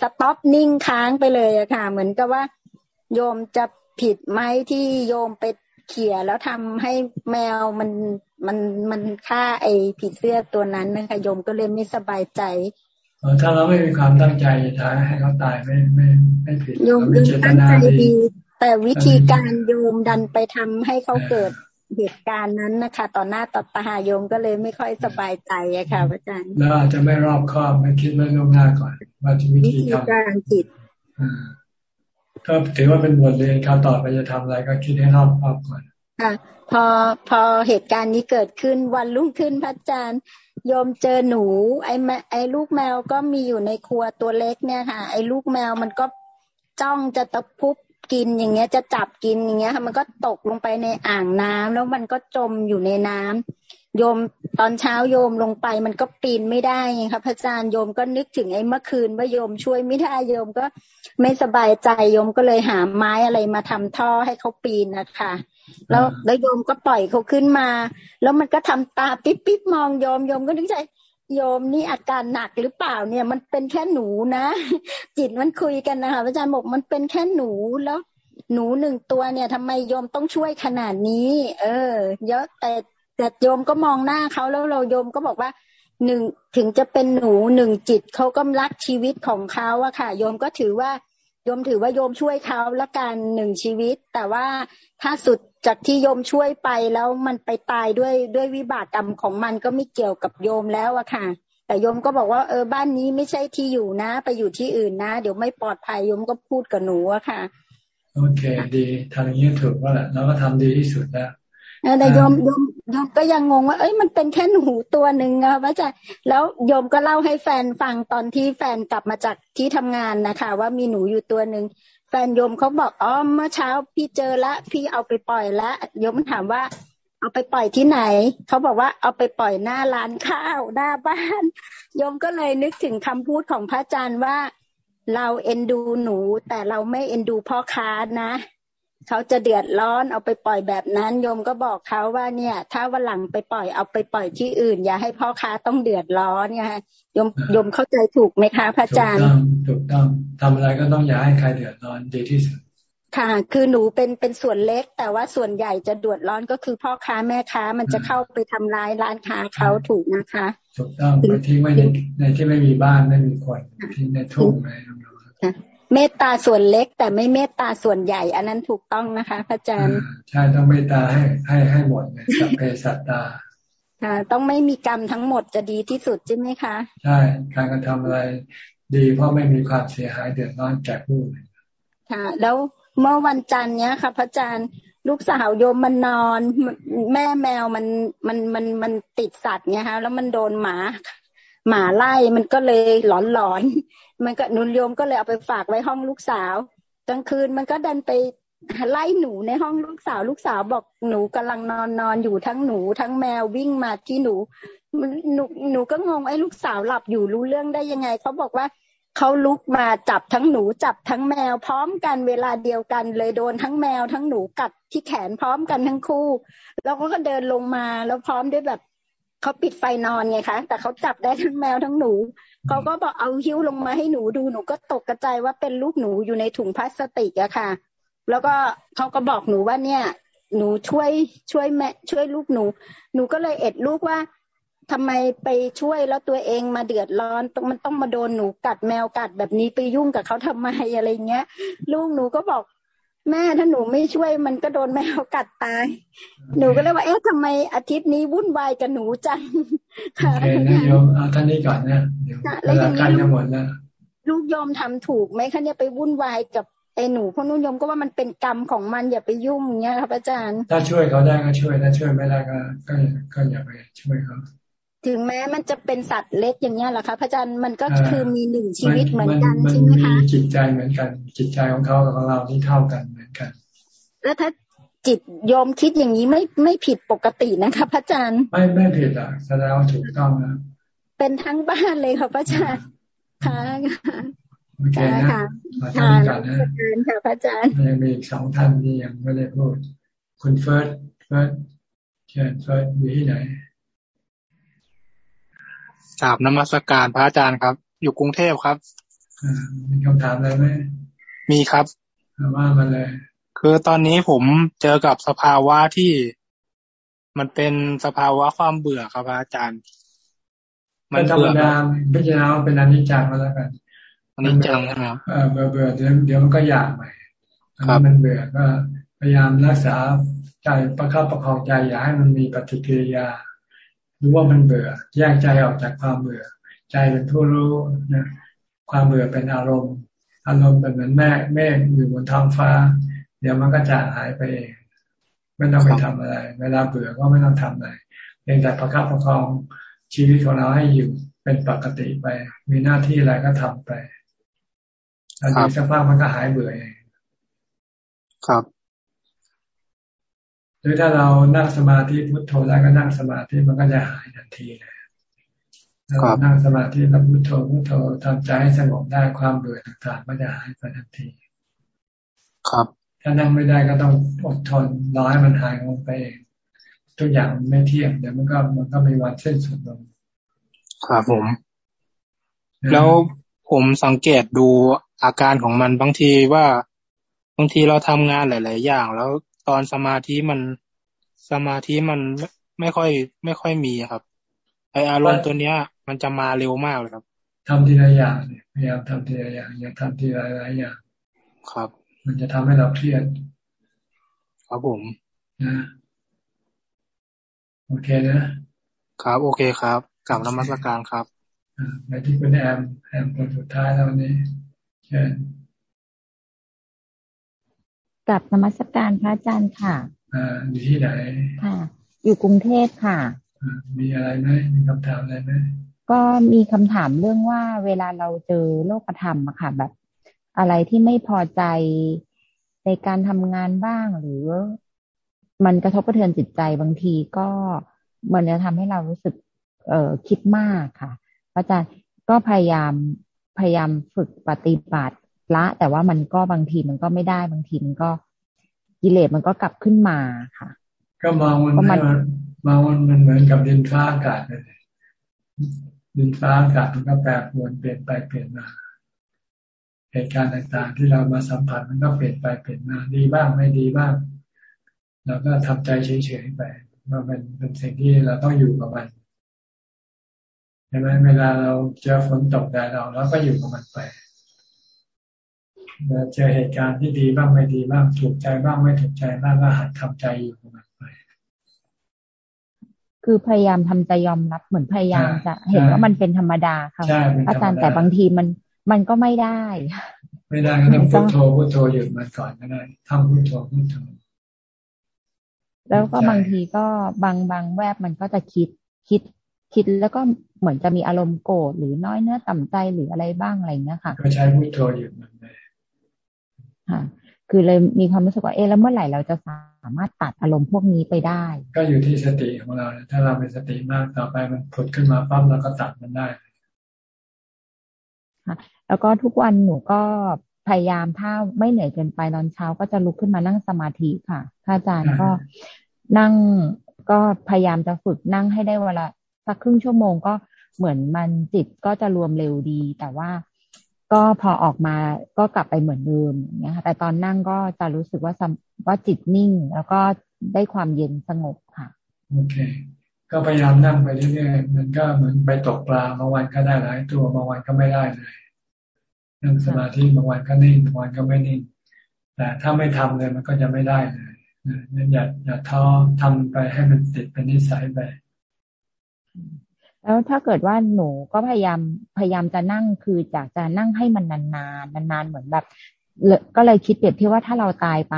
Speaker 45: สต็อปนิ่งค้างไปเลยอะค่ะ เหมือนกับว่า โยมจะผิดไหมที่โยมไป เขี่ยแล้วทำให้แมวมันมันมันฆ่าไอ้ผีเสื้อตัวนั้นนะคะโยมก็เลยไม่สบายใจ
Speaker 1: ถ้าเราไม่มีความตั้งใจจะให้เขาตายไม่ไม่ไม่ผิด
Speaker 45: โยมตั้งใจดีแต่วิธีการโยมดันไปทำให้เขาเกิดเหตุการณ์นั้นนะคะ ต่อหน้าต่อตาโยมก็เลยไม่ค่อยสบายใจอะค่ะอาจารย์
Speaker 1: แล้วอาจจะไม่รอบคอบไม่คิดไม่ล่วงหน้าก่อนว่าจะวิธี
Speaker 45: ทำการจิต
Speaker 1: ก็ถือว่าเป็นบทเรียนคราวต่อไปจะทำอะไรก็คิดให้รอบคอบก่อน
Speaker 45: ค่ะพอพอเหตุการณ์นี้เกิดขึ้นวันรุ่งขึ้นพระอาจารย์โยมเจอหนู ไอ้ไอ้ลูกแมวก็มีอยู่ในครัวตัวเล็กเนี่ยค่ะ ไอ้ลูกแมวมันก็จ้องจะตะพุบกินอย่างเงี้ยจะจับกินอย่างเงี้ยค่ะมันก็ตกลงไปในอ่างน้ำแล้วมันก็จมอยู่ในน้ำ โยมตอนเช้าโยมลงไปมันก็ปีนไม่ได้ไงครับพระอาจารย์โยมก็นึกถึงไอ้เมื่อคืนว่าโยมช่วยไม่ได้โยมก็ไม่สบายใจโยมก็เลยหาไม้อะไรมาทำท่อให้เขาปีนนะคะแล้วแล้วโยมก็ปล่อยเขาขึ้นมา แล้วมันก็ทำตาปิ๊บปิ๊บมองโยมโยมก็นึกใจโยมนี่อาการหนักหรือเปล่าเนี่ยมันเป็นแค่หนูนะ จิตมันคุยกันนะคะอาจารย์บอกมันเป็นแค่หนูแล้วหนูหนึ่งตัวเนี่ยทำไมโยมต้องช่วยขนาดนี้ เออ เยอะแต่ แต่โยมก็มองหน้าเขาแล้วเราโยมก็บอกว่าหนึ่งถึงจะเป็นหนูหนึ่งจิตเขาก็รักชีวิตของเขาอะค่ะ โยมก็ถือว่าโยมถือว่าโยมช่วยเขาละกันหนึ่งชีวิต แต่ว่าถ้าสุดจากที่โยมช่วยไปแล้วมันไปตายด้วยด้วยวิบากกรรมของมันก็ไม่เกี่ยวกับโยมแล้วอะค่ะ แต่โยมก็บอกว่าเออบ้านนี้ไม่ใช่ที่อยู่นะ ไปอยู่ที่อื่นนะ เดี๋ยวไม่ปลอดภัยโยมก็พูดกับหนูอะค่ะ
Speaker 1: โอเค ดีทำอย่างนี้ถูกว่าแหละเราก็ทำดีที่สุดแล้ว
Speaker 45: แต่โยมโยมโยมก็ยังงงว่า เอ้ยมันเป็นแค่หนูตัวหนึ่งอะพระอาจารย์แล้วโยมก็เล่าให้แฟนฟังตอนที่แฟนกลับมาจากที่ทำงานนะคะ ว่ามีหนูอยู่ตัวหนึ่งแฟนโยมเขาบอกอ๋อเมื่อเช้าพี่เจอละพี่เอาไปปล่อยละโยมถามว่า เอาไปปล่อยที่ไหนเขาบอกว่าเอาไปปล่อยหน้าร้านข้าวหน้าบ้านโยมก็เลยนึกถึงคำพูดของพระอาจารย์ว่าเราเอ็นดูหนู แต่เราไม่เอ็นดูพ่อค้านะ เขาจะเดือดร้อนเอาไปปล่อยแบบนั้นโยมก็บอกเขาว่าเนี่ย ถ้าวันหลังไปปล่อยเอาไปปล่อยที่อื่น อย่าให้พ่อค้าต้องเดือดร้อนเนี่ยโยมโยมเข้าใจถูกไหมคะพระอาจารย์
Speaker 1: ถูกต้องทำอะไรก็ต้องอย่าให้ใครเดือดร้อนดีที่สุด
Speaker 45: ค่ะ คือหนูเป็นเป็นส่วนเล็ก แต่ว่าส่วนใหญ่จะเดือดร้อนก็คือพ่อค้าแม่ค้ามันจะเข้าไปทำร้ายร้านค้าเขาถูกนะคะ
Speaker 1: ถูกต้องไปทิ้งไว้ในในที่ไม่มีบ้านไม่มีคนทิ้งในทุ่งอะไร
Speaker 45: เมตตาส่วนเล็ก แต่ไม่เมตตาส่วนใหญ่ อันนั้นถูกต้องนะคะพระอาจารย์
Speaker 1: ใช่ต้องเมตตาให้ให้ให้หมดเลยสัพเพสัตตา
Speaker 45: ค่ะต้องไม่มีกรรมทั้งหมดจะดีที่สุดใช่ไหมคะ
Speaker 1: ใช่การกระทำอะไรดีเพราะไม่มีความเสียหายเดือดร้อนแก่ผู้อื่น
Speaker 45: ค่ะ แล้วเมื่อวันจันทร์เนี้ยค่ะ พระอาจารย์ลูกสาวโยมมันนอน แม่แมวมันมันมันมันติดสัตว์เนี่ยฮะแล้วมันโดนหมา หมาไล่มันก็เลยหลอนหลอน มันก็นุนโยมก็เลยเอาไปฝากไว้ห้องลูกสาวกลางคืนมันก็ดันไปไล่หนูในห้องลูกสาว ลูกสาวบอกหนูกำลังนอนนอนอยู่ทั้งหนู ทั้งแมววิ่งมาที่หนูหนูหนูก็งงไอ้ลูกสาวหลับอยู่รู้เรื่องได้ยังไงเขาบอกว่าเขาลุกมาจับทั้งหนูจับทั้งแมว พร้อมกันเวลาเดียวกันเลยโดนทั้งแมวทั้งหนูกัดที่แขนพร้อมกันทั้งคู่แล้วเขาก็เดินลงมาแล้วพร้อมด้วยแบบเขาปิดไฟนอนไงคะ แต่เขาจับได้ทั้งแมวทั้งหนู เขาก็บอกเอาหิ้วลงมาให้หนูดูหนูก็ตกกระจายว่าเป็นลูกหนูอยู่ในถุงพลาสติกอะค่ะ แล้วก็เขาก็บอกหนูว่าเนี่ย หนูช่วยช่วยแม่ช่วยลูกหนู หนูก็เลยเอ็ดลูกว่าทำไมไปช่วยแล้วตัวเองมาเดือดร้อนต้องมันต้องมาโดนหนูกัดแมวกัดแบบนี้ไปยุ่งกับเขาทำไมอะไรเงี้ยลูกหนูก็บอก แม่ถ้าหนูไม่ช่วยมันก็โดนแมวกัดตาย หนูก็เลยว่าเอ๊ะทำไมอาทิตย์นี้วุ่นวายกับหนูจัง
Speaker 1: ค่ะโอเคนะโยมเอาท่านนี้ก่อนนะเดี๋ยวเวลาใกล้จะหมดแล้ว
Speaker 45: ลูกยอมทำถูกไหมคะเนี่ยไปวุ่นวายกับไอ้หนูเพราะนุ่นยมก็ว่ามันเป็นกรรมของมันอย่าไปยุ่งเงี้ยครับอาจารย์
Speaker 1: ถ้าช่วยเขาได้ก็ช่วยถ้าช่วยไม่ได้ก็ก็ก็อย่าไปช่วยเขา
Speaker 45: ถึงแม้มันจะเป็นสัตว์เล็กอย่างเงี้ยหรอคะพระอาจารย์มันก็คือมีหนึ่งชีวิตเหมือนกันใช่ไหมคะ
Speaker 1: จิตใจเหมือนกัน จิตใจของเขากับของเราที่เท่ากันเหมือนกัน
Speaker 45: แล้วถ้าจิตโยมคิดอย่างนี้ไม่ไม่ผิดปกตินะคะพระอาจารย์
Speaker 1: ไม่ไม่ผิดอะแสดงว่าถูกต้องนะ
Speaker 45: เป็นทั้งบ้านเลยค่ะพระอาจารย์ค่ะ
Speaker 1: โอเคนะค่ะค่ะ
Speaker 45: ค่ะพระอาจารย์
Speaker 1: ยังมีอีกสองท่านที่ยังไม่ได้พูด คุณเฟิร์สเฟิร์สเชิญเฟิร์สอยู่ที่ไหน
Speaker 46: กราบนมัสการพระอาจารย์ครับ อยู่กรุงเทพครับ
Speaker 1: มีคำถามอะไรไหม
Speaker 46: มีครับ
Speaker 1: ว่ามาเลย
Speaker 46: คือตอนนี้ผมเจอกับสภาวะที่มันเป็นสภาวะความเบื่อครับอาจารย์
Speaker 1: มันธรรมดาพิจารณาเป็นอนิจจังมาแล้วกัน
Speaker 46: อนิจจังครับ
Speaker 1: เออเบื่อเบื่อเดี๋ยวเดี๋ยวมันก็อยากใหม่ครับมันเบื่อก็พยายามรักษาใจประคับประคองใจอย่าให้มันมีปฏิกิริยา รู้ว่ามันเบื่อ แยกใจออกจากความเบื่อ ใจเป็นผู้รู้นะความเบื่อเป็นอารมณ์ อารมณ์เป็นเหมือนแม่แม่อยู่บนท้องฟ้า เดี๋ยวมันก็จะหายไปเองไม่ต้องไปทำอะไร เวลาเบื่อก็ไม่ต้องทำอะไรเพียงแต่ประคับประคองชีวิตของเราให้อยู่เป็นปกติไป มีหน้าที่อะไรก็ทำไปแล้วดีสักพักมันก็หายเบื่อเอง
Speaker 46: ครับ
Speaker 1: หรือถ้าเรานั่งสมาธิพุทโธแล้วก็นั่งสมาธิมันก็จะหายทันทีเลยเรานั่งสมาธิแล้วพุทโธพุทโธทำใจให้สงบได้ความเบื่อต่างๆ ก็จะหายไปทันที
Speaker 46: ครับ
Speaker 1: ถ้านั่งไม่ได้ก็ต้องอดทนรอให้มันหายลงไปเองทุกอย่างไม่เที่ยงเดี๋ยวมันก็มันก็มีวันเส้นสุดลง
Speaker 46: ครับผม แล้วผมสังเกตดูอาการของมันบางทีว่าบางทีเราทำงานหลาย ๆ อย่าง แล้ว ตอนสมาธิมันสมาธิมันไม่ค่อย ไม่ค่อยมีครับไออารมณ์ตัวเนี้ย มันจะมาเร็วมากเลยครับ
Speaker 1: ทำทีละอย่างเนี่ยพยายามทำทีละอย่างอย่าทำทีละหลายอย่าง
Speaker 46: ครับ
Speaker 1: มันจะทำให้เราเครียด
Speaker 46: ครับผม
Speaker 1: นะโอเคนะ
Speaker 46: ครับ โอเคครับกลับนมัสการครับ
Speaker 1: ไปที่คุณแอมแอมคนสุดท้ายแล้ววันนี้เชิญ
Speaker 47: กับนมัสการพระอาจารย์ค่ะ
Speaker 1: อ่าอยู่ที่ไหน
Speaker 47: ค่ะ อยู่กรุงเทพค่ะ
Speaker 1: มีอะไรไหมมีคำถามอะไรไหม
Speaker 47: ก็มีคำถามเรื่องว่าเวลาเราเจอโลกธรรมอะค่ะ แบบ อะไรที่ไม่พอใจในการทำงานบ้างหรือ มันกระทบกระเทือนจิตใจบางทีก็มันจะทำให้เรารู้สึก เอ่อคิดมากค่ะอาจารย์ก็พยายามพยายามฝึกปฏิบัติ ละ แต่ว่ามันก็บางทีมันก็ไม่ได้บางทีมันก็กิเลสมันก็กลับขึ้นมาค่ะ
Speaker 1: ก็มองมันมองมันมันเหมือนกับดินฟ้าอากาศเลยดินฟ้าอากาศมันก็แปรปรวนเปลี่ยนไปเปลี่ยนมาเหตุการณ์ต่างๆ ที่เรามาสัมผัสมันก็เปลี่ยนไปเปลี่ยนมาดีบ้างไม่ดีบ้างเราก็ทำใจเฉยๆไปว่ามันเป็นสิ่งที่เราต้องอยู่กับมันใช่ไหมเวลาเราเจอฝนตกแดดเราเราก็อยู่กับมันไป เจอเหตุการณ์ที่ดีบ้างไม่ดีบ้างถูกใจบ้างไม่ถูกใจบ้างก็หัดทำใจอยู่กับมันไป
Speaker 47: คือพยายามทำใจยอมรับเหมือนพยายามจะเห็นว่ามันเป็นธรรมดาค่ะอาจารย์แต่บางทีมันมันก็ไม่ได้
Speaker 1: ไม่ได้ก็ต้องพุทโธพุทโธหยุดมันก่อนก็ได้ทำพุทโธพุทโธ
Speaker 47: แล้วก็บางทีก็บางบางแวบมันก็จะคิดคิดคิดแล้วก็เหมือนจะมีอารมณ์โกรธหรือน้อยเนื้อต่ำใจหรืออะไรบ้างอะไรเงี้ยค่ะ
Speaker 1: ก็ใช้พุทโธหยุดมันเลย
Speaker 47: ค่ะ คือเลยมีความรู้สึกว่าเอ๊ะแล้วเมื่อไหร่เราจะสามารถตัดอารมณ์พวกนี้ไปได้
Speaker 1: ก็อยู่ที่สติของเราถ้าเราเป็นสติมากต่อไปมันผุดขึ้นมาปั๊บเราก็ตัดมันได้
Speaker 47: ค่ะแล้วก็ทุกวันหนูก็พยายามถ้าไม่เหนื่อยเกินไปตอนเช้าก็จะลุกขึ้นมานั่งสมาธิค่ะพระอาจารย์ก็นั่งก็พยายามจะฝึกนั่งให้ได้เวลาสักครึ่งชั่วโมงก็เหมือนมันจิตก็จะรวมเร็วดี แต่ว่า ก็พอออกมาก็กลับไปเหมือนเดิมอย่างเงี้ยค่ะแต่ตอนนั่งก็จะรู้สึกว่าว่าจิตนิ่ง แล้วก็ได้ความเย็นสงบค่ะ
Speaker 1: โอเค ก็พยายามนั่งไปเรื่อยๆมันก็เหมือนไปตกปลาบางวันก็ได้หลายตัวบางวันก็ไม่ได้เลยนั่งสมาธิบางวันก็นิ่งบางวันก็ไม่นิ่งแต่ถ้าไม่ทำเลยมันก็จะไม่ได้เลยนั่นอย่าอย่าท้อทำไปให้มันติดเป็นนิสัยไป
Speaker 47: แล้วถ้าเกิดว่าหนูก็พยายามพยายามจะนั่งคือจากจะนั่งให้มันนานๆนานๆเหมือนแบบก็เลยคิดเปรียบเทียบว่าถ้าเราตายไป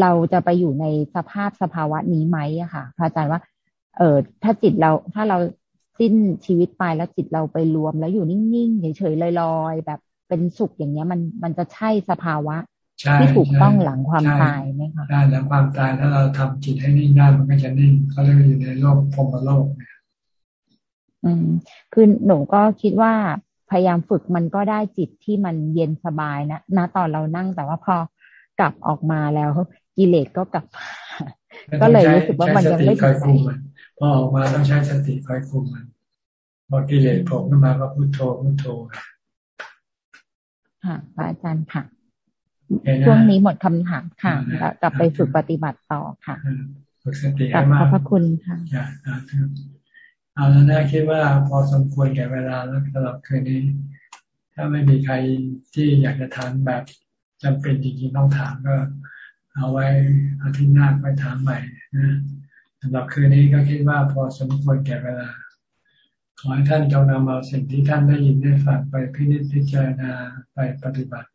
Speaker 47: เราจะไปอยู่ในสภาพสภาวะนี้ไหมอะค่ะพระอาจารย์ว่า เออถ้าจิตเราถ้าเราสิ้นชีวิตไปแล้วจิตเราไปรวมแล้วอยู่นิ่งๆเฉยๆลอยๆแบบเป็นสุขอย่างเงี้ยมันมันจะใช่สภาวะที่ถูกต้องหลังความตายไหมคะ
Speaker 1: ใช่หลังความตายถ้าเราทำจิตให้นิ่งได้มันก็จะนิ่งเขาเรียกอยู่ในโลกพรมโลกเนี่ย
Speaker 47: อืมคือหนูก็คิดว่าพยายามฝึกมันก็ได้จิตที่มันเย็นสบายนะณตอนเรานั่งแต่ว่าพอกลับออกมาแล้วกิเลสก็กลับก็เลยรู้สึกว่ามันยังไม่
Speaker 1: ถึงพอออกมาต้องใช้สติคอยคุมมันพอกิเลสโผล่ขึ้นมาก็พุทโธพุทโธ
Speaker 47: ค่ะอาจารย์ค่ะช่วงนี้หมดคำถามค่ะแล้วกลับไปฝึกปฏิบัติต่อค่ะ
Speaker 1: ฝึกสติ
Speaker 47: ให้มากขอบพระคุณค่ะ
Speaker 1: เอาแล้วน่าคิดว่าพอสมควรแก่เวลาแล้วสำหรับคืนนี้ ถ้าไม่มีใครที่อยากจะถามแบบจำเป็นจริงๆต้องถามก็ เอาไว้อาทิตย์หน้าไปถามใหม่นะสำหรับคืนนี้ก็คิดว่าพอสมควรแก่เวลา ขอให้ท่านจงนำเอาสิ่งที่ท่านได้ยินได้ฟังไปพิจิตพิจารณาไปปฏิบัติ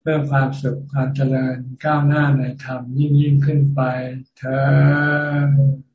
Speaker 1: เพื่อความสุขความเจริญก้าวหน้าในธรรมยิ่งยิ่งขึ้นไปเธอ